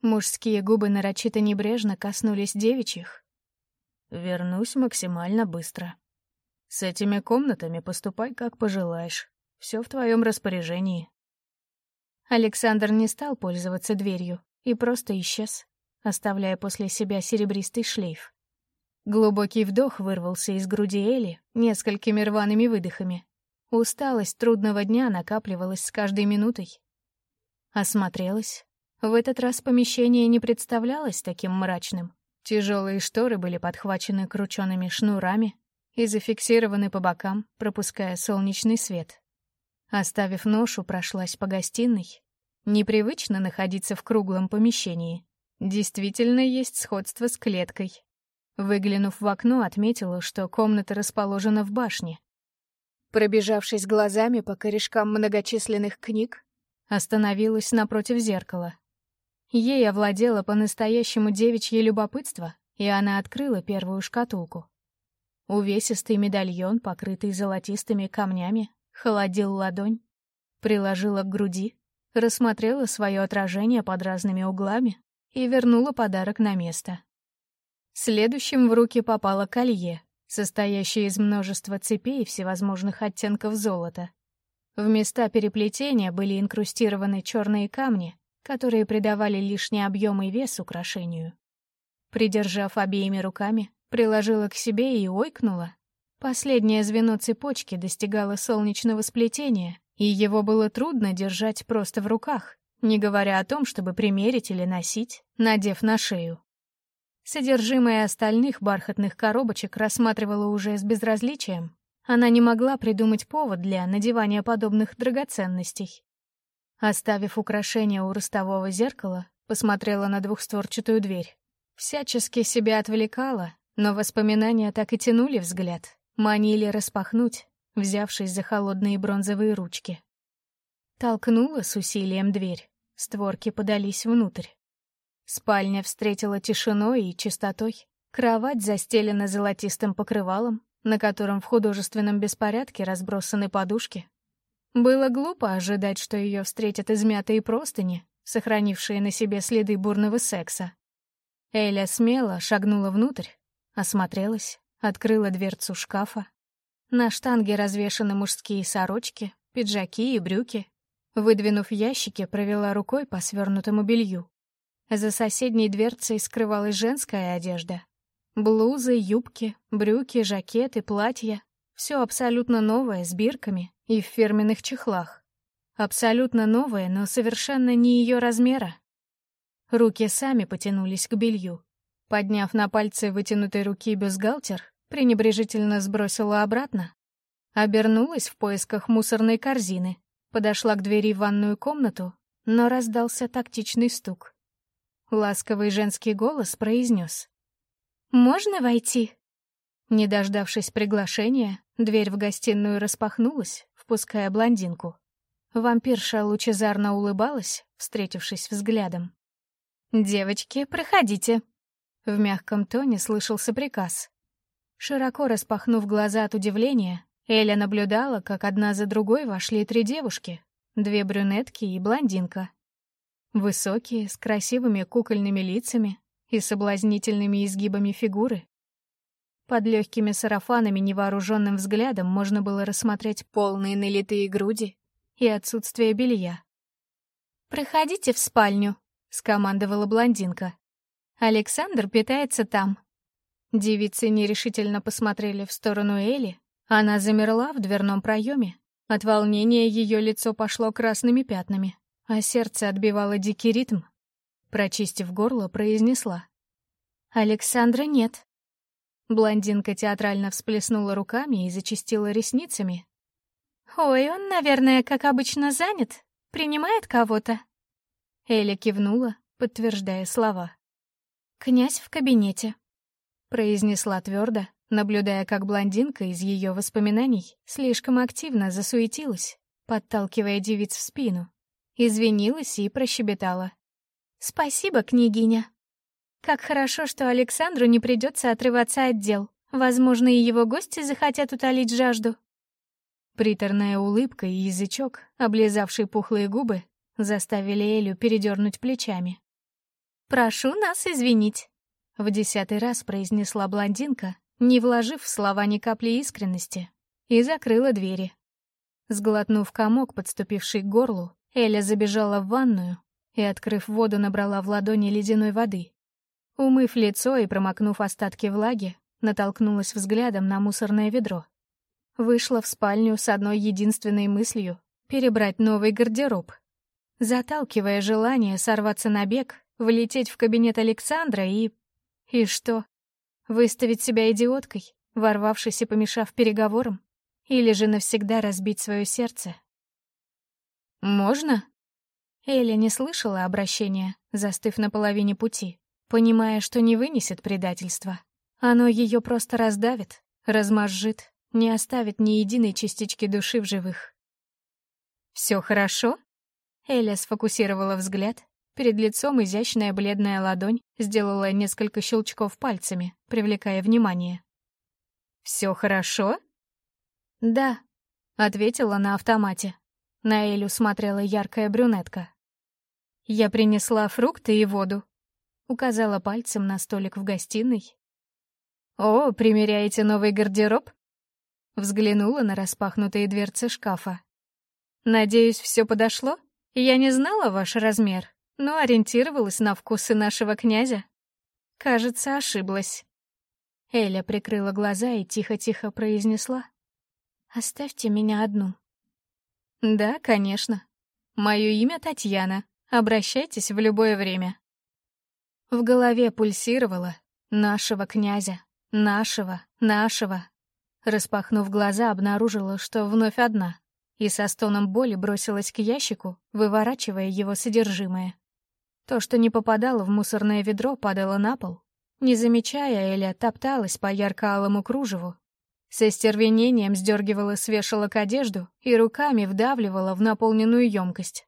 Мужские губы нарочито небрежно коснулись девичьих. «Вернусь максимально быстро. С этими комнатами поступай, как пожелаешь. Все в твоем распоряжении». Александр не стал пользоваться дверью и просто исчез оставляя после себя серебристый шлейф. Глубокий вдох вырвался из груди Эли несколькими рваными выдохами. Усталость трудного дня накапливалась с каждой минутой. Осмотрелась. В этот раз помещение не представлялось таким мрачным. Тяжелые шторы были подхвачены крученными шнурами и зафиксированы по бокам, пропуская солнечный свет. Оставив ношу, прошлась по гостиной. Непривычно находиться в круглом помещении. Действительно есть сходство с клеткой. Выглянув в окно, отметила, что комната расположена в башне. Пробежавшись глазами по корешкам многочисленных книг, остановилась напротив зеркала. Ей овладело по-настоящему девичье любопытство, и она открыла первую шкатулку. Увесистый медальон, покрытый золотистыми камнями, холодил ладонь, приложила к груди, рассмотрела свое отражение под разными углами, и вернула подарок на место. Следующим в руки попало колье, состоящее из множества цепей всевозможных оттенков золота. В места переплетения были инкрустированы черные камни, которые придавали лишний объем и вес украшению. Придержав обеими руками, приложила к себе и ойкнула. Последнее звено цепочки достигало солнечного сплетения, и его было трудно держать просто в руках, не говоря о том, чтобы примерить или носить, надев на шею. Содержимое остальных бархатных коробочек рассматривала уже с безразличием. Она не могла придумать повод для надевания подобных драгоценностей. Оставив украшение у ростового зеркала, посмотрела на двухстворчатую дверь. Всячески себя отвлекала, но воспоминания так и тянули взгляд, манили распахнуть, взявшись за холодные бронзовые ручки. Толкнула с усилием дверь. Створки подались внутрь. Спальня встретила тишиной и чистотой. Кровать застелена золотистым покрывалом, на котором в художественном беспорядке разбросаны подушки. Было глупо ожидать, что ее встретят измятые простыни, сохранившие на себе следы бурного секса. Эля смело шагнула внутрь, осмотрелась, открыла дверцу шкафа. На штанге развешаны мужские сорочки, пиджаки и брюки, Выдвинув ящики, провела рукой по свернутому белью. За соседней дверцей скрывалась женская одежда. Блузы, юбки, брюки, жакеты, платья. Все абсолютно новое, с бирками и в фирменных чехлах. Абсолютно новое, но совершенно не ее размера. Руки сами потянулись к белью. Подняв на пальцы вытянутой руки бюстгальтер, пренебрежительно сбросила обратно. Обернулась в поисках мусорной корзины, Подошла к двери в ванную комнату, но раздался тактичный стук. Ласковый женский голос произнес. «Можно войти?» Не дождавшись приглашения, дверь в гостиную распахнулась, впуская блондинку. Вампирша лучезарно улыбалась, встретившись взглядом. «Девочки, проходите!» В мягком тоне слышался приказ. Широко распахнув глаза от удивления, Эля наблюдала, как одна за другой вошли три девушки, две брюнетки и блондинка. Высокие, с красивыми кукольными лицами и соблазнительными изгибами фигуры. Под легкими сарафанами невооруженным взглядом можно было рассмотреть полные налитые груди и отсутствие белья. «Проходите в спальню», — скомандовала блондинка. «Александр питается там». Девицы нерешительно посмотрели в сторону Эли, она замерла в дверном проеме. От волнения ее лицо пошло красными пятнами, а сердце отбивало дикий ритм. Прочистив горло, произнесла. «Александра нет». Блондинка театрально всплеснула руками и зачистила ресницами. «Ой, он, наверное, как обычно занят. Принимает кого-то?» Эля кивнула, подтверждая слова. «Князь в кабинете», — произнесла твердо, наблюдая, как блондинка из ее воспоминаний слишком активно засуетилась, подталкивая девиц в спину, извинилась и прощебетала. «Спасибо, княгиня. Как хорошо, что Александру не придется отрываться от дел. Возможно, и его гости захотят утолить жажду». Приторная улыбка и язычок, облизавший пухлые губы, заставили Элю передернуть плечами. «Прошу нас извинить», — в десятый раз произнесла блондинка, не вложив в слова ни капли искренности, и закрыла двери. Сглотнув комок, подступивший к горлу, Эля забежала в ванную и, открыв воду, набрала в ладони ледяной воды. Умыв лицо и промокнув остатки влаги, натолкнулась взглядом на мусорное ведро. Вышла в спальню с одной единственной мыслью — перебрать новый гардероб. Заталкивая желание сорваться на бег, влететь в кабинет Александра и... И что? Выставить себя идиоткой, ворвавшись и помешав переговорам? Или же навсегда разбить свое сердце? «Можно?» Эля не слышала обращения, застыв на половине пути, понимая, что не вынесет предательства. Оно ее просто раздавит, размозжит, не оставит ни единой частички души в живых. «Все хорошо?» Эля сфокусировала взгляд Перед лицом изящная бледная ладонь сделала несколько щелчков пальцами, привлекая внимание. «Все хорошо?» «Да», — ответила на автомате. На Элю смотрела яркая брюнетка. «Я принесла фрукты и воду», — указала пальцем на столик в гостиной. «О, примеряете новый гардероб?» Взглянула на распахнутые дверцы шкафа. «Надеюсь, все подошло? Я не знала ваш размер» но ориентировалась на вкусы нашего князя. Кажется, ошиблась. Эля прикрыла глаза и тихо-тихо произнесла. «Оставьте меня одну». «Да, конечно. Мое имя Татьяна. Обращайтесь в любое время». В голове пульсировало «нашего князя, нашего, нашего». Распахнув глаза, обнаружила, что вновь одна, и со стоном боли бросилась к ящику, выворачивая его содержимое. То, что не попадало в мусорное ведро, падало на пол. Не замечая, Эля топталась по ярко-алому кружеву. Со стервенением сдергивала с вешалок одежду и руками вдавливала в наполненную емкость.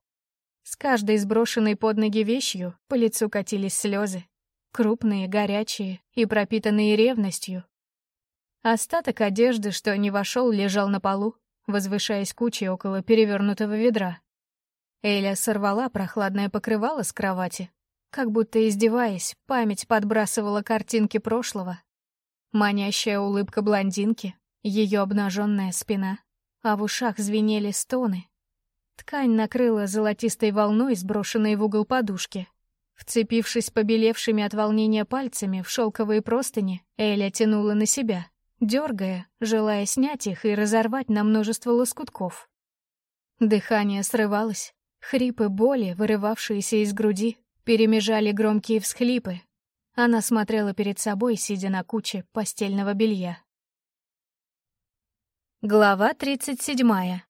С каждой сброшенной под ноги вещью по лицу катились слезы. Крупные, горячие и пропитанные ревностью. Остаток одежды, что не вошел, лежал на полу, возвышаясь кучей около перевернутого ведра. Эля сорвала прохладное покрывало с кровати. Как будто издеваясь, память подбрасывала картинки прошлого. Манящая улыбка блондинки, ее обнаженная спина, а в ушах звенели стоны. Ткань накрыла золотистой волной, сброшенной в угол подушки. Вцепившись побелевшими от волнения пальцами в шелковые простыни, Эля тянула на себя, дергая, желая снять их и разорвать на множество лоскутков. Дыхание срывалось, Хрипы боли, вырывавшиеся из груди, перемежали громкие всхлипы. Она смотрела перед собой, сидя на куче постельного белья. Глава тридцать седьмая.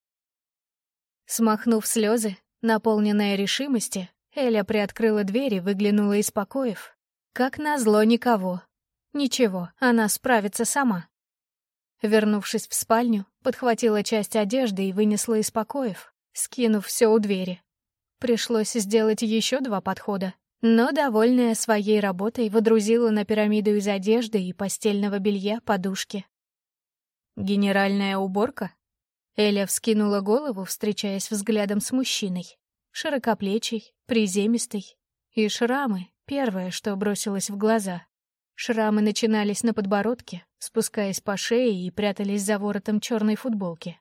Смахнув слезы, наполненная решимости, Эля приоткрыла дверь и выглянула из покоев. Как назло никого. Ничего, она справится сама. Вернувшись в спальню, подхватила часть одежды и вынесла из покоев, скинув все у двери. Пришлось сделать еще два подхода, но, довольная своей работой, водрузила на пирамиду из одежды и постельного белья подушки. «Генеральная уборка?» Эля вскинула голову, встречаясь взглядом с мужчиной. Широкоплечий, приземистый. И шрамы — первое, что бросилось в глаза. Шрамы начинались на подбородке, спускаясь по шее и прятались за воротом черной футболки.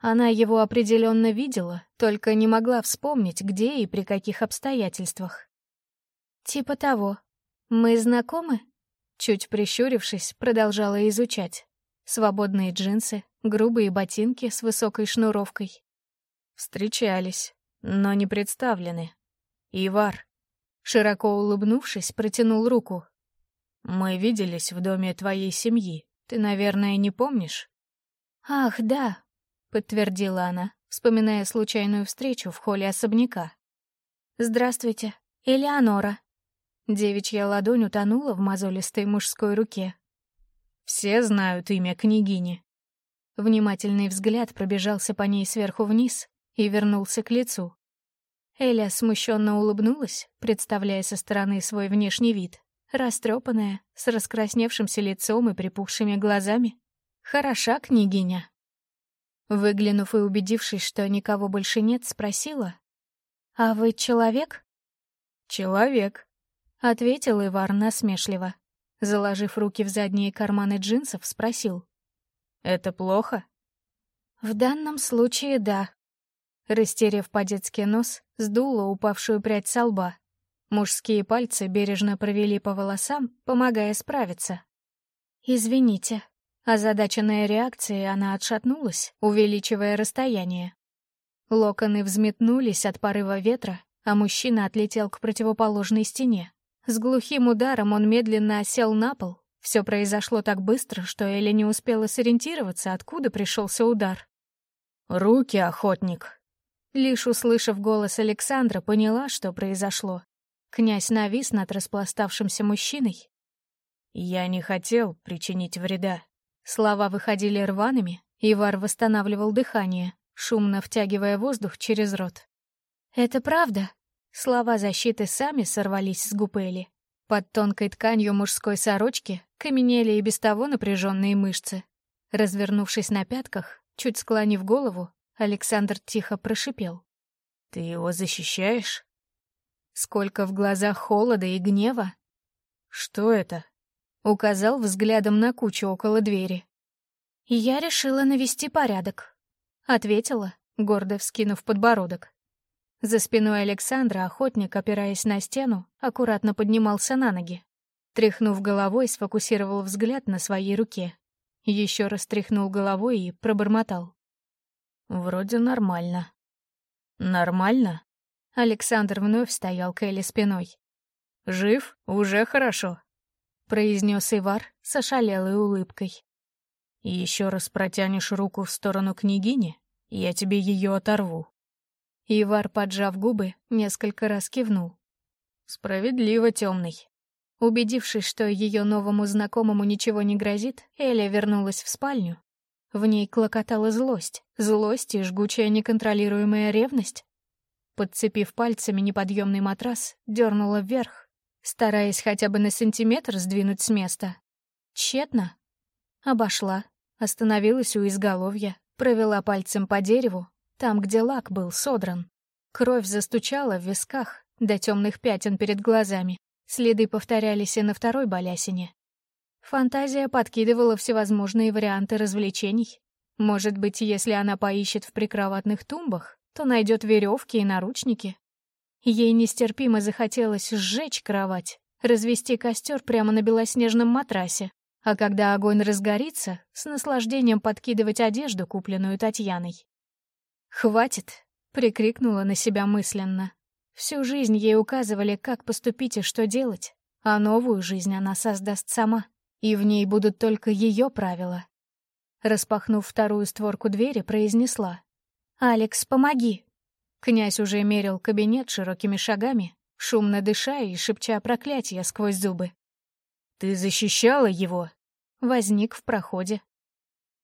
Она его определенно видела, только не могла вспомнить, где и при каких обстоятельствах. «Типа того. Мы знакомы?» Чуть прищурившись, продолжала изучать. Свободные джинсы, грубые ботинки с высокой шнуровкой. Встречались, но не представлены. Ивар, широко улыбнувшись, протянул руку. «Мы виделись в доме твоей семьи. Ты, наверное, не помнишь?» «Ах, да, — подтвердила она, вспоминая случайную встречу в холле особняка. «Здравствуйте, Элеонора». Девичья ладонь утонула в мозолистой мужской руке. «Все знают имя княгини». Внимательный взгляд пробежался по ней сверху вниз и вернулся к лицу. Эля смущенно улыбнулась, представляя со стороны свой внешний вид. Растрепанная, с раскрасневшимся лицом и припухшими глазами. Хороша княгиня. Выглянув и убедившись, что никого больше нет, спросила. «А вы человек?» «Человек», — ответил Ивар насмешливо. Заложив руки в задние карманы джинсов, спросил. «Это плохо?» «В данном случае да». Растерев по-детски нос, сдула упавшую прядь со лба. Мужские пальцы бережно провели по волосам, помогая справиться. «Извините». Озадаченная реакцией, она отшатнулась, увеличивая расстояние. Локоны взметнулись от порыва ветра, а мужчина отлетел к противоположной стене. С глухим ударом он медленно осел на пол. Все произошло так быстро, что Эля не успела сориентироваться, откуда пришелся удар. «Руки, охотник!» Лишь услышав голос Александра, поняла, что произошло. Князь навис над распластавшимся мужчиной. «Я не хотел причинить вреда». Слова выходили рваными, Ивар восстанавливал дыхание, шумно втягивая воздух через рот. «Это правда?» Слова защиты сами сорвались с губ Эли. Под тонкой тканью мужской сорочки каменели и без того напряженные мышцы. Развернувшись на пятках, чуть склонив голову, Александр тихо прошипел. «Ты его защищаешь?» Сколько в глазах холода и гнева. «Что это?» — указал взглядом на кучу около двери. «Я решила навести порядок», — ответила, гордо вскинув подбородок. За спиной Александра охотник, опираясь на стену, аккуратно поднимался на ноги. Тряхнув головой, сфокусировал взгляд на своей руке. Еще раз тряхнул головой и пробормотал. «Вроде нормально». «Нормально?» Александр вновь стоял к Элли спиной. «Жив? Уже хорошо», — произнес Ивар с ошалелой улыбкой. «Еще раз протянешь руку в сторону княгини, я тебе ее оторву». Ивар, поджав губы, несколько раз кивнул. «Справедливо, темный». Убедившись, что ее новому знакомому ничего не грозит, Эля вернулась в спальню. В ней клокотала злость, злость и жгучая неконтролируемая ревность. Подцепив пальцами неподъемный матрас, дернула вверх, стараясь хотя бы на сантиметр сдвинуть с места. Тщетно. Обошла, остановилась у изголовья, провела пальцем по дереву, там, где лак был содран. Кровь застучала в висках, до темных пятен перед глазами. Следы повторялись и на второй балясине. Фантазия подкидывала всевозможные варианты развлечений. Может быть, если она поищет в прикроватных тумбах, то найдет веревки и наручники. Ей нестерпимо захотелось сжечь кровать, развести костер прямо на белоснежном матрасе, а когда огонь разгорится, с наслаждением подкидывать одежду, купленную Татьяной. «Хватит!» — прикрикнула на себя мысленно. Всю жизнь ей указывали, как поступить и что делать, а новую жизнь она создаст сама, и в ней будут только ее правила. Распахнув вторую створку двери, произнесла. «Алекс, помоги!» Князь уже мерил кабинет широкими шагами, шумно дыша и шепча проклятия сквозь зубы. «Ты защищала его?» Возник в проходе.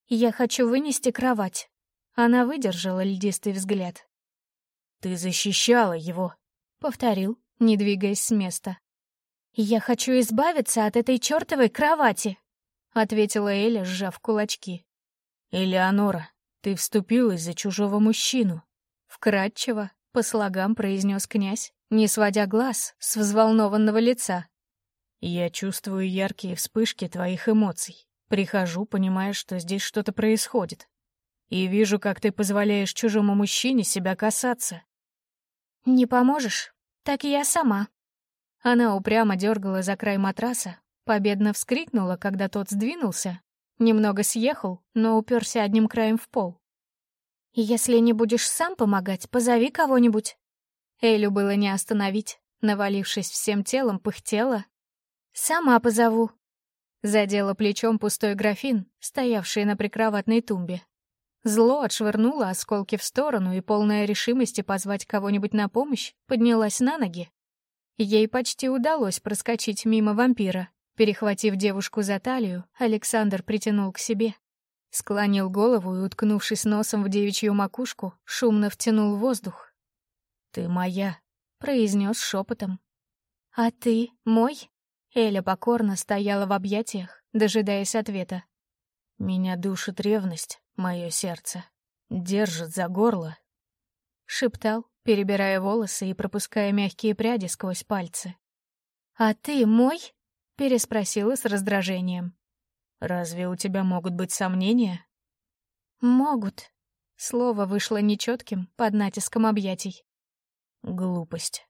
«Я хочу вынести кровать». Она выдержала льдистый взгляд. «Ты защищала его», — повторил, не двигаясь с места. «Я хочу избавиться от этой чертовой кровати», — ответила Эля, сжав кулачки. «Элеонора, «Ты вступилась за чужого мужчину», — вкратчиво, по слогам произнес князь, не сводя глаз с взволнованного лица. «Я чувствую яркие вспышки твоих эмоций. Прихожу, понимая, что здесь что-то происходит. И вижу, как ты позволяешь чужому мужчине себя касаться». «Не поможешь? Так я сама». Она упрямо дергала за край матраса, победно вскрикнула, когда тот сдвинулся, Немного съехал, но уперся одним краем в пол. «Если не будешь сам помогать, позови кого-нибудь». Элю было не остановить. Навалившись всем телом, пыхтела. «Сама позову». Задела плечом пустой графин, стоявший на прикроватной тумбе. Зло отшвырнуло осколки в сторону и, полная решимости позвать кого-нибудь на помощь, поднялась на ноги. Ей почти удалось проскочить мимо вампира. Перехватив девушку за талию, Александр притянул к себе. Склонил голову и, уткнувшись носом в девичью макушку, шумно втянул воздух. «Ты моя», — произнес шепотом. «А ты мой?» Эля покорно стояла в объятиях, дожидаясь ответа. «Меня душит ревность, мое сердце. Держит за горло», — шептал, перебирая волосы и пропуская мягкие пряди сквозь пальцы. «А ты мой?» — переспросила с раздражением. «Разве у тебя могут быть сомнения?» «Могут». Слово вышло нечетким под натиском объятий. «Глупость».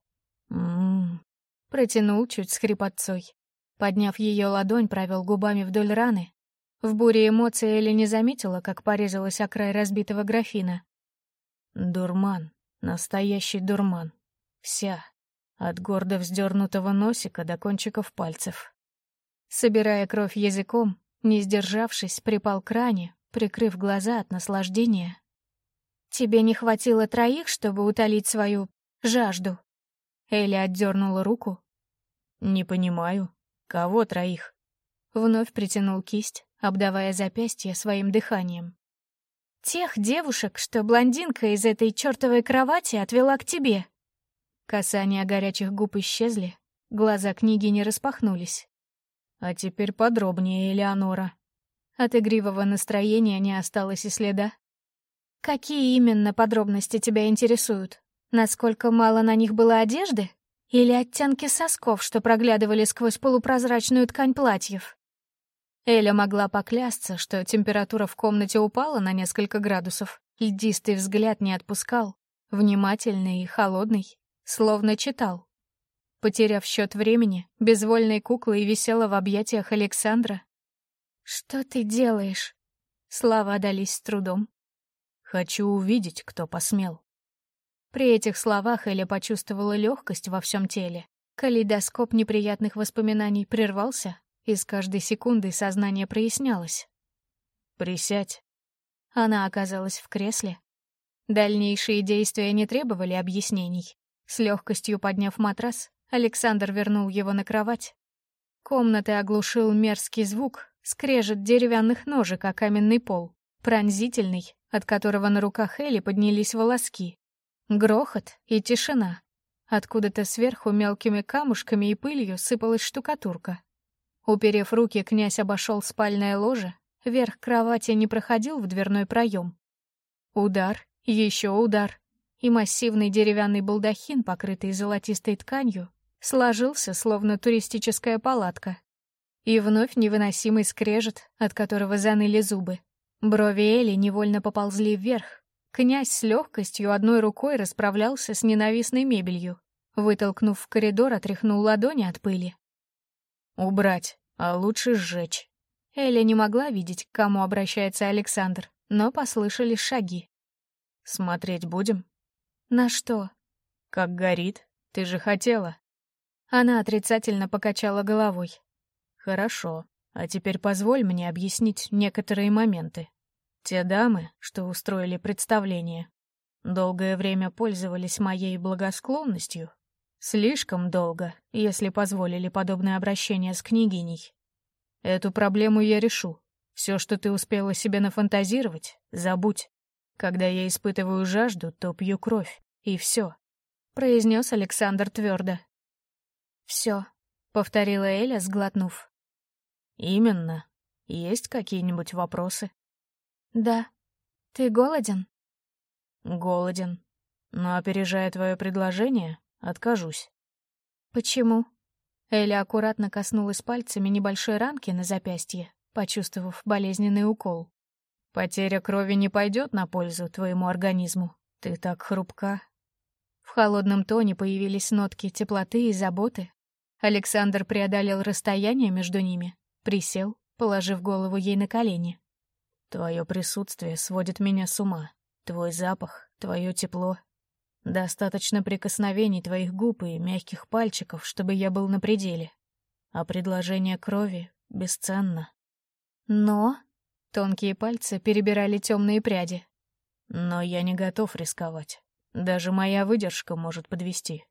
М-м-м. Протянул чуть с хрипотцой. Подняв ее ладонь, провел губами вдоль раны. В буре эмоций Элли не заметила, как порезалась о край разбитого графина. «Дурман. Настоящий дурман. Вся. От гордо вздернутого носика до кончиков пальцев». Собирая кровь языком, не сдержавшись, припал к ране, прикрыв глаза от наслаждения. «Тебе не хватило троих, чтобы утолить свою жажду?» Элли отдернула руку. «Не понимаю. Кого троих?» Вновь притянул кисть, обдавая запястье своим дыханием. «Тех девушек, что блондинка из этой чертовой кровати отвела к тебе». Касания горячих губ исчезли, глаза книги не распахнулись. А теперь подробнее, Элеонора. От игривого настроения не осталось и следа. Какие именно подробности тебя интересуют? Насколько мало на них было одежды? Или оттенки сосков, что проглядывали сквозь полупрозрачную ткань платьев? Эля могла поклясться, что температура в комнате упала на несколько градусов. Льдистый взгляд не отпускал, внимательный и холодный, словно читал. Потеряв счет времени, безвольной куклой висела в объятиях Александра. «Что ты делаешь?» Слова дались с трудом. «Хочу увидеть, кто посмел». При этих словах Эля почувствовала легкость во всем теле. Калейдоскоп неприятных воспоминаний прервался, и с каждой секундой сознание прояснялось. «Присядь». Она оказалась в кресле. Дальнейшие действия не требовали объяснений. С легкостью подняв матрас, Александр вернул его на кровать. Комнаты оглушил мерзкий звук, скрежет деревянных ножек о каменный пол, пронзительный, от которого на руках Элли поднялись волоски. Грохот и тишина. Откуда-то сверху мелкими камушками и пылью сыпалась штукатурка. Уперев руки, князь обошел спальное ложе, верх кровати не проходил в дверной проем. Удар, еще удар, и массивный деревянный балдахин, покрытый золотистой тканью, сложился, словно туристическая палатка. И вновь невыносимый скрежет, от которого заныли зубы. Брови Эли невольно поползли вверх. Князь с легкостью одной рукой расправлялся с ненавистной мебелью. Вытолкнув в коридор, отряхнул ладони от пыли. «Убрать, а лучше сжечь». Эля не могла видеть, к кому обращается Александр, но послышались шаги. «Смотреть будем?» «На что?» «Как горит. Ты же хотела». Она отрицательно покачала головой. «Хорошо. А теперь позволь мне объяснить некоторые моменты. Те дамы, что устроили представление, долгое время пользовались моей благосклонностью. Слишком долго, если позволили подобное обращение с княгиней. Эту проблему я решу. Все, что ты успела себе нафантазировать, забудь. Когда я испытываю жажду, то пью кровь, и все», — произнес Александр твердо. «Все», — повторила Эля, сглотнув. «Именно. Есть какие-нибудь вопросы?» «Да. Ты голоден?» «Голоден. Но, опережая твое предложение, откажусь». «Почему?» Эля аккуратно коснулась пальцами небольшой ранки на запястье, почувствовав болезненный укол. «Потеря крови не пойдет на пользу твоему организму. Ты так хрупка». В холодном тоне появились нотки теплоты и заботы, Александр преодолел расстояние между ними, присел, положив голову ей на колени. «Твое присутствие сводит меня с ума. Твой запах, твое тепло. Достаточно прикосновений твоих губ и мягких пальчиков, чтобы я был на пределе. А предложение крови бесценно». «Но...» Тонкие пальцы перебирали темные пряди. «Но я не готов рисковать. Даже моя выдержка может подвести.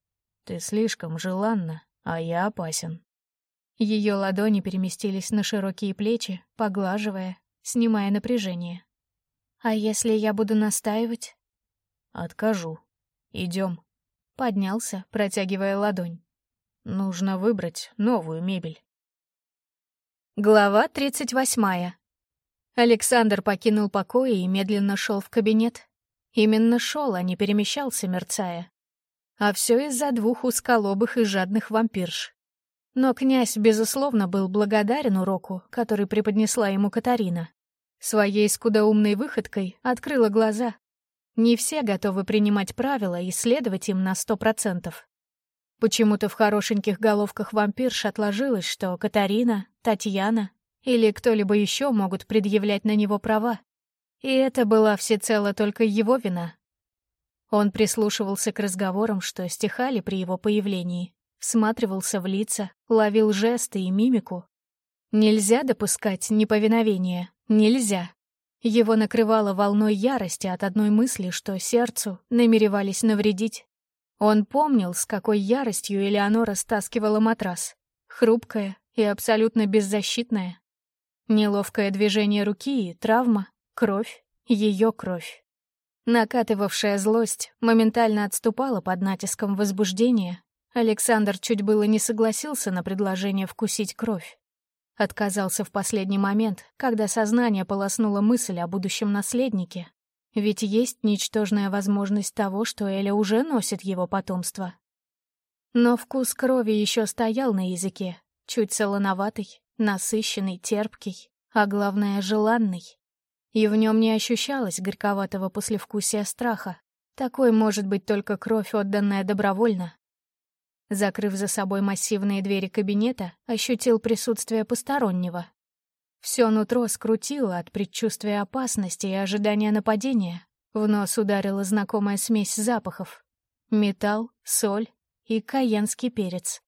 Ты слишком желанна, а я опасен». Ее ладони переместились на широкие плечи, поглаживая, снимая напряжение. «А если я буду настаивать?» «Откажу. Идем». Поднялся, протягивая ладонь. «Нужно выбрать новую мебель». Глава тридцать восьмая. Александр покинул покои и медленно шел в кабинет. Именно шел, а не перемещался, мерцая. А все из-за двух узколобых и жадных вампирш. Но князь, безусловно, был благодарен уроку, который преподнесла ему Катарина. Своей скудоумной выходкой открыла глаза. Не все готовы принимать правила и следовать им на сто процентов. Почему-то в хорошеньких головках вампирш отложилось, что Катарина, Татьяна или кто-либо еще могут предъявлять на него права. И это была всецело только его вина. Он прислушивался к разговорам, что стихали при его появлении, всматривался в лица, ловил жесты и мимику. Нельзя допускать неповиновения, нельзя. Его накрывало волной ярости от одной мысли, что сердцу намеревались навредить. Он помнил, с какой яростью Элеонора стаскивала матрас. Хрупкая и абсолютно беззащитная. Неловкое движение руки и травма, кровь, ее кровь. Накатывавшая злость моментально отступала под натиском возбуждения. Александр чуть было не согласился на предложение вкусить кровь. Отказался в последний момент, когда сознание полоснуло мысль о будущем наследнике. Ведь есть ничтожная возможность того, что Эля уже носит его потомство. Но вкус крови еще стоял на языке, чуть солоноватый, насыщенный, терпкий, а главное — желанный. И в нем не ощущалось горьковатого послевкусия страха. Такой может быть только кровь, отданная добровольно. Закрыв за собой массивные двери кабинета, ощутил присутствие постороннего. Все нутро скрутило от предчувствия опасности и ожидания нападения. В нос ударила знакомая смесь запахов. Металл, соль и каенский перец.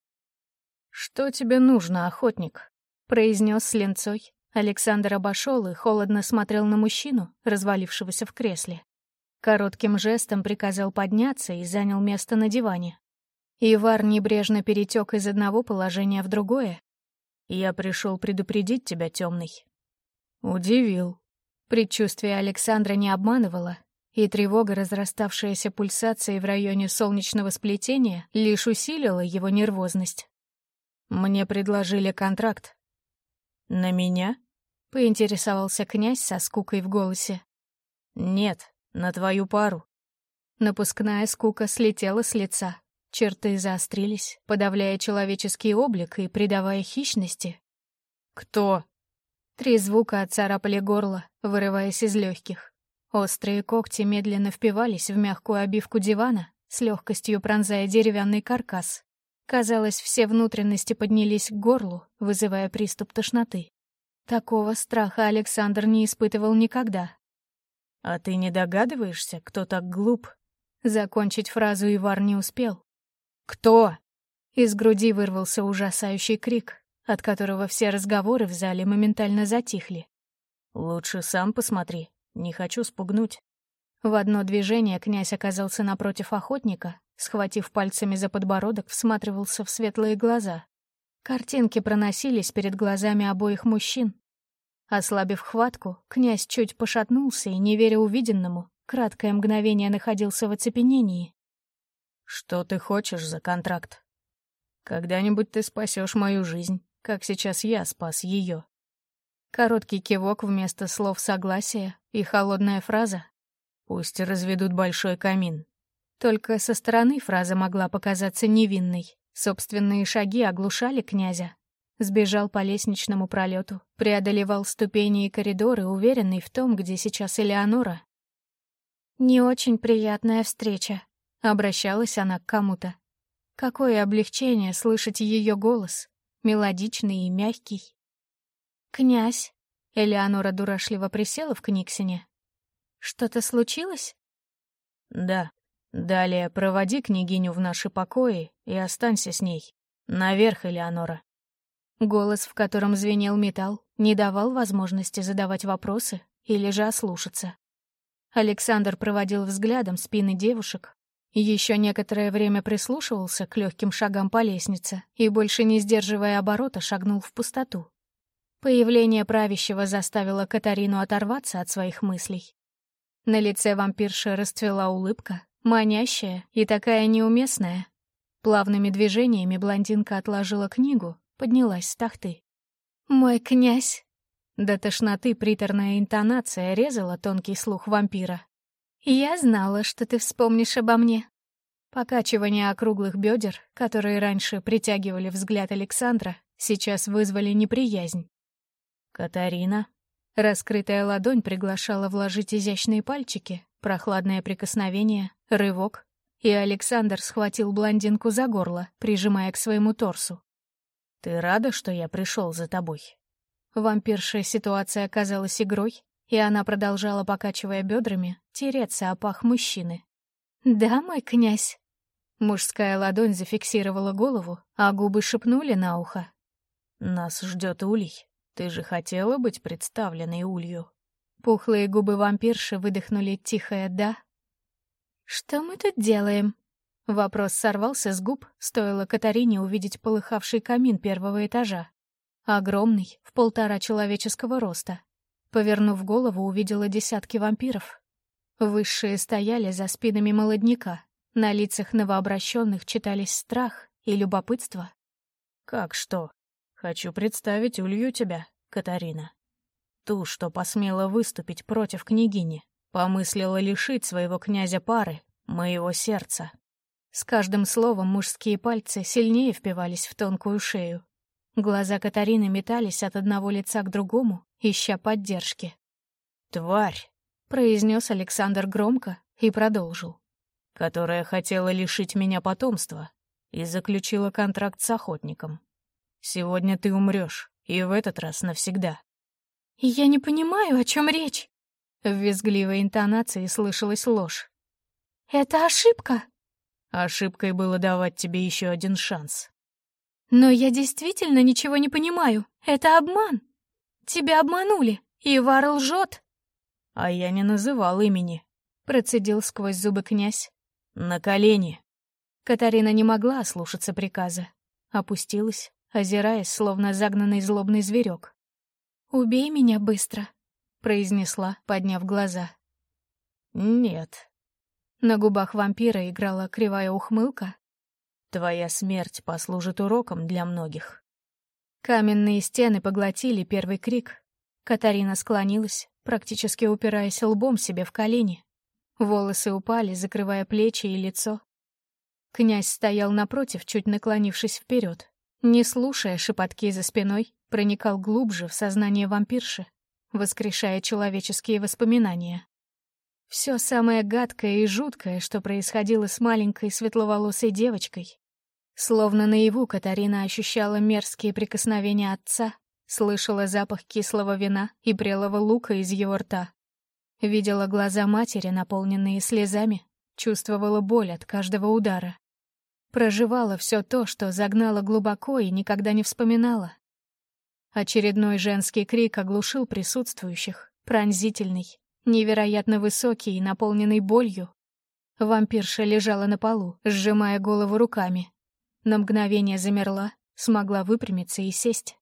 «Что тебе нужно, охотник?» — произнес с ленцой. Александр обошел и холодно смотрел на мужчину, развалившегося в кресле. Коротким жестом приказал подняться и занял место на диване. Ивар небрежно перетек из одного положения в другое. «Я пришел предупредить тебя, темный». Удивил. Предчувствие Александра не обманывало, и тревога, разраставшаяся пульсацией в районе солнечного сплетения, лишь усилила его нервозность. «Мне предложили контракт. «На меня?» — поинтересовался князь со скукой в голосе. «Нет, на твою пару». Напускная скука слетела с лица. Черты заострились, подавляя человеческий облик и придавая хищности. «Кто?» Три звука отцарапали горло, вырываясь из легких. Острые когти медленно впивались в мягкую обивку дивана, с легкостью пронзая деревянный каркас. Казалось, все внутренности поднялись к горлу, вызывая приступ тошноты. Такого страха Александр не испытывал никогда. «А ты не догадываешься, кто так глуп?» Закончить фразу Ивар не успел. «Кто?» Из груди вырвался ужасающий крик, от которого все разговоры в зале моментально затихли. «Лучше сам посмотри, не хочу спугнуть». В одно движение князь оказался напротив охотника, схватив пальцами за подбородок, всматривался в светлые глаза. Картинки проносились перед глазами обоих мужчин. Ослабив хватку, князь чуть пошатнулся и, не веря увиденному, краткое мгновение находился в оцепенении. «Что ты хочешь за контракт? Когда-нибудь ты спасешь мою жизнь, как сейчас я спас ее. Короткий кивок вместо слов согласия и холодная фраза Пусть разведут большой камин. Только со стороны фраза могла показаться невинной. Собственные шаги оглушали князя. Сбежал по лестничному пролету, преодолевал ступени и коридоры, уверенный в том, где сейчас Элеонора. «Не очень приятная встреча», — обращалась она к кому-то. Какое облегчение слышать ее голос, мелодичный и мягкий. «Князь», — Элеонора дурашливо присела в Книксине, что-то случилось? Да. Далее проводи княгиню в наши покои и останься с ней. Наверх, Элеонора. Голос, в котором звенел металл, не давал возможности задавать вопросы или же ослушаться. Александр проводил взглядом спины девушек, еще некоторое время прислушивался к легким шагам по лестнице и, больше не сдерживая оборота, шагнул в пустоту. Появление правящего заставило Катарину оторваться от своих мыслей. На лице вампирши расцвела улыбка, манящая и такая неуместная. Плавными движениями блондинка отложила книгу, поднялась с тахты. «Мой князь!» До тошноты приторная интонация резала тонкий слух вампира. «Я знала, что ты вспомнишь обо мне». Покачивание округлых бедер, которые раньше притягивали взгляд Александра, сейчас вызвали неприязнь. «Катарина?» Раскрытая ладонь приглашала вложить изящные пальчики, прохладное прикосновение, рывок, и Александр схватил блондинку за горло, прижимая к своему торсу. «Ты рада, что я пришел за тобой?» Вампиршая ситуация оказалась игрой, и она продолжала, покачивая бедрами, тереться о пах мужчины. «Да, мой князь?» Мужская ладонь зафиксировала голову, а губы шепнули на ухо. «Нас ждет улей». Ты же хотела быть представленной Улью?» Пухлые губы вампирши выдохнули тихое «да». «Что мы тут делаем?» Вопрос сорвался с губ, стоило Катарине увидеть полыхавший камин первого этажа. Огромный, в полтора человеческого роста. Повернув голову, увидела десятки вампиров. Высшие стояли за спинами молодняка. На лицах новообращенных читались страх и любопытство. «Как что?» Хочу представить Улью тебя, Катарина. Ту, что посмела выступить против княгини, помыслила лишить своего князя пары, моего сердца. С каждым словом мужские пальцы сильнее впивались в тонкую шею. Глаза Катарины метались от одного лица к другому, ища поддержки. «Тварь!» — произнес Александр громко и продолжил. «Которая хотела лишить меня потомства и заключила контракт с охотником. Сегодня ты умрешь, и в этот раз навсегда. Я не понимаю, о чем речь. В визгливой интонации слышалась ложь. Это ошибка. Ошибкой было давать тебе еще один шанс. Но я действительно ничего не понимаю. Это обман. Тебя обманули, и Вар лжет. А я не называл имени, процедил сквозь зубы князь. На колени. Катарина не могла ослушаться приказа. Опустилась, озираясь, словно загнанный злобный зверек. «Убей меня быстро», — произнесла, подняв глаза. «Нет». На губах вампира играла кривая ухмылка. «Твоя смерть послужит уроком для многих». Каменные стены поглотили первый крик. Катарина склонилась, практически упираясь лбом себе в колени. Волосы упали, закрывая плечи и лицо. Князь стоял напротив, чуть наклонившись вперед не слушая шепотки за спиной, проникал глубже в сознание вампирши, воскрешая человеческие воспоминания. Все самое гадкое и жуткое, что происходило с маленькой светловолосой девочкой. Словно наяву Катарина ощущала мерзкие прикосновения отца, слышала запах кислого вина и прелого лука из его рта. Видела глаза матери, наполненные слезами, чувствовала боль от каждого удара. Проживала все то, что загнала глубоко и никогда не вспоминала. Очередной женский крик оглушил присутствующих, пронзительный, невероятно высокий и наполненный болью. Вампирша лежала на полу, сжимая голову руками. На мгновение замерла, смогла выпрямиться и сесть.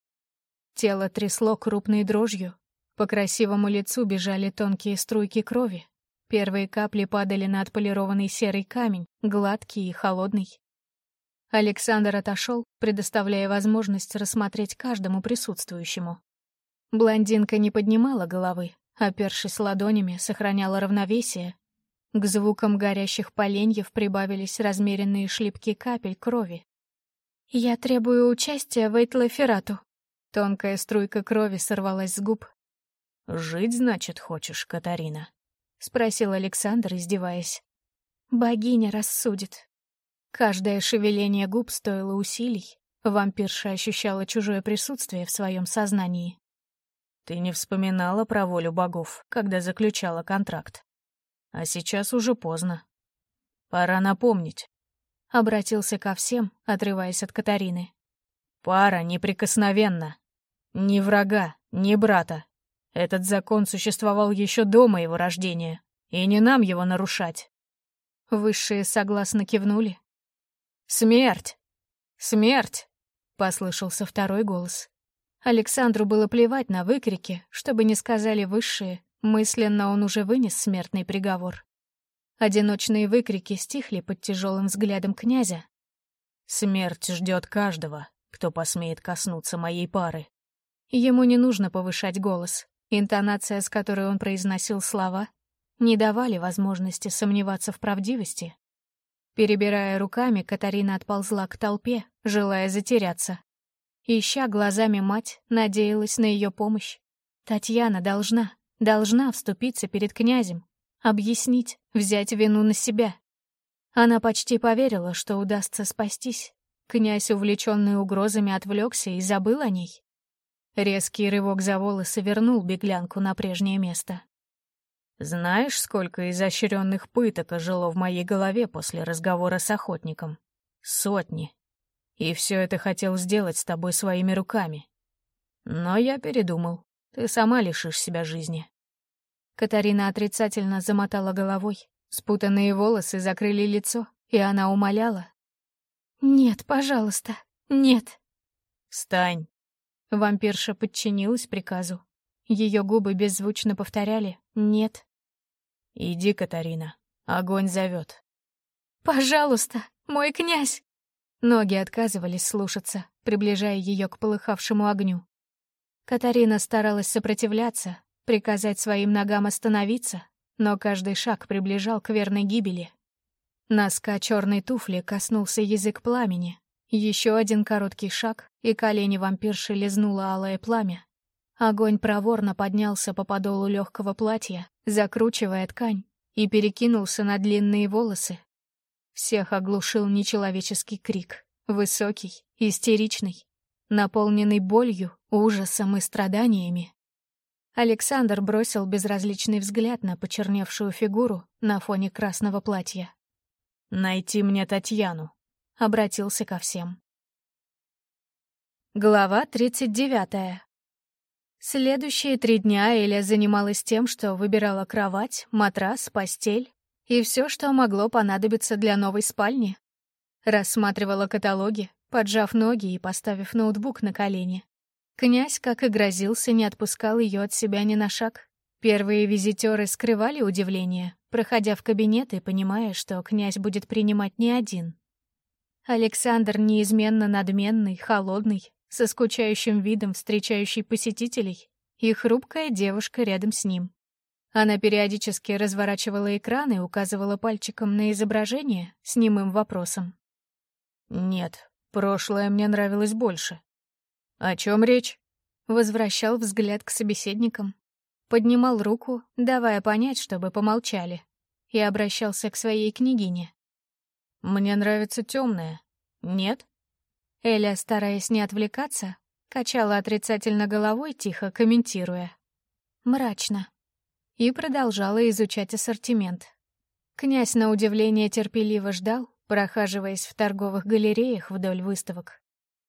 Тело трясло крупной дрожью. По красивому лицу бежали тонкие струйки крови. Первые капли падали на отполированный серый камень, гладкий и холодный. Александр отошел, предоставляя возможность рассмотреть каждому присутствующему. Блондинка не поднимала головы, опершись ладонями, сохраняла равновесие. К звукам горящих поленьев прибавились размеренные шлепки капель крови. «Я требую участия в Эйтлоферату». Тонкая струйка крови сорвалась с губ. «Жить, значит, хочешь, Катарина?» — спросил Александр, издеваясь. «Богиня рассудит», Каждое шевеление губ стоило усилий. Вампирша ощущала чужое присутствие в своем сознании. «Ты не вспоминала про волю богов, когда заключала контракт. А сейчас уже поздно. Пора напомнить». Обратился ко всем, отрываясь от Катарины. «Пара неприкосновенна. Ни врага, «Не брата. Этот закон существовал еще до моего рождения, и не нам его нарушать». Высшие согласно кивнули. «Смерть! Смерть!» — послышался второй голос. Александру было плевать на выкрики, чтобы не сказали высшие, мысленно он уже вынес смертный приговор. Одиночные выкрики стихли под тяжелым взглядом князя. «Смерть ждет каждого, кто посмеет коснуться моей пары». Ему не нужно повышать голос. Интонация, с которой он произносил слова, не давали возможности сомневаться в правдивости. Перебирая руками, Катарина отползла к толпе, желая затеряться. Ища глазами мать, надеялась на ее помощь. Татьяна должна, должна вступиться перед князем, объяснить, взять вину на себя. Она почти поверила, что удастся спастись. Князь, увлеченный угрозами, отвлекся и забыл о ней. Резкий рывок за волосы вернул беглянку на прежнее место. Знаешь, сколько изощренных пыток ожило в моей голове после разговора с охотником? Сотни. И все это хотел сделать с тобой своими руками. Но я передумал. Ты сама лишишь себя жизни. Катарина отрицательно замотала головой. Спутанные волосы закрыли лицо, и она умоляла. «Нет, пожалуйста, нет». «Встань». Вампирша подчинилась приказу. Ее губы беззвучно повторяли «нет». «Иди, Катарина, огонь зовет». «Пожалуйста, мой князь!» Ноги отказывались слушаться, приближая ее к полыхавшему огню. Катарина старалась сопротивляться, приказать своим ногам остановиться, но каждый шаг приближал к верной гибели. Носка черной туфли коснулся язык пламени. Еще один короткий шаг, и колени вампирши лизнуло алое пламя, Огонь проворно поднялся по подолу легкого платья, закручивая ткань, и перекинулся на длинные волосы. Всех оглушил нечеловеческий крик, высокий, истеричный, наполненный болью, ужасом и страданиями. Александр бросил безразличный взгляд на почерневшую фигуру на фоне красного платья. «Найти мне Татьяну», — обратился ко всем. Глава тридцать девятая. Следующие три дня Эля занималась тем, что выбирала кровать, матрас, постель и все, что могло понадобиться для новой спальни. Рассматривала каталоги, поджав ноги и поставив ноутбук на колени. Князь, как и грозился, не отпускал ее от себя ни на шаг. Первые визитеры скрывали удивление, проходя в кабинет и понимая, что князь будет принимать не один. Александр неизменно надменный, холодный, со скучающим видом встречающий посетителей, и хрупкая девушка рядом с ним. Она периодически разворачивала экран и указывала пальчиком на изображение с немым вопросом. «Нет, прошлое мне нравилось больше. О чем речь?» Возвращал взгляд к собеседникам, поднимал руку, давая понять, чтобы помолчали, и обращался к своей княгине. «Мне нравится темное. Нет?» Эля, стараясь не отвлекаться, качала отрицательно головой, тихо комментируя. Мрачно. И продолжала изучать ассортимент. Князь, на удивление, терпеливо ждал, прохаживаясь в торговых галереях вдоль выставок.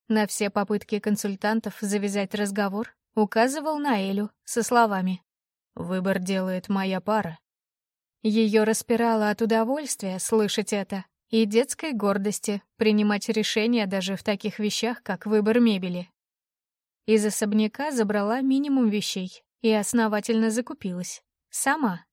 На все попытки консультантов завязать разговор указывал на Элю со словами «Выбор делает моя пара». Ее распирало от удовольствия слышать это, и детской гордости принимать решения даже в таких вещах, как выбор мебели. Из особняка забрала минимум вещей и основательно закупилась. Сама.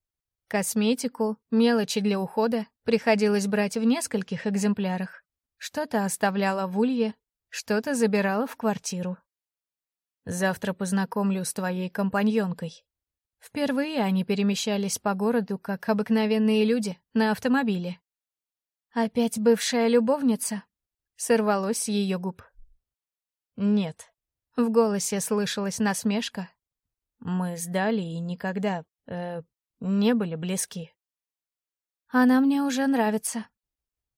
Косметику, мелочи для ухода приходилось брать в нескольких экземплярах. Что-то оставляла в улье, что-то забирала в квартиру. Завтра познакомлю с твоей компаньонкой. Впервые они перемещались по городу, как обыкновенные люди, на автомобиле. «Опять бывшая любовница?» — сорвалось с ее губ. «Нет». В голосе слышалась насмешка. «Мы с Далей никогда, э, не были близки». «Она мне уже нравится».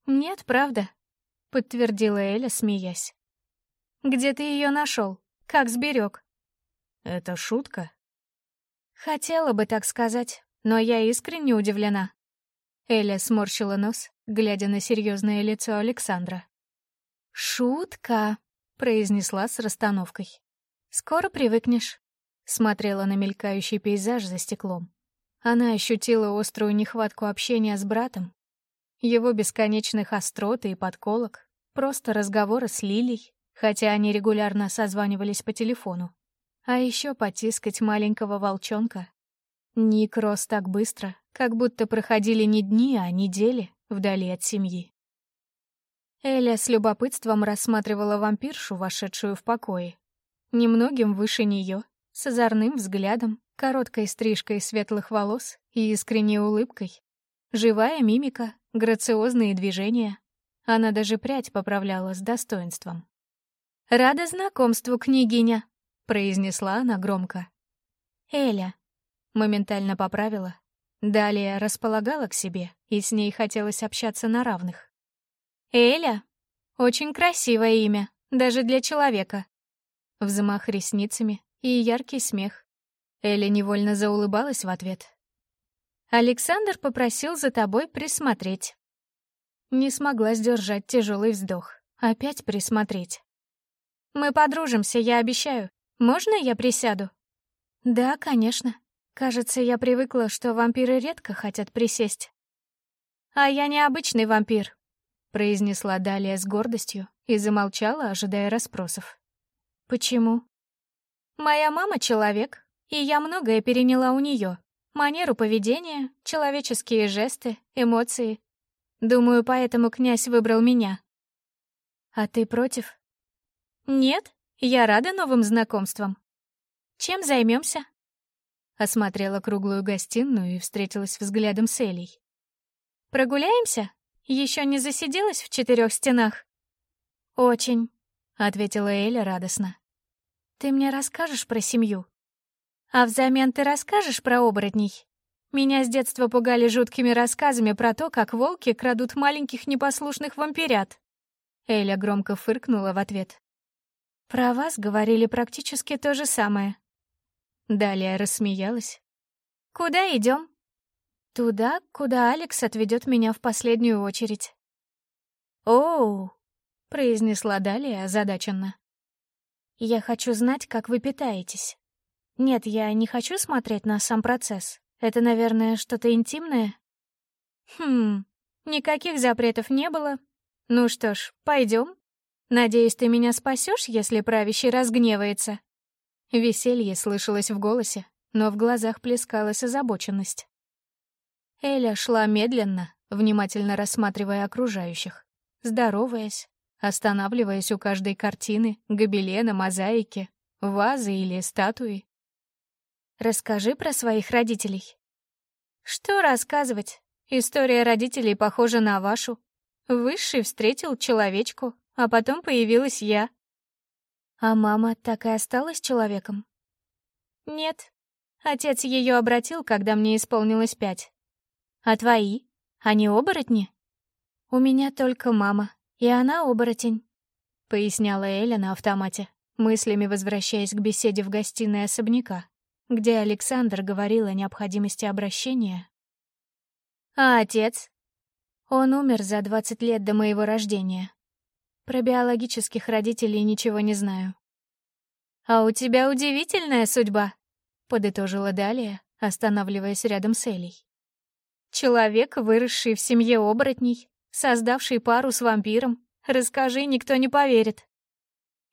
«Нет, правда?» — подтвердила Эля, смеясь. «Где ты ее нашел? Как сберег?» «Это шутка?» «Хотела бы так сказать, но я искренне удивлена». Эля сморщила нос, глядя на серьезное лицо Александра. «Шутка», — произнесла с расстановкой. «Скоро привыкнешь. смотрела на мелькающий пейзаж за стеклом. Она ощутила острую нехватку общения с братом, его бесконечных острот и подколок, просто разговоры с Лилей, хотя они регулярно созванивались по телефону. А еще потискать маленького волчонка. Ник рос так быстро, как будто проходили не дни, а недели вдали от семьи. Эля с любопытством рассматривала вампиршу, вошедшую в покое. Немногим выше нее, с озорным взглядом, короткой стрижкой светлых волос и искренней улыбкой. Живая мимика, грациозные движения. Она даже прядь поправляла с достоинством. «Рада знакомству, княгиня», — произнесла она громко. «Эля», — моментально поправила. Далее располагала к себе, и с ней хотелось общаться на равных. «Эля? Очень красивое имя, даже для человека». Взмах ресницами и яркий смех. Эля невольно заулыбалась в ответ. «Александр попросил за тобой присмотреть». Не смогла сдержать тяжелый вздох. Опять присмотреть. «Мы подружимся, я обещаю. Можно я присяду?» «Да, конечно. Кажется, я привыкла, что вампиры редко хотят присесть». «А я необычный вампир произнесла далее с гордостью и замолчала, ожидая расспросов. «Почему?» «Моя мама — человек, и я многое переняла у нее. Манеру поведения, человеческие жесты, эмоции. Думаю, поэтому князь выбрал меня». «А ты против?» «Нет, я рада новым знакомствам. Чем займемся? Осмотрела круглую гостиную и встретилась взглядом с Элей. «Прогуляемся?» Еще не засиделась в четырех стенах?» «Очень», — ответила Эля радостно. «Ты мне расскажешь про семью?» «А взамен ты расскажешь про оборотней?» Меня с детства пугали жуткими рассказами про то, как волки крадут маленьких непослушных вампирят. Эля громко фыркнула в ответ. «Про вас говорили практически то же самое». Далее рассмеялась. «Куда идем? Туда, куда Алекс отведет меня в последнюю очередь. «Оу!» — произнесла Далия озадаченно. «Я хочу знать, как вы питаетесь. Нет, я не хочу смотреть на сам процесс. Это, наверное, что-то интимное?» «Хм, никаких запретов не было. Ну что ж, пойдем. Надеюсь, ты меня спасешь, если правящий разгневается». Веселье слышалось в голосе, но в глазах плескалась озабоченность. Эля шла медленно, внимательно рассматривая окружающих, здороваясь, останавливаясь у каждой картины, гобелена, мозаики, вазы или статуи. «Расскажи про своих родителей». «Что рассказывать? История родителей похожа на вашу. Высший встретил человечку, а потом появилась я». «А мама так и осталась человеком?» «Нет. Отец ее обратил, когда мне исполнилось пять. А твои? Они оборотни? У меня только мама, и она оборотень, поясняла Эля на автомате, мыслями возвращаясь к беседе в гостиной особняка, где Александр говорил о необходимости обращения. А отец? Он умер за 20 лет до моего рождения. Про биологических родителей ничего не знаю. «А у тебя удивительная судьба», — подытожила Далия, останавливаясь рядом с Элей. Человек, выросший в семье оборотней, создавший пару с вампиром. Расскажи, никто не поверит.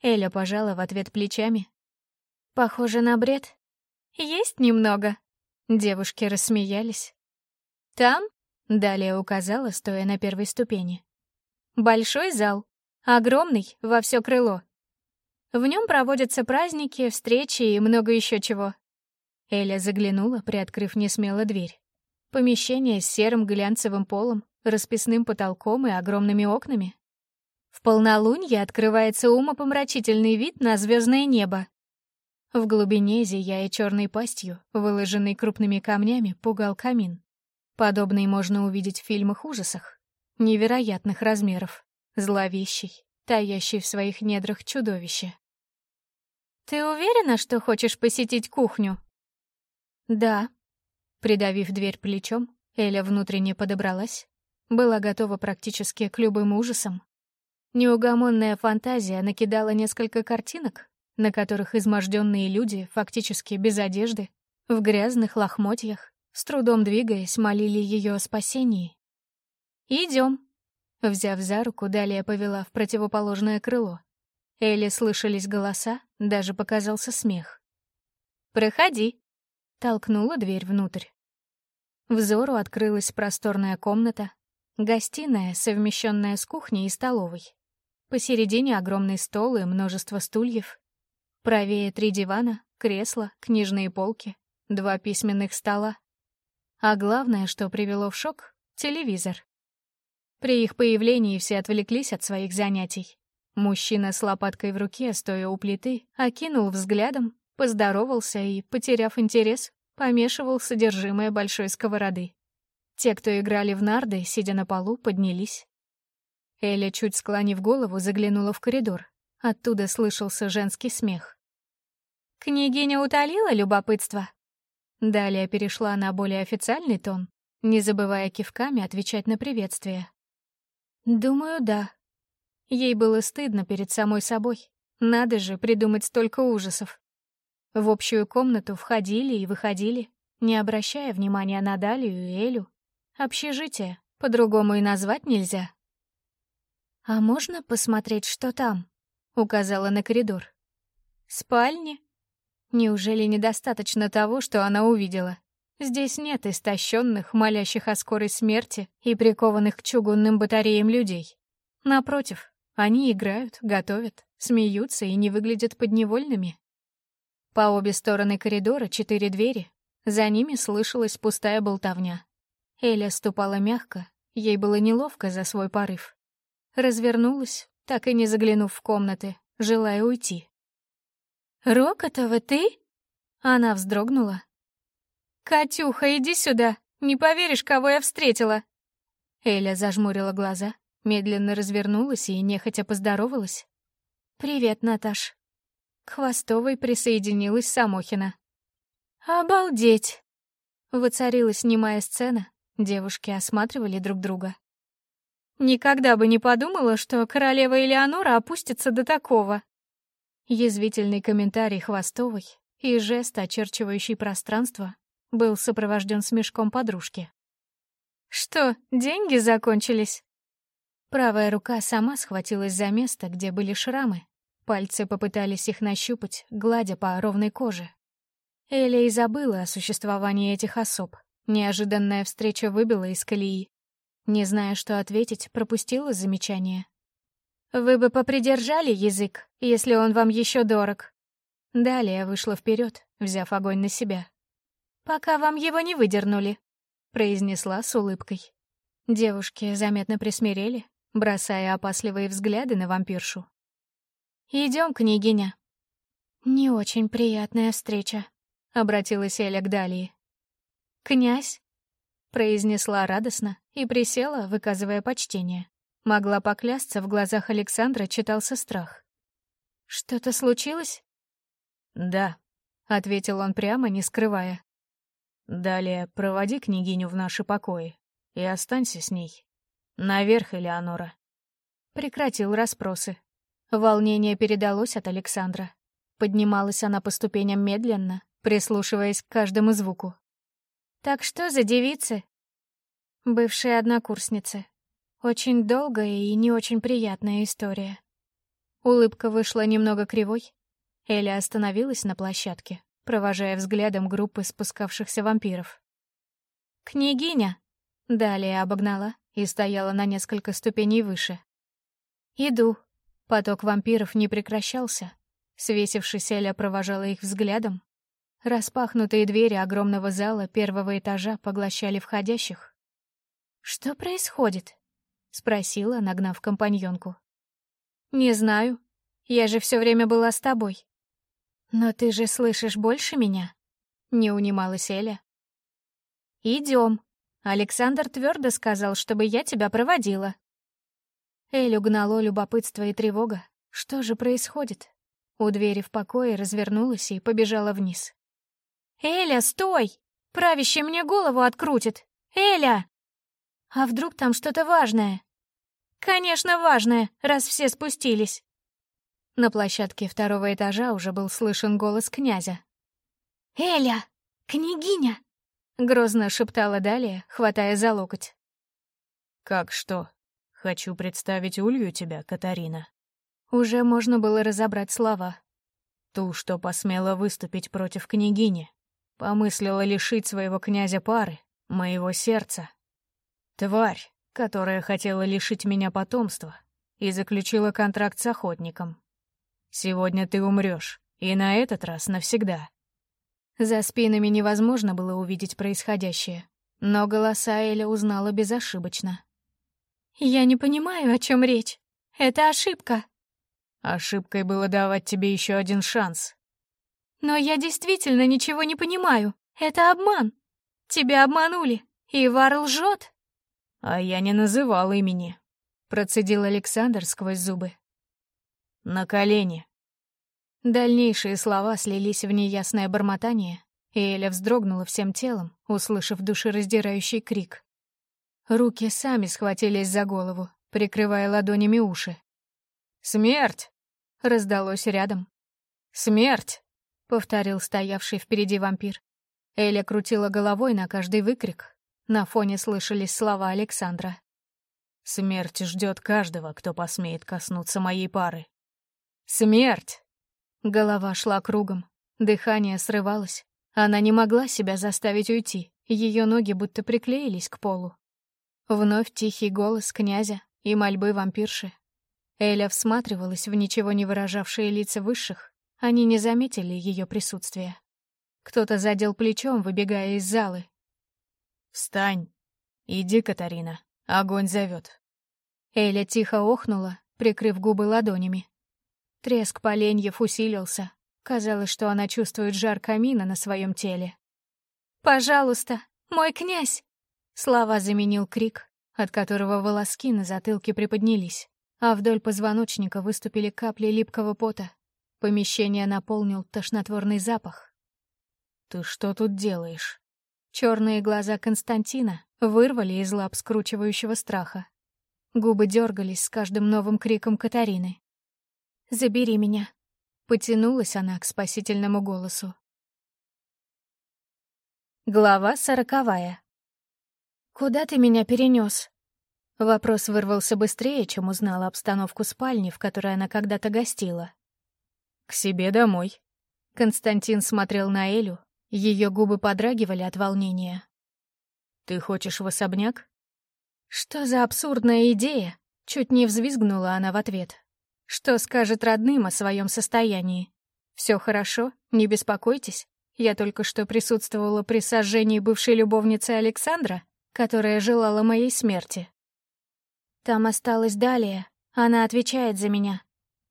Эля пожала в ответ плечами. Похоже на бред. Есть немного. Девушки рассмеялись. Там, далее указала, стоя на первой ступени. Большой зал, огромный, во все крыло. В нем проводятся праздники, встречи и много еще чего. Эля заглянула, приоткрыв несмело дверь. Помещение с серым глянцевым полом, расписным потолком и огромными окнами. В полнолунье открывается умопомрачительный вид на звездное небо. В глубине, зияя черной пастью, выложенный крупными камнями, пугал камин. Подобный можно увидеть в фильмах ужасах. Невероятных размеров, зловещий, таящий в своих недрах чудовище. «Ты уверена, что хочешь посетить кухню?» «Да», Придавив дверь плечом, Эля внутренне подобралась. Была готова практически к любым ужасам. Неугомонная фантазия накидала несколько картинок, на которых изможденные люди, фактически без одежды, в грязных лохмотьях, с трудом двигаясь, молили ее о спасении. Идем. Взяв за руку, далее повела в противоположное крыло. Элли слышались голоса, даже показался смех. «Проходи», — толкнула дверь внутрь. Взору открылась просторная комната, гостиная, совмещенная с кухней и столовой. Посередине огромный стол и множество стульев. Правее три дивана, кресла, книжные полки, два письменных стола. А главное, что привело в шок — телевизор. При их появлении все отвлеклись от своих занятий. Мужчина с лопаткой в руке, стоя у плиты, окинул взглядом, поздоровался и, потеряв интерес, помешивал содержимое большой сковороды. Те, кто играли в нарды, сидя на полу, поднялись. Эля, чуть склонив голову, заглянула в коридор. Оттуда слышался женский смех. «Княгиня утолила любопытство?» Далее перешла на более официальный тон, не забывая кивками отвечать на приветствие. «Думаю, да». Ей было стыдно перед самой собой. Надо же придумать столько ужасов. В общую комнату входили и выходили, не обращая внимания на Далию и Элю. Общежитие, по-другому и назвать нельзя. «А можно посмотреть, что там?» — указала на коридор. «Спальни?» Неужели недостаточно того, что она увидела? Здесь нет истощенных, молящих о скорой смерти и прикованных к чугунным батареям людей. Напротив, они играют, готовят, смеются и не выглядят подневольными. По обе стороны коридора четыре двери. За ними слышалась пустая болтовня. Эля ступала мягко, ей было неловко за свой порыв. Развернулась, так и не заглянув в комнаты, желая уйти. «Рокотова, ты?» Она вздрогнула, «Катюха, иди сюда! Не поверишь, кого я встретила!» Эля зажмурила глаза, медленно развернулась и нехотя поздоровалась. «Привет, Наташ». К Хвостовой присоединилась Самохина. «Обалдеть!» Воцарилась немая сцена, девушки осматривали друг друга. «Никогда бы не подумала, что королева Элеонора опустится до такого!» Язвительный комментарий Хвостовой и жест, очерчивающий пространство, был сопровожден смешком подружки. «Что, деньги закончились?» Правая рука сама схватилась за место, где были шрамы. Пальцы попытались их нащупать, гладя по ровной коже. Эля и забыла о существовании этих особ. Неожиданная встреча выбила из колеи. Не зная, что ответить, пропустила замечание. «Вы бы попридержали язык, если он вам еще дорог». Далее вышла вперед, взяв огонь на себя. «Пока вам его не выдернули», — произнесла с улыбкой. Девушки заметно присмирели, бросая опасливые взгляды на вампиршу. «Идем, княгиня». «Не очень приятная встреча», — обратилась Эля к Далии. «Князь», — произнесла радостно и присела, выказывая почтение. Могла поклясться, в глазах Александра читался страх. «Что-то случилось?» «Да», — ответил он прямо, не скрывая. Далее проводи княгиню в наши покои и останься с ней. Наверх, Элеонора. Прекратил расспросы. Волнение передалось от Александра. Поднималась она по ступеням медленно, прислушиваясь к каждому звуку. «Так что за девицы?» «Бывшие однокурсницы. Очень долгая и не очень приятная история». Улыбка вышла немного кривой. Эля остановилась на площадке, провожая взглядом группы спускавшихся вампиров. «Княгиня!» — далее обогнала и стояла на несколько ступеней выше. «Иду». Поток вампиров не прекращался. Свесившись, Эля провожала их взглядом. Распахнутые двери огромного зала первого этажа поглощали входящих. «Что происходит?» — спросила, нагнав компаньонку. «Не знаю. Я же все время была с тобой. «Но ты же слышишь больше меня?» — не унималась Эля. «Идем. Александр твердо сказал, чтобы я тебя проводила». Элю гнало любопытство и тревога. Что же происходит? У двери в покое развернулась и побежала вниз. «Эля, стой! Правящий мне голову открутит! Эля!» «А вдруг там что-то важное?» «Конечно, важное, раз все спустились!» На площадке второго этажа уже был слышен голос князя. «Эля! Княгиня!» — грозно шептала Далия, хватая за локоть. «Как что? Хочу представить Улью тебя, Катарина». Уже можно было разобрать слова. Ту, что посмела выступить против княгини, помыслила лишить своего князя пары, моего сердца. Тварь, которая хотела лишить меня потомства и заключила контракт с охотником. Сегодня ты умрешь, и на этот раз навсегда. За спинами невозможно было увидеть происходящее, но голоса Эля узнала безошибочно. «Я не понимаю, о чем речь. Это ошибка». «Ошибкой было давать тебе еще один шанс». «Но я действительно ничего не понимаю. Это обман. Тебя обманули, и Вар лжет». «А я не называл имени», — процедил Александр сквозь зубы. «На колени». Дальнейшие слова слились в неясное бормотание, и Эля вздрогнула всем телом, услышав душераздирающий крик. Руки сами схватились за голову, прикрывая ладонями уши. «Смерть!» — раздалось рядом. «Смерть!» — повторил стоявший впереди вампир. Эля крутила головой на каждый выкрик. На фоне слышались слова Александра. «Смерть ждет каждого, кто посмеет коснуться моей пары. Смерть!» Голова шла кругом, дыхание срывалось. Она не могла себя заставить уйти, ее ноги будто приклеились к полу. Вновь тихий голос князя и мольбы вампирши. Эля всматривалась в ничего не выражавшие лица высших. Они не заметили ее присутствия. Кто-то задел плечом, выбегая из залы. «Встань! Иди, Катарина, огонь зовет. Эля тихо охнула, прикрыв губы ладонями. Треск поленьев усилился. Казалось, что она чувствует жар камина на своем теле. «Пожалуйста, мой князь!» Слова заменил крик, от которого волоски на затылке приподнялись, а вдоль позвоночника выступили капли липкого пота. Помещение наполнил тошнотворный запах. «Ты что тут делаешь?» Черные глаза Константина вырвали из лап скручивающего страха. Губы дергались с каждым новым криком Катарины. «Забери меня!» Потянулась она к спасительному голосу. Глава сороковая. «Куда ты меня перенес? Вопрос вырвался быстрее, чем узнала обстановку спальни, в которой она когда-то гостила. «К себе домой». Константин смотрел на Элю, ее губы подрагивали от волнения. «Ты хочешь в особняк?» «Что за абсурдная идея?» Чуть не взвизгнула она в ответ. «Что скажет родным о своем состоянии? Все хорошо, не беспокойтесь. Я только что присутствовала при сожжении бывшей любовницы Александра которая желала моей смерти. Там осталась Далия, она отвечает за меня.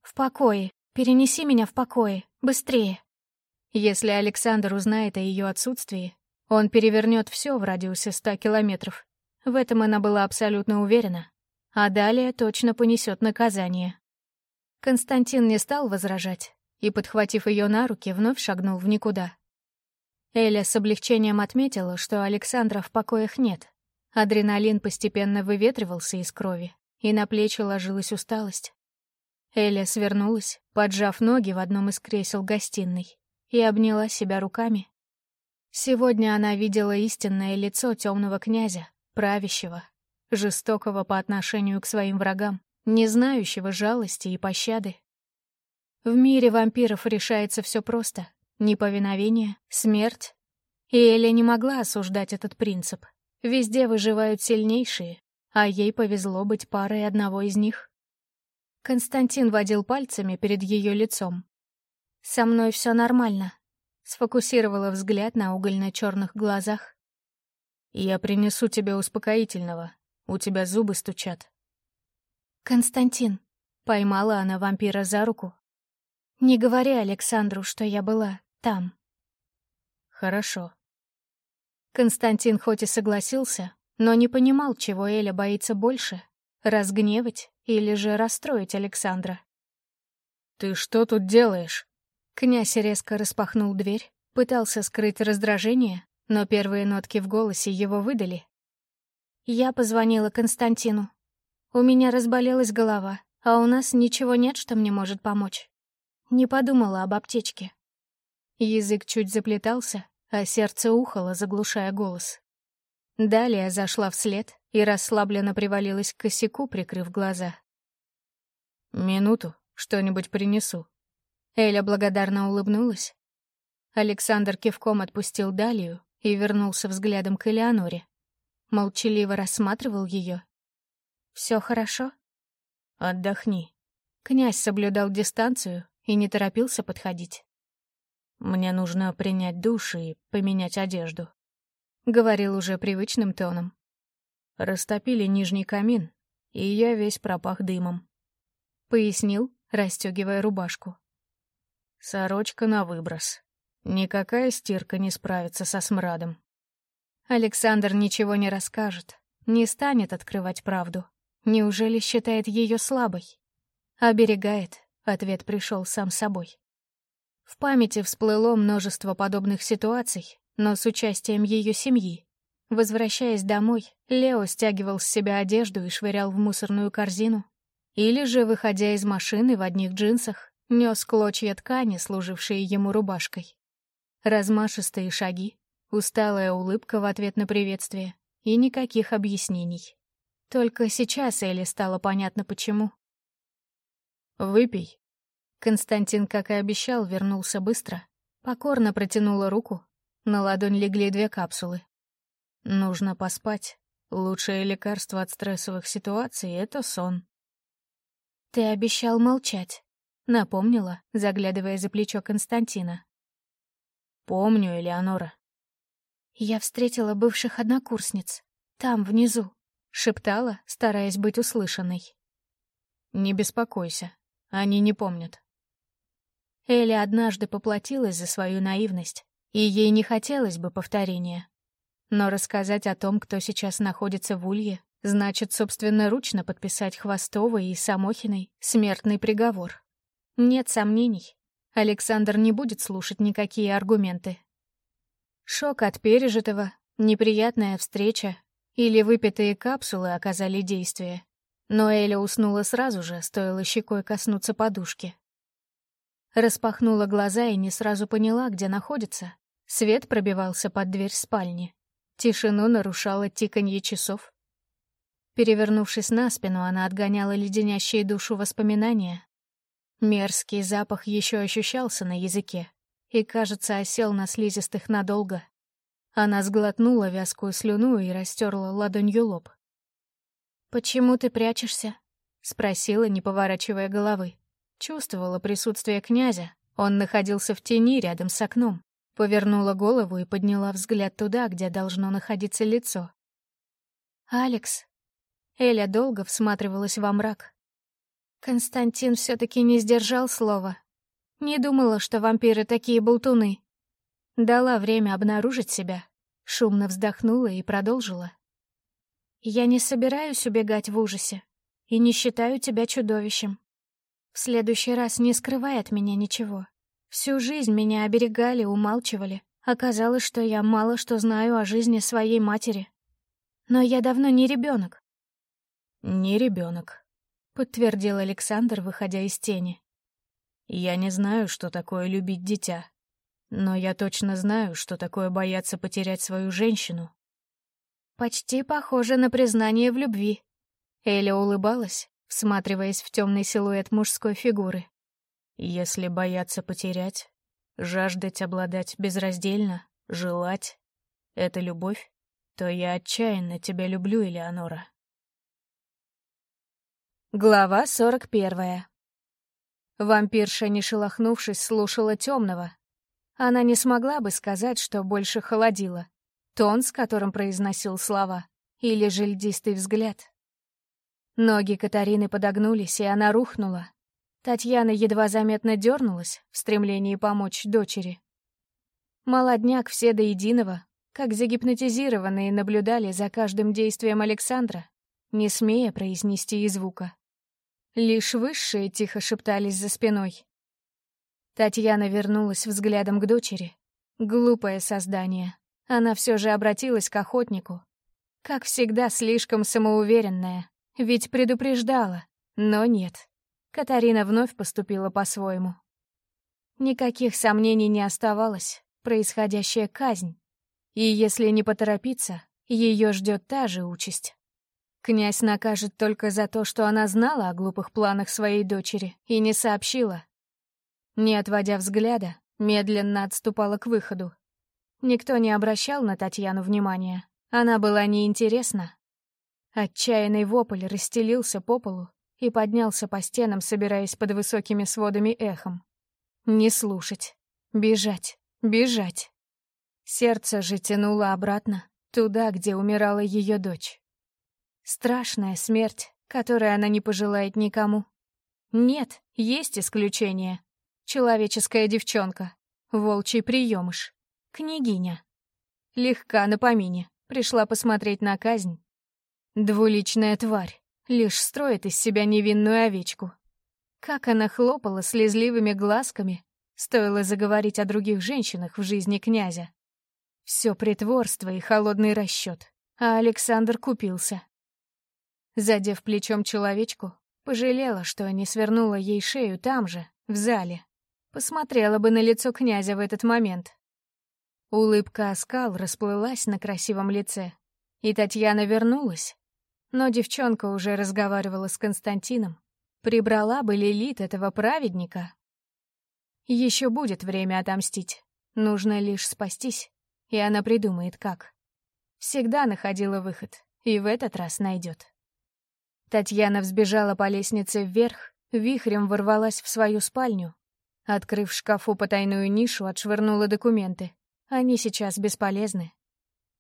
В покое, перенеси меня в покое, быстрее. Если Александр узнает о ее отсутствии, он перевернет все в радиусе ста километров. В этом она была абсолютно уверена. А далее точно понесет наказание. Константин не стал возражать и, подхватив ее на руки, вновь шагнул в никуда. Эля с облегчением отметила, что Александра в покоях нет. Адреналин постепенно выветривался из крови, и на плечи ложилась усталость. Эля свернулась, поджав ноги в одном из кресел гостиной, и обняла себя руками. Сегодня она видела истинное лицо темного князя, правящего, жестокого по отношению к своим врагам, не знающего жалости и пощады. В мире вампиров решается все просто Неповиновение, смерть. И Эля не могла осуждать этот принцип. Везде выживают сильнейшие, а ей повезло быть парой одного из них. Константин водил пальцами перед ее лицом. «Со мной все нормально», — сфокусировала взгляд на угольно-черных глазах. «Я принесу тебе успокоительного. У тебя зубы стучат». «Константин», — поймала она вампира за руку. «Не говори Александру, что я была там. Хорошо. Константин хоть и согласился, но не понимал, чего Эля боится больше — разгневать или же расстроить Александра. «Ты что тут делаешь?» Князь резко распахнул дверь, пытался скрыть раздражение, но первые нотки в голосе его выдали. Я позвонила Константину. У меня разболелась голова, а у нас ничего нет, что мне может помочь. Не подумала об аптечке. Язык чуть заплетался, а сердце ухало, заглушая голос. Далее зашла вслед и расслабленно привалилась к косяку, прикрыв глаза. «Минуту, что-нибудь принесу». Эля благодарно улыбнулась. Александр кивком отпустил Далию и вернулся взглядом к Элеоноре. Молчаливо рассматривал ее. «Все хорошо?» «Отдохни». Князь соблюдал дистанцию и не торопился подходить. «Мне нужно принять душ и поменять одежду», — говорил уже привычным тоном. Растопили нижний камин, и я весь пропах дымом. Пояснил, расстегивая рубашку. Сорочка на выброс. Никакая стирка не справится со смрадом. Александр ничего не расскажет, не станет открывать правду. Неужели считает ее слабой? Оберегает, ответ пришел сам собой. В памяти всплыло множество подобных ситуаций, но с участием ее семьи. Возвращаясь домой, Лео стягивал с себя одежду и швырял в мусорную корзину. Или же, выходя из машины в одних джинсах, нес клочья ткани, служившие ему рубашкой. Размашистые шаги, усталая улыбка в ответ на приветствие и никаких объяснений. Только сейчас Элли стало понятно, почему. «Выпей». Константин, как и обещал, вернулся быстро. Покорно протянула руку. На ладонь легли две капсулы. «Нужно поспать. Лучшее лекарство от стрессовых ситуаций — это сон». «Ты обещал молчать», — напомнила, заглядывая за плечо Константина. Помню, Элеонора. Я встретила бывших однокурсниц. Там, внизу. Шептала, стараясь быть услышанной. Не беспокойся, они не помнят. Элли однажды поплатилась за свою наивность, и ей не хотелось бы повторения. Но рассказать о том, кто сейчас находится в Улье, значит собственноручно подписать Хвостовой и Самохиной смертный приговор. Нет сомнений, Александр не будет слушать никакие аргументы. Шок от пережитого, неприятная встреча или выпитые капсулы оказали действие. Но Эля уснула сразу же, стоило щекой коснуться подушки. Распахнула глаза и не сразу поняла, где находится. Свет пробивался под дверь спальни. Тишину нарушало тиканье часов. Перевернувшись на спину, она отгоняла леденящие душу воспоминания, Мерзкий запах еще ощущался на языке и, кажется, осел на слизистых надолго. Она сглотнула вязкую слюну и растерла ладонью лоб. «Почему ты прячешься?» — спросила, не поворачивая головы. Чувствовала присутствие князя. Он находился в тени рядом с окном. Повернула голову и подняла взгляд туда, где должно находиться лицо. «Алекс». Эля долго всматривалась во мрак, Константин все-таки не сдержал слова. Не думала, что вампиры такие болтуны. Дала время обнаружить себя. Шумно вздохнула и продолжила. «Я не собираюсь убегать в ужасе и не считаю тебя чудовищем. В следующий раз не скрывай от меня ничего. Всю жизнь меня оберегали, умалчивали. Оказалось, что я мало что знаю о жизни своей матери. Но я давно не ребенок. «Не ребенок, — подтвердил Александр, выходя из тени. «Я не знаю, что такое любить дитя, но я точно знаю, что такое бояться потерять свою женщину». «Почти похоже на признание в любви». Эля улыбалась, всматриваясь в темный силуэт мужской фигуры. «Если бояться потерять, жаждать обладать безраздельно, желать — это любовь, то я отчаянно тебя люблю, Элеонора». Глава сорок первая. Вампирша, не шелохнувшись, слушала темного. Она не смогла бы сказать, что больше холодила. Тон, с которым произносил слова, или же льдистый взгляд. Ноги Катарины подогнулись, и она рухнула. Татьяна едва заметно дернулась в стремлении помочь дочери. Молодняк все до единого, как загипнотизированные, наблюдали за каждым действием Александра, не смея произнести и звука. Лишь высшие тихо шептались за спиной. Татьяна вернулась взглядом к дочери. Глупое создание. Она все же обратилась к охотнику. Как всегда, слишком самоуверенная. Ведь предупреждала. Но нет, Катарина вновь поступила по-своему. Никаких сомнений не оставалось, происходящая казнь. И если не поторопиться, ее ждет та же участь. Князь накажет только за то, что она знала о глупых планах своей дочери и не сообщила. Не отводя взгляда, медленно отступала к выходу. Никто не обращал на Татьяну внимания. Она была неинтересна. Отчаянный вопль расстелился по полу и поднялся по стенам, собираясь под высокими сводами эхом. Не слушать. Бежать. Бежать. Сердце же тянуло обратно, туда, где умирала ее дочь. Страшная смерть, которой она не пожелает никому. Нет, есть исключение. Человеческая девчонка, волчий приемыш, княгиня. Легка на помине, пришла посмотреть на казнь. Двуличная тварь, лишь строит из себя невинную овечку. Как она хлопала слезливыми глазками, стоило заговорить о других женщинах в жизни князя. Все притворство и холодный расчет, а Александр купился. Задев плечом человечку, пожалела, что не свернула ей шею там же, в зале. Посмотрела бы на лицо князя в этот момент. Улыбка оскал расплылась на красивом лице, и Татьяна вернулась. Но девчонка уже разговаривала с Константином. Прибрала бы Лилит этого праведника. Еще будет время отомстить. Нужно лишь спастись, и она придумает, как. Всегда находила выход, и в этот раз найдет. Татьяна взбежала по лестнице вверх, вихрем ворвалась в свою спальню. Открыв в шкафу потайную нишу, отшвырнула документы. Они сейчас бесполезны.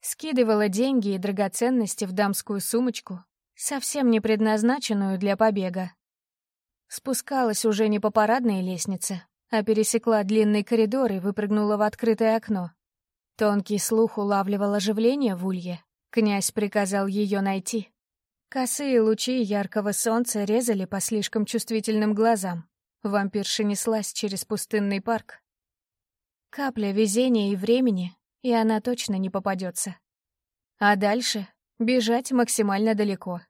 Скидывала деньги и драгоценности в дамскую сумочку, совсем не предназначенную для побега. Спускалась уже не по парадной лестнице, а пересекла длинный коридор и выпрыгнула в открытое окно. Тонкий слух улавливал оживление в улье. Князь приказал ее найти. Косые лучи яркого солнца резали по слишком чувствительным глазам. Вампирша неслась через пустынный парк. Капля везения и времени, и она точно не попадется. А дальше бежать максимально далеко.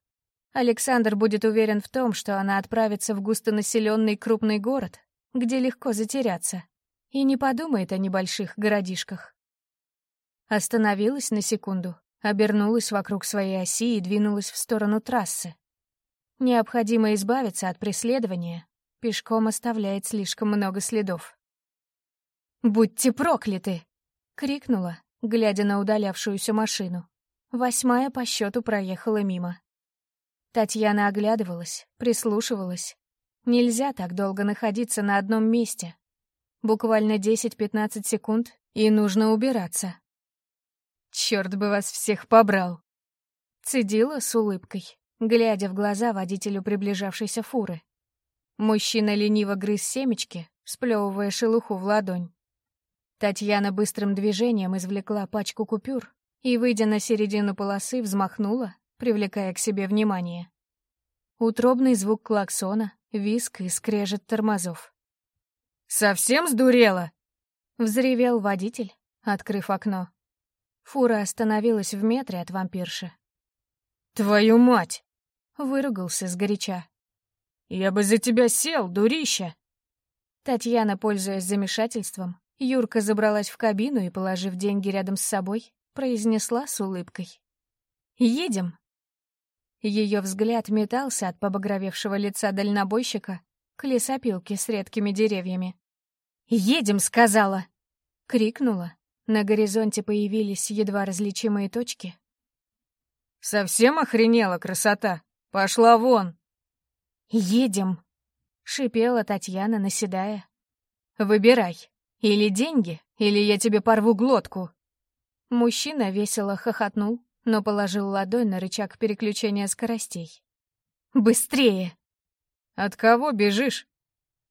Александр будет уверен в том, что она отправится в густонаселенный крупный город, где легко затеряться, и не подумает о небольших городишках. Остановилась на секунду, обернулась вокруг своей оси и двинулась в сторону трассы. Необходимо избавиться от преследования. Пешком оставляет слишком много следов. «Будьте прокляты!» — крикнула, глядя на удалявшуюся машину. Восьмая по счету проехала мимо. Татьяна оглядывалась, прислушивалась. Нельзя так долго находиться на одном месте. Буквально 10-15 секунд, и нужно убираться. Черт бы вас всех побрал!» Цедила с улыбкой, глядя в глаза водителю приближавшейся фуры. Мужчина лениво грыз семечки, сплевывая шелуху в ладонь. Татьяна быстрым движением извлекла пачку купюр и, выйдя на середину полосы, взмахнула, привлекая к себе внимание. Утробный звук клаксона, виск и скрежет тормозов. «Совсем сдурела?» — взревел водитель, открыв окно. Фура остановилась в метре от вампирши. «Твою мать!» — выругался сгоряча. «Я бы за тебя сел, дурища!» Татьяна, пользуясь замешательством, Юрка забралась в кабину и, положив деньги рядом с собой, произнесла с улыбкой. «Едем!» Ее взгляд метался от побагровевшего лица дальнобойщика к лесопилке с редкими деревьями. «Едем!» — сказала! — крикнула, на горизонте появились едва различимые точки. «Совсем охренела красота! Пошла вон!» «Едем!» — шипела Татьяна, наседая. «Выбирай, или деньги, или я тебе порву глотку!» Мужчина весело хохотнул, но положил ладонь на рычаг переключения скоростей. «Быстрее!» «От кого бежишь?»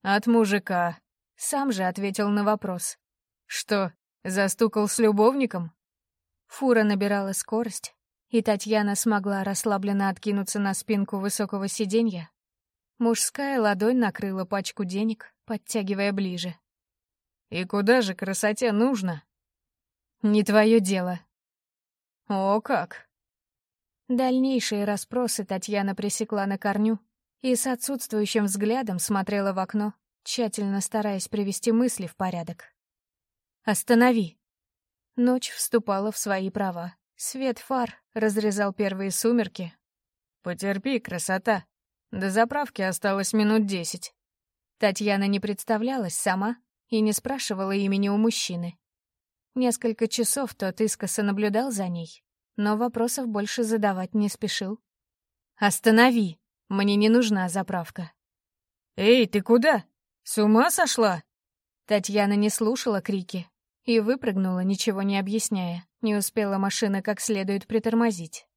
«От мужика», — сам же ответил на вопрос. «Что, Застукал с любовником? Фура набирала скорость, и Татьяна смогла расслабленно откинуться на спинку высокого сиденья. Мужская ладонь накрыла пачку денег, подтягивая ближе. «И куда же красоте нужно?» «Не твое дело». «О, как!» Дальнейшие расспросы Татьяна пресекла на корню. и с отсутствующим взглядом смотрела в окно, тщательно стараясь привести мысли в порядок. «Останови!» Ночь вступала в свои права. Свет фар разрезал первые сумерки. «Потерпи, красота. До заправки осталось минут десять». Татьяна не представлялась сама и не спрашивала имени у мужчины. Несколько часов тот искоса наблюдал за ней, но вопросов больше задавать не спешил. «Останови! Мне не нужна заправка». «Эй, ты куда? С ума сошла?» Татьяна не слушала крики и выпрыгнула, ничего не объясняя. Не успела машина как следует притормозить.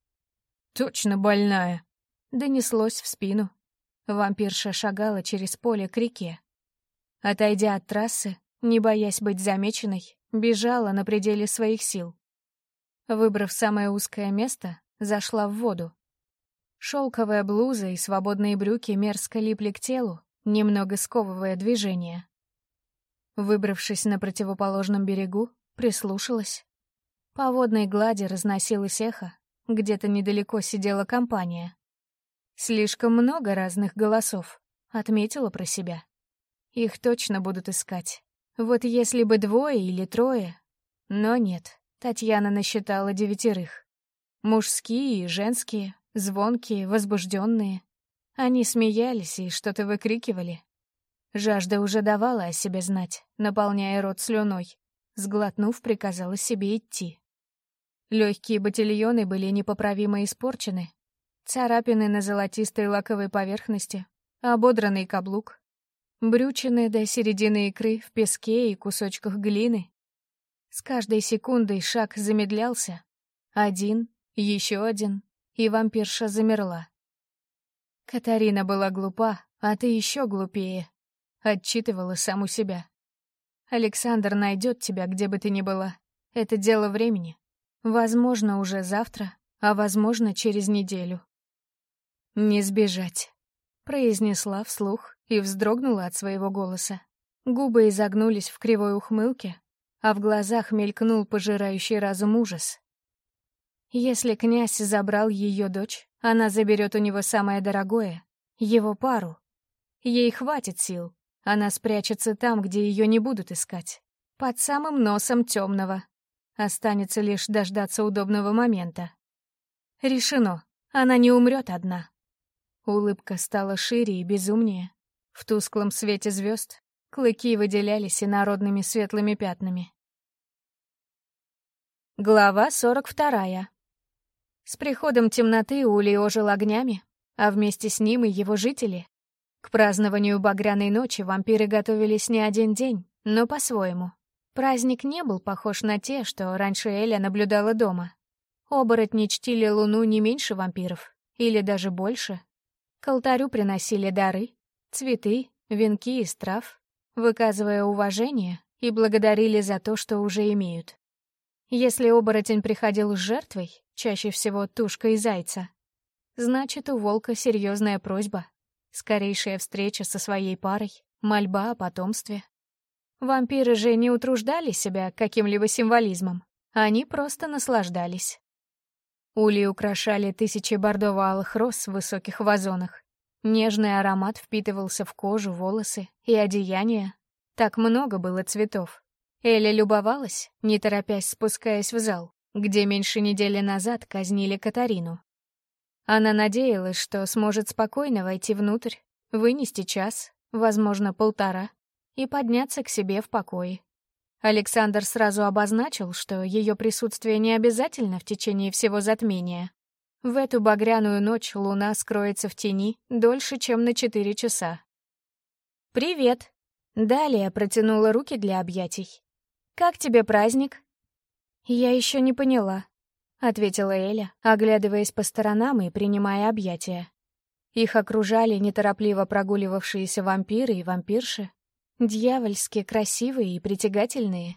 «Точно больная!» Донеслось в спину. Вампирша шагала через поле к реке. Отойдя от трассы, не боясь быть замеченной, бежала на пределе своих сил. Выбрав самое узкое место, зашла в воду. Шелковая блуза и свободные брюки мерзко липли к телу, немного сковывая движение. Выбравшись на противоположном берегу, прислушалась. По водной глади разносилось эхо, где-то недалеко сидела компания. Слишком много разных голосов, отметила про себя. Их точно будут искать. Вот если бы двое или трое. Но нет, Татьяна насчитала девятерых. Мужские и женские, звонкие, возбужденные. Они смеялись и что-то выкрикивали. Жажда уже давала о себе знать, наполняя рот слюной. Сглотнув, приказала себе идти. Легкие ботильоны были непоправимо испорчены. Царапины на золотистой лаковой поверхности, ободранный каблук, брючины до середины икры в песке и кусочках глины. С каждой секундой шаг замедлялся. Один, еще один, и вампирша замерла. Катарина была глупа, а ты еще глупее. Отчитывала саму себя. Александр найдет тебя, где бы ты ни была. Это дело времени. Возможно, уже завтра, а возможно, через неделю. «Не сбежать», — произнесла вслух и вздрогнула от своего голоса. Губы изогнулись в кривой ухмылке, а в глазах мелькнул пожирающий разум ужас. Если князь забрал ее дочь, она заберет у него самое дорогое — его пару. Ей хватит сил, она спрячется там, где ее не будут искать, под самым носом темного. Останется лишь дождаться удобного момента. Решено, она не умрет одна. Улыбка стала шире и безумнее. В тусклом свете звезд клыки выделялись инородными светлыми пятнами. Глава сорок вторая. С приходом темноты Улей ожил огнями, а вместе с ним и его жители. К празднованию Багряной ночи вампиры готовились не один день, но по-своему. Праздник не был похож на те, что раньше Эля наблюдала дома. Оборотни чтили луну не меньше вампиров, или даже больше. К алтарю приносили дары, цветы, венки из трав, выказывая уважение и благодарили за то, что уже имеют. Если оборотень приходил с жертвой, чаще всего тушкой зайца, значит, у волка серьезная просьба, скорейшая встреча со своей парой, мольба о потомстве. Вампиры же не утруждали себя каким-либо символизмом. Они просто наслаждались. Ули украшали тысячи бордово-алых роз в высоких вазонах. Нежный аромат впитывался в кожу, волосы и одеяния. Так много было цветов. Эля любовалась, не торопясь спускаясь в зал, где меньше недели назад казнили Катарину. Она надеялась, что сможет спокойно войти внутрь, вынести час, возможно, полтора, и подняться к себе в покое. Александр сразу обозначил, что ее присутствие не обязательно в течение всего затмения. В эту багряную ночь луна скроется в тени дольше, чем на четыре часа. «Привет!» Далее протянула руки для объятий. «Как тебе праздник?» «Я еще не поняла», — ответила Эля, оглядываясь по сторонам и принимая объятия. Их окружали неторопливо прогуливавшиеся вампиры и вампирши, Дьявольски красивые и притягательные.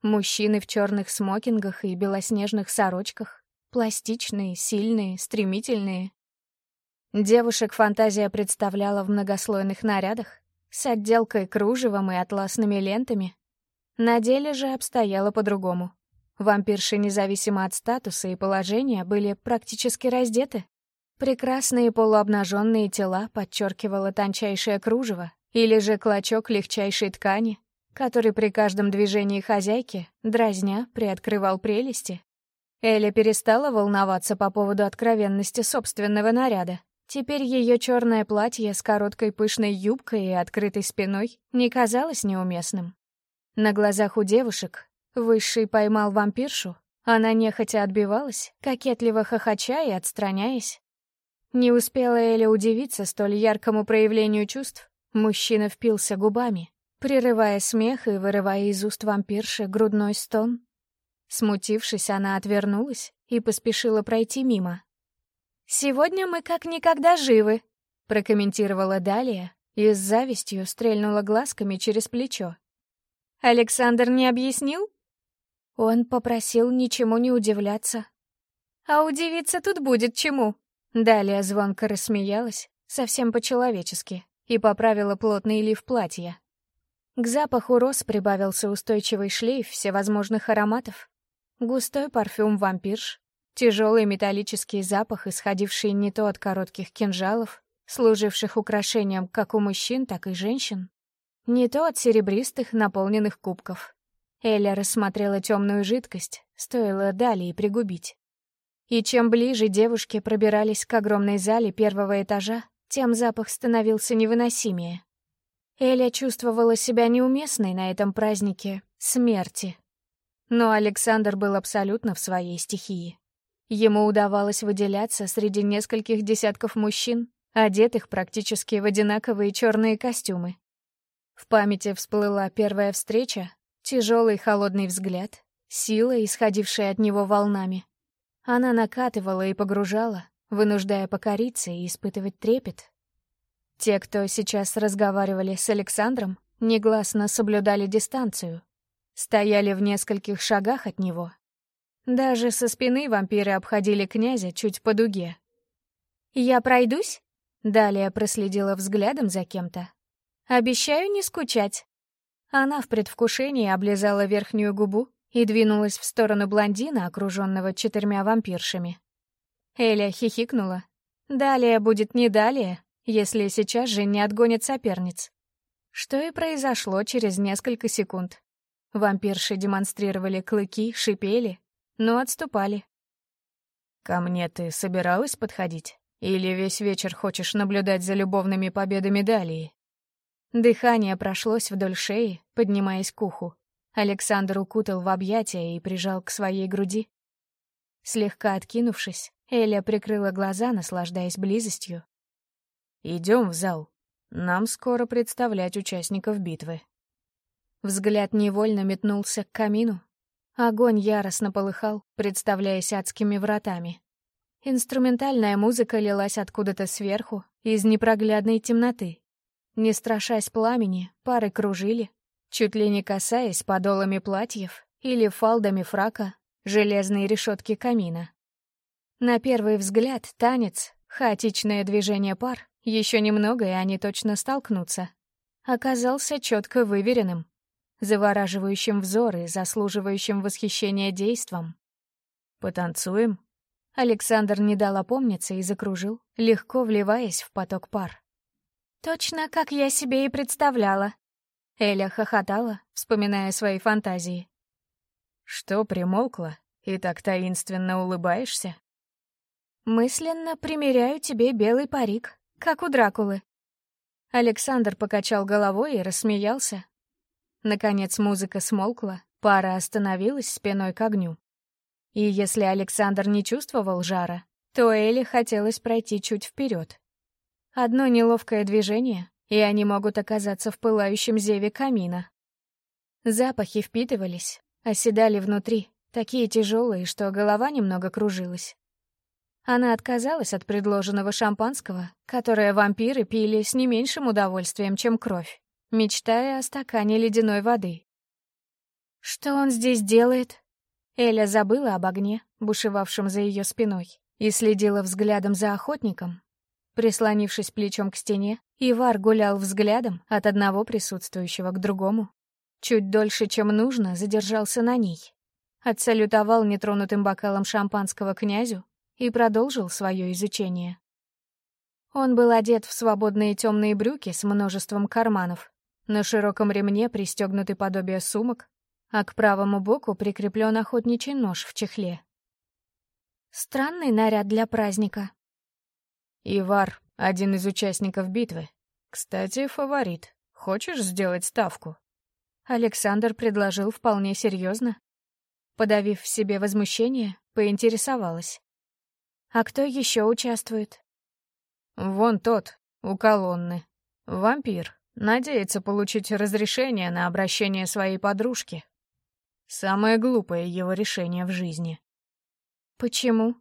Мужчины в черных смокингах и белоснежных сорочках. Пластичные, сильные, стремительные. Девушек фантазия представляла в многослойных нарядах, с отделкой кружевом и атласными лентами. На деле же обстояло по-другому. Вампирши, независимо от статуса и положения, были практически раздеты. Прекрасные полуобнаженные тела подчеркивало тончайшее кружево или же клочок легчайшей ткани, который при каждом движении хозяйки, дразня, приоткрывал прелести. Эля перестала волноваться по поводу откровенности собственного наряда. Теперь ее черное платье с короткой пышной юбкой и открытой спиной не казалось неуместным. На глазах у девушек Высший поймал вампиршу, она нехотя отбивалась, кокетливо хохоча и отстраняясь. Не успела Эля удивиться столь яркому проявлению чувств, мужчина впился губами, прерывая смех и вырывая из уст вампирши грудной стон. Смутившись, она отвернулась и поспешила пройти мимо. «Сегодня мы как никогда живы», — прокомментировала Далия и с завистью стрельнула глазками через плечо. «Александр не объяснил?» Он попросил ничему не удивляться. «А удивиться тут будет чему?» Далее звонко рассмеялась, совсем по-человечески, и поправила плотный лиф платья. К запаху роз прибавился устойчивый шлейф всевозможных ароматов. Густой парфюм вампирш, тяжелый металлический запах, исходивший не то от коротких кинжалов, служивших украшением как у мужчин, так и женщин, не то от серебристых наполненных кубков. Эля рассмотрела темную жидкость, стоило далее пригубить. И чем ближе девушки пробирались к огромной зале первого этажа, тем запах становился невыносимее. Эля чувствовала себя неуместной на этом празднике смерти. Но Александр был абсолютно в своей стихии. Ему удавалось выделяться среди нескольких десятков мужчин, одетых практически в одинаковые черные костюмы. В памяти всплыла первая встреча, Тяжелый холодный взгляд, сила, исходившая от него волнами. Она накатывала и погружала, вынуждая покориться и испытывать трепет. Те, кто сейчас разговаривали с Александром, негласно соблюдали дистанцию, стояли в нескольких шагах от него. Даже со спины вампиры обходили князя чуть по дуге. «Я пройдусь?» Далее проследила взглядом за кем-то. «Обещаю не скучать». Она в предвкушении облизала верхнюю губу и двинулась в сторону блондина, окруженного четырьмя вампиршами. Эля хихикнула. «Далее будет не далее, если сейчас же не отгонит соперниц». Что и произошло через несколько секунд. Вампирши демонстрировали клыки, шипели, но отступали. «Ко мне ты собиралась подходить? Или весь вечер хочешь наблюдать за любовными победами Далии?» Дыхание прошлось вдоль шеи, поднимаясь к уху. Александр укутал в объятия и прижал к своей груди. Слегка откинувшись, Эля прикрыла глаза, наслаждаясь близостью. «Идем в зал. Нам скоро представлять участников битвы». Взгляд невольно метнулся к камину. Огонь яростно полыхал, представляясь адскими вратами. Инструментальная музыка лилась откуда-то сверху, из непроглядной темноты. Не страшась пламени, пары кружили, чуть ли не касаясь подолами платьев или фалдами фрака железные решетки камина. На первый взгляд танец, хаотичное движение пар, еще немного, и они точно столкнутся, оказался четко выверенным, завораживающим взор и заслуживающим восхищения действом. «Потанцуем?» Александр не дал опомниться и закружил, легко вливаясь в поток пар. «Точно, как я себе и представляла». Эля хохотала, вспоминая свои фантазии. «Что, примолкла и так таинственно улыбаешься?» «Мысленно примеряю тебе белый парик, как у Дракулы». Александр покачал головой и рассмеялся. Наконец музыка смолкла, пара остановилась спиной к огню. И если Александр не чувствовал жара, то Эле хотелось пройти чуть вперед. Одно неловкое движение, и они могут оказаться в пылающем зеве камина. Запахи впитывались, оседали внутри, такие тяжелые, что голова немного кружилась. Она отказалась от предложенного шампанского, которое вампиры пили с не меньшим удовольствием, чем кровь, мечтая о стакане ледяной воды. «Что он здесь делает?» Эля забыла об огне, бушевавшем за ее спиной, и следила взглядом за охотником, Прислонившись плечом к стене, Ивар гулял взглядом от одного присутствующего к другому. Чуть дольше, чем нужно, задержался на ней. Отсалютовал нетронутым бокалом шампанского князю и продолжил свое изучение. Он был одет в свободные темные брюки с множеством карманов. На широком ремне пристегнуты подобие сумок, а к правому боку прикреплен охотничий нож в чехле. Странный наряд для праздника. Ивар, один из участников битвы. Кстати, фаворит. Хочешь сделать ставку? Александр предложил вполне серьезно. Подавив в себе возмущение, поинтересовалась. «А кто еще участвует?» «Вон тот, у колонны. Вампир. Надеется получить разрешение на обращение своей подружки. Самое глупое его решение в жизни». «Почему?»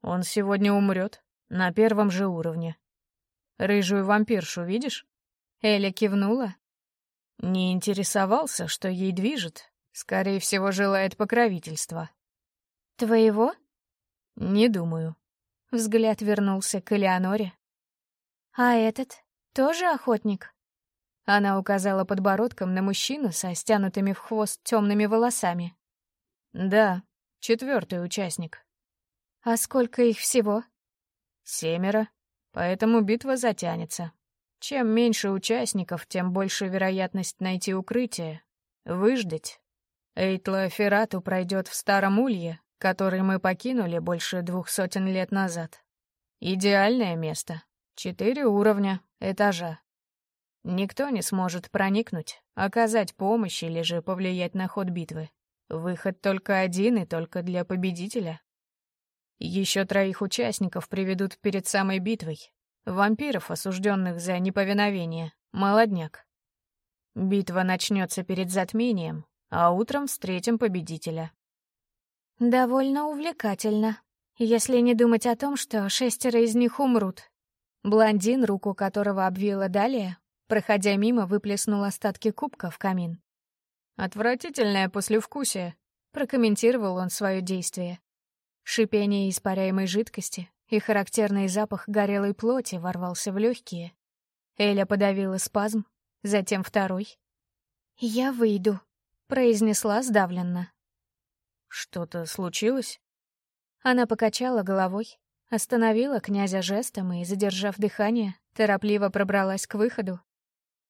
«Он сегодня умрет, на первом же уровне. Рыжую вампиршу видишь?» Эля кивнула. Не интересовался, что ей движет, Скорее всего, желает покровительства. Твоего? Не думаю. Взгляд вернулся к Элеоноре. А этот тоже охотник? Она указала подбородком на мужчину со стянутыми в хвост темными волосами. Да, четвертый участник. А сколько их всего? Семеро, поэтому битва затянется. Чем меньше участников, тем больше вероятность найти укрытие, выждать Эйтла Ферату пройдет в Старом Улье, который мы покинули больше двух сотен лет назад. Идеальное место. Четыре уровня, этажа. Никто не сможет проникнуть, оказать помощь или же повлиять на ход битвы. Выход только один и только для победителя. Еще троих участников приведут перед самой битвой. Вампиров, осужденных за неповиновение. Молодняк. Битва начнется перед затмением, а утром встретим победителя. Довольно увлекательно, если не думать о том, что шестеро из них умрут. Блондин, руку которого обвила далее, проходя мимо, выплеснул остатки кубка в камин. «Отвратительное послевкусие», — прокомментировал он свое действие. Шипение испаряемой жидкости и характерный запах горелой плоти ворвался в легкие. Эля подавила спазм, затем второй. «Я выйду», произнесла сдавленно. «Что-то случилось?» Она покачала головой, остановила князя жестом и, задержав дыхание, торопливо пробралась к выходу.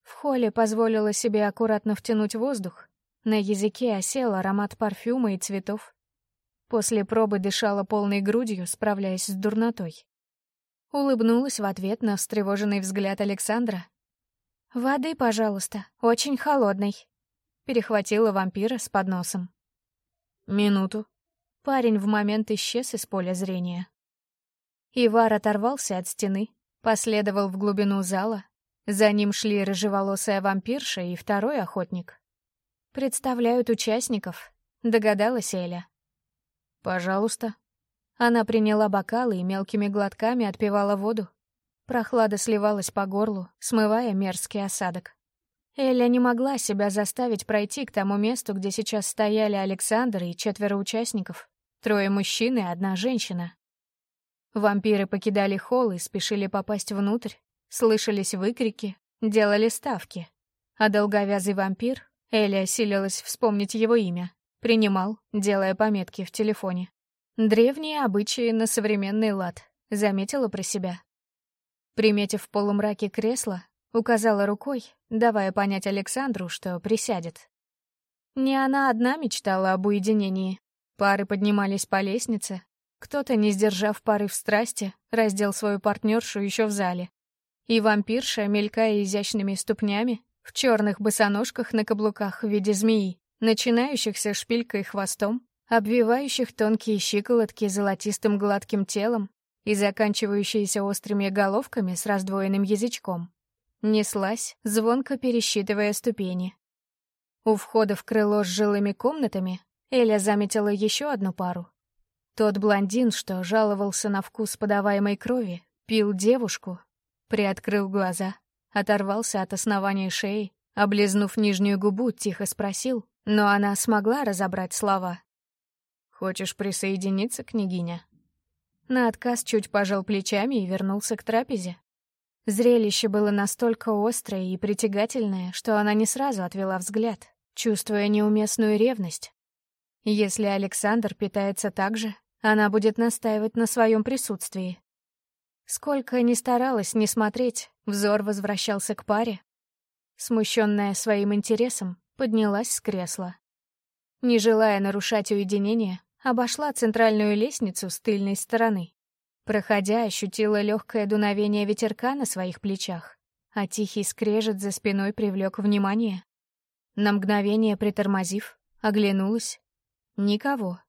В холле позволила себе аккуратно втянуть воздух. На языке осел аромат парфюма и цветов. После пробы дышала полной грудью, справляясь с дурнотой. Улыбнулась в ответ на встревоженный взгляд Александра. «Воды, пожалуйста, очень холодной», перехватила вампира с подносом. «Минуту». Парень в момент исчез из поля зрения. Ивар оторвался от стены, последовал в глубину зала. За ним шли рыжеволосая вампирша и второй охотник. «Представляют участников», — догадалась Эля. «Пожалуйста». Она приняла бокалы и мелкими глотками отпивала воду. Прохлада сливалась по горлу, смывая мерзкий осадок. Эля не могла себя заставить пройти к тому месту, где сейчас стояли Александр и четверо участников. Трое мужчин и одна женщина. Вампиры покидали холл и спешили попасть внутрь. Слышались выкрики, делали ставки. А долговязый вампир, Эля силилась вспомнить его имя, принимал, делая пометки в телефоне. Древние обычаи на современный лад, заметила про себя. Приметив в полумраке кресло, Указала рукой, давая понять Александру, что присядет. Не она одна мечтала об уединении. Пары поднимались по лестнице. Кто-то, не сдержав пары в страсти, раздел свою партнершу еще в зале. И вампирша, мелькая изящными ступнями, в черных босоножках на каблуках в виде змеи, начинающихся шпилькой хвостом, обвивающих тонкие щиколотки золотистым гладким телом и заканчивающиеся острыми головками с раздвоенным язычком, Неслась, звонко пересчитывая ступени. У входа в крыло с жилыми комнатами Эля заметила еще одну пару. Тот блондин, что жаловался на вкус подаваемой крови, пил девушку, приоткрыл глаза, оторвался от основания шеи, облизнув нижнюю губу, тихо спросил, но она смогла разобрать слова. «Хочешь присоединиться, княгиня?» На отказ чуть пожал плечами и вернулся к трапезе. Зрелище было настолько острое и притягательное, что она не сразу отвела взгляд, чувствуя неуместную ревность. Если Александр питается так же, она будет настаивать на своем присутствии. Сколько ни старалась не смотреть, взор возвращался к паре. Смущенная своим интересом, поднялась с кресла. Не желая нарушать уединение, обошла центральную лестницу с тыльной стороны. Проходя, ощутила легкое дуновение ветерка на своих плечах, а тихий скрежет за спиной привлек внимание. На мгновение притормозив, оглянулась. Никого.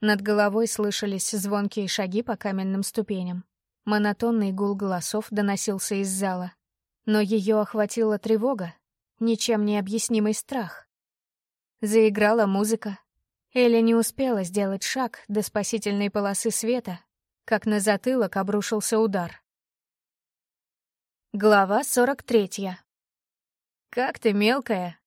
Над головой слышались звонкие шаги по каменным ступеням. Монотонный гул голосов доносился из зала. Но ее охватила тревога, ничем не объяснимый страх. Заиграла музыка. Эля не успела сделать шаг до спасительной полосы света, как на затылок обрушился удар. Глава сорок третья. «Как ты, мелкая?»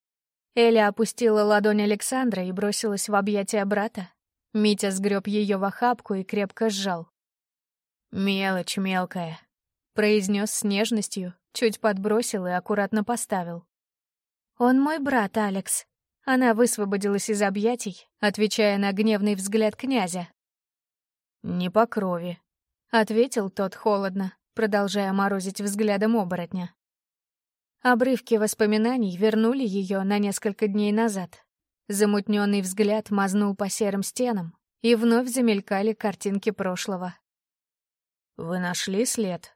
Эля опустила ладонь Александра и бросилась в объятия брата. Митя сгреб ее в охапку и крепко сжал. «Мелочь мелкая», — произнес с нежностью, чуть подбросил и аккуратно поставил. «Он мой брат, Алекс». Она высвободилась из объятий, отвечая на гневный взгляд князя. «Не по крови», — ответил тот холодно, продолжая морозить взглядом оборотня. Обрывки воспоминаний вернули ее на несколько дней назад. Замутненный взгляд мазнул по серым стенам, и вновь замелькали картинки прошлого. «Вы нашли след?»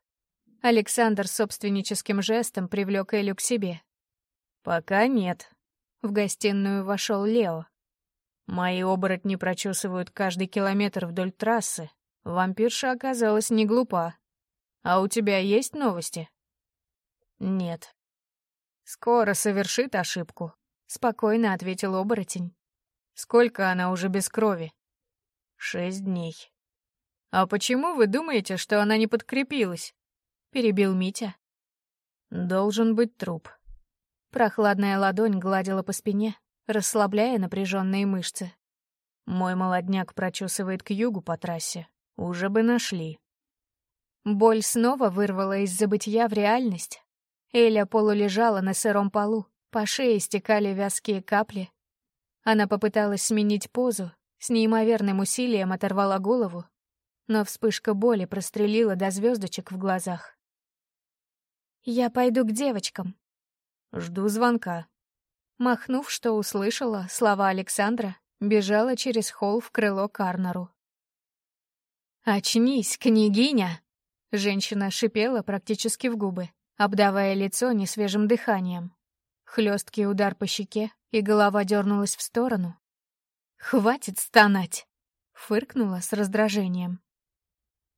Александр собственническим жестом привлек Элю к себе. «Пока нет». В гостиную вошел Лео. «Мои оборотни прочесывают каждый километр вдоль трассы. Вампирша оказалась не глупа. А у тебя есть новости?» «Нет». «Скоро совершит ошибку», — спокойно ответил оборотень. «Сколько она уже без крови?» «Шесть дней». «А почему вы думаете, что она не подкрепилась?» — перебил Митя. «Должен быть труп». Прохладная ладонь гладила по спине, расслабляя напряженные мышцы. Мой молодняк прочесывает к югу по трассе. Уже бы нашли. Боль снова вырвала из забытия в реальность. Эля полулежала на сыром полу, по шее стекали вязкие капли. Она попыталась сменить позу, с неимоверным усилием оторвала голову но вспышка боли прострелила до звездочек в глазах. «Я пойду к девочкам». «Жду звонка». Махнув, что услышала, слова Александра, бежала через холл в крыло Карнеру. «Очнись, княгиня!» Женщина шипела практически в губы, обдавая лицо несвежим дыханием. Хлесткий удар по щеке, и голова дернулась в сторону. «Хватит стонать!» — фыркнула с раздражением.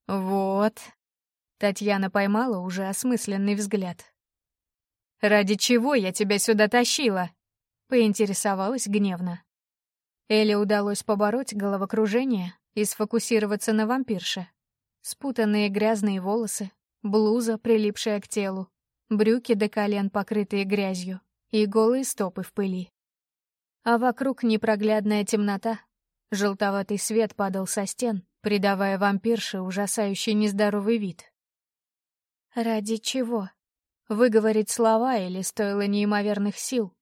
«Вот». Татьяна поймала уже осмысленный взгляд. «Ради чего я тебя сюда тащила?» Поинтересовалась гневно. Эле удалось побороть головокружение и сфокусироваться на вампирше. Спутанные грязные волосы, блуза, прилипшая к телу, брюки до колен, покрытые грязью, и голые стопы в пыли. А вокруг непроглядная темнота. Желтоватый свет падал со стен, придавая вампирше ужасающий нездоровый вид. «Ради чего?» Выговорить слова или стоило неимоверных сил?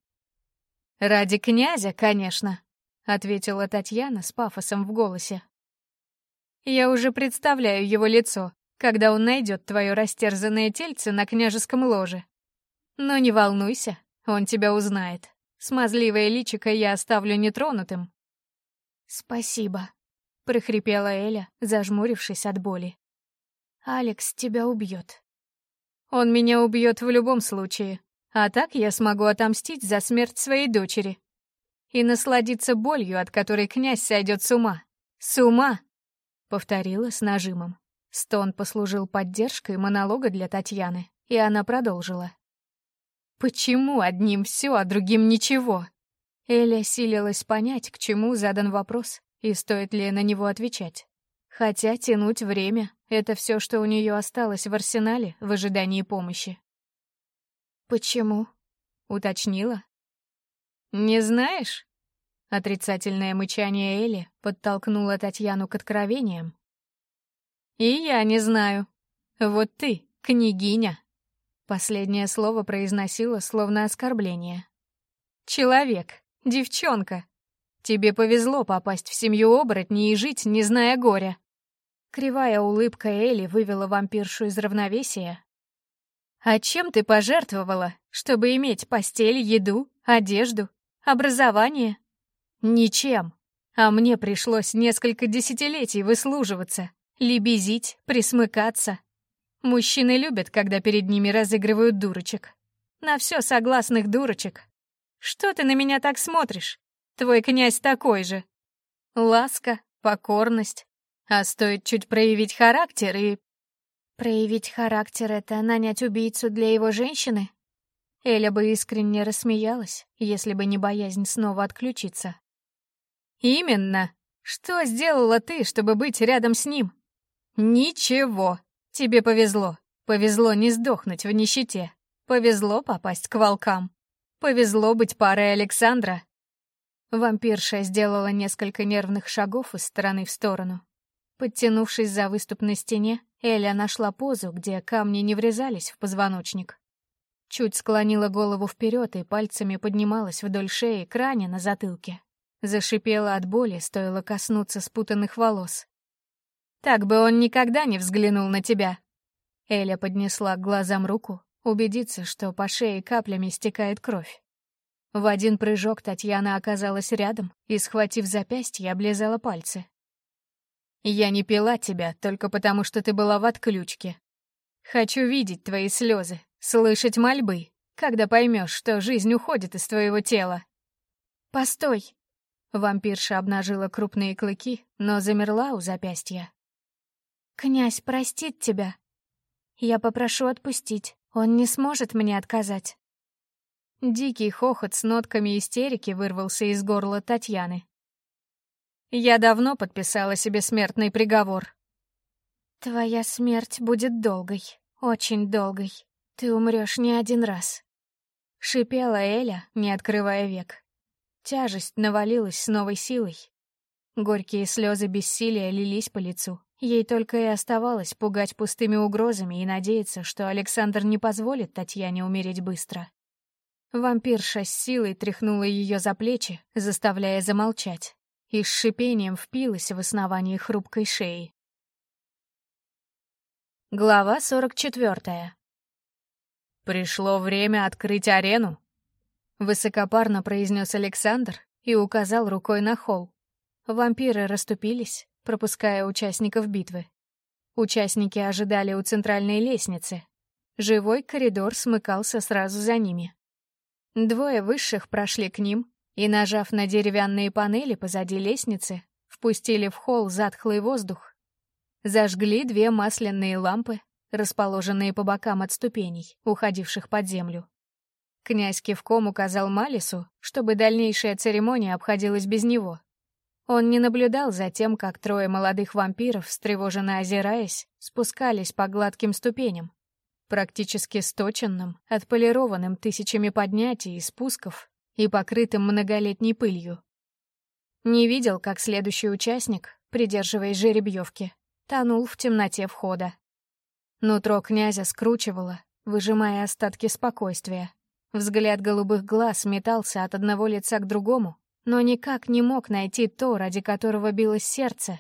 «Ради князя, конечно», — ответила Татьяна с пафосом в голосе. «Я уже представляю его лицо, когда он найдет твое растерзанное тельце на княжеском ложе. Но не волнуйся, он тебя узнает. Смазливое личико я оставлю нетронутым». «Спасибо», прохрипела Эля, зажмурившись от боли. «Алекс тебя убьет». «Он меня убьет в любом случае, а так я смогу отомстить за смерть своей дочери и насладиться болью, от которой князь сойдет с ума. С ума!» — повторила с нажимом. Стон послужил поддержкой монолога для Татьяны, и она продолжила. «Почему одним все, а другим ничего?» Эля силилась понять, к чему задан вопрос, и стоит ли на него отвечать. Хотя тянуть время — это все, что у нее осталось в арсенале в ожидании помощи. «Почему?» — уточнила. «Не знаешь?» Отрицательное мычание Эли подтолкнуло Татьяну к откровениям. «И я не знаю. Вот ты, княгиня!» Последнее слово произносила словно оскорбление. «Человек, девчонка, Тебе повезло попасть в семью оборотней и жить, не зная горя. Кривая улыбка Элли вывела вампиршу из равновесия. «А чем ты пожертвовала, чтобы иметь постель, еду, одежду, образование?» «Ничем. А мне пришлось несколько десятилетий выслуживаться, лебезить, присмыкаться. Мужчины любят, когда перед ними разыгрывают дурочек. На все согласных дурочек. Что ты на меня так смотришь? Твой князь такой же. Ласка, покорность. А стоит чуть проявить характер и... Проявить характер — это нанять убийцу для его женщины? Эля бы искренне рассмеялась, если бы не боязнь снова отключиться. «Именно. Что сделала ты, чтобы быть рядом с ним?» «Ничего. Тебе повезло. Повезло не сдохнуть в нищете. Повезло попасть к волкам. Повезло быть парой Александра». Вампирша сделала несколько нервных шагов из стороны в сторону. Подтянувшись за выступ на стене, Эля нашла позу, где камни не врезались в позвоночник. Чуть склонила голову вперед и пальцами поднималась вдоль шеи к ране на затылке. Зашипела от боли, стоило коснуться спутанных волос. «Так бы он никогда не взглянул на тебя!» Эля поднесла к глазам руку, убедиться, что по шее каплями стекает кровь. В один прыжок Татьяна оказалась рядом и, схватив запястье, облизала пальцы. «Я не пила тебя только потому, что ты была в отключке. Хочу видеть твои слезы, слышать мольбы, когда поймешь, что жизнь уходит из твоего тела». «Постой!» Вампирша обнажила крупные клыки, но замерла у запястья. «Князь простит тебя. Я попрошу отпустить, он не сможет мне отказать». Дикий хохот с нотками истерики вырвался из горла Татьяны. «Я давно подписала себе смертный приговор». «Твоя смерть будет долгой, очень долгой. Ты умрешь не один раз», — шипела Эля, не открывая век. Тяжесть навалилась с новой силой. Горькие слезы бессилия лились по лицу. Ей только и оставалось пугать пустыми угрозами и надеяться, что Александр не позволит Татьяне умереть быстро. Вампирша с силой тряхнула ее за плечи, заставляя замолчать, и с шипением впилась в основание хрупкой шеи. Глава сорок четвертая. «Пришло время открыть арену», Высокопарно произнес Александр и указал рукой на холл. Вампиры расступились, пропуская участников битвы. Участники ожидали у центральной лестницы. Живой коридор смыкался сразу за ними. Двое высших прошли к ним и, нажав на деревянные панели позади лестницы, впустили в холл затхлый воздух. Зажгли две масляные лампы, расположенные по бокам от ступеней, уходивших под землю. Князь кивком указал Малису, чтобы дальнейшая церемония обходилась без него. Он не наблюдал за тем, как трое молодых вампиров, встревоженно озираясь, спускались по гладким ступеням, практически сточенным, отполированным тысячами поднятий и спусков и покрытым многолетней пылью. Не видел, как следующий участник, придерживаясь жеребьевки, тонул в темноте входа. Нутро князя скручивало, выжимая остатки спокойствия. Взгляд голубых глаз метался от одного лица к другому, но никак не мог найти то, ради которого билось сердце.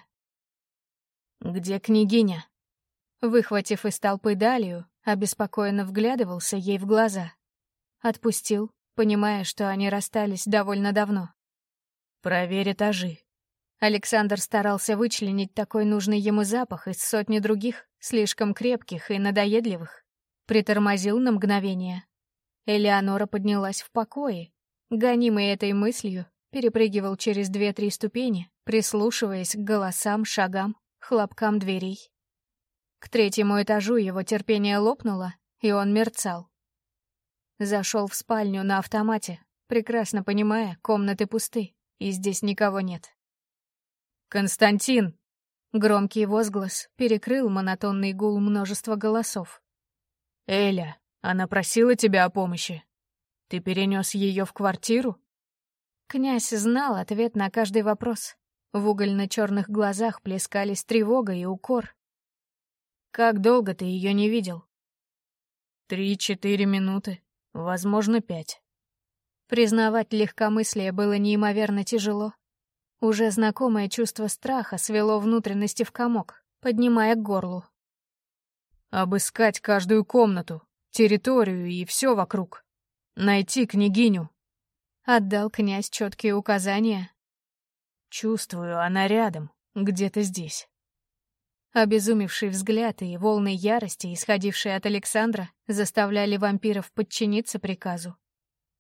«Где княгиня?» Выхватив из толпы Далию, обеспокоенно вглядывался ей в глаза. Отпустил, понимая, что они расстались довольно давно. «Проверь этажи». Александр старался вычленить такой нужный ему запах из сотни других, слишком крепких и надоедливых. Притормозил на мгновение, Элеонора поднялась в покое. Гонимый этой мыслью, перепрыгивал через две-три ступени, прислушиваясь к голосам, шагам, хлопкам дверей. К третьему этажу его терпение лопнуло, и он мерцал. Зашел в спальню на автомате, прекрасно понимая, комнаты пусты, и здесь никого нет. «Константин!» Громкий возглас перекрыл монотонный гул множества голосов. «Эля!» Она просила тебя о помощи. Ты перенес ее в квартиру? Князь знал ответ на каждый вопрос. В угольно-черных глазах плескались тревога и укор. Как долго ты ее не видел? Три-четыре минуты, возможно, пять. Признавать легкомыслие было неимоверно тяжело. Уже знакомое чувство страха свело внутренности в комок, поднимая к горлу. «Обыскать каждую комнату, территорию и все вокруг. Найти княгиню». Отдал князь четкие указания. «Чувствую, она рядом, где-то здесь». Обезумевший взгляд и волны ярости, исходившие от Александра, заставляли вампиров подчиниться приказу.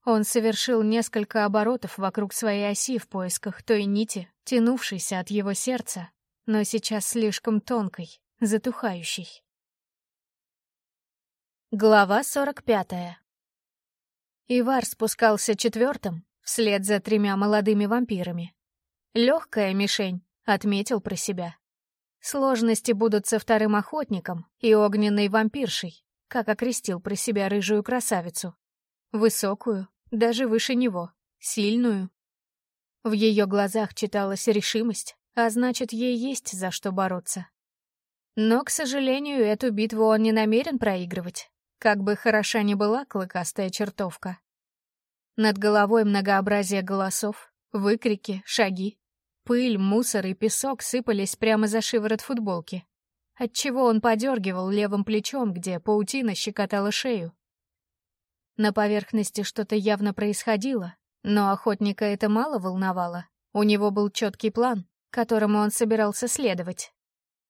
Он совершил несколько оборотов вокруг своей оси в поисках той нити, тянувшейся от его сердца, но сейчас слишком тонкой, затухающей. Глава сорок пятая. Ивар спускался четвертым, вслед за тремя молодыми вампирами. Легкая мишень, отметил про себя. Сложности будут со вторым охотником и огненной вампиршей, как окрестил про себя рыжую красавицу. Высокую, даже выше него, сильную. В ее глазах читалась решимость, а значит, ей есть за что бороться. Но, к сожалению, эту битву он не намерен проигрывать, как бы хороша ни была клыкастая чертовка. Над головой многообразие голосов, выкрики, шаги. Пыль, мусор и песок сыпались прямо за шиворот футболки, отчего он подергивал левым плечом, где паутина щекотала шею. На поверхности что-то явно происходило, но охотника это мало волновало. У него был четкий план, которому он собирался следовать.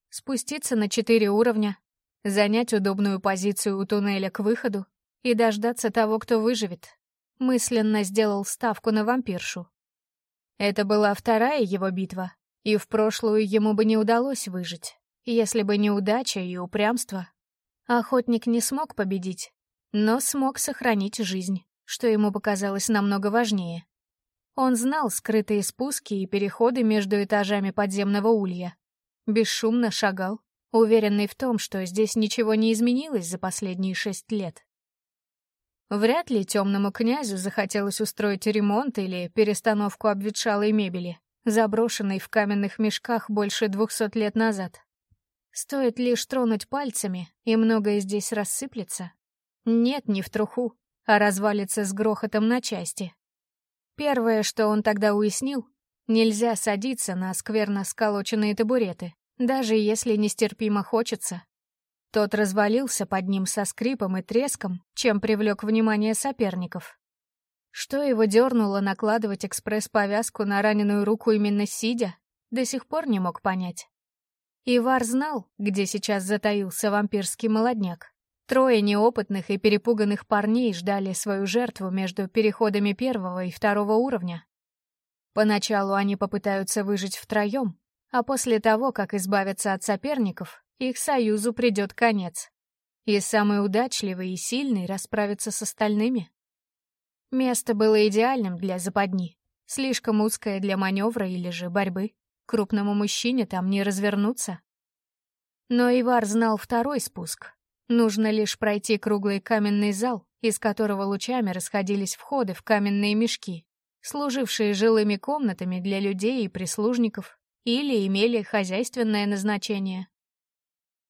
Спуститься на четыре уровня, занять удобную позицию у туннеля к выходу и дождаться того, кто выживет. Мысленно сделал ставку на вампиршу. Это была вторая его битва, и в прошлую ему бы не удалось выжить, если бы не удача и упрямство. Охотник не смог победить, но смог сохранить жизнь, что ему показалось намного важнее. Он знал скрытые спуски и переходы между этажами подземного улья. Бесшумно шагал, уверенный в том, что здесь ничего не изменилось за последние шесть лет. Вряд ли темному князю захотелось устроить ремонт или перестановку обветшалой мебели, заброшенной в каменных мешках больше двухсот лет назад. Стоит лишь тронуть пальцами, и многое здесь рассыплется, нет, не в труху, а развалится с грохотом на части. Первое, что он тогда уяснил, нельзя садиться на скверно сколоченные табуреты, даже если нестерпимо хочется. Тот развалился под ним со скрипом и треском, чем привлек внимание соперников. Что его дернуло накладывать экспресс-повязку на раненую руку именно сидя, до сих пор не мог понять. Ивар знал, где сейчас затаился вампирский молодняк. Трое неопытных и перепуганных парней ждали свою жертву между переходами первого и второго уровня. Поначалу они попытаются выжить втроем, а после того, как избавятся от соперников, их союзу придет конец. И самый удачливый и сильный расправится с остальными. Место было идеальным для западни, слишком узкое для маневра или же борьбы. Крупному мужчине там не развернуться. Но Ивар знал второй спуск, Нужно лишь пройти круглый каменный зал, из которого лучами расходились входы в каменные мешки, служившие жилыми комнатами для людей и прислужников, или имели хозяйственное назначение.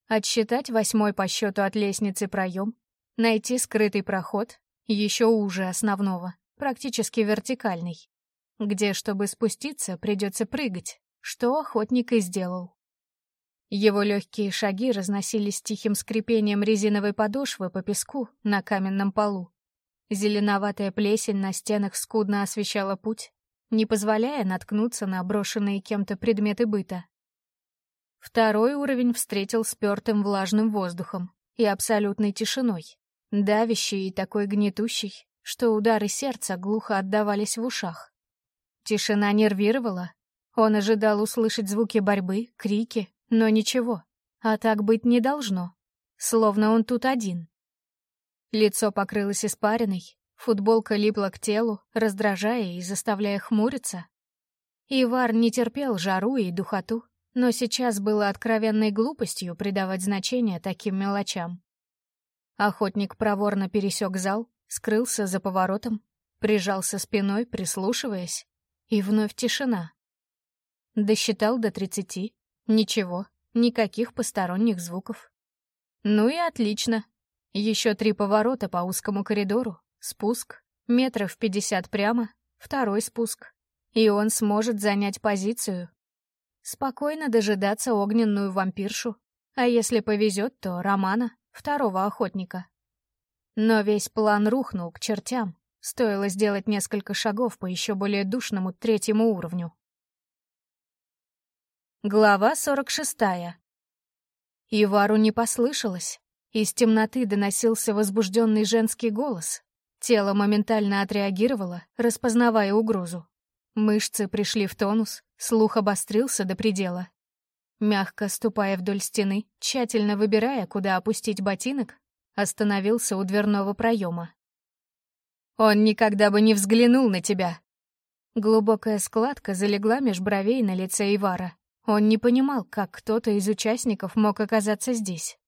Отсчитать восьмой по счету от лестницы проем, найти скрытый проход, еще уже основного, практически вертикальный, где, чтобы спуститься, придется прыгать, что охотник и сделал. Его легкие шаги разносились тихим скрипением резиновой подошвы по песку на каменном полу. Зеленоватая плесень на стенах скудно освещала путь, не позволяя наткнуться на брошенные кем-то предметы быта. Второй уровень встретил спёртым влажным воздухом и абсолютной тишиной, давящей и такой гнетущей, что удары сердца глухо отдавались в ушах. Тишина нервировала. Он ожидал услышать звуки борьбы, крики, но ничего, а так быть не должно. Словно он тут один. Лицо покрылось испариной, футболка липла к телу, раздражая и заставляя хмуриться. Ивар не терпел жару и духоту, но сейчас было откровенной глупостью придавать значение таким мелочам. Охотник проворно пересек зал, скрылся за поворотом, прижался спиной, прислушиваясь, и вновь тишина. Досчитал до тридцати, Ничего, никаких посторонних звуков. Ну и отлично. Еще три поворота по узкому коридору, спуск, метров пятьдесят прямо, второй спуск. И он сможет занять позицию. Спокойно дожидаться огненную вампиршу, а если повезет, то Романа, второго охотника. Но весь план рухнул к чертям, стоило сделать несколько шагов по еще более душному третьему уровню. Глава сорок шестая. Ивару не послышалось. Из темноты доносился возбужденный женский голос. Тело моментально отреагировало, распознавая угрозу. Мышцы пришли в тонус, слух обострился до предела. Мягко ступая вдоль стены, тщательно выбирая, куда опустить ботинок, остановился у дверного проема. «Он никогда бы не взглянул на тебя!» Глубокая складка залегла меж бровей на лице Ивара. Он не понимал, как кто-то из участников мог оказаться здесь.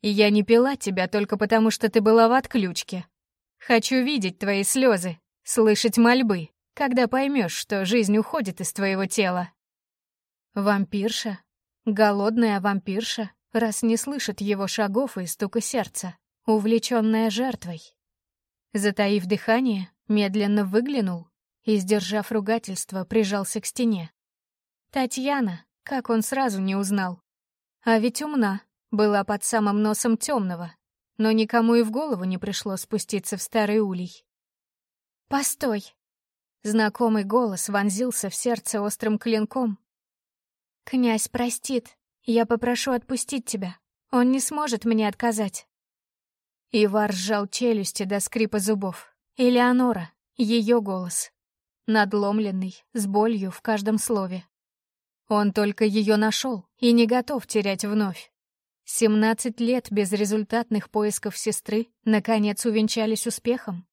«Я не пила тебя только потому, что ты была в отключке. Хочу видеть твои слезы, слышать мольбы, когда поймешь, что жизнь уходит из твоего тела». Вампирша? Голодная вампирша, раз не слышит его шагов и стука сердца, увлеченная жертвой. Затаив дыхание, медленно выглянул и, сдержав ругательство, прижался к стене. Татьяна, как он сразу не узнал. А ведь умна, была под самым носом темного, но никому и в голову не пришло спуститься в старый улей. «Постой!» Знакомый голос вонзился в сердце острым клинком. «Князь простит, я попрошу отпустить тебя, он не сможет мне отказать». Ивар сжал челюсти до скрипа зубов. Элеонора, ее голос. Надломленный, с болью в каждом слове. Он только ее нашел и не готов терять вновь. Семнадцать лет безрезультатных поисков сестры наконец увенчались успехом.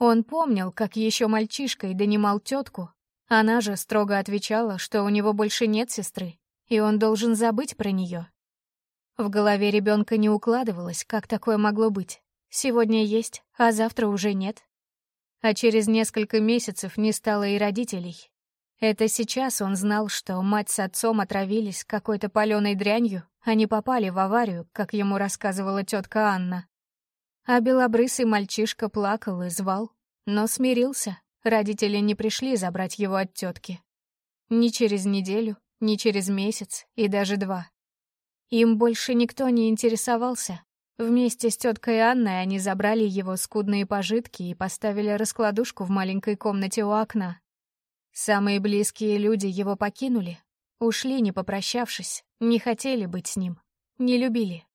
Он помнил, как еще мальчишкой донимал тетку. Она же строго отвечала, что у него больше нет сестры, и он должен забыть про нее. В голове ребенка не укладывалось, как такое могло быть. Сегодня есть, а завтра уже нет. А через несколько месяцев не стало и родителей, это сейчас он знал, что мать с отцом отравились какой-то паленой дрянью, не попали в аварию, как ему рассказывала тетка Анна. А белобрысый мальчишка плакал и звал, но смирился. Родители не пришли забрать его от тетки. Ни через неделю, ни через месяц и даже два. Им больше никто не интересовался. Вместе с теткой Анной они забрали его скудные пожитки и поставили раскладушку в маленькой комнате у окна, Самые близкие люди его покинули, ушли, не попрощавшись, не хотели быть с ним, не любили.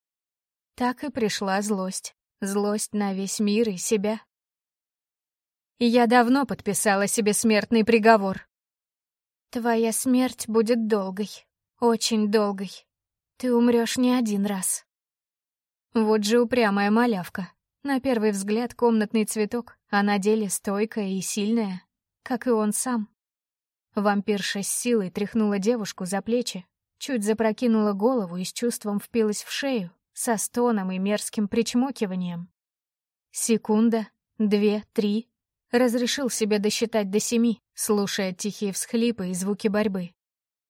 Так и пришла злость. Злость на весь мир и себя. Я давно подписала себе смертный приговор. Твоя смерть будет долгой, очень долгой. Ты умрешь не один раз. Вот же упрямая малявка. На первый взгляд комнатный цветок, а на деле стойкая и сильная, как и он сам. Вампирша с силой тряхнула девушку за плечи, чуть запрокинула голову и с чувством впилась в шею, со стоном и мерзким причмокиванием. Секунда, две, три. Разрешил себе досчитать до семи, слушая тихие всхлипы и звуки борьбы.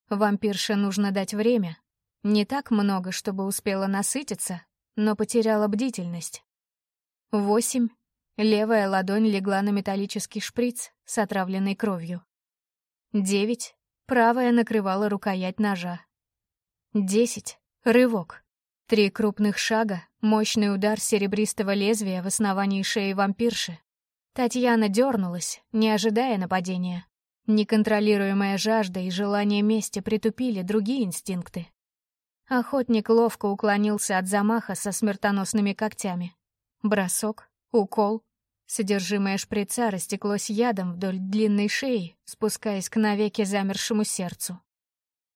Вампирше нужно дать время. Не так много, чтобы успела насытиться, но потеряла бдительность. Восемь. Левая ладонь легла на металлический шприц с отравленной кровью. Девять. Правая накрывала рукоять ножа. Десять. Рывок. Три крупных шага, мощный удар серебристого лезвия в основании шеи вампирши. Татьяна дернулась, не ожидая нападения. Неконтролируемая жажда и желание мести притупили другие инстинкты. Охотник ловко уклонился от замаха со смертоносными когтями. Бросок, укол, Содержимое шприца растеклось ядом вдоль длинной шеи, спускаясь к навеки замершему сердцу.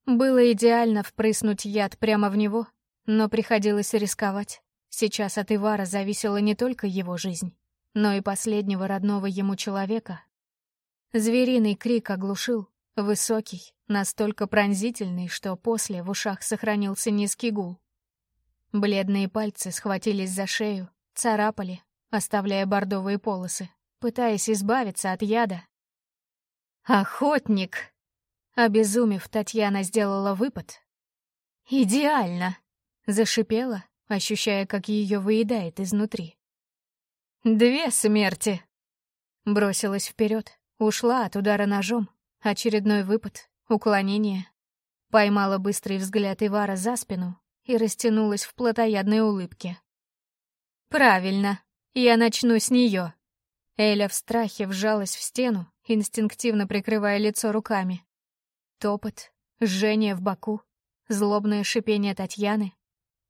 Было идеально впрыснуть яд прямо в него, но приходилось рисковать. Сейчас от Ивара зависела не только его жизнь, но и последнего родного ему человека. Звериный крик оглушил, высокий, настолько пронзительный, что после в ушах сохранился низкий гул. Бледные пальцы схватились за шею, царапали, оставляя бордовые полосы, пытаясь избавиться от яда. «Охотник!» Обезумев, Татьяна сделала выпад. «Идеально!» — зашипела, ощущая, как ее выедает изнутри. «Две смерти!» Бросилась вперед, ушла от удара ножом, очередной выпад, уклонение. Поймала быстрый взгляд Ивара за спину и растянулась в плотоядной улыбке. «Правильно, я начну с нее». Эля в страхе вжалась в стену, инстинктивно прикрывая лицо руками. Топот, жжение в боку, злобное шипение Татьяны,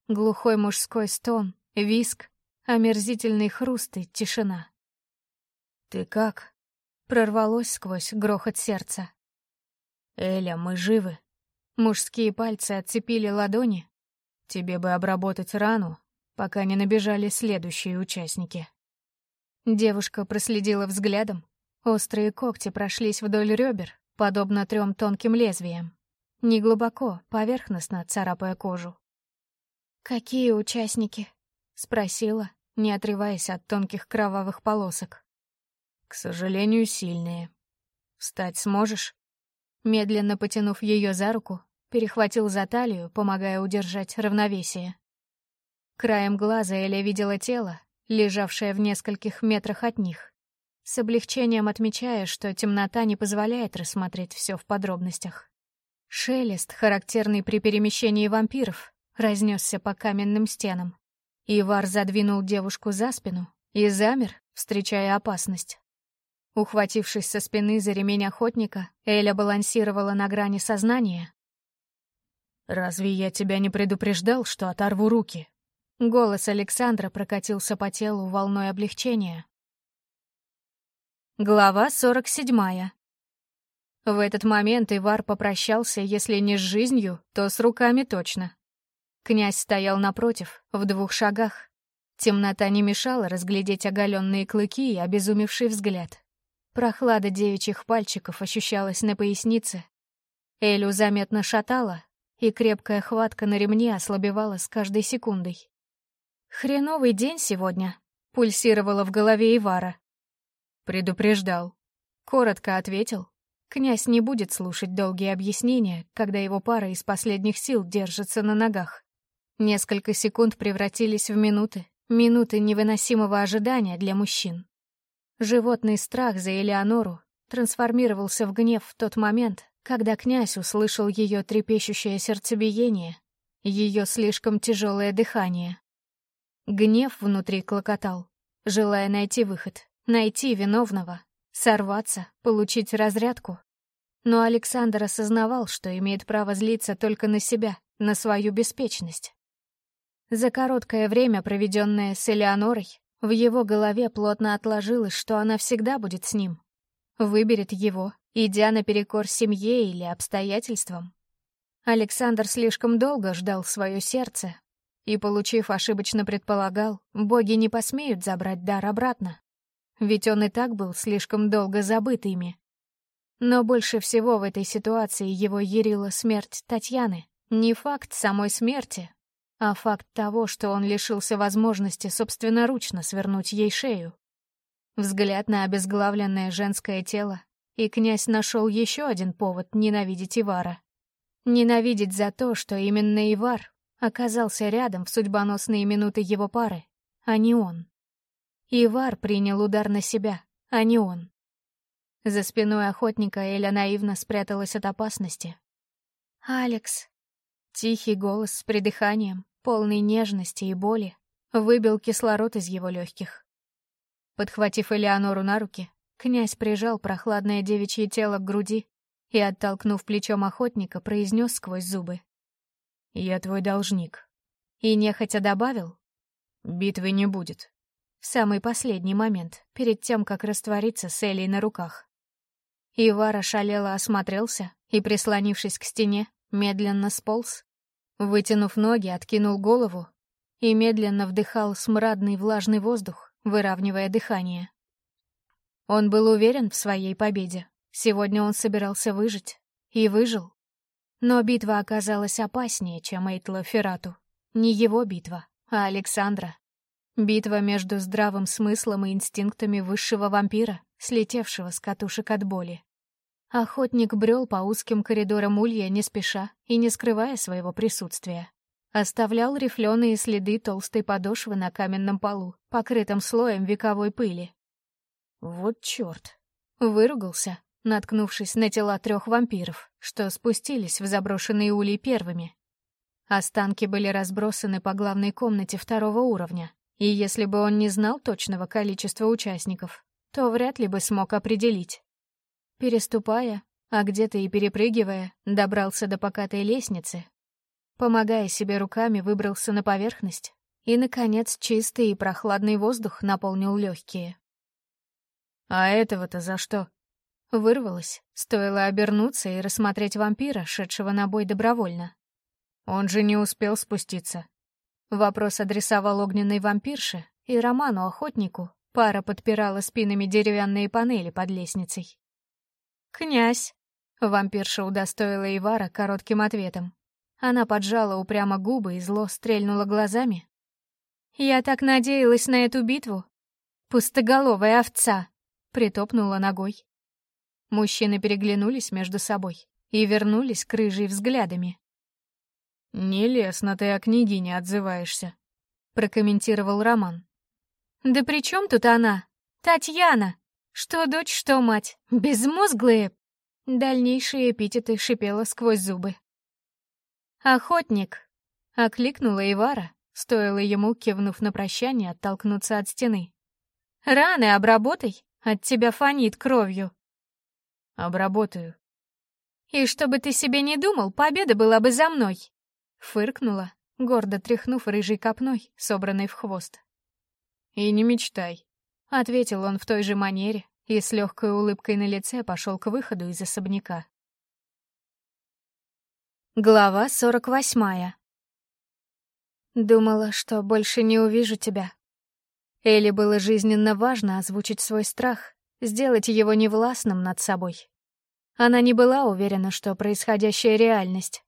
глухой мужской стон, виск, омерзительный хруст и тишина. «Ты как?» — прорвалось сквозь грохот сердца. «Эля, мы живы». Мужские пальцы отцепили ладони. «Тебе бы обработать рану, пока не набежали следующие участники». Девушка проследила взглядом. Острые когти прошлись вдоль ребер, подобно трем тонким лезвиям. Неглубоко, поверхностно царапая кожу. «Какие участники?» — спросила, не отрываясь от тонких кровавых полосок. «К сожалению, сильные. Встать сможешь?» Медленно потянув ее за руку, перехватил за талию, помогая удержать равновесие. Краем глаза Эля видела тело, лежавшее в нескольких метрах от них, с облегчением отмечая, что темнота не позволяет рассмотреть все в подробностях. Шелест, характерный при перемещении вампиров, разнесся по каменным стенам. Ивар задвинул девушку за спину и замер, встречая опасность. Ухватившись со спины за ремень охотника, Эля балансировала на грани сознания. «Разве я тебя не предупреждал, что оторву руки?» Голос Александра прокатился по телу волной облегчения. Глава сорок седьмая. В этот момент Ивар попрощался, если не с жизнью, то с руками точно. Князь стоял напротив, в двух шагах. Темнота не мешала разглядеть оголенные клыки и обезумевший взгляд. Прохлада девичьих пальчиков ощущалась на пояснице. Элю заметно шатала, и крепкая хватка на ремне ослабевала с каждой секундой. «Хреновый день сегодня», — пульсировала в голове Ивара. «Предупреждал». Коротко ответил. Князь не будет слушать долгие объяснения, когда его пара из последних сил держится на ногах. Несколько секунд превратились в минуты, минуты невыносимого ожидания для мужчин. Животный страх за Элеонору трансформировался в гнев в тот момент, когда князь услышал ее трепещущее сердцебиение, ее слишком тяжелое дыхание. Гнев внутри клокотал, желая найти выход, найти виновного, сорваться, получить разрядку. Но Александр осознавал, что имеет право злиться только на себя, на свою беспечность. За короткое время, проведенное с Элеонорой, в его голове плотно отложилось, что она всегда будет с ним. Выберет его, идя наперекор семье или обстоятельствам. Александр слишком долго ждал свое сердце и, получив, ошибочно предполагал, боги не посмеют забрать дар обратно. Ведь он и так был слишком долго забыт ими. Но больше всего в этой ситуации его ярила смерть Татьяны. Не факт самой смерти, а факт того, что он лишился возможности собственноручно свернуть ей шею. Взгляд на обезглавленное женское тело, и князь нашел еще один повод ненавидеть Ивара. Ненавидеть за то, что именно Ивар оказался рядом в судьбоносные минуты его пары, а не он. Ивар принял удар на себя, а не он. За спиной охотника Эля наивно спряталась от опасности. «Алекс». Тихий голос с придыханием, полный нежности и боли, выбил кислород из его легких. Подхватив Элеонору на руки, князь прижал прохладное девичье тело к груди и, оттолкнув плечом охотника, произнес сквозь зубы. «Я твой должник». И нехотя добавил, «Битвы не будет». В самый последний момент, перед тем, как раствориться с Элей на руках. Ивара шалело осмотрелся и, прислонившись к стене, медленно сполз, Вытянув ноги, откинул голову и медленно вдыхал смрадный влажный воздух, выравнивая дыхание. Он был уверен в своей победе. Сегодня он собирался выжить. И выжил. Но битва оказалась опаснее, чем Эйтла Ферату. Не его битва, а Александра. Битва между здравым смыслом и инстинктами высшего вампира, слетевшего с катушек от боли. Охотник брел по узким коридорам улья не спеша и не скрывая своего присутствия. Оставлял рифленые следы толстой подошвы на каменном полу, покрытом слоем вековой пыли. Вот чёрт! Выругался, наткнувшись на тела трех вампиров, что спустились в заброшенные улей первыми. Останки были разбросаны по главной комнате второго уровня, и если бы он не знал точного количества участников, то вряд ли бы смог определить. Переступая, а где-то и перепрыгивая, добрался до покатой лестницы, помогая себе руками, выбрался на поверхность, и, наконец, чистый и прохладный воздух наполнил легкие. «А этого-то за что?» Вырвалось, стоило обернуться и рассмотреть вампира, шедшего на бой добровольно. Он же не успел спуститься. Вопрос адресовал огненной вампирше и Роману-охотнику. Пара подпирала спинами деревянные панели под лестницей. «Князь!» — вампирша удостоила Ивара коротким ответом. Она поджала упрямо губы и зло стрельнула глазами. «Я так надеялась на эту битву. Пустоголовая овца!» — притопнула ногой. Мужчины переглянулись между собой и вернулись к рыжей взглядами. «Нелестно ты о княгине отзываешься», — прокомментировал Роман. «Да при чем тут она? Татьяна! Что дочь, что мать! Безмозглые!» Дальнейшие эпитеты шипела сквозь зубы. «Охотник!» — окликнула Ивара, стоило ему, кивнув на прощание, оттолкнуться от стены. «Раны обработай, от тебя фонит кровью». «Обработаю». «И чтобы ты себе не думал, победа была бы за мной!» Фыркнула, гордо тряхнув рыжей копной, собранной в хвост. «И не мечтай», — ответил он в той же манере и с легкой улыбкой на лице пошел к выходу из особняка. Глава сорок восьмая. Думала, что больше не увижу тебя. Элли было жизненно важно озвучить свой страх, сделать его невластным над собой. Она не была уверена, что происходящая реальность.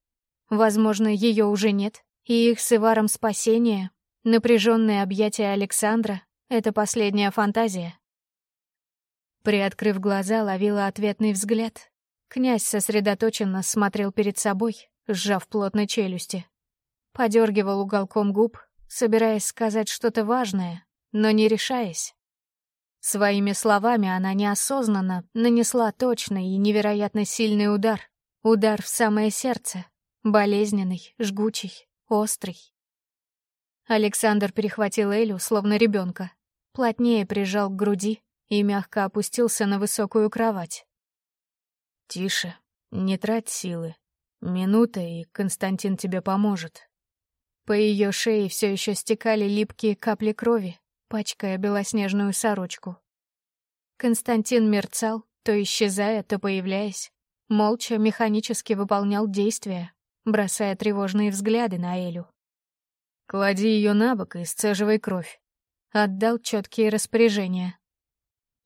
Возможно, ее уже нет, и их с Иваром спасение, напряженные объятия Александра — это последняя фантазия. Приоткрыв глаза, ловила ответный взгляд. Князь сосредоточенно смотрел перед собой, сжав плотно челюсти. Подергивал уголком губ, собираясь сказать что-то важное, но не решаясь. Своими словами она неосознанно нанесла точный и невероятно сильный удар. Удар в самое сердце. Болезненный, жгучий, острый. Александр перехватил Элю, словно ребенка, плотнее прижал к груди и мягко опустился на высокую кровать. «Тише, не трать силы. Минута, и Константин тебе поможет. По ее шее все еще стекали липкие капли крови, пачкая белоснежную сорочку. Константин мерцал, то исчезая, то появляясь. Молча, механически выполнял действия, бросая тревожные взгляды на Элю. «Клади ее на бок и сцеживай кровь». Отдал четкие распоряжения.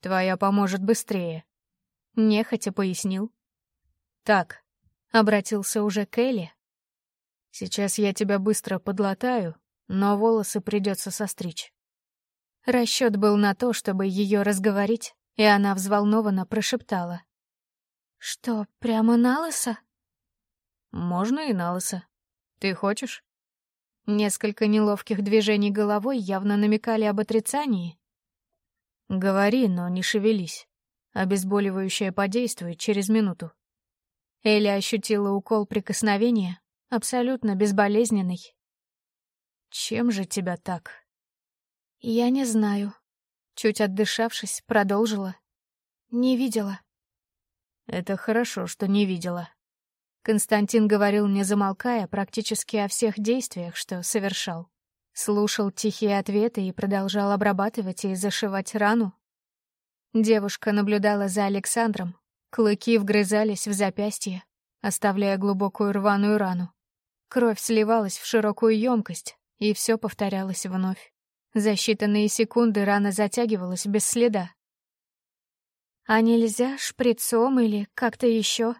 «Твоя поможет быстрее». Нехотя пояснил. «Так, Обратился уже к Элли. «Сейчас я тебя быстро подлатаю, но волосы придется состричь». Расчет был на то, чтобы ее разговорить, и она взволнованно прошептала. «Что, прямо на лысо?» «Можно и на лысо. Ты хочешь?» Несколько неловких движений головой явно намекали об отрицании. «Говори, но не шевелись. Обезболивающее подействует через минуту». Эля ощутила укол прикосновения, абсолютно безболезненный. «Чем же тебя так?» «Я не знаю». Чуть отдышавшись, продолжила. «Не видела». «Это хорошо, что не видела». Константин говорил, не замолкая, практически о всех действиях, что совершал. Слушал тихие ответы и продолжал обрабатывать и зашивать рану. Девушка наблюдала за Александром, Клыки вгрызались в запястье, оставляя глубокую рваную рану. Кровь сливалась в широкую емкость, и все повторялось вновь. За считанные секунды рана затягивалась без следа. «А нельзя шприцом или как-то еще?»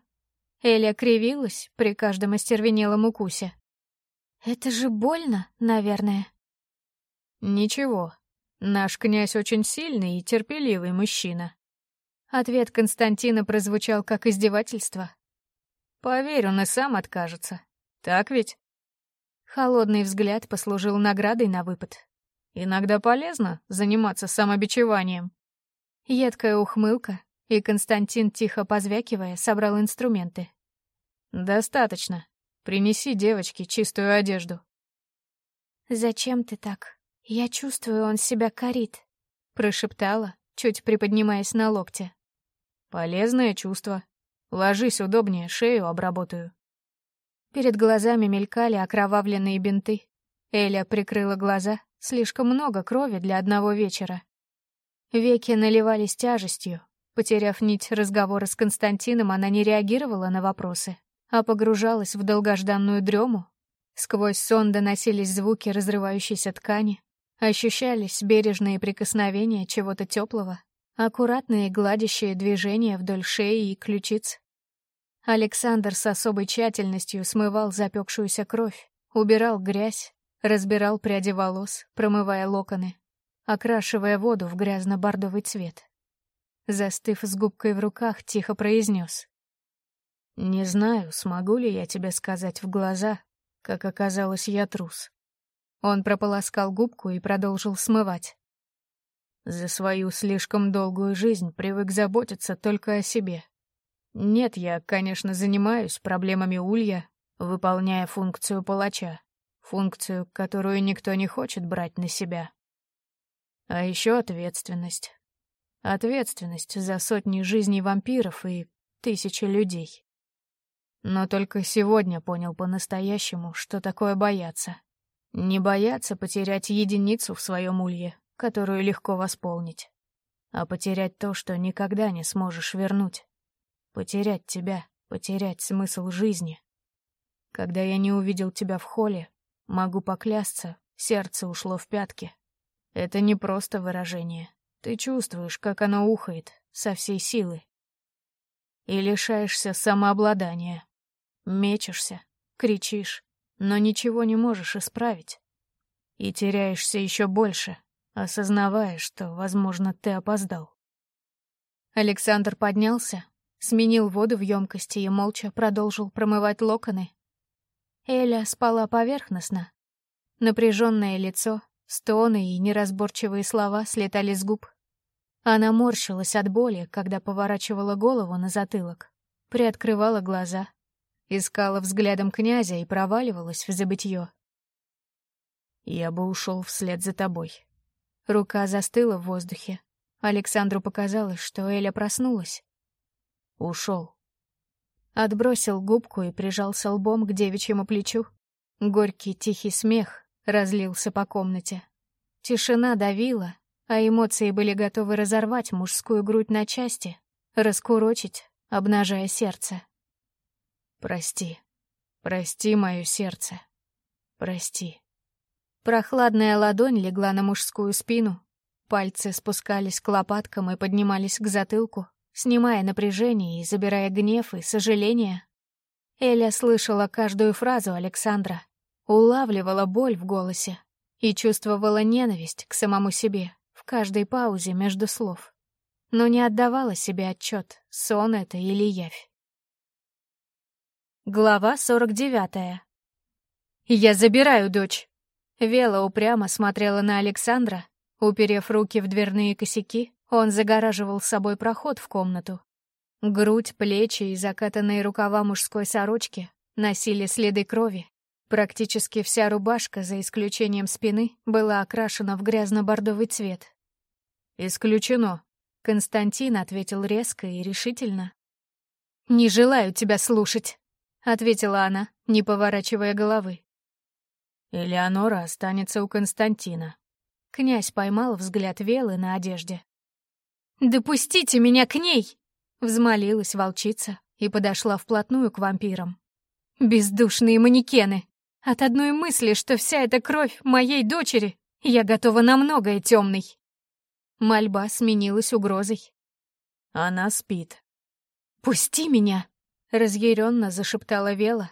Эля кривилась при каждом остервенелом укусе. «Это же больно, наверное». «Ничего, наш князь очень сильный и терпеливый мужчина. Ответ Константина прозвучал как издевательство. «Поверь, он и сам откажется. Так ведь?» Холодный взгляд послужил наградой на выпад. «Иногда полезно заниматься самобичеванием». Едкая ухмылка, и Константин, тихо позвякивая, собрал инструменты. «Достаточно. Принеси девочке чистую одежду». «Зачем ты так? Я чувствую, он себя корит», — прошептала, чуть приподнимаясь на локте. «Полезное чувство. Ложись удобнее, шею обработаю». Перед глазами мелькали окровавленные бинты. Эля прикрыла глаза. Слишком много крови для одного вечера. Веки наливались тяжестью. Потеряв нить разговора с Константином, она не реагировала на вопросы, а погружалась в долгожданную дрему. Сквозь сон доносились звуки разрывающейся ткани, ощущались бережные прикосновения чего-то теплого, аккуратные гладящие движения вдоль шеи и ключиц. Александр с особой тщательностью смывал запекшуюся кровь, убирал грязь, разбирал пряди волос, промывая локоны, окрашивая воду в грязно-бордовый цвет. Застыв с губкой в руках, тихо произнес. «Не знаю, смогу ли я тебе сказать в глаза, как оказалось, я трус». Он прополоскал губку и продолжил смывать. За свою слишком долгую жизнь привык заботиться только о себе. Нет, я, конечно, занимаюсь проблемами улья, выполняя функцию палача, функцию, которую никто не хочет брать на себя. А еще ответственность. Ответственность за сотни жизней вампиров и тысячи людей. Но только сегодня понял по-настоящему, что такое бояться. Не бояться потерять единицу в своем улье, которую легко восполнить, а потерять то, что никогда не сможешь вернуть. Потерять тебя, потерять смысл жизни. Когда я не увидел тебя в холле, могу поклясться, сердце ушло в пятки. Это не просто выражение. Ты чувствуешь, как оно ухает со всей силы. И лишаешься самообладания. Мечешься, кричишь, но ничего не можешь исправить. И теряешься еще больше, осознавая, что, возможно, ты опоздал. Александр поднялся, сменил воду в емкости и молча продолжил промывать локоны. Эля спала поверхностно. Напряженное лицо, стоны и неразборчивые слова слетали с губ. Она морщилась от боли, когда поворачивала голову на затылок, приоткрывала глаза, искала взглядом князя и проваливалась в забытье. «Я бы ушел вслед за тобой». Рука застыла в воздухе. Александру показалось, что Эля проснулась. Ушел. Отбросил губку и прижался лбом к девичьему плечу. Горький тихий смех разлился по комнате. Тишина давила, а эмоции были готовы разорвать мужскую грудь на части, раскурочить, обнажая сердце. «Прости, прости мое сердце, прости». Прохладная ладонь легла на мужскую спину, пальцы спускались к лопаткам и поднимались к затылку, снимая напряжение и забирая гнев и сожаление. Эля слышала каждую фразу Александра, улавливала боль в голосе и чувствовала ненависть к самому себе каждой паузе между слов, но не отдавала себе отчет, сон это или явь. Глава сорок девятая. «Я забираю дочь!» Вела упрямо смотрела на Александра. Уперев руки в дверные косяки, он загораживал с собой проход в комнату. Грудь, плечи и закатанные рукава мужской сорочки носили следы крови. Практически вся рубашка, за исключением спины, была окрашена в грязно-бордовый цвет. «Исключено», — Константин ответил резко и решительно. «Не желаю тебя слушать», — ответила она, не поворачивая головы. «Элеонора останется у Константина». Князь поймал взгляд Велы на одежде. «Допустите меня к ней!» — взмолилась волчица и подошла вплотную к вампирам. «Бездушные манекены! От одной мысли, что вся эта кровь моей дочери, я готова на многое, темный!» Мольба сменилась угрозой. «Она спит». «Пусти меня!» — разъяренно зашептала Вела.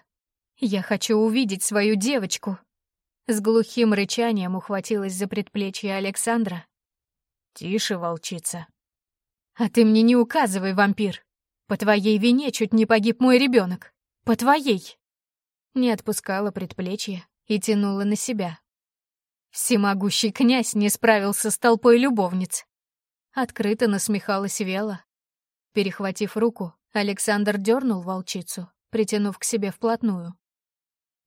«Я хочу увидеть свою девочку!» С глухим рычанием ухватилась за предплечье Александра. «Тише, волчица!» «А ты мне не указывай, вампир! По твоей вине чуть не погиб мой ребенок! По твоей!» Не отпускала предплечье и тянула на себя. Всемогущий князь не справился с толпой любовниц. Открыто насмехалась Вела. Перехватив руку, Александр дернул волчицу, притянув к себе вплотную.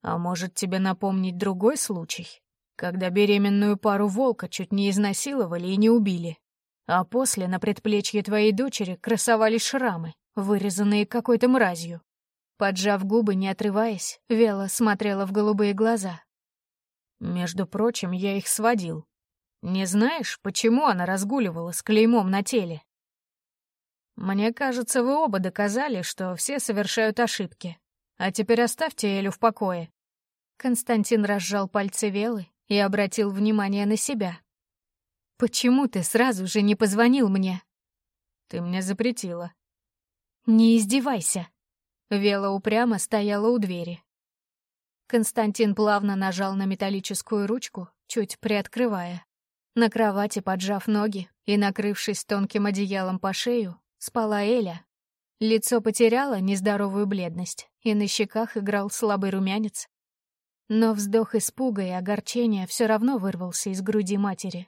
«А может, тебе напомнить другой случай, когда беременную пару волка чуть не изнасиловали и не убили, а после на предплечье твоей дочери красовались шрамы, вырезанные какой-то мразью?» Поджав губы, не отрываясь, Вела смотрела в голубые глаза. «Между прочим, я их сводил. Не знаешь, почему она разгуливала с клеймом на теле?» «Мне кажется, вы оба доказали, что все совершают ошибки. А теперь оставьте Элю в покое». Константин разжал пальцы Велы и обратил внимание на себя. «Почему ты сразу же не позвонил мне?» «Ты мне запретила». «Не издевайся». Вела упрямо стояла у двери. Константин плавно нажал на металлическую ручку, чуть приоткрывая. На кровати, поджав ноги и накрывшись тонким одеялом по шею, спала Эля. Лицо потеряло нездоровую бледность, и на щеках играл слабый румянец. Но вздох испуга и огорчения все равно вырвался из груди матери.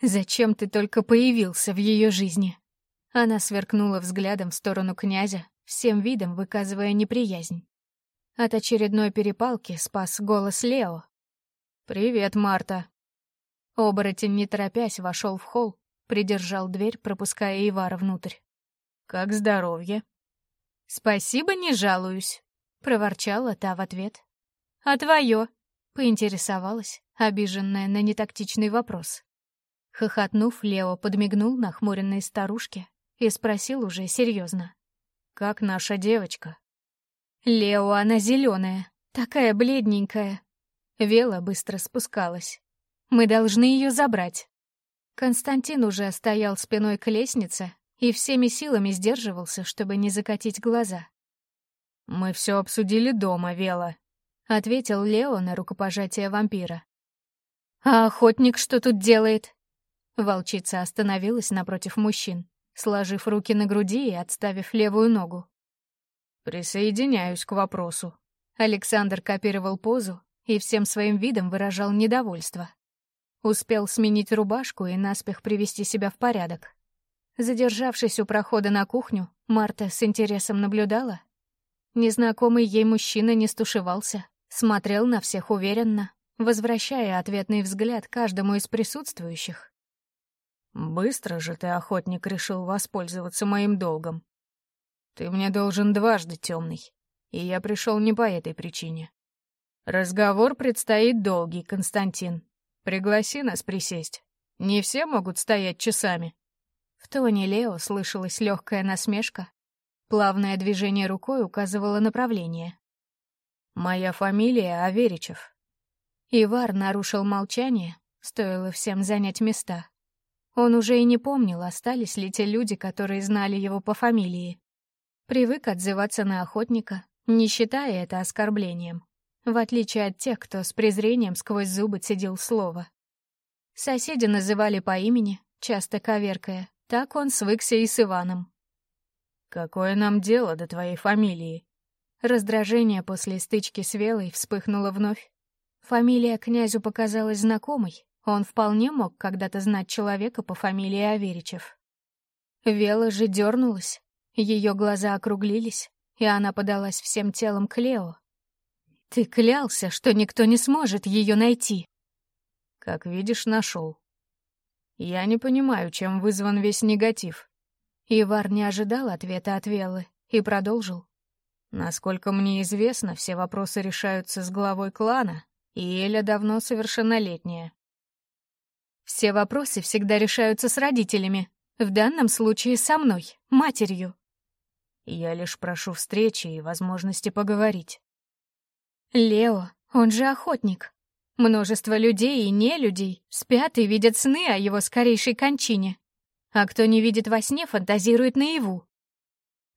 «Зачем ты только появился в ее жизни?» Она сверкнула взглядом в сторону князя, всем видом выказывая неприязнь. От очередной перепалки спас голос Лео. «Привет, Марта». Оборотень, не торопясь, вошел в холл, придержал дверь, пропуская Ивара внутрь. «Как здоровье?» «Спасибо, не жалуюсь», — проворчала та в ответ. «А твое?» — поинтересовалась, обиженная на нетактичный вопрос. Хохотнув, Лео подмигнул нахмуренной старушке и спросил уже серьезно. «Как наша девочка?» «Лео, она зеленая, такая бледненькая». Вела быстро спускалась. «Мы должны ее забрать». Константин уже стоял спиной к лестнице и всеми силами сдерживался, чтобы не закатить глаза. «Мы все обсудили дома, Вела», — ответил Лео на рукопожатие вампира. «А охотник что тут делает?» Волчица остановилась напротив мужчин, сложив руки на груди и отставив левую ногу. «Присоединяюсь к вопросу». Александр копировал позу и всем своим видом выражал недовольство. Успел сменить рубашку и наспех привести себя в порядок. Задержавшись у прохода на кухню, Марта с интересом наблюдала. Незнакомый ей мужчина не стушевался, смотрел на всех уверенно, возвращая ответный взгляд каждому из присутствующих. «Быстро же ты, охотник, решил воспользоваться моим долгом. Ты мне должен дважды, темный, и я пришел не по этой причине. Разговор предстоит долгий, Константин. Пригласи нас присесть. Не все могут стоять часами». В тоне Лео слышалась легкая насмешка. Плавное движение рукой указывало направление. «Моя фамилия Аверичев». Ивар нарушил молчание, стоило всем занять места. Он уже и не помнил, остались ли те люди, которые знали его по фамилии. Привык отзываться на охотника, не считая это оскорблением, в отличие от тех, кто с презрением сквозь зубы цедил слово. Соседи называли по имени, часто коверкая, так он свыкся и с Иваном. «Какое нам дело до твоей фамилии?» Раздражение после стычки с Велой вспыхнуло вновь. Фамилия князю показалась знакомой. Он вполне мог когда-то знать человека по фамилии Аверичев. Вела же дернулась. Ее глаза округлились, и она подалась всем телом к Лео. «Ты клялся, что никто не сможет ее найти!» «Как видишь, нашел. Я не понимаю, чем вызван весь негатив. Ивар не ожидал ответа от Велы и продолжил. Насколько мне известно, все вопросы решаются с главой клана, и Эля давно совершеннолетняя. Все вопросы всегда решаются с родителями, в данном случае со мной, матерью. Я лишь прошу встречи и возможности поговорить. Лео, он же охотник. Множество людей и нелюдей спят и видят сны о его скорейшей кончине. А кто не видит во сне, фантазирует наяву.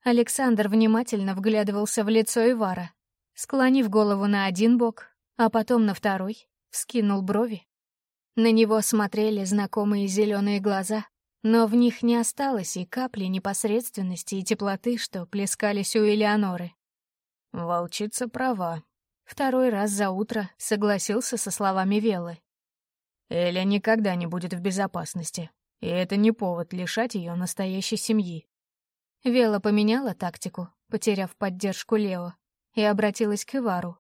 Александр внимательно вглядывался в лицо Ивара, склонив голову на один бок, а потом на второй, вскинул брови. На него смотрели знакомые зеленые глаза, но в них не осталось и капли непосредственности и теплоты, что плескались у Элеоноры. Волчица права, Второй раз за утро согласился со словами Велы. Эля никогда не будет в безопасности, и это не повод лишать ее настоящей семьи. Вела поменяла тактику, потеряв поддержку Лео, и обратилась к Ивару.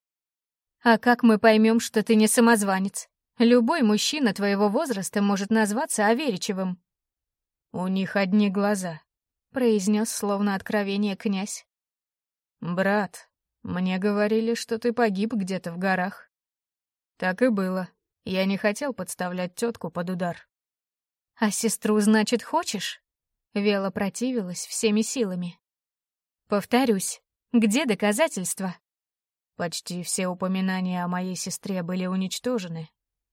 «А как мы поймем, что ты не самозванец? Любой мужчина твоего возраста может назваться Аверичевым». «У них одни глаза», — произнес словно откровение князь. «Брат, мне говорили, что ты погиб где-то в горах». «Так и было. Я не хотел подставлять тетку под удар». «А сестру, значит, хочешь?» Вела противилась всеми силами. «Повторюсь, где доказательства?» Почти все упоминания о моей сестре были уничтожены.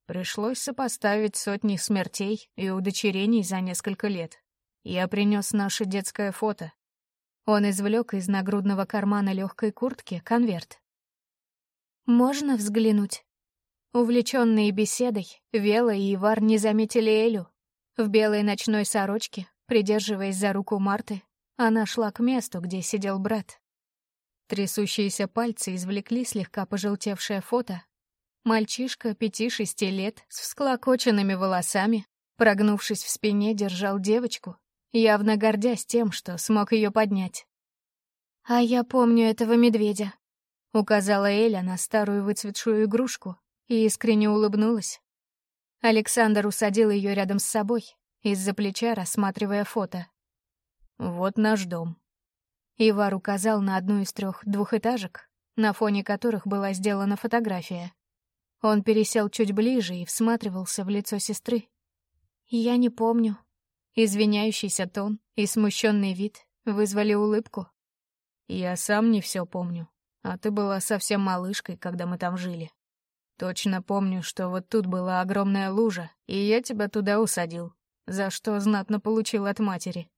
Пришлось сопоставить сотни смертей и удочерений за несколько лет. Я принес наше детское фото. Он извлек из нагрудного кармана легкой куртки конверт. «Можно взглянуть?» Увлеченные беседой, Вела и Ивар не заметили Элю. В белой ночной сорочке, придерживаясь за руку Марты, она шла к месту, где сидел брат. Трясущиеся пальцы извлекли слегка пожелтевшее фото. Мальчишка пяти-шести лет с всклокоченными волосами, прогнувшись в спине, держал девочку, явно гордясь тем, что смог ее поднять. «А я помню этого медведя», — указала Эля на старую выцветшую игрушку и искренне улыбнулась. Александр усадил ее рядом с собой, из-за плеча рассматривая фото. «Вот наш дом», Ивар указал на одну из трех двухэтажек, на фоне которых была сделана фотография. Он пересел чуть ближе и всматривался в лицо сестры. «Я не помню». Извиняющийся тон и смущенный вид вызвали улыбку. «Я сам не все помню, а ты была совсем малышкой, когда мы там жили. Точно помню, что вот тут была огромная лужа, и я тебя туда усадил, за что знатно получил от матери.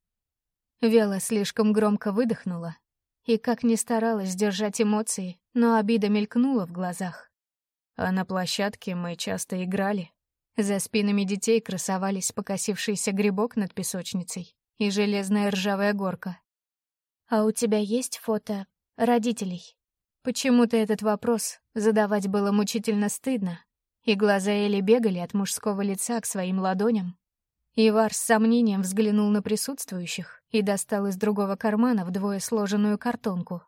Вела слишком громко выдохнула и, как ни старалась сдержать эмоции, но обида мелькнула в глазах. А на площадке мы часто играли. За спинами детей красовались покосившийся грибок над песочницей и железная ржавая горка. «А у тебя есть фото родителей?» Почему-то этот вопрос задавать было мучительно стыдно, и глаза Эли бегали от мужского лица к своим ладоням, Ивар с сомнением взглянул на присутствующих и достал из другого кармана вдвое сложенную картонку.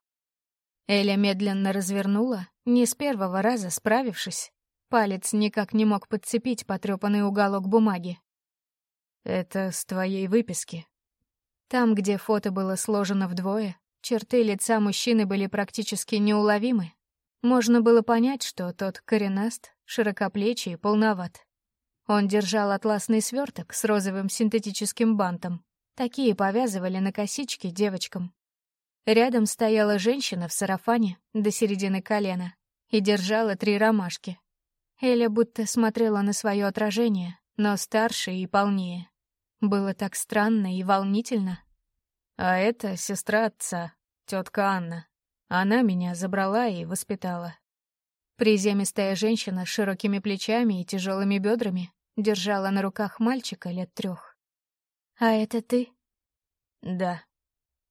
Эля медленно развернула, не с первого раза справившись. Палец никак не мог подцепить потрепанный уголок бумаги. «Это с твоей выписки». Там, где фото было сложено вдвое, черты лица мужчины были практически неуловимы. Можно было понять, что тот коренаст, широкоплечий и полноват. Он держал атласный сверток с розовым синтетическим бантом. Такие повязывали на косички девочкам. Рядом стояла женщина в сарафане до середины колена и держала три ромашки. Эля будто смотрела на свое отражение, но старше и полнее. Было так странно и волнительно. А это сестра отца, тетка Анна. Она меня забрала и воспитала. Приземистая женщина с широкими плечами и тяжелыми бедрами держала на руках мальчика лет трех. «А это ты?» «Да».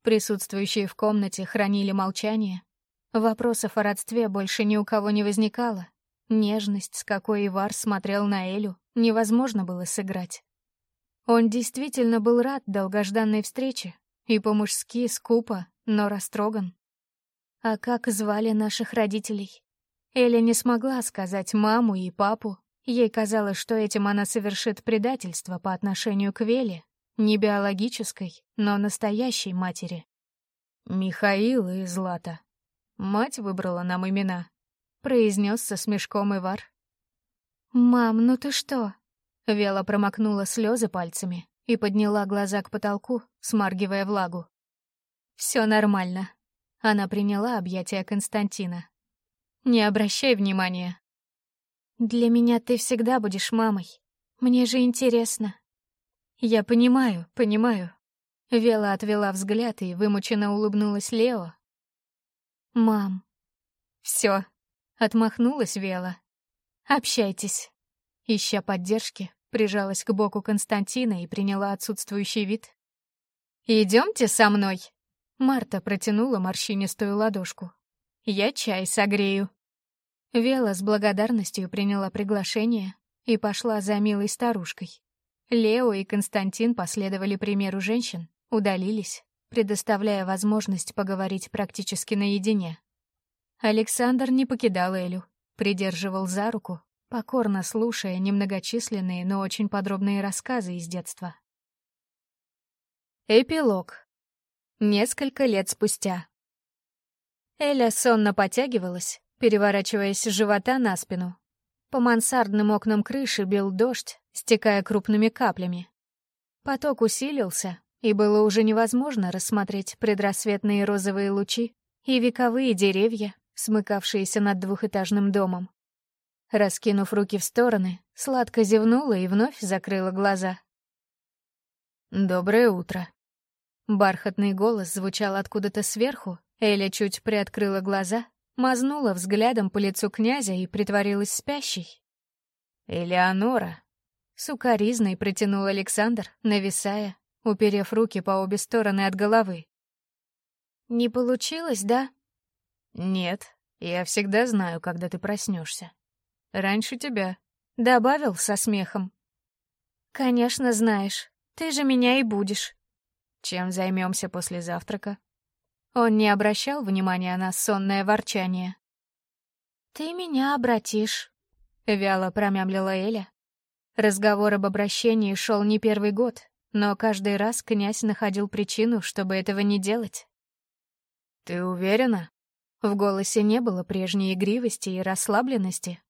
Присутствующие в комнате хранили молчание. Вопросов о родстве больше ни у кого не возникало. Нежность, с какой Ивар смотрел на Элю, невозможно было сыграть. Он действительно был рад долгожданной встрече, и по-мужски скупо, но растроган. А как звали наших родителей? Эля не смогла сказать маму и папу, Ей казалось, что этим она совершит предательство по отношению к Веле, не биологической, но настоящей матери. «Михаил и Злата. Мать выбрала нам имена», — произнес со смешком Ивар. «Мам, ну ты что?» Вела промокнула слезы пальцами и подняла глаза к потолку, смаргивая влагу. «Все нормально». Она приняла объятия Константина. «Не обращай внимания, «Для меня ты всегда будешь мамой. Мне же интересно». «Я понимаю, понимаю». Вела отвела взгляд и вымученно улыбнулась Лео. «Мам». «Все», — отмахнулась Вела. «Общайтесь». Ища поддержки, прижалась к боку Константина и приняла отсутствующий вид. «Идемте со мной!» Марта протянула морщинистую ладошку. «Я чай согрею». Вела с благодарностью приняла приглашение и пошла за милой старушкой. Лео и Константин последовали примеру женщин, удалились, предоставляя возможность поговорить практически наедине. Александр не покидал Элю, придерживал за руку, покорно слушая немногочисленные, но очень подробные рассказы из детства. Эпилог. Несколько лет спустя. Эля сонно потягивалась, переворачиваясь с живота на спину. По мансардным окнам крыши бил дождь, стекая крупными каплями. Поток усилился, и было уже невозможно рассмотреть предрассветные розовые лучи и вековые деревья, смыкавшиеся над двухэтажным домом. Раскинув руки в стороны, сладко зевнула и вновь закрыла глаза. «Доброе утро». Бархатный голос звучал откуда-то сверху, Эля чуть приоткрыла глаза, мазнула взглядом по лицу князя и притворилась спящей. «Элеонора!» Сукаризной протянул Александр, нависая, уперев руки по обе стороны от головы. «Не получилось, да?» «Нет, я всегда знаю, когда ты проснешься. Раньше тебя», — добавил со смехом. «Конечно знаешь, ты же меня и будешь». «Чем займемся после завтрака?» Он не обращал внимания на сонное ворчание. «Ты меня обратишь», — вяло промямлила Эля. Разговор об обращении шел не первый год, но каждый раз князь находил причину, чтобы этого не делать. «Ты уверена?» В голосе не было прежней игривости и расслабленности.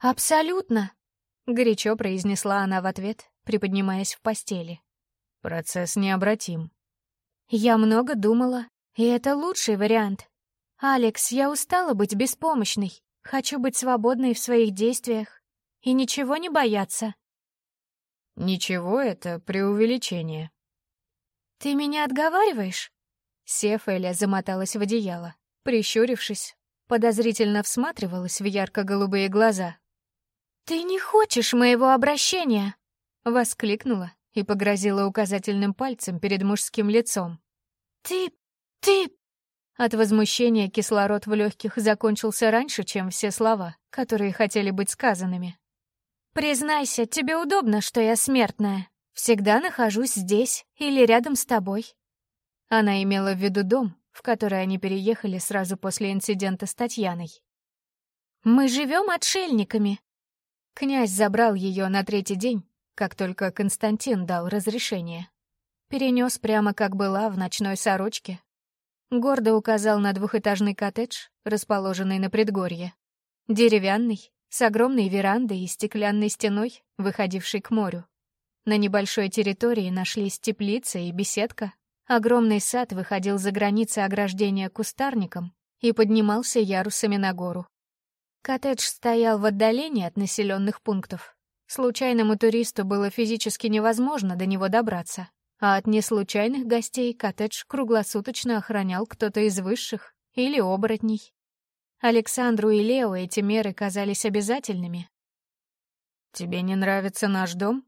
«Абсолютно!» — горячо произнесла она в ответ, приподнимаясь в постели. «Процесс необратим». «Я много думала, и это лучший вариант. Алекс, я устала быть беспомощной, хочу быть свободной в своих действиях и ничего не бояться». «Ничего, это преувеличение». «Ты меня отговариваешь?» Сев, Эля замоталась в одеяло, прищурившись, подозрительно всматривалась в ярко-голубые глаза. «Ты не хочешь моего обращения!» — воскликнула и погрозила указательным пальцем перед мужским лицом. «Ты... ты...» От возмущения кислород в легких закончился раньше, чем все слова, которые хотели быть сказанными. «Признайся, тебе удобно, что я смертная. Всегда нахожусь здесь или рядом с тобой». Она имела в виду дом, в который они переехали сразу после инцидента с Татьяной. «Мы живем отшельниками». Князь забрал ее на третий день, как только Константин дал разрешение. Перенес прямо как была в ночной сорочке. Гордо указал на двухэтажный коттедж, расположенный на предгорье. Деревянный, с огромной верандой и стеклянной стеной, выходившей к морю. На небольшой территории нашлись теплица и беседка. Огромный сад выходил за границы ограждения кустарником и поднимался ярусами на гору. Коттедж стоял в отдалении от населенных пунктов. Случайному туристу было физически невозможно до него добраться, а от неслучайных гостей коттедж круглосуточно охранял кто-то из высших или оборотней. Александру и Лео эти меры казались обязательными. «Тебе не нравится наш дом?»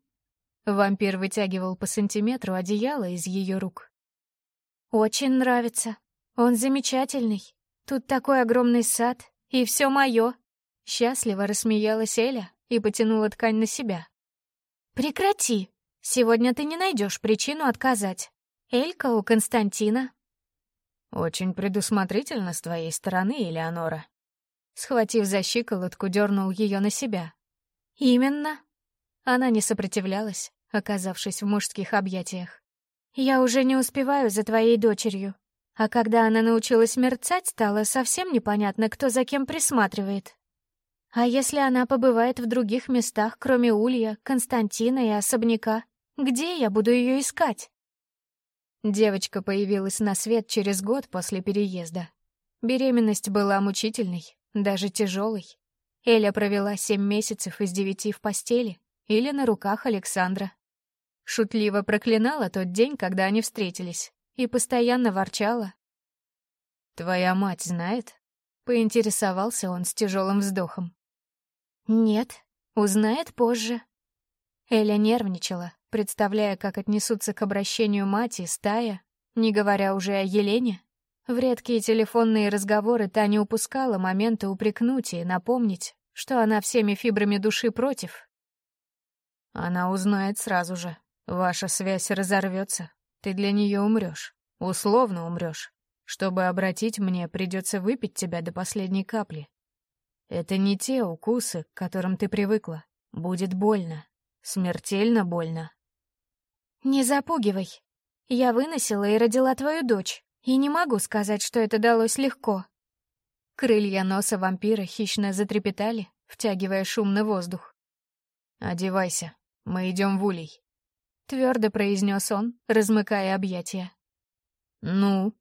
Вампир вытягивал по сантиметру одеяло из ее рук. «Очень нравится. Он замечательный. Тут такой огромный сад, и все мое!» Счастливо рассмеялась Эля и потянула ткань на себя. «Прекрати! Сегодня ты не найдешь причину отказать. Элька у Константина, «Очень предусмотрительно с твоей стороны, Элеонора». Схватив за щиколотку, дернул ее на себя. «Именно». Она не сопротивлялась, оказавшись в мужских объятиях. «Я уже не успеваю за твоей дочерью. А когда она научилась мерцать, стало совсем непонятно, кто за кем присматривает. А если она побывает в других местах, кроме Улья, Константина и особняка, где я буду ее искать?» Девочка появилась на свет через год после переезда. Беременность была мучительной, даже тяжелой. Эля провела семь месяцев из девяти в постели или на руках Александра. Шутливо проклинала тот день, когда они встретились, и постоянно ворчала. «Твоя мать знает?» — поинтересовался он с тяжелым вздохом. «Нет, узнает позже». Эля нервничала, представляя, как отнесутся к обращению мать и стая, не говоря уже о Елене. В редкие телефонные разговоры та не упускала момента упрекнуть и напомнить, что она всеми фибрами души против. Она узнает сразу же. Ваша связь разорвется. Ты для нее умрешь. Условно умрешь. Чтобы обратить мне, придется выпить тебя до последней капли. Это не те укусы, к которым ты привыкла. Будет больно. Смертельно больно. Не запугивай. Я выносила и родила твою дочь, и не могу сказать, что это далось легко. Крылья носа вампира хищно затрепетали, втягивая шумный воздух. «Одевайся, мы идем в улей», — твердо произнес он, размыкая объятия. «Ну?»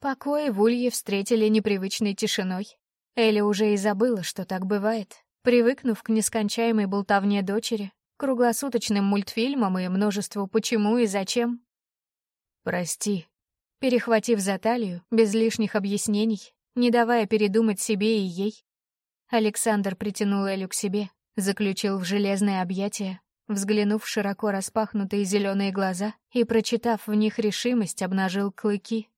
Покои в улье встретили непривычной тишиной. Эля уже и забыла, что так бывает, привыкнув к нескончаемой болтовне дочери, круглосуточным мультфильмам и множеству «почему» и «зачем». «Прости», перехватив за талию, без лишних объяснений, не давая передумать себе и ей. Александр притянул Элю к себе, заключил в железное объятие, взглянув в широко распахнутые зеленые глаза и, прочитав в них решимость, обнажил клыки.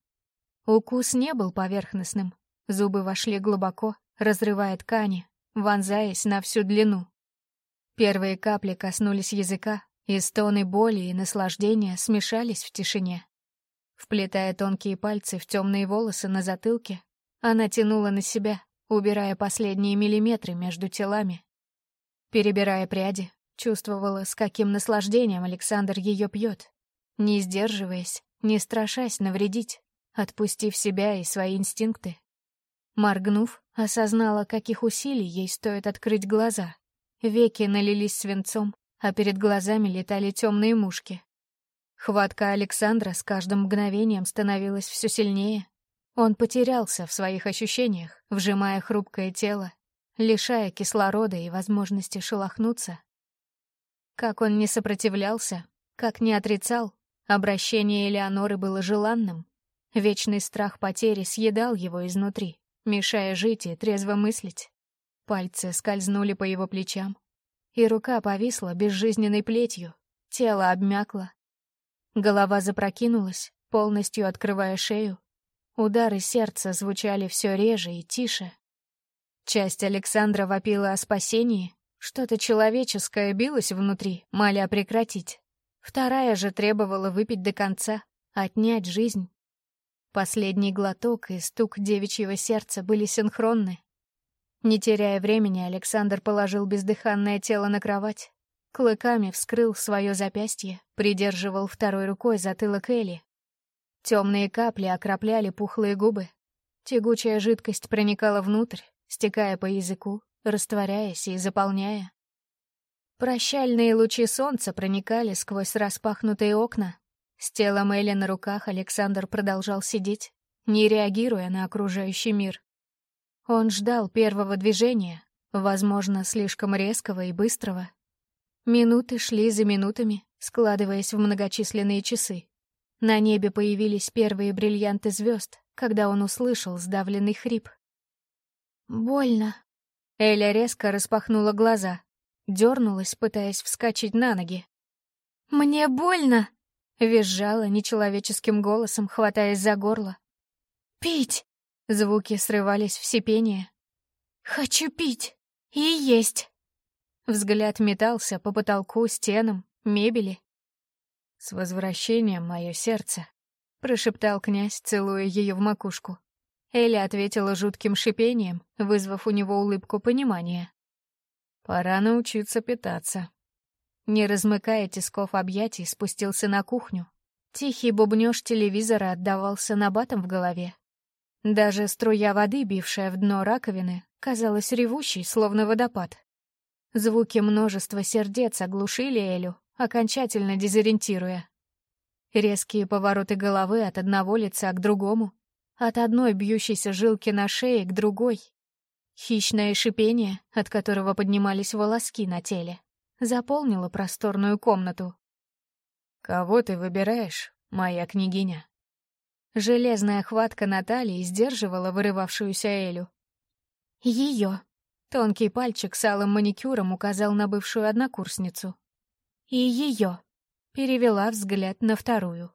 Укус не был поверхностным, зубы вошли глубоко, разрывая ткани, вонзаясь на всю длину. Первые капли коснулись языка, и стоны боли и наслаждения смешались в тишине. Вплетая тонкие пальцы в темные волосы на затылке, она тянула на себя, убирая последние миллиметры между телами. Перебирая пряди, чувствовала, с каким наслаждением Александр ее пьет, не сдерживаясь, не страшась навредить, отпустив себя и свои инстинкты. Моргнув, осознала, каких усилий ей стоит открыть глаза. Веки налились свинцом, а перед глазами летали темные мушки. Хватка Александра с каждым мгновением становилась все сильнее, он потерялся в своих ощущениях, вжимая хрупкое тело, лишая кислорода и возможности шелохнуться. Как он не сопротивлялся, как не отрицал, обращение Элеоноры было желанным. Вечный страх потери съедал его изнутри, мешая жить и трезво мыслить. Пальцы скользнули по его плечам, и рука повисла безжизненной плетью, тело обмякло. Голова запрокинулась, полностью открывая шею, Удары сердца звучали все реже и тише. Часть Александра вопила о спасении, что-то человеческое билось внутри, моля прекратить. Вторая же требовала выпить до конца, отнять жизнь. Последний глоток и стук девичьего сердца были синхронны. Не теряя времени, Александр положил бездыханное тело на кровать. Клыками вскрыл свое запястье, придерживал второй рукой затылок Эли, Темные капли окропляли пухлые губы. Тягучая жидкость проникала внутрь, стекая по языку, растворяясь и заполняя. Прощальные лучи солнца проникали сквозь распахнутые окна. С телом Элли на руках Александр продолжал сидеть, не реагируя на окружающий мир. Он ждал первого движения, возможно, слишком резкого и быстрого. Минуты шли за минутами, складываясь в многочисленные часы. На небе появились первые бриллианты звезд, когда он услышал сдавленный хрип. «Больно». Эля резко распахнула глаза, дернулась, пытаясь вскочить на ноги. «Мне больно!» — визжала нечеловеческим голосом, хватаясь за горло. «Пить!» — звуки срывались в сипение. «Хочу пить! И есть!» Взгляд метался по потолку, стенам, мебели. «С возвращением, мое сердце!» — прошептал князь, целуя ее в макушку. Элли ответила жутким шипением, вызвав у него улыбку понимания. «Пора научиться питаться». Не размыкая тисков объятий, спустился на кухню. Тихий бубнёж телевизора отдавался набатом в голове. Даже струя воды, бившая в дно раковины, казалась ревущей, словно водопад. Звуки множества сердец оглушили Элю, окончательно дезориентируя. Резкие повороты головы от одного лица к другому, от одной бьющейся жилки на шее к другой. Хищное шипение, от которого поднимались волоски на теле, заполнило просторную комнату. «Кого ты выбираешь, моя княгиня?» Железная хватка Натальи сдерживала вырывавшуюся Элю. Ее. Тонкий пальчик с алым маникюром указал на бывшую однокурсницу и ее. Перевела взгляд на вторую.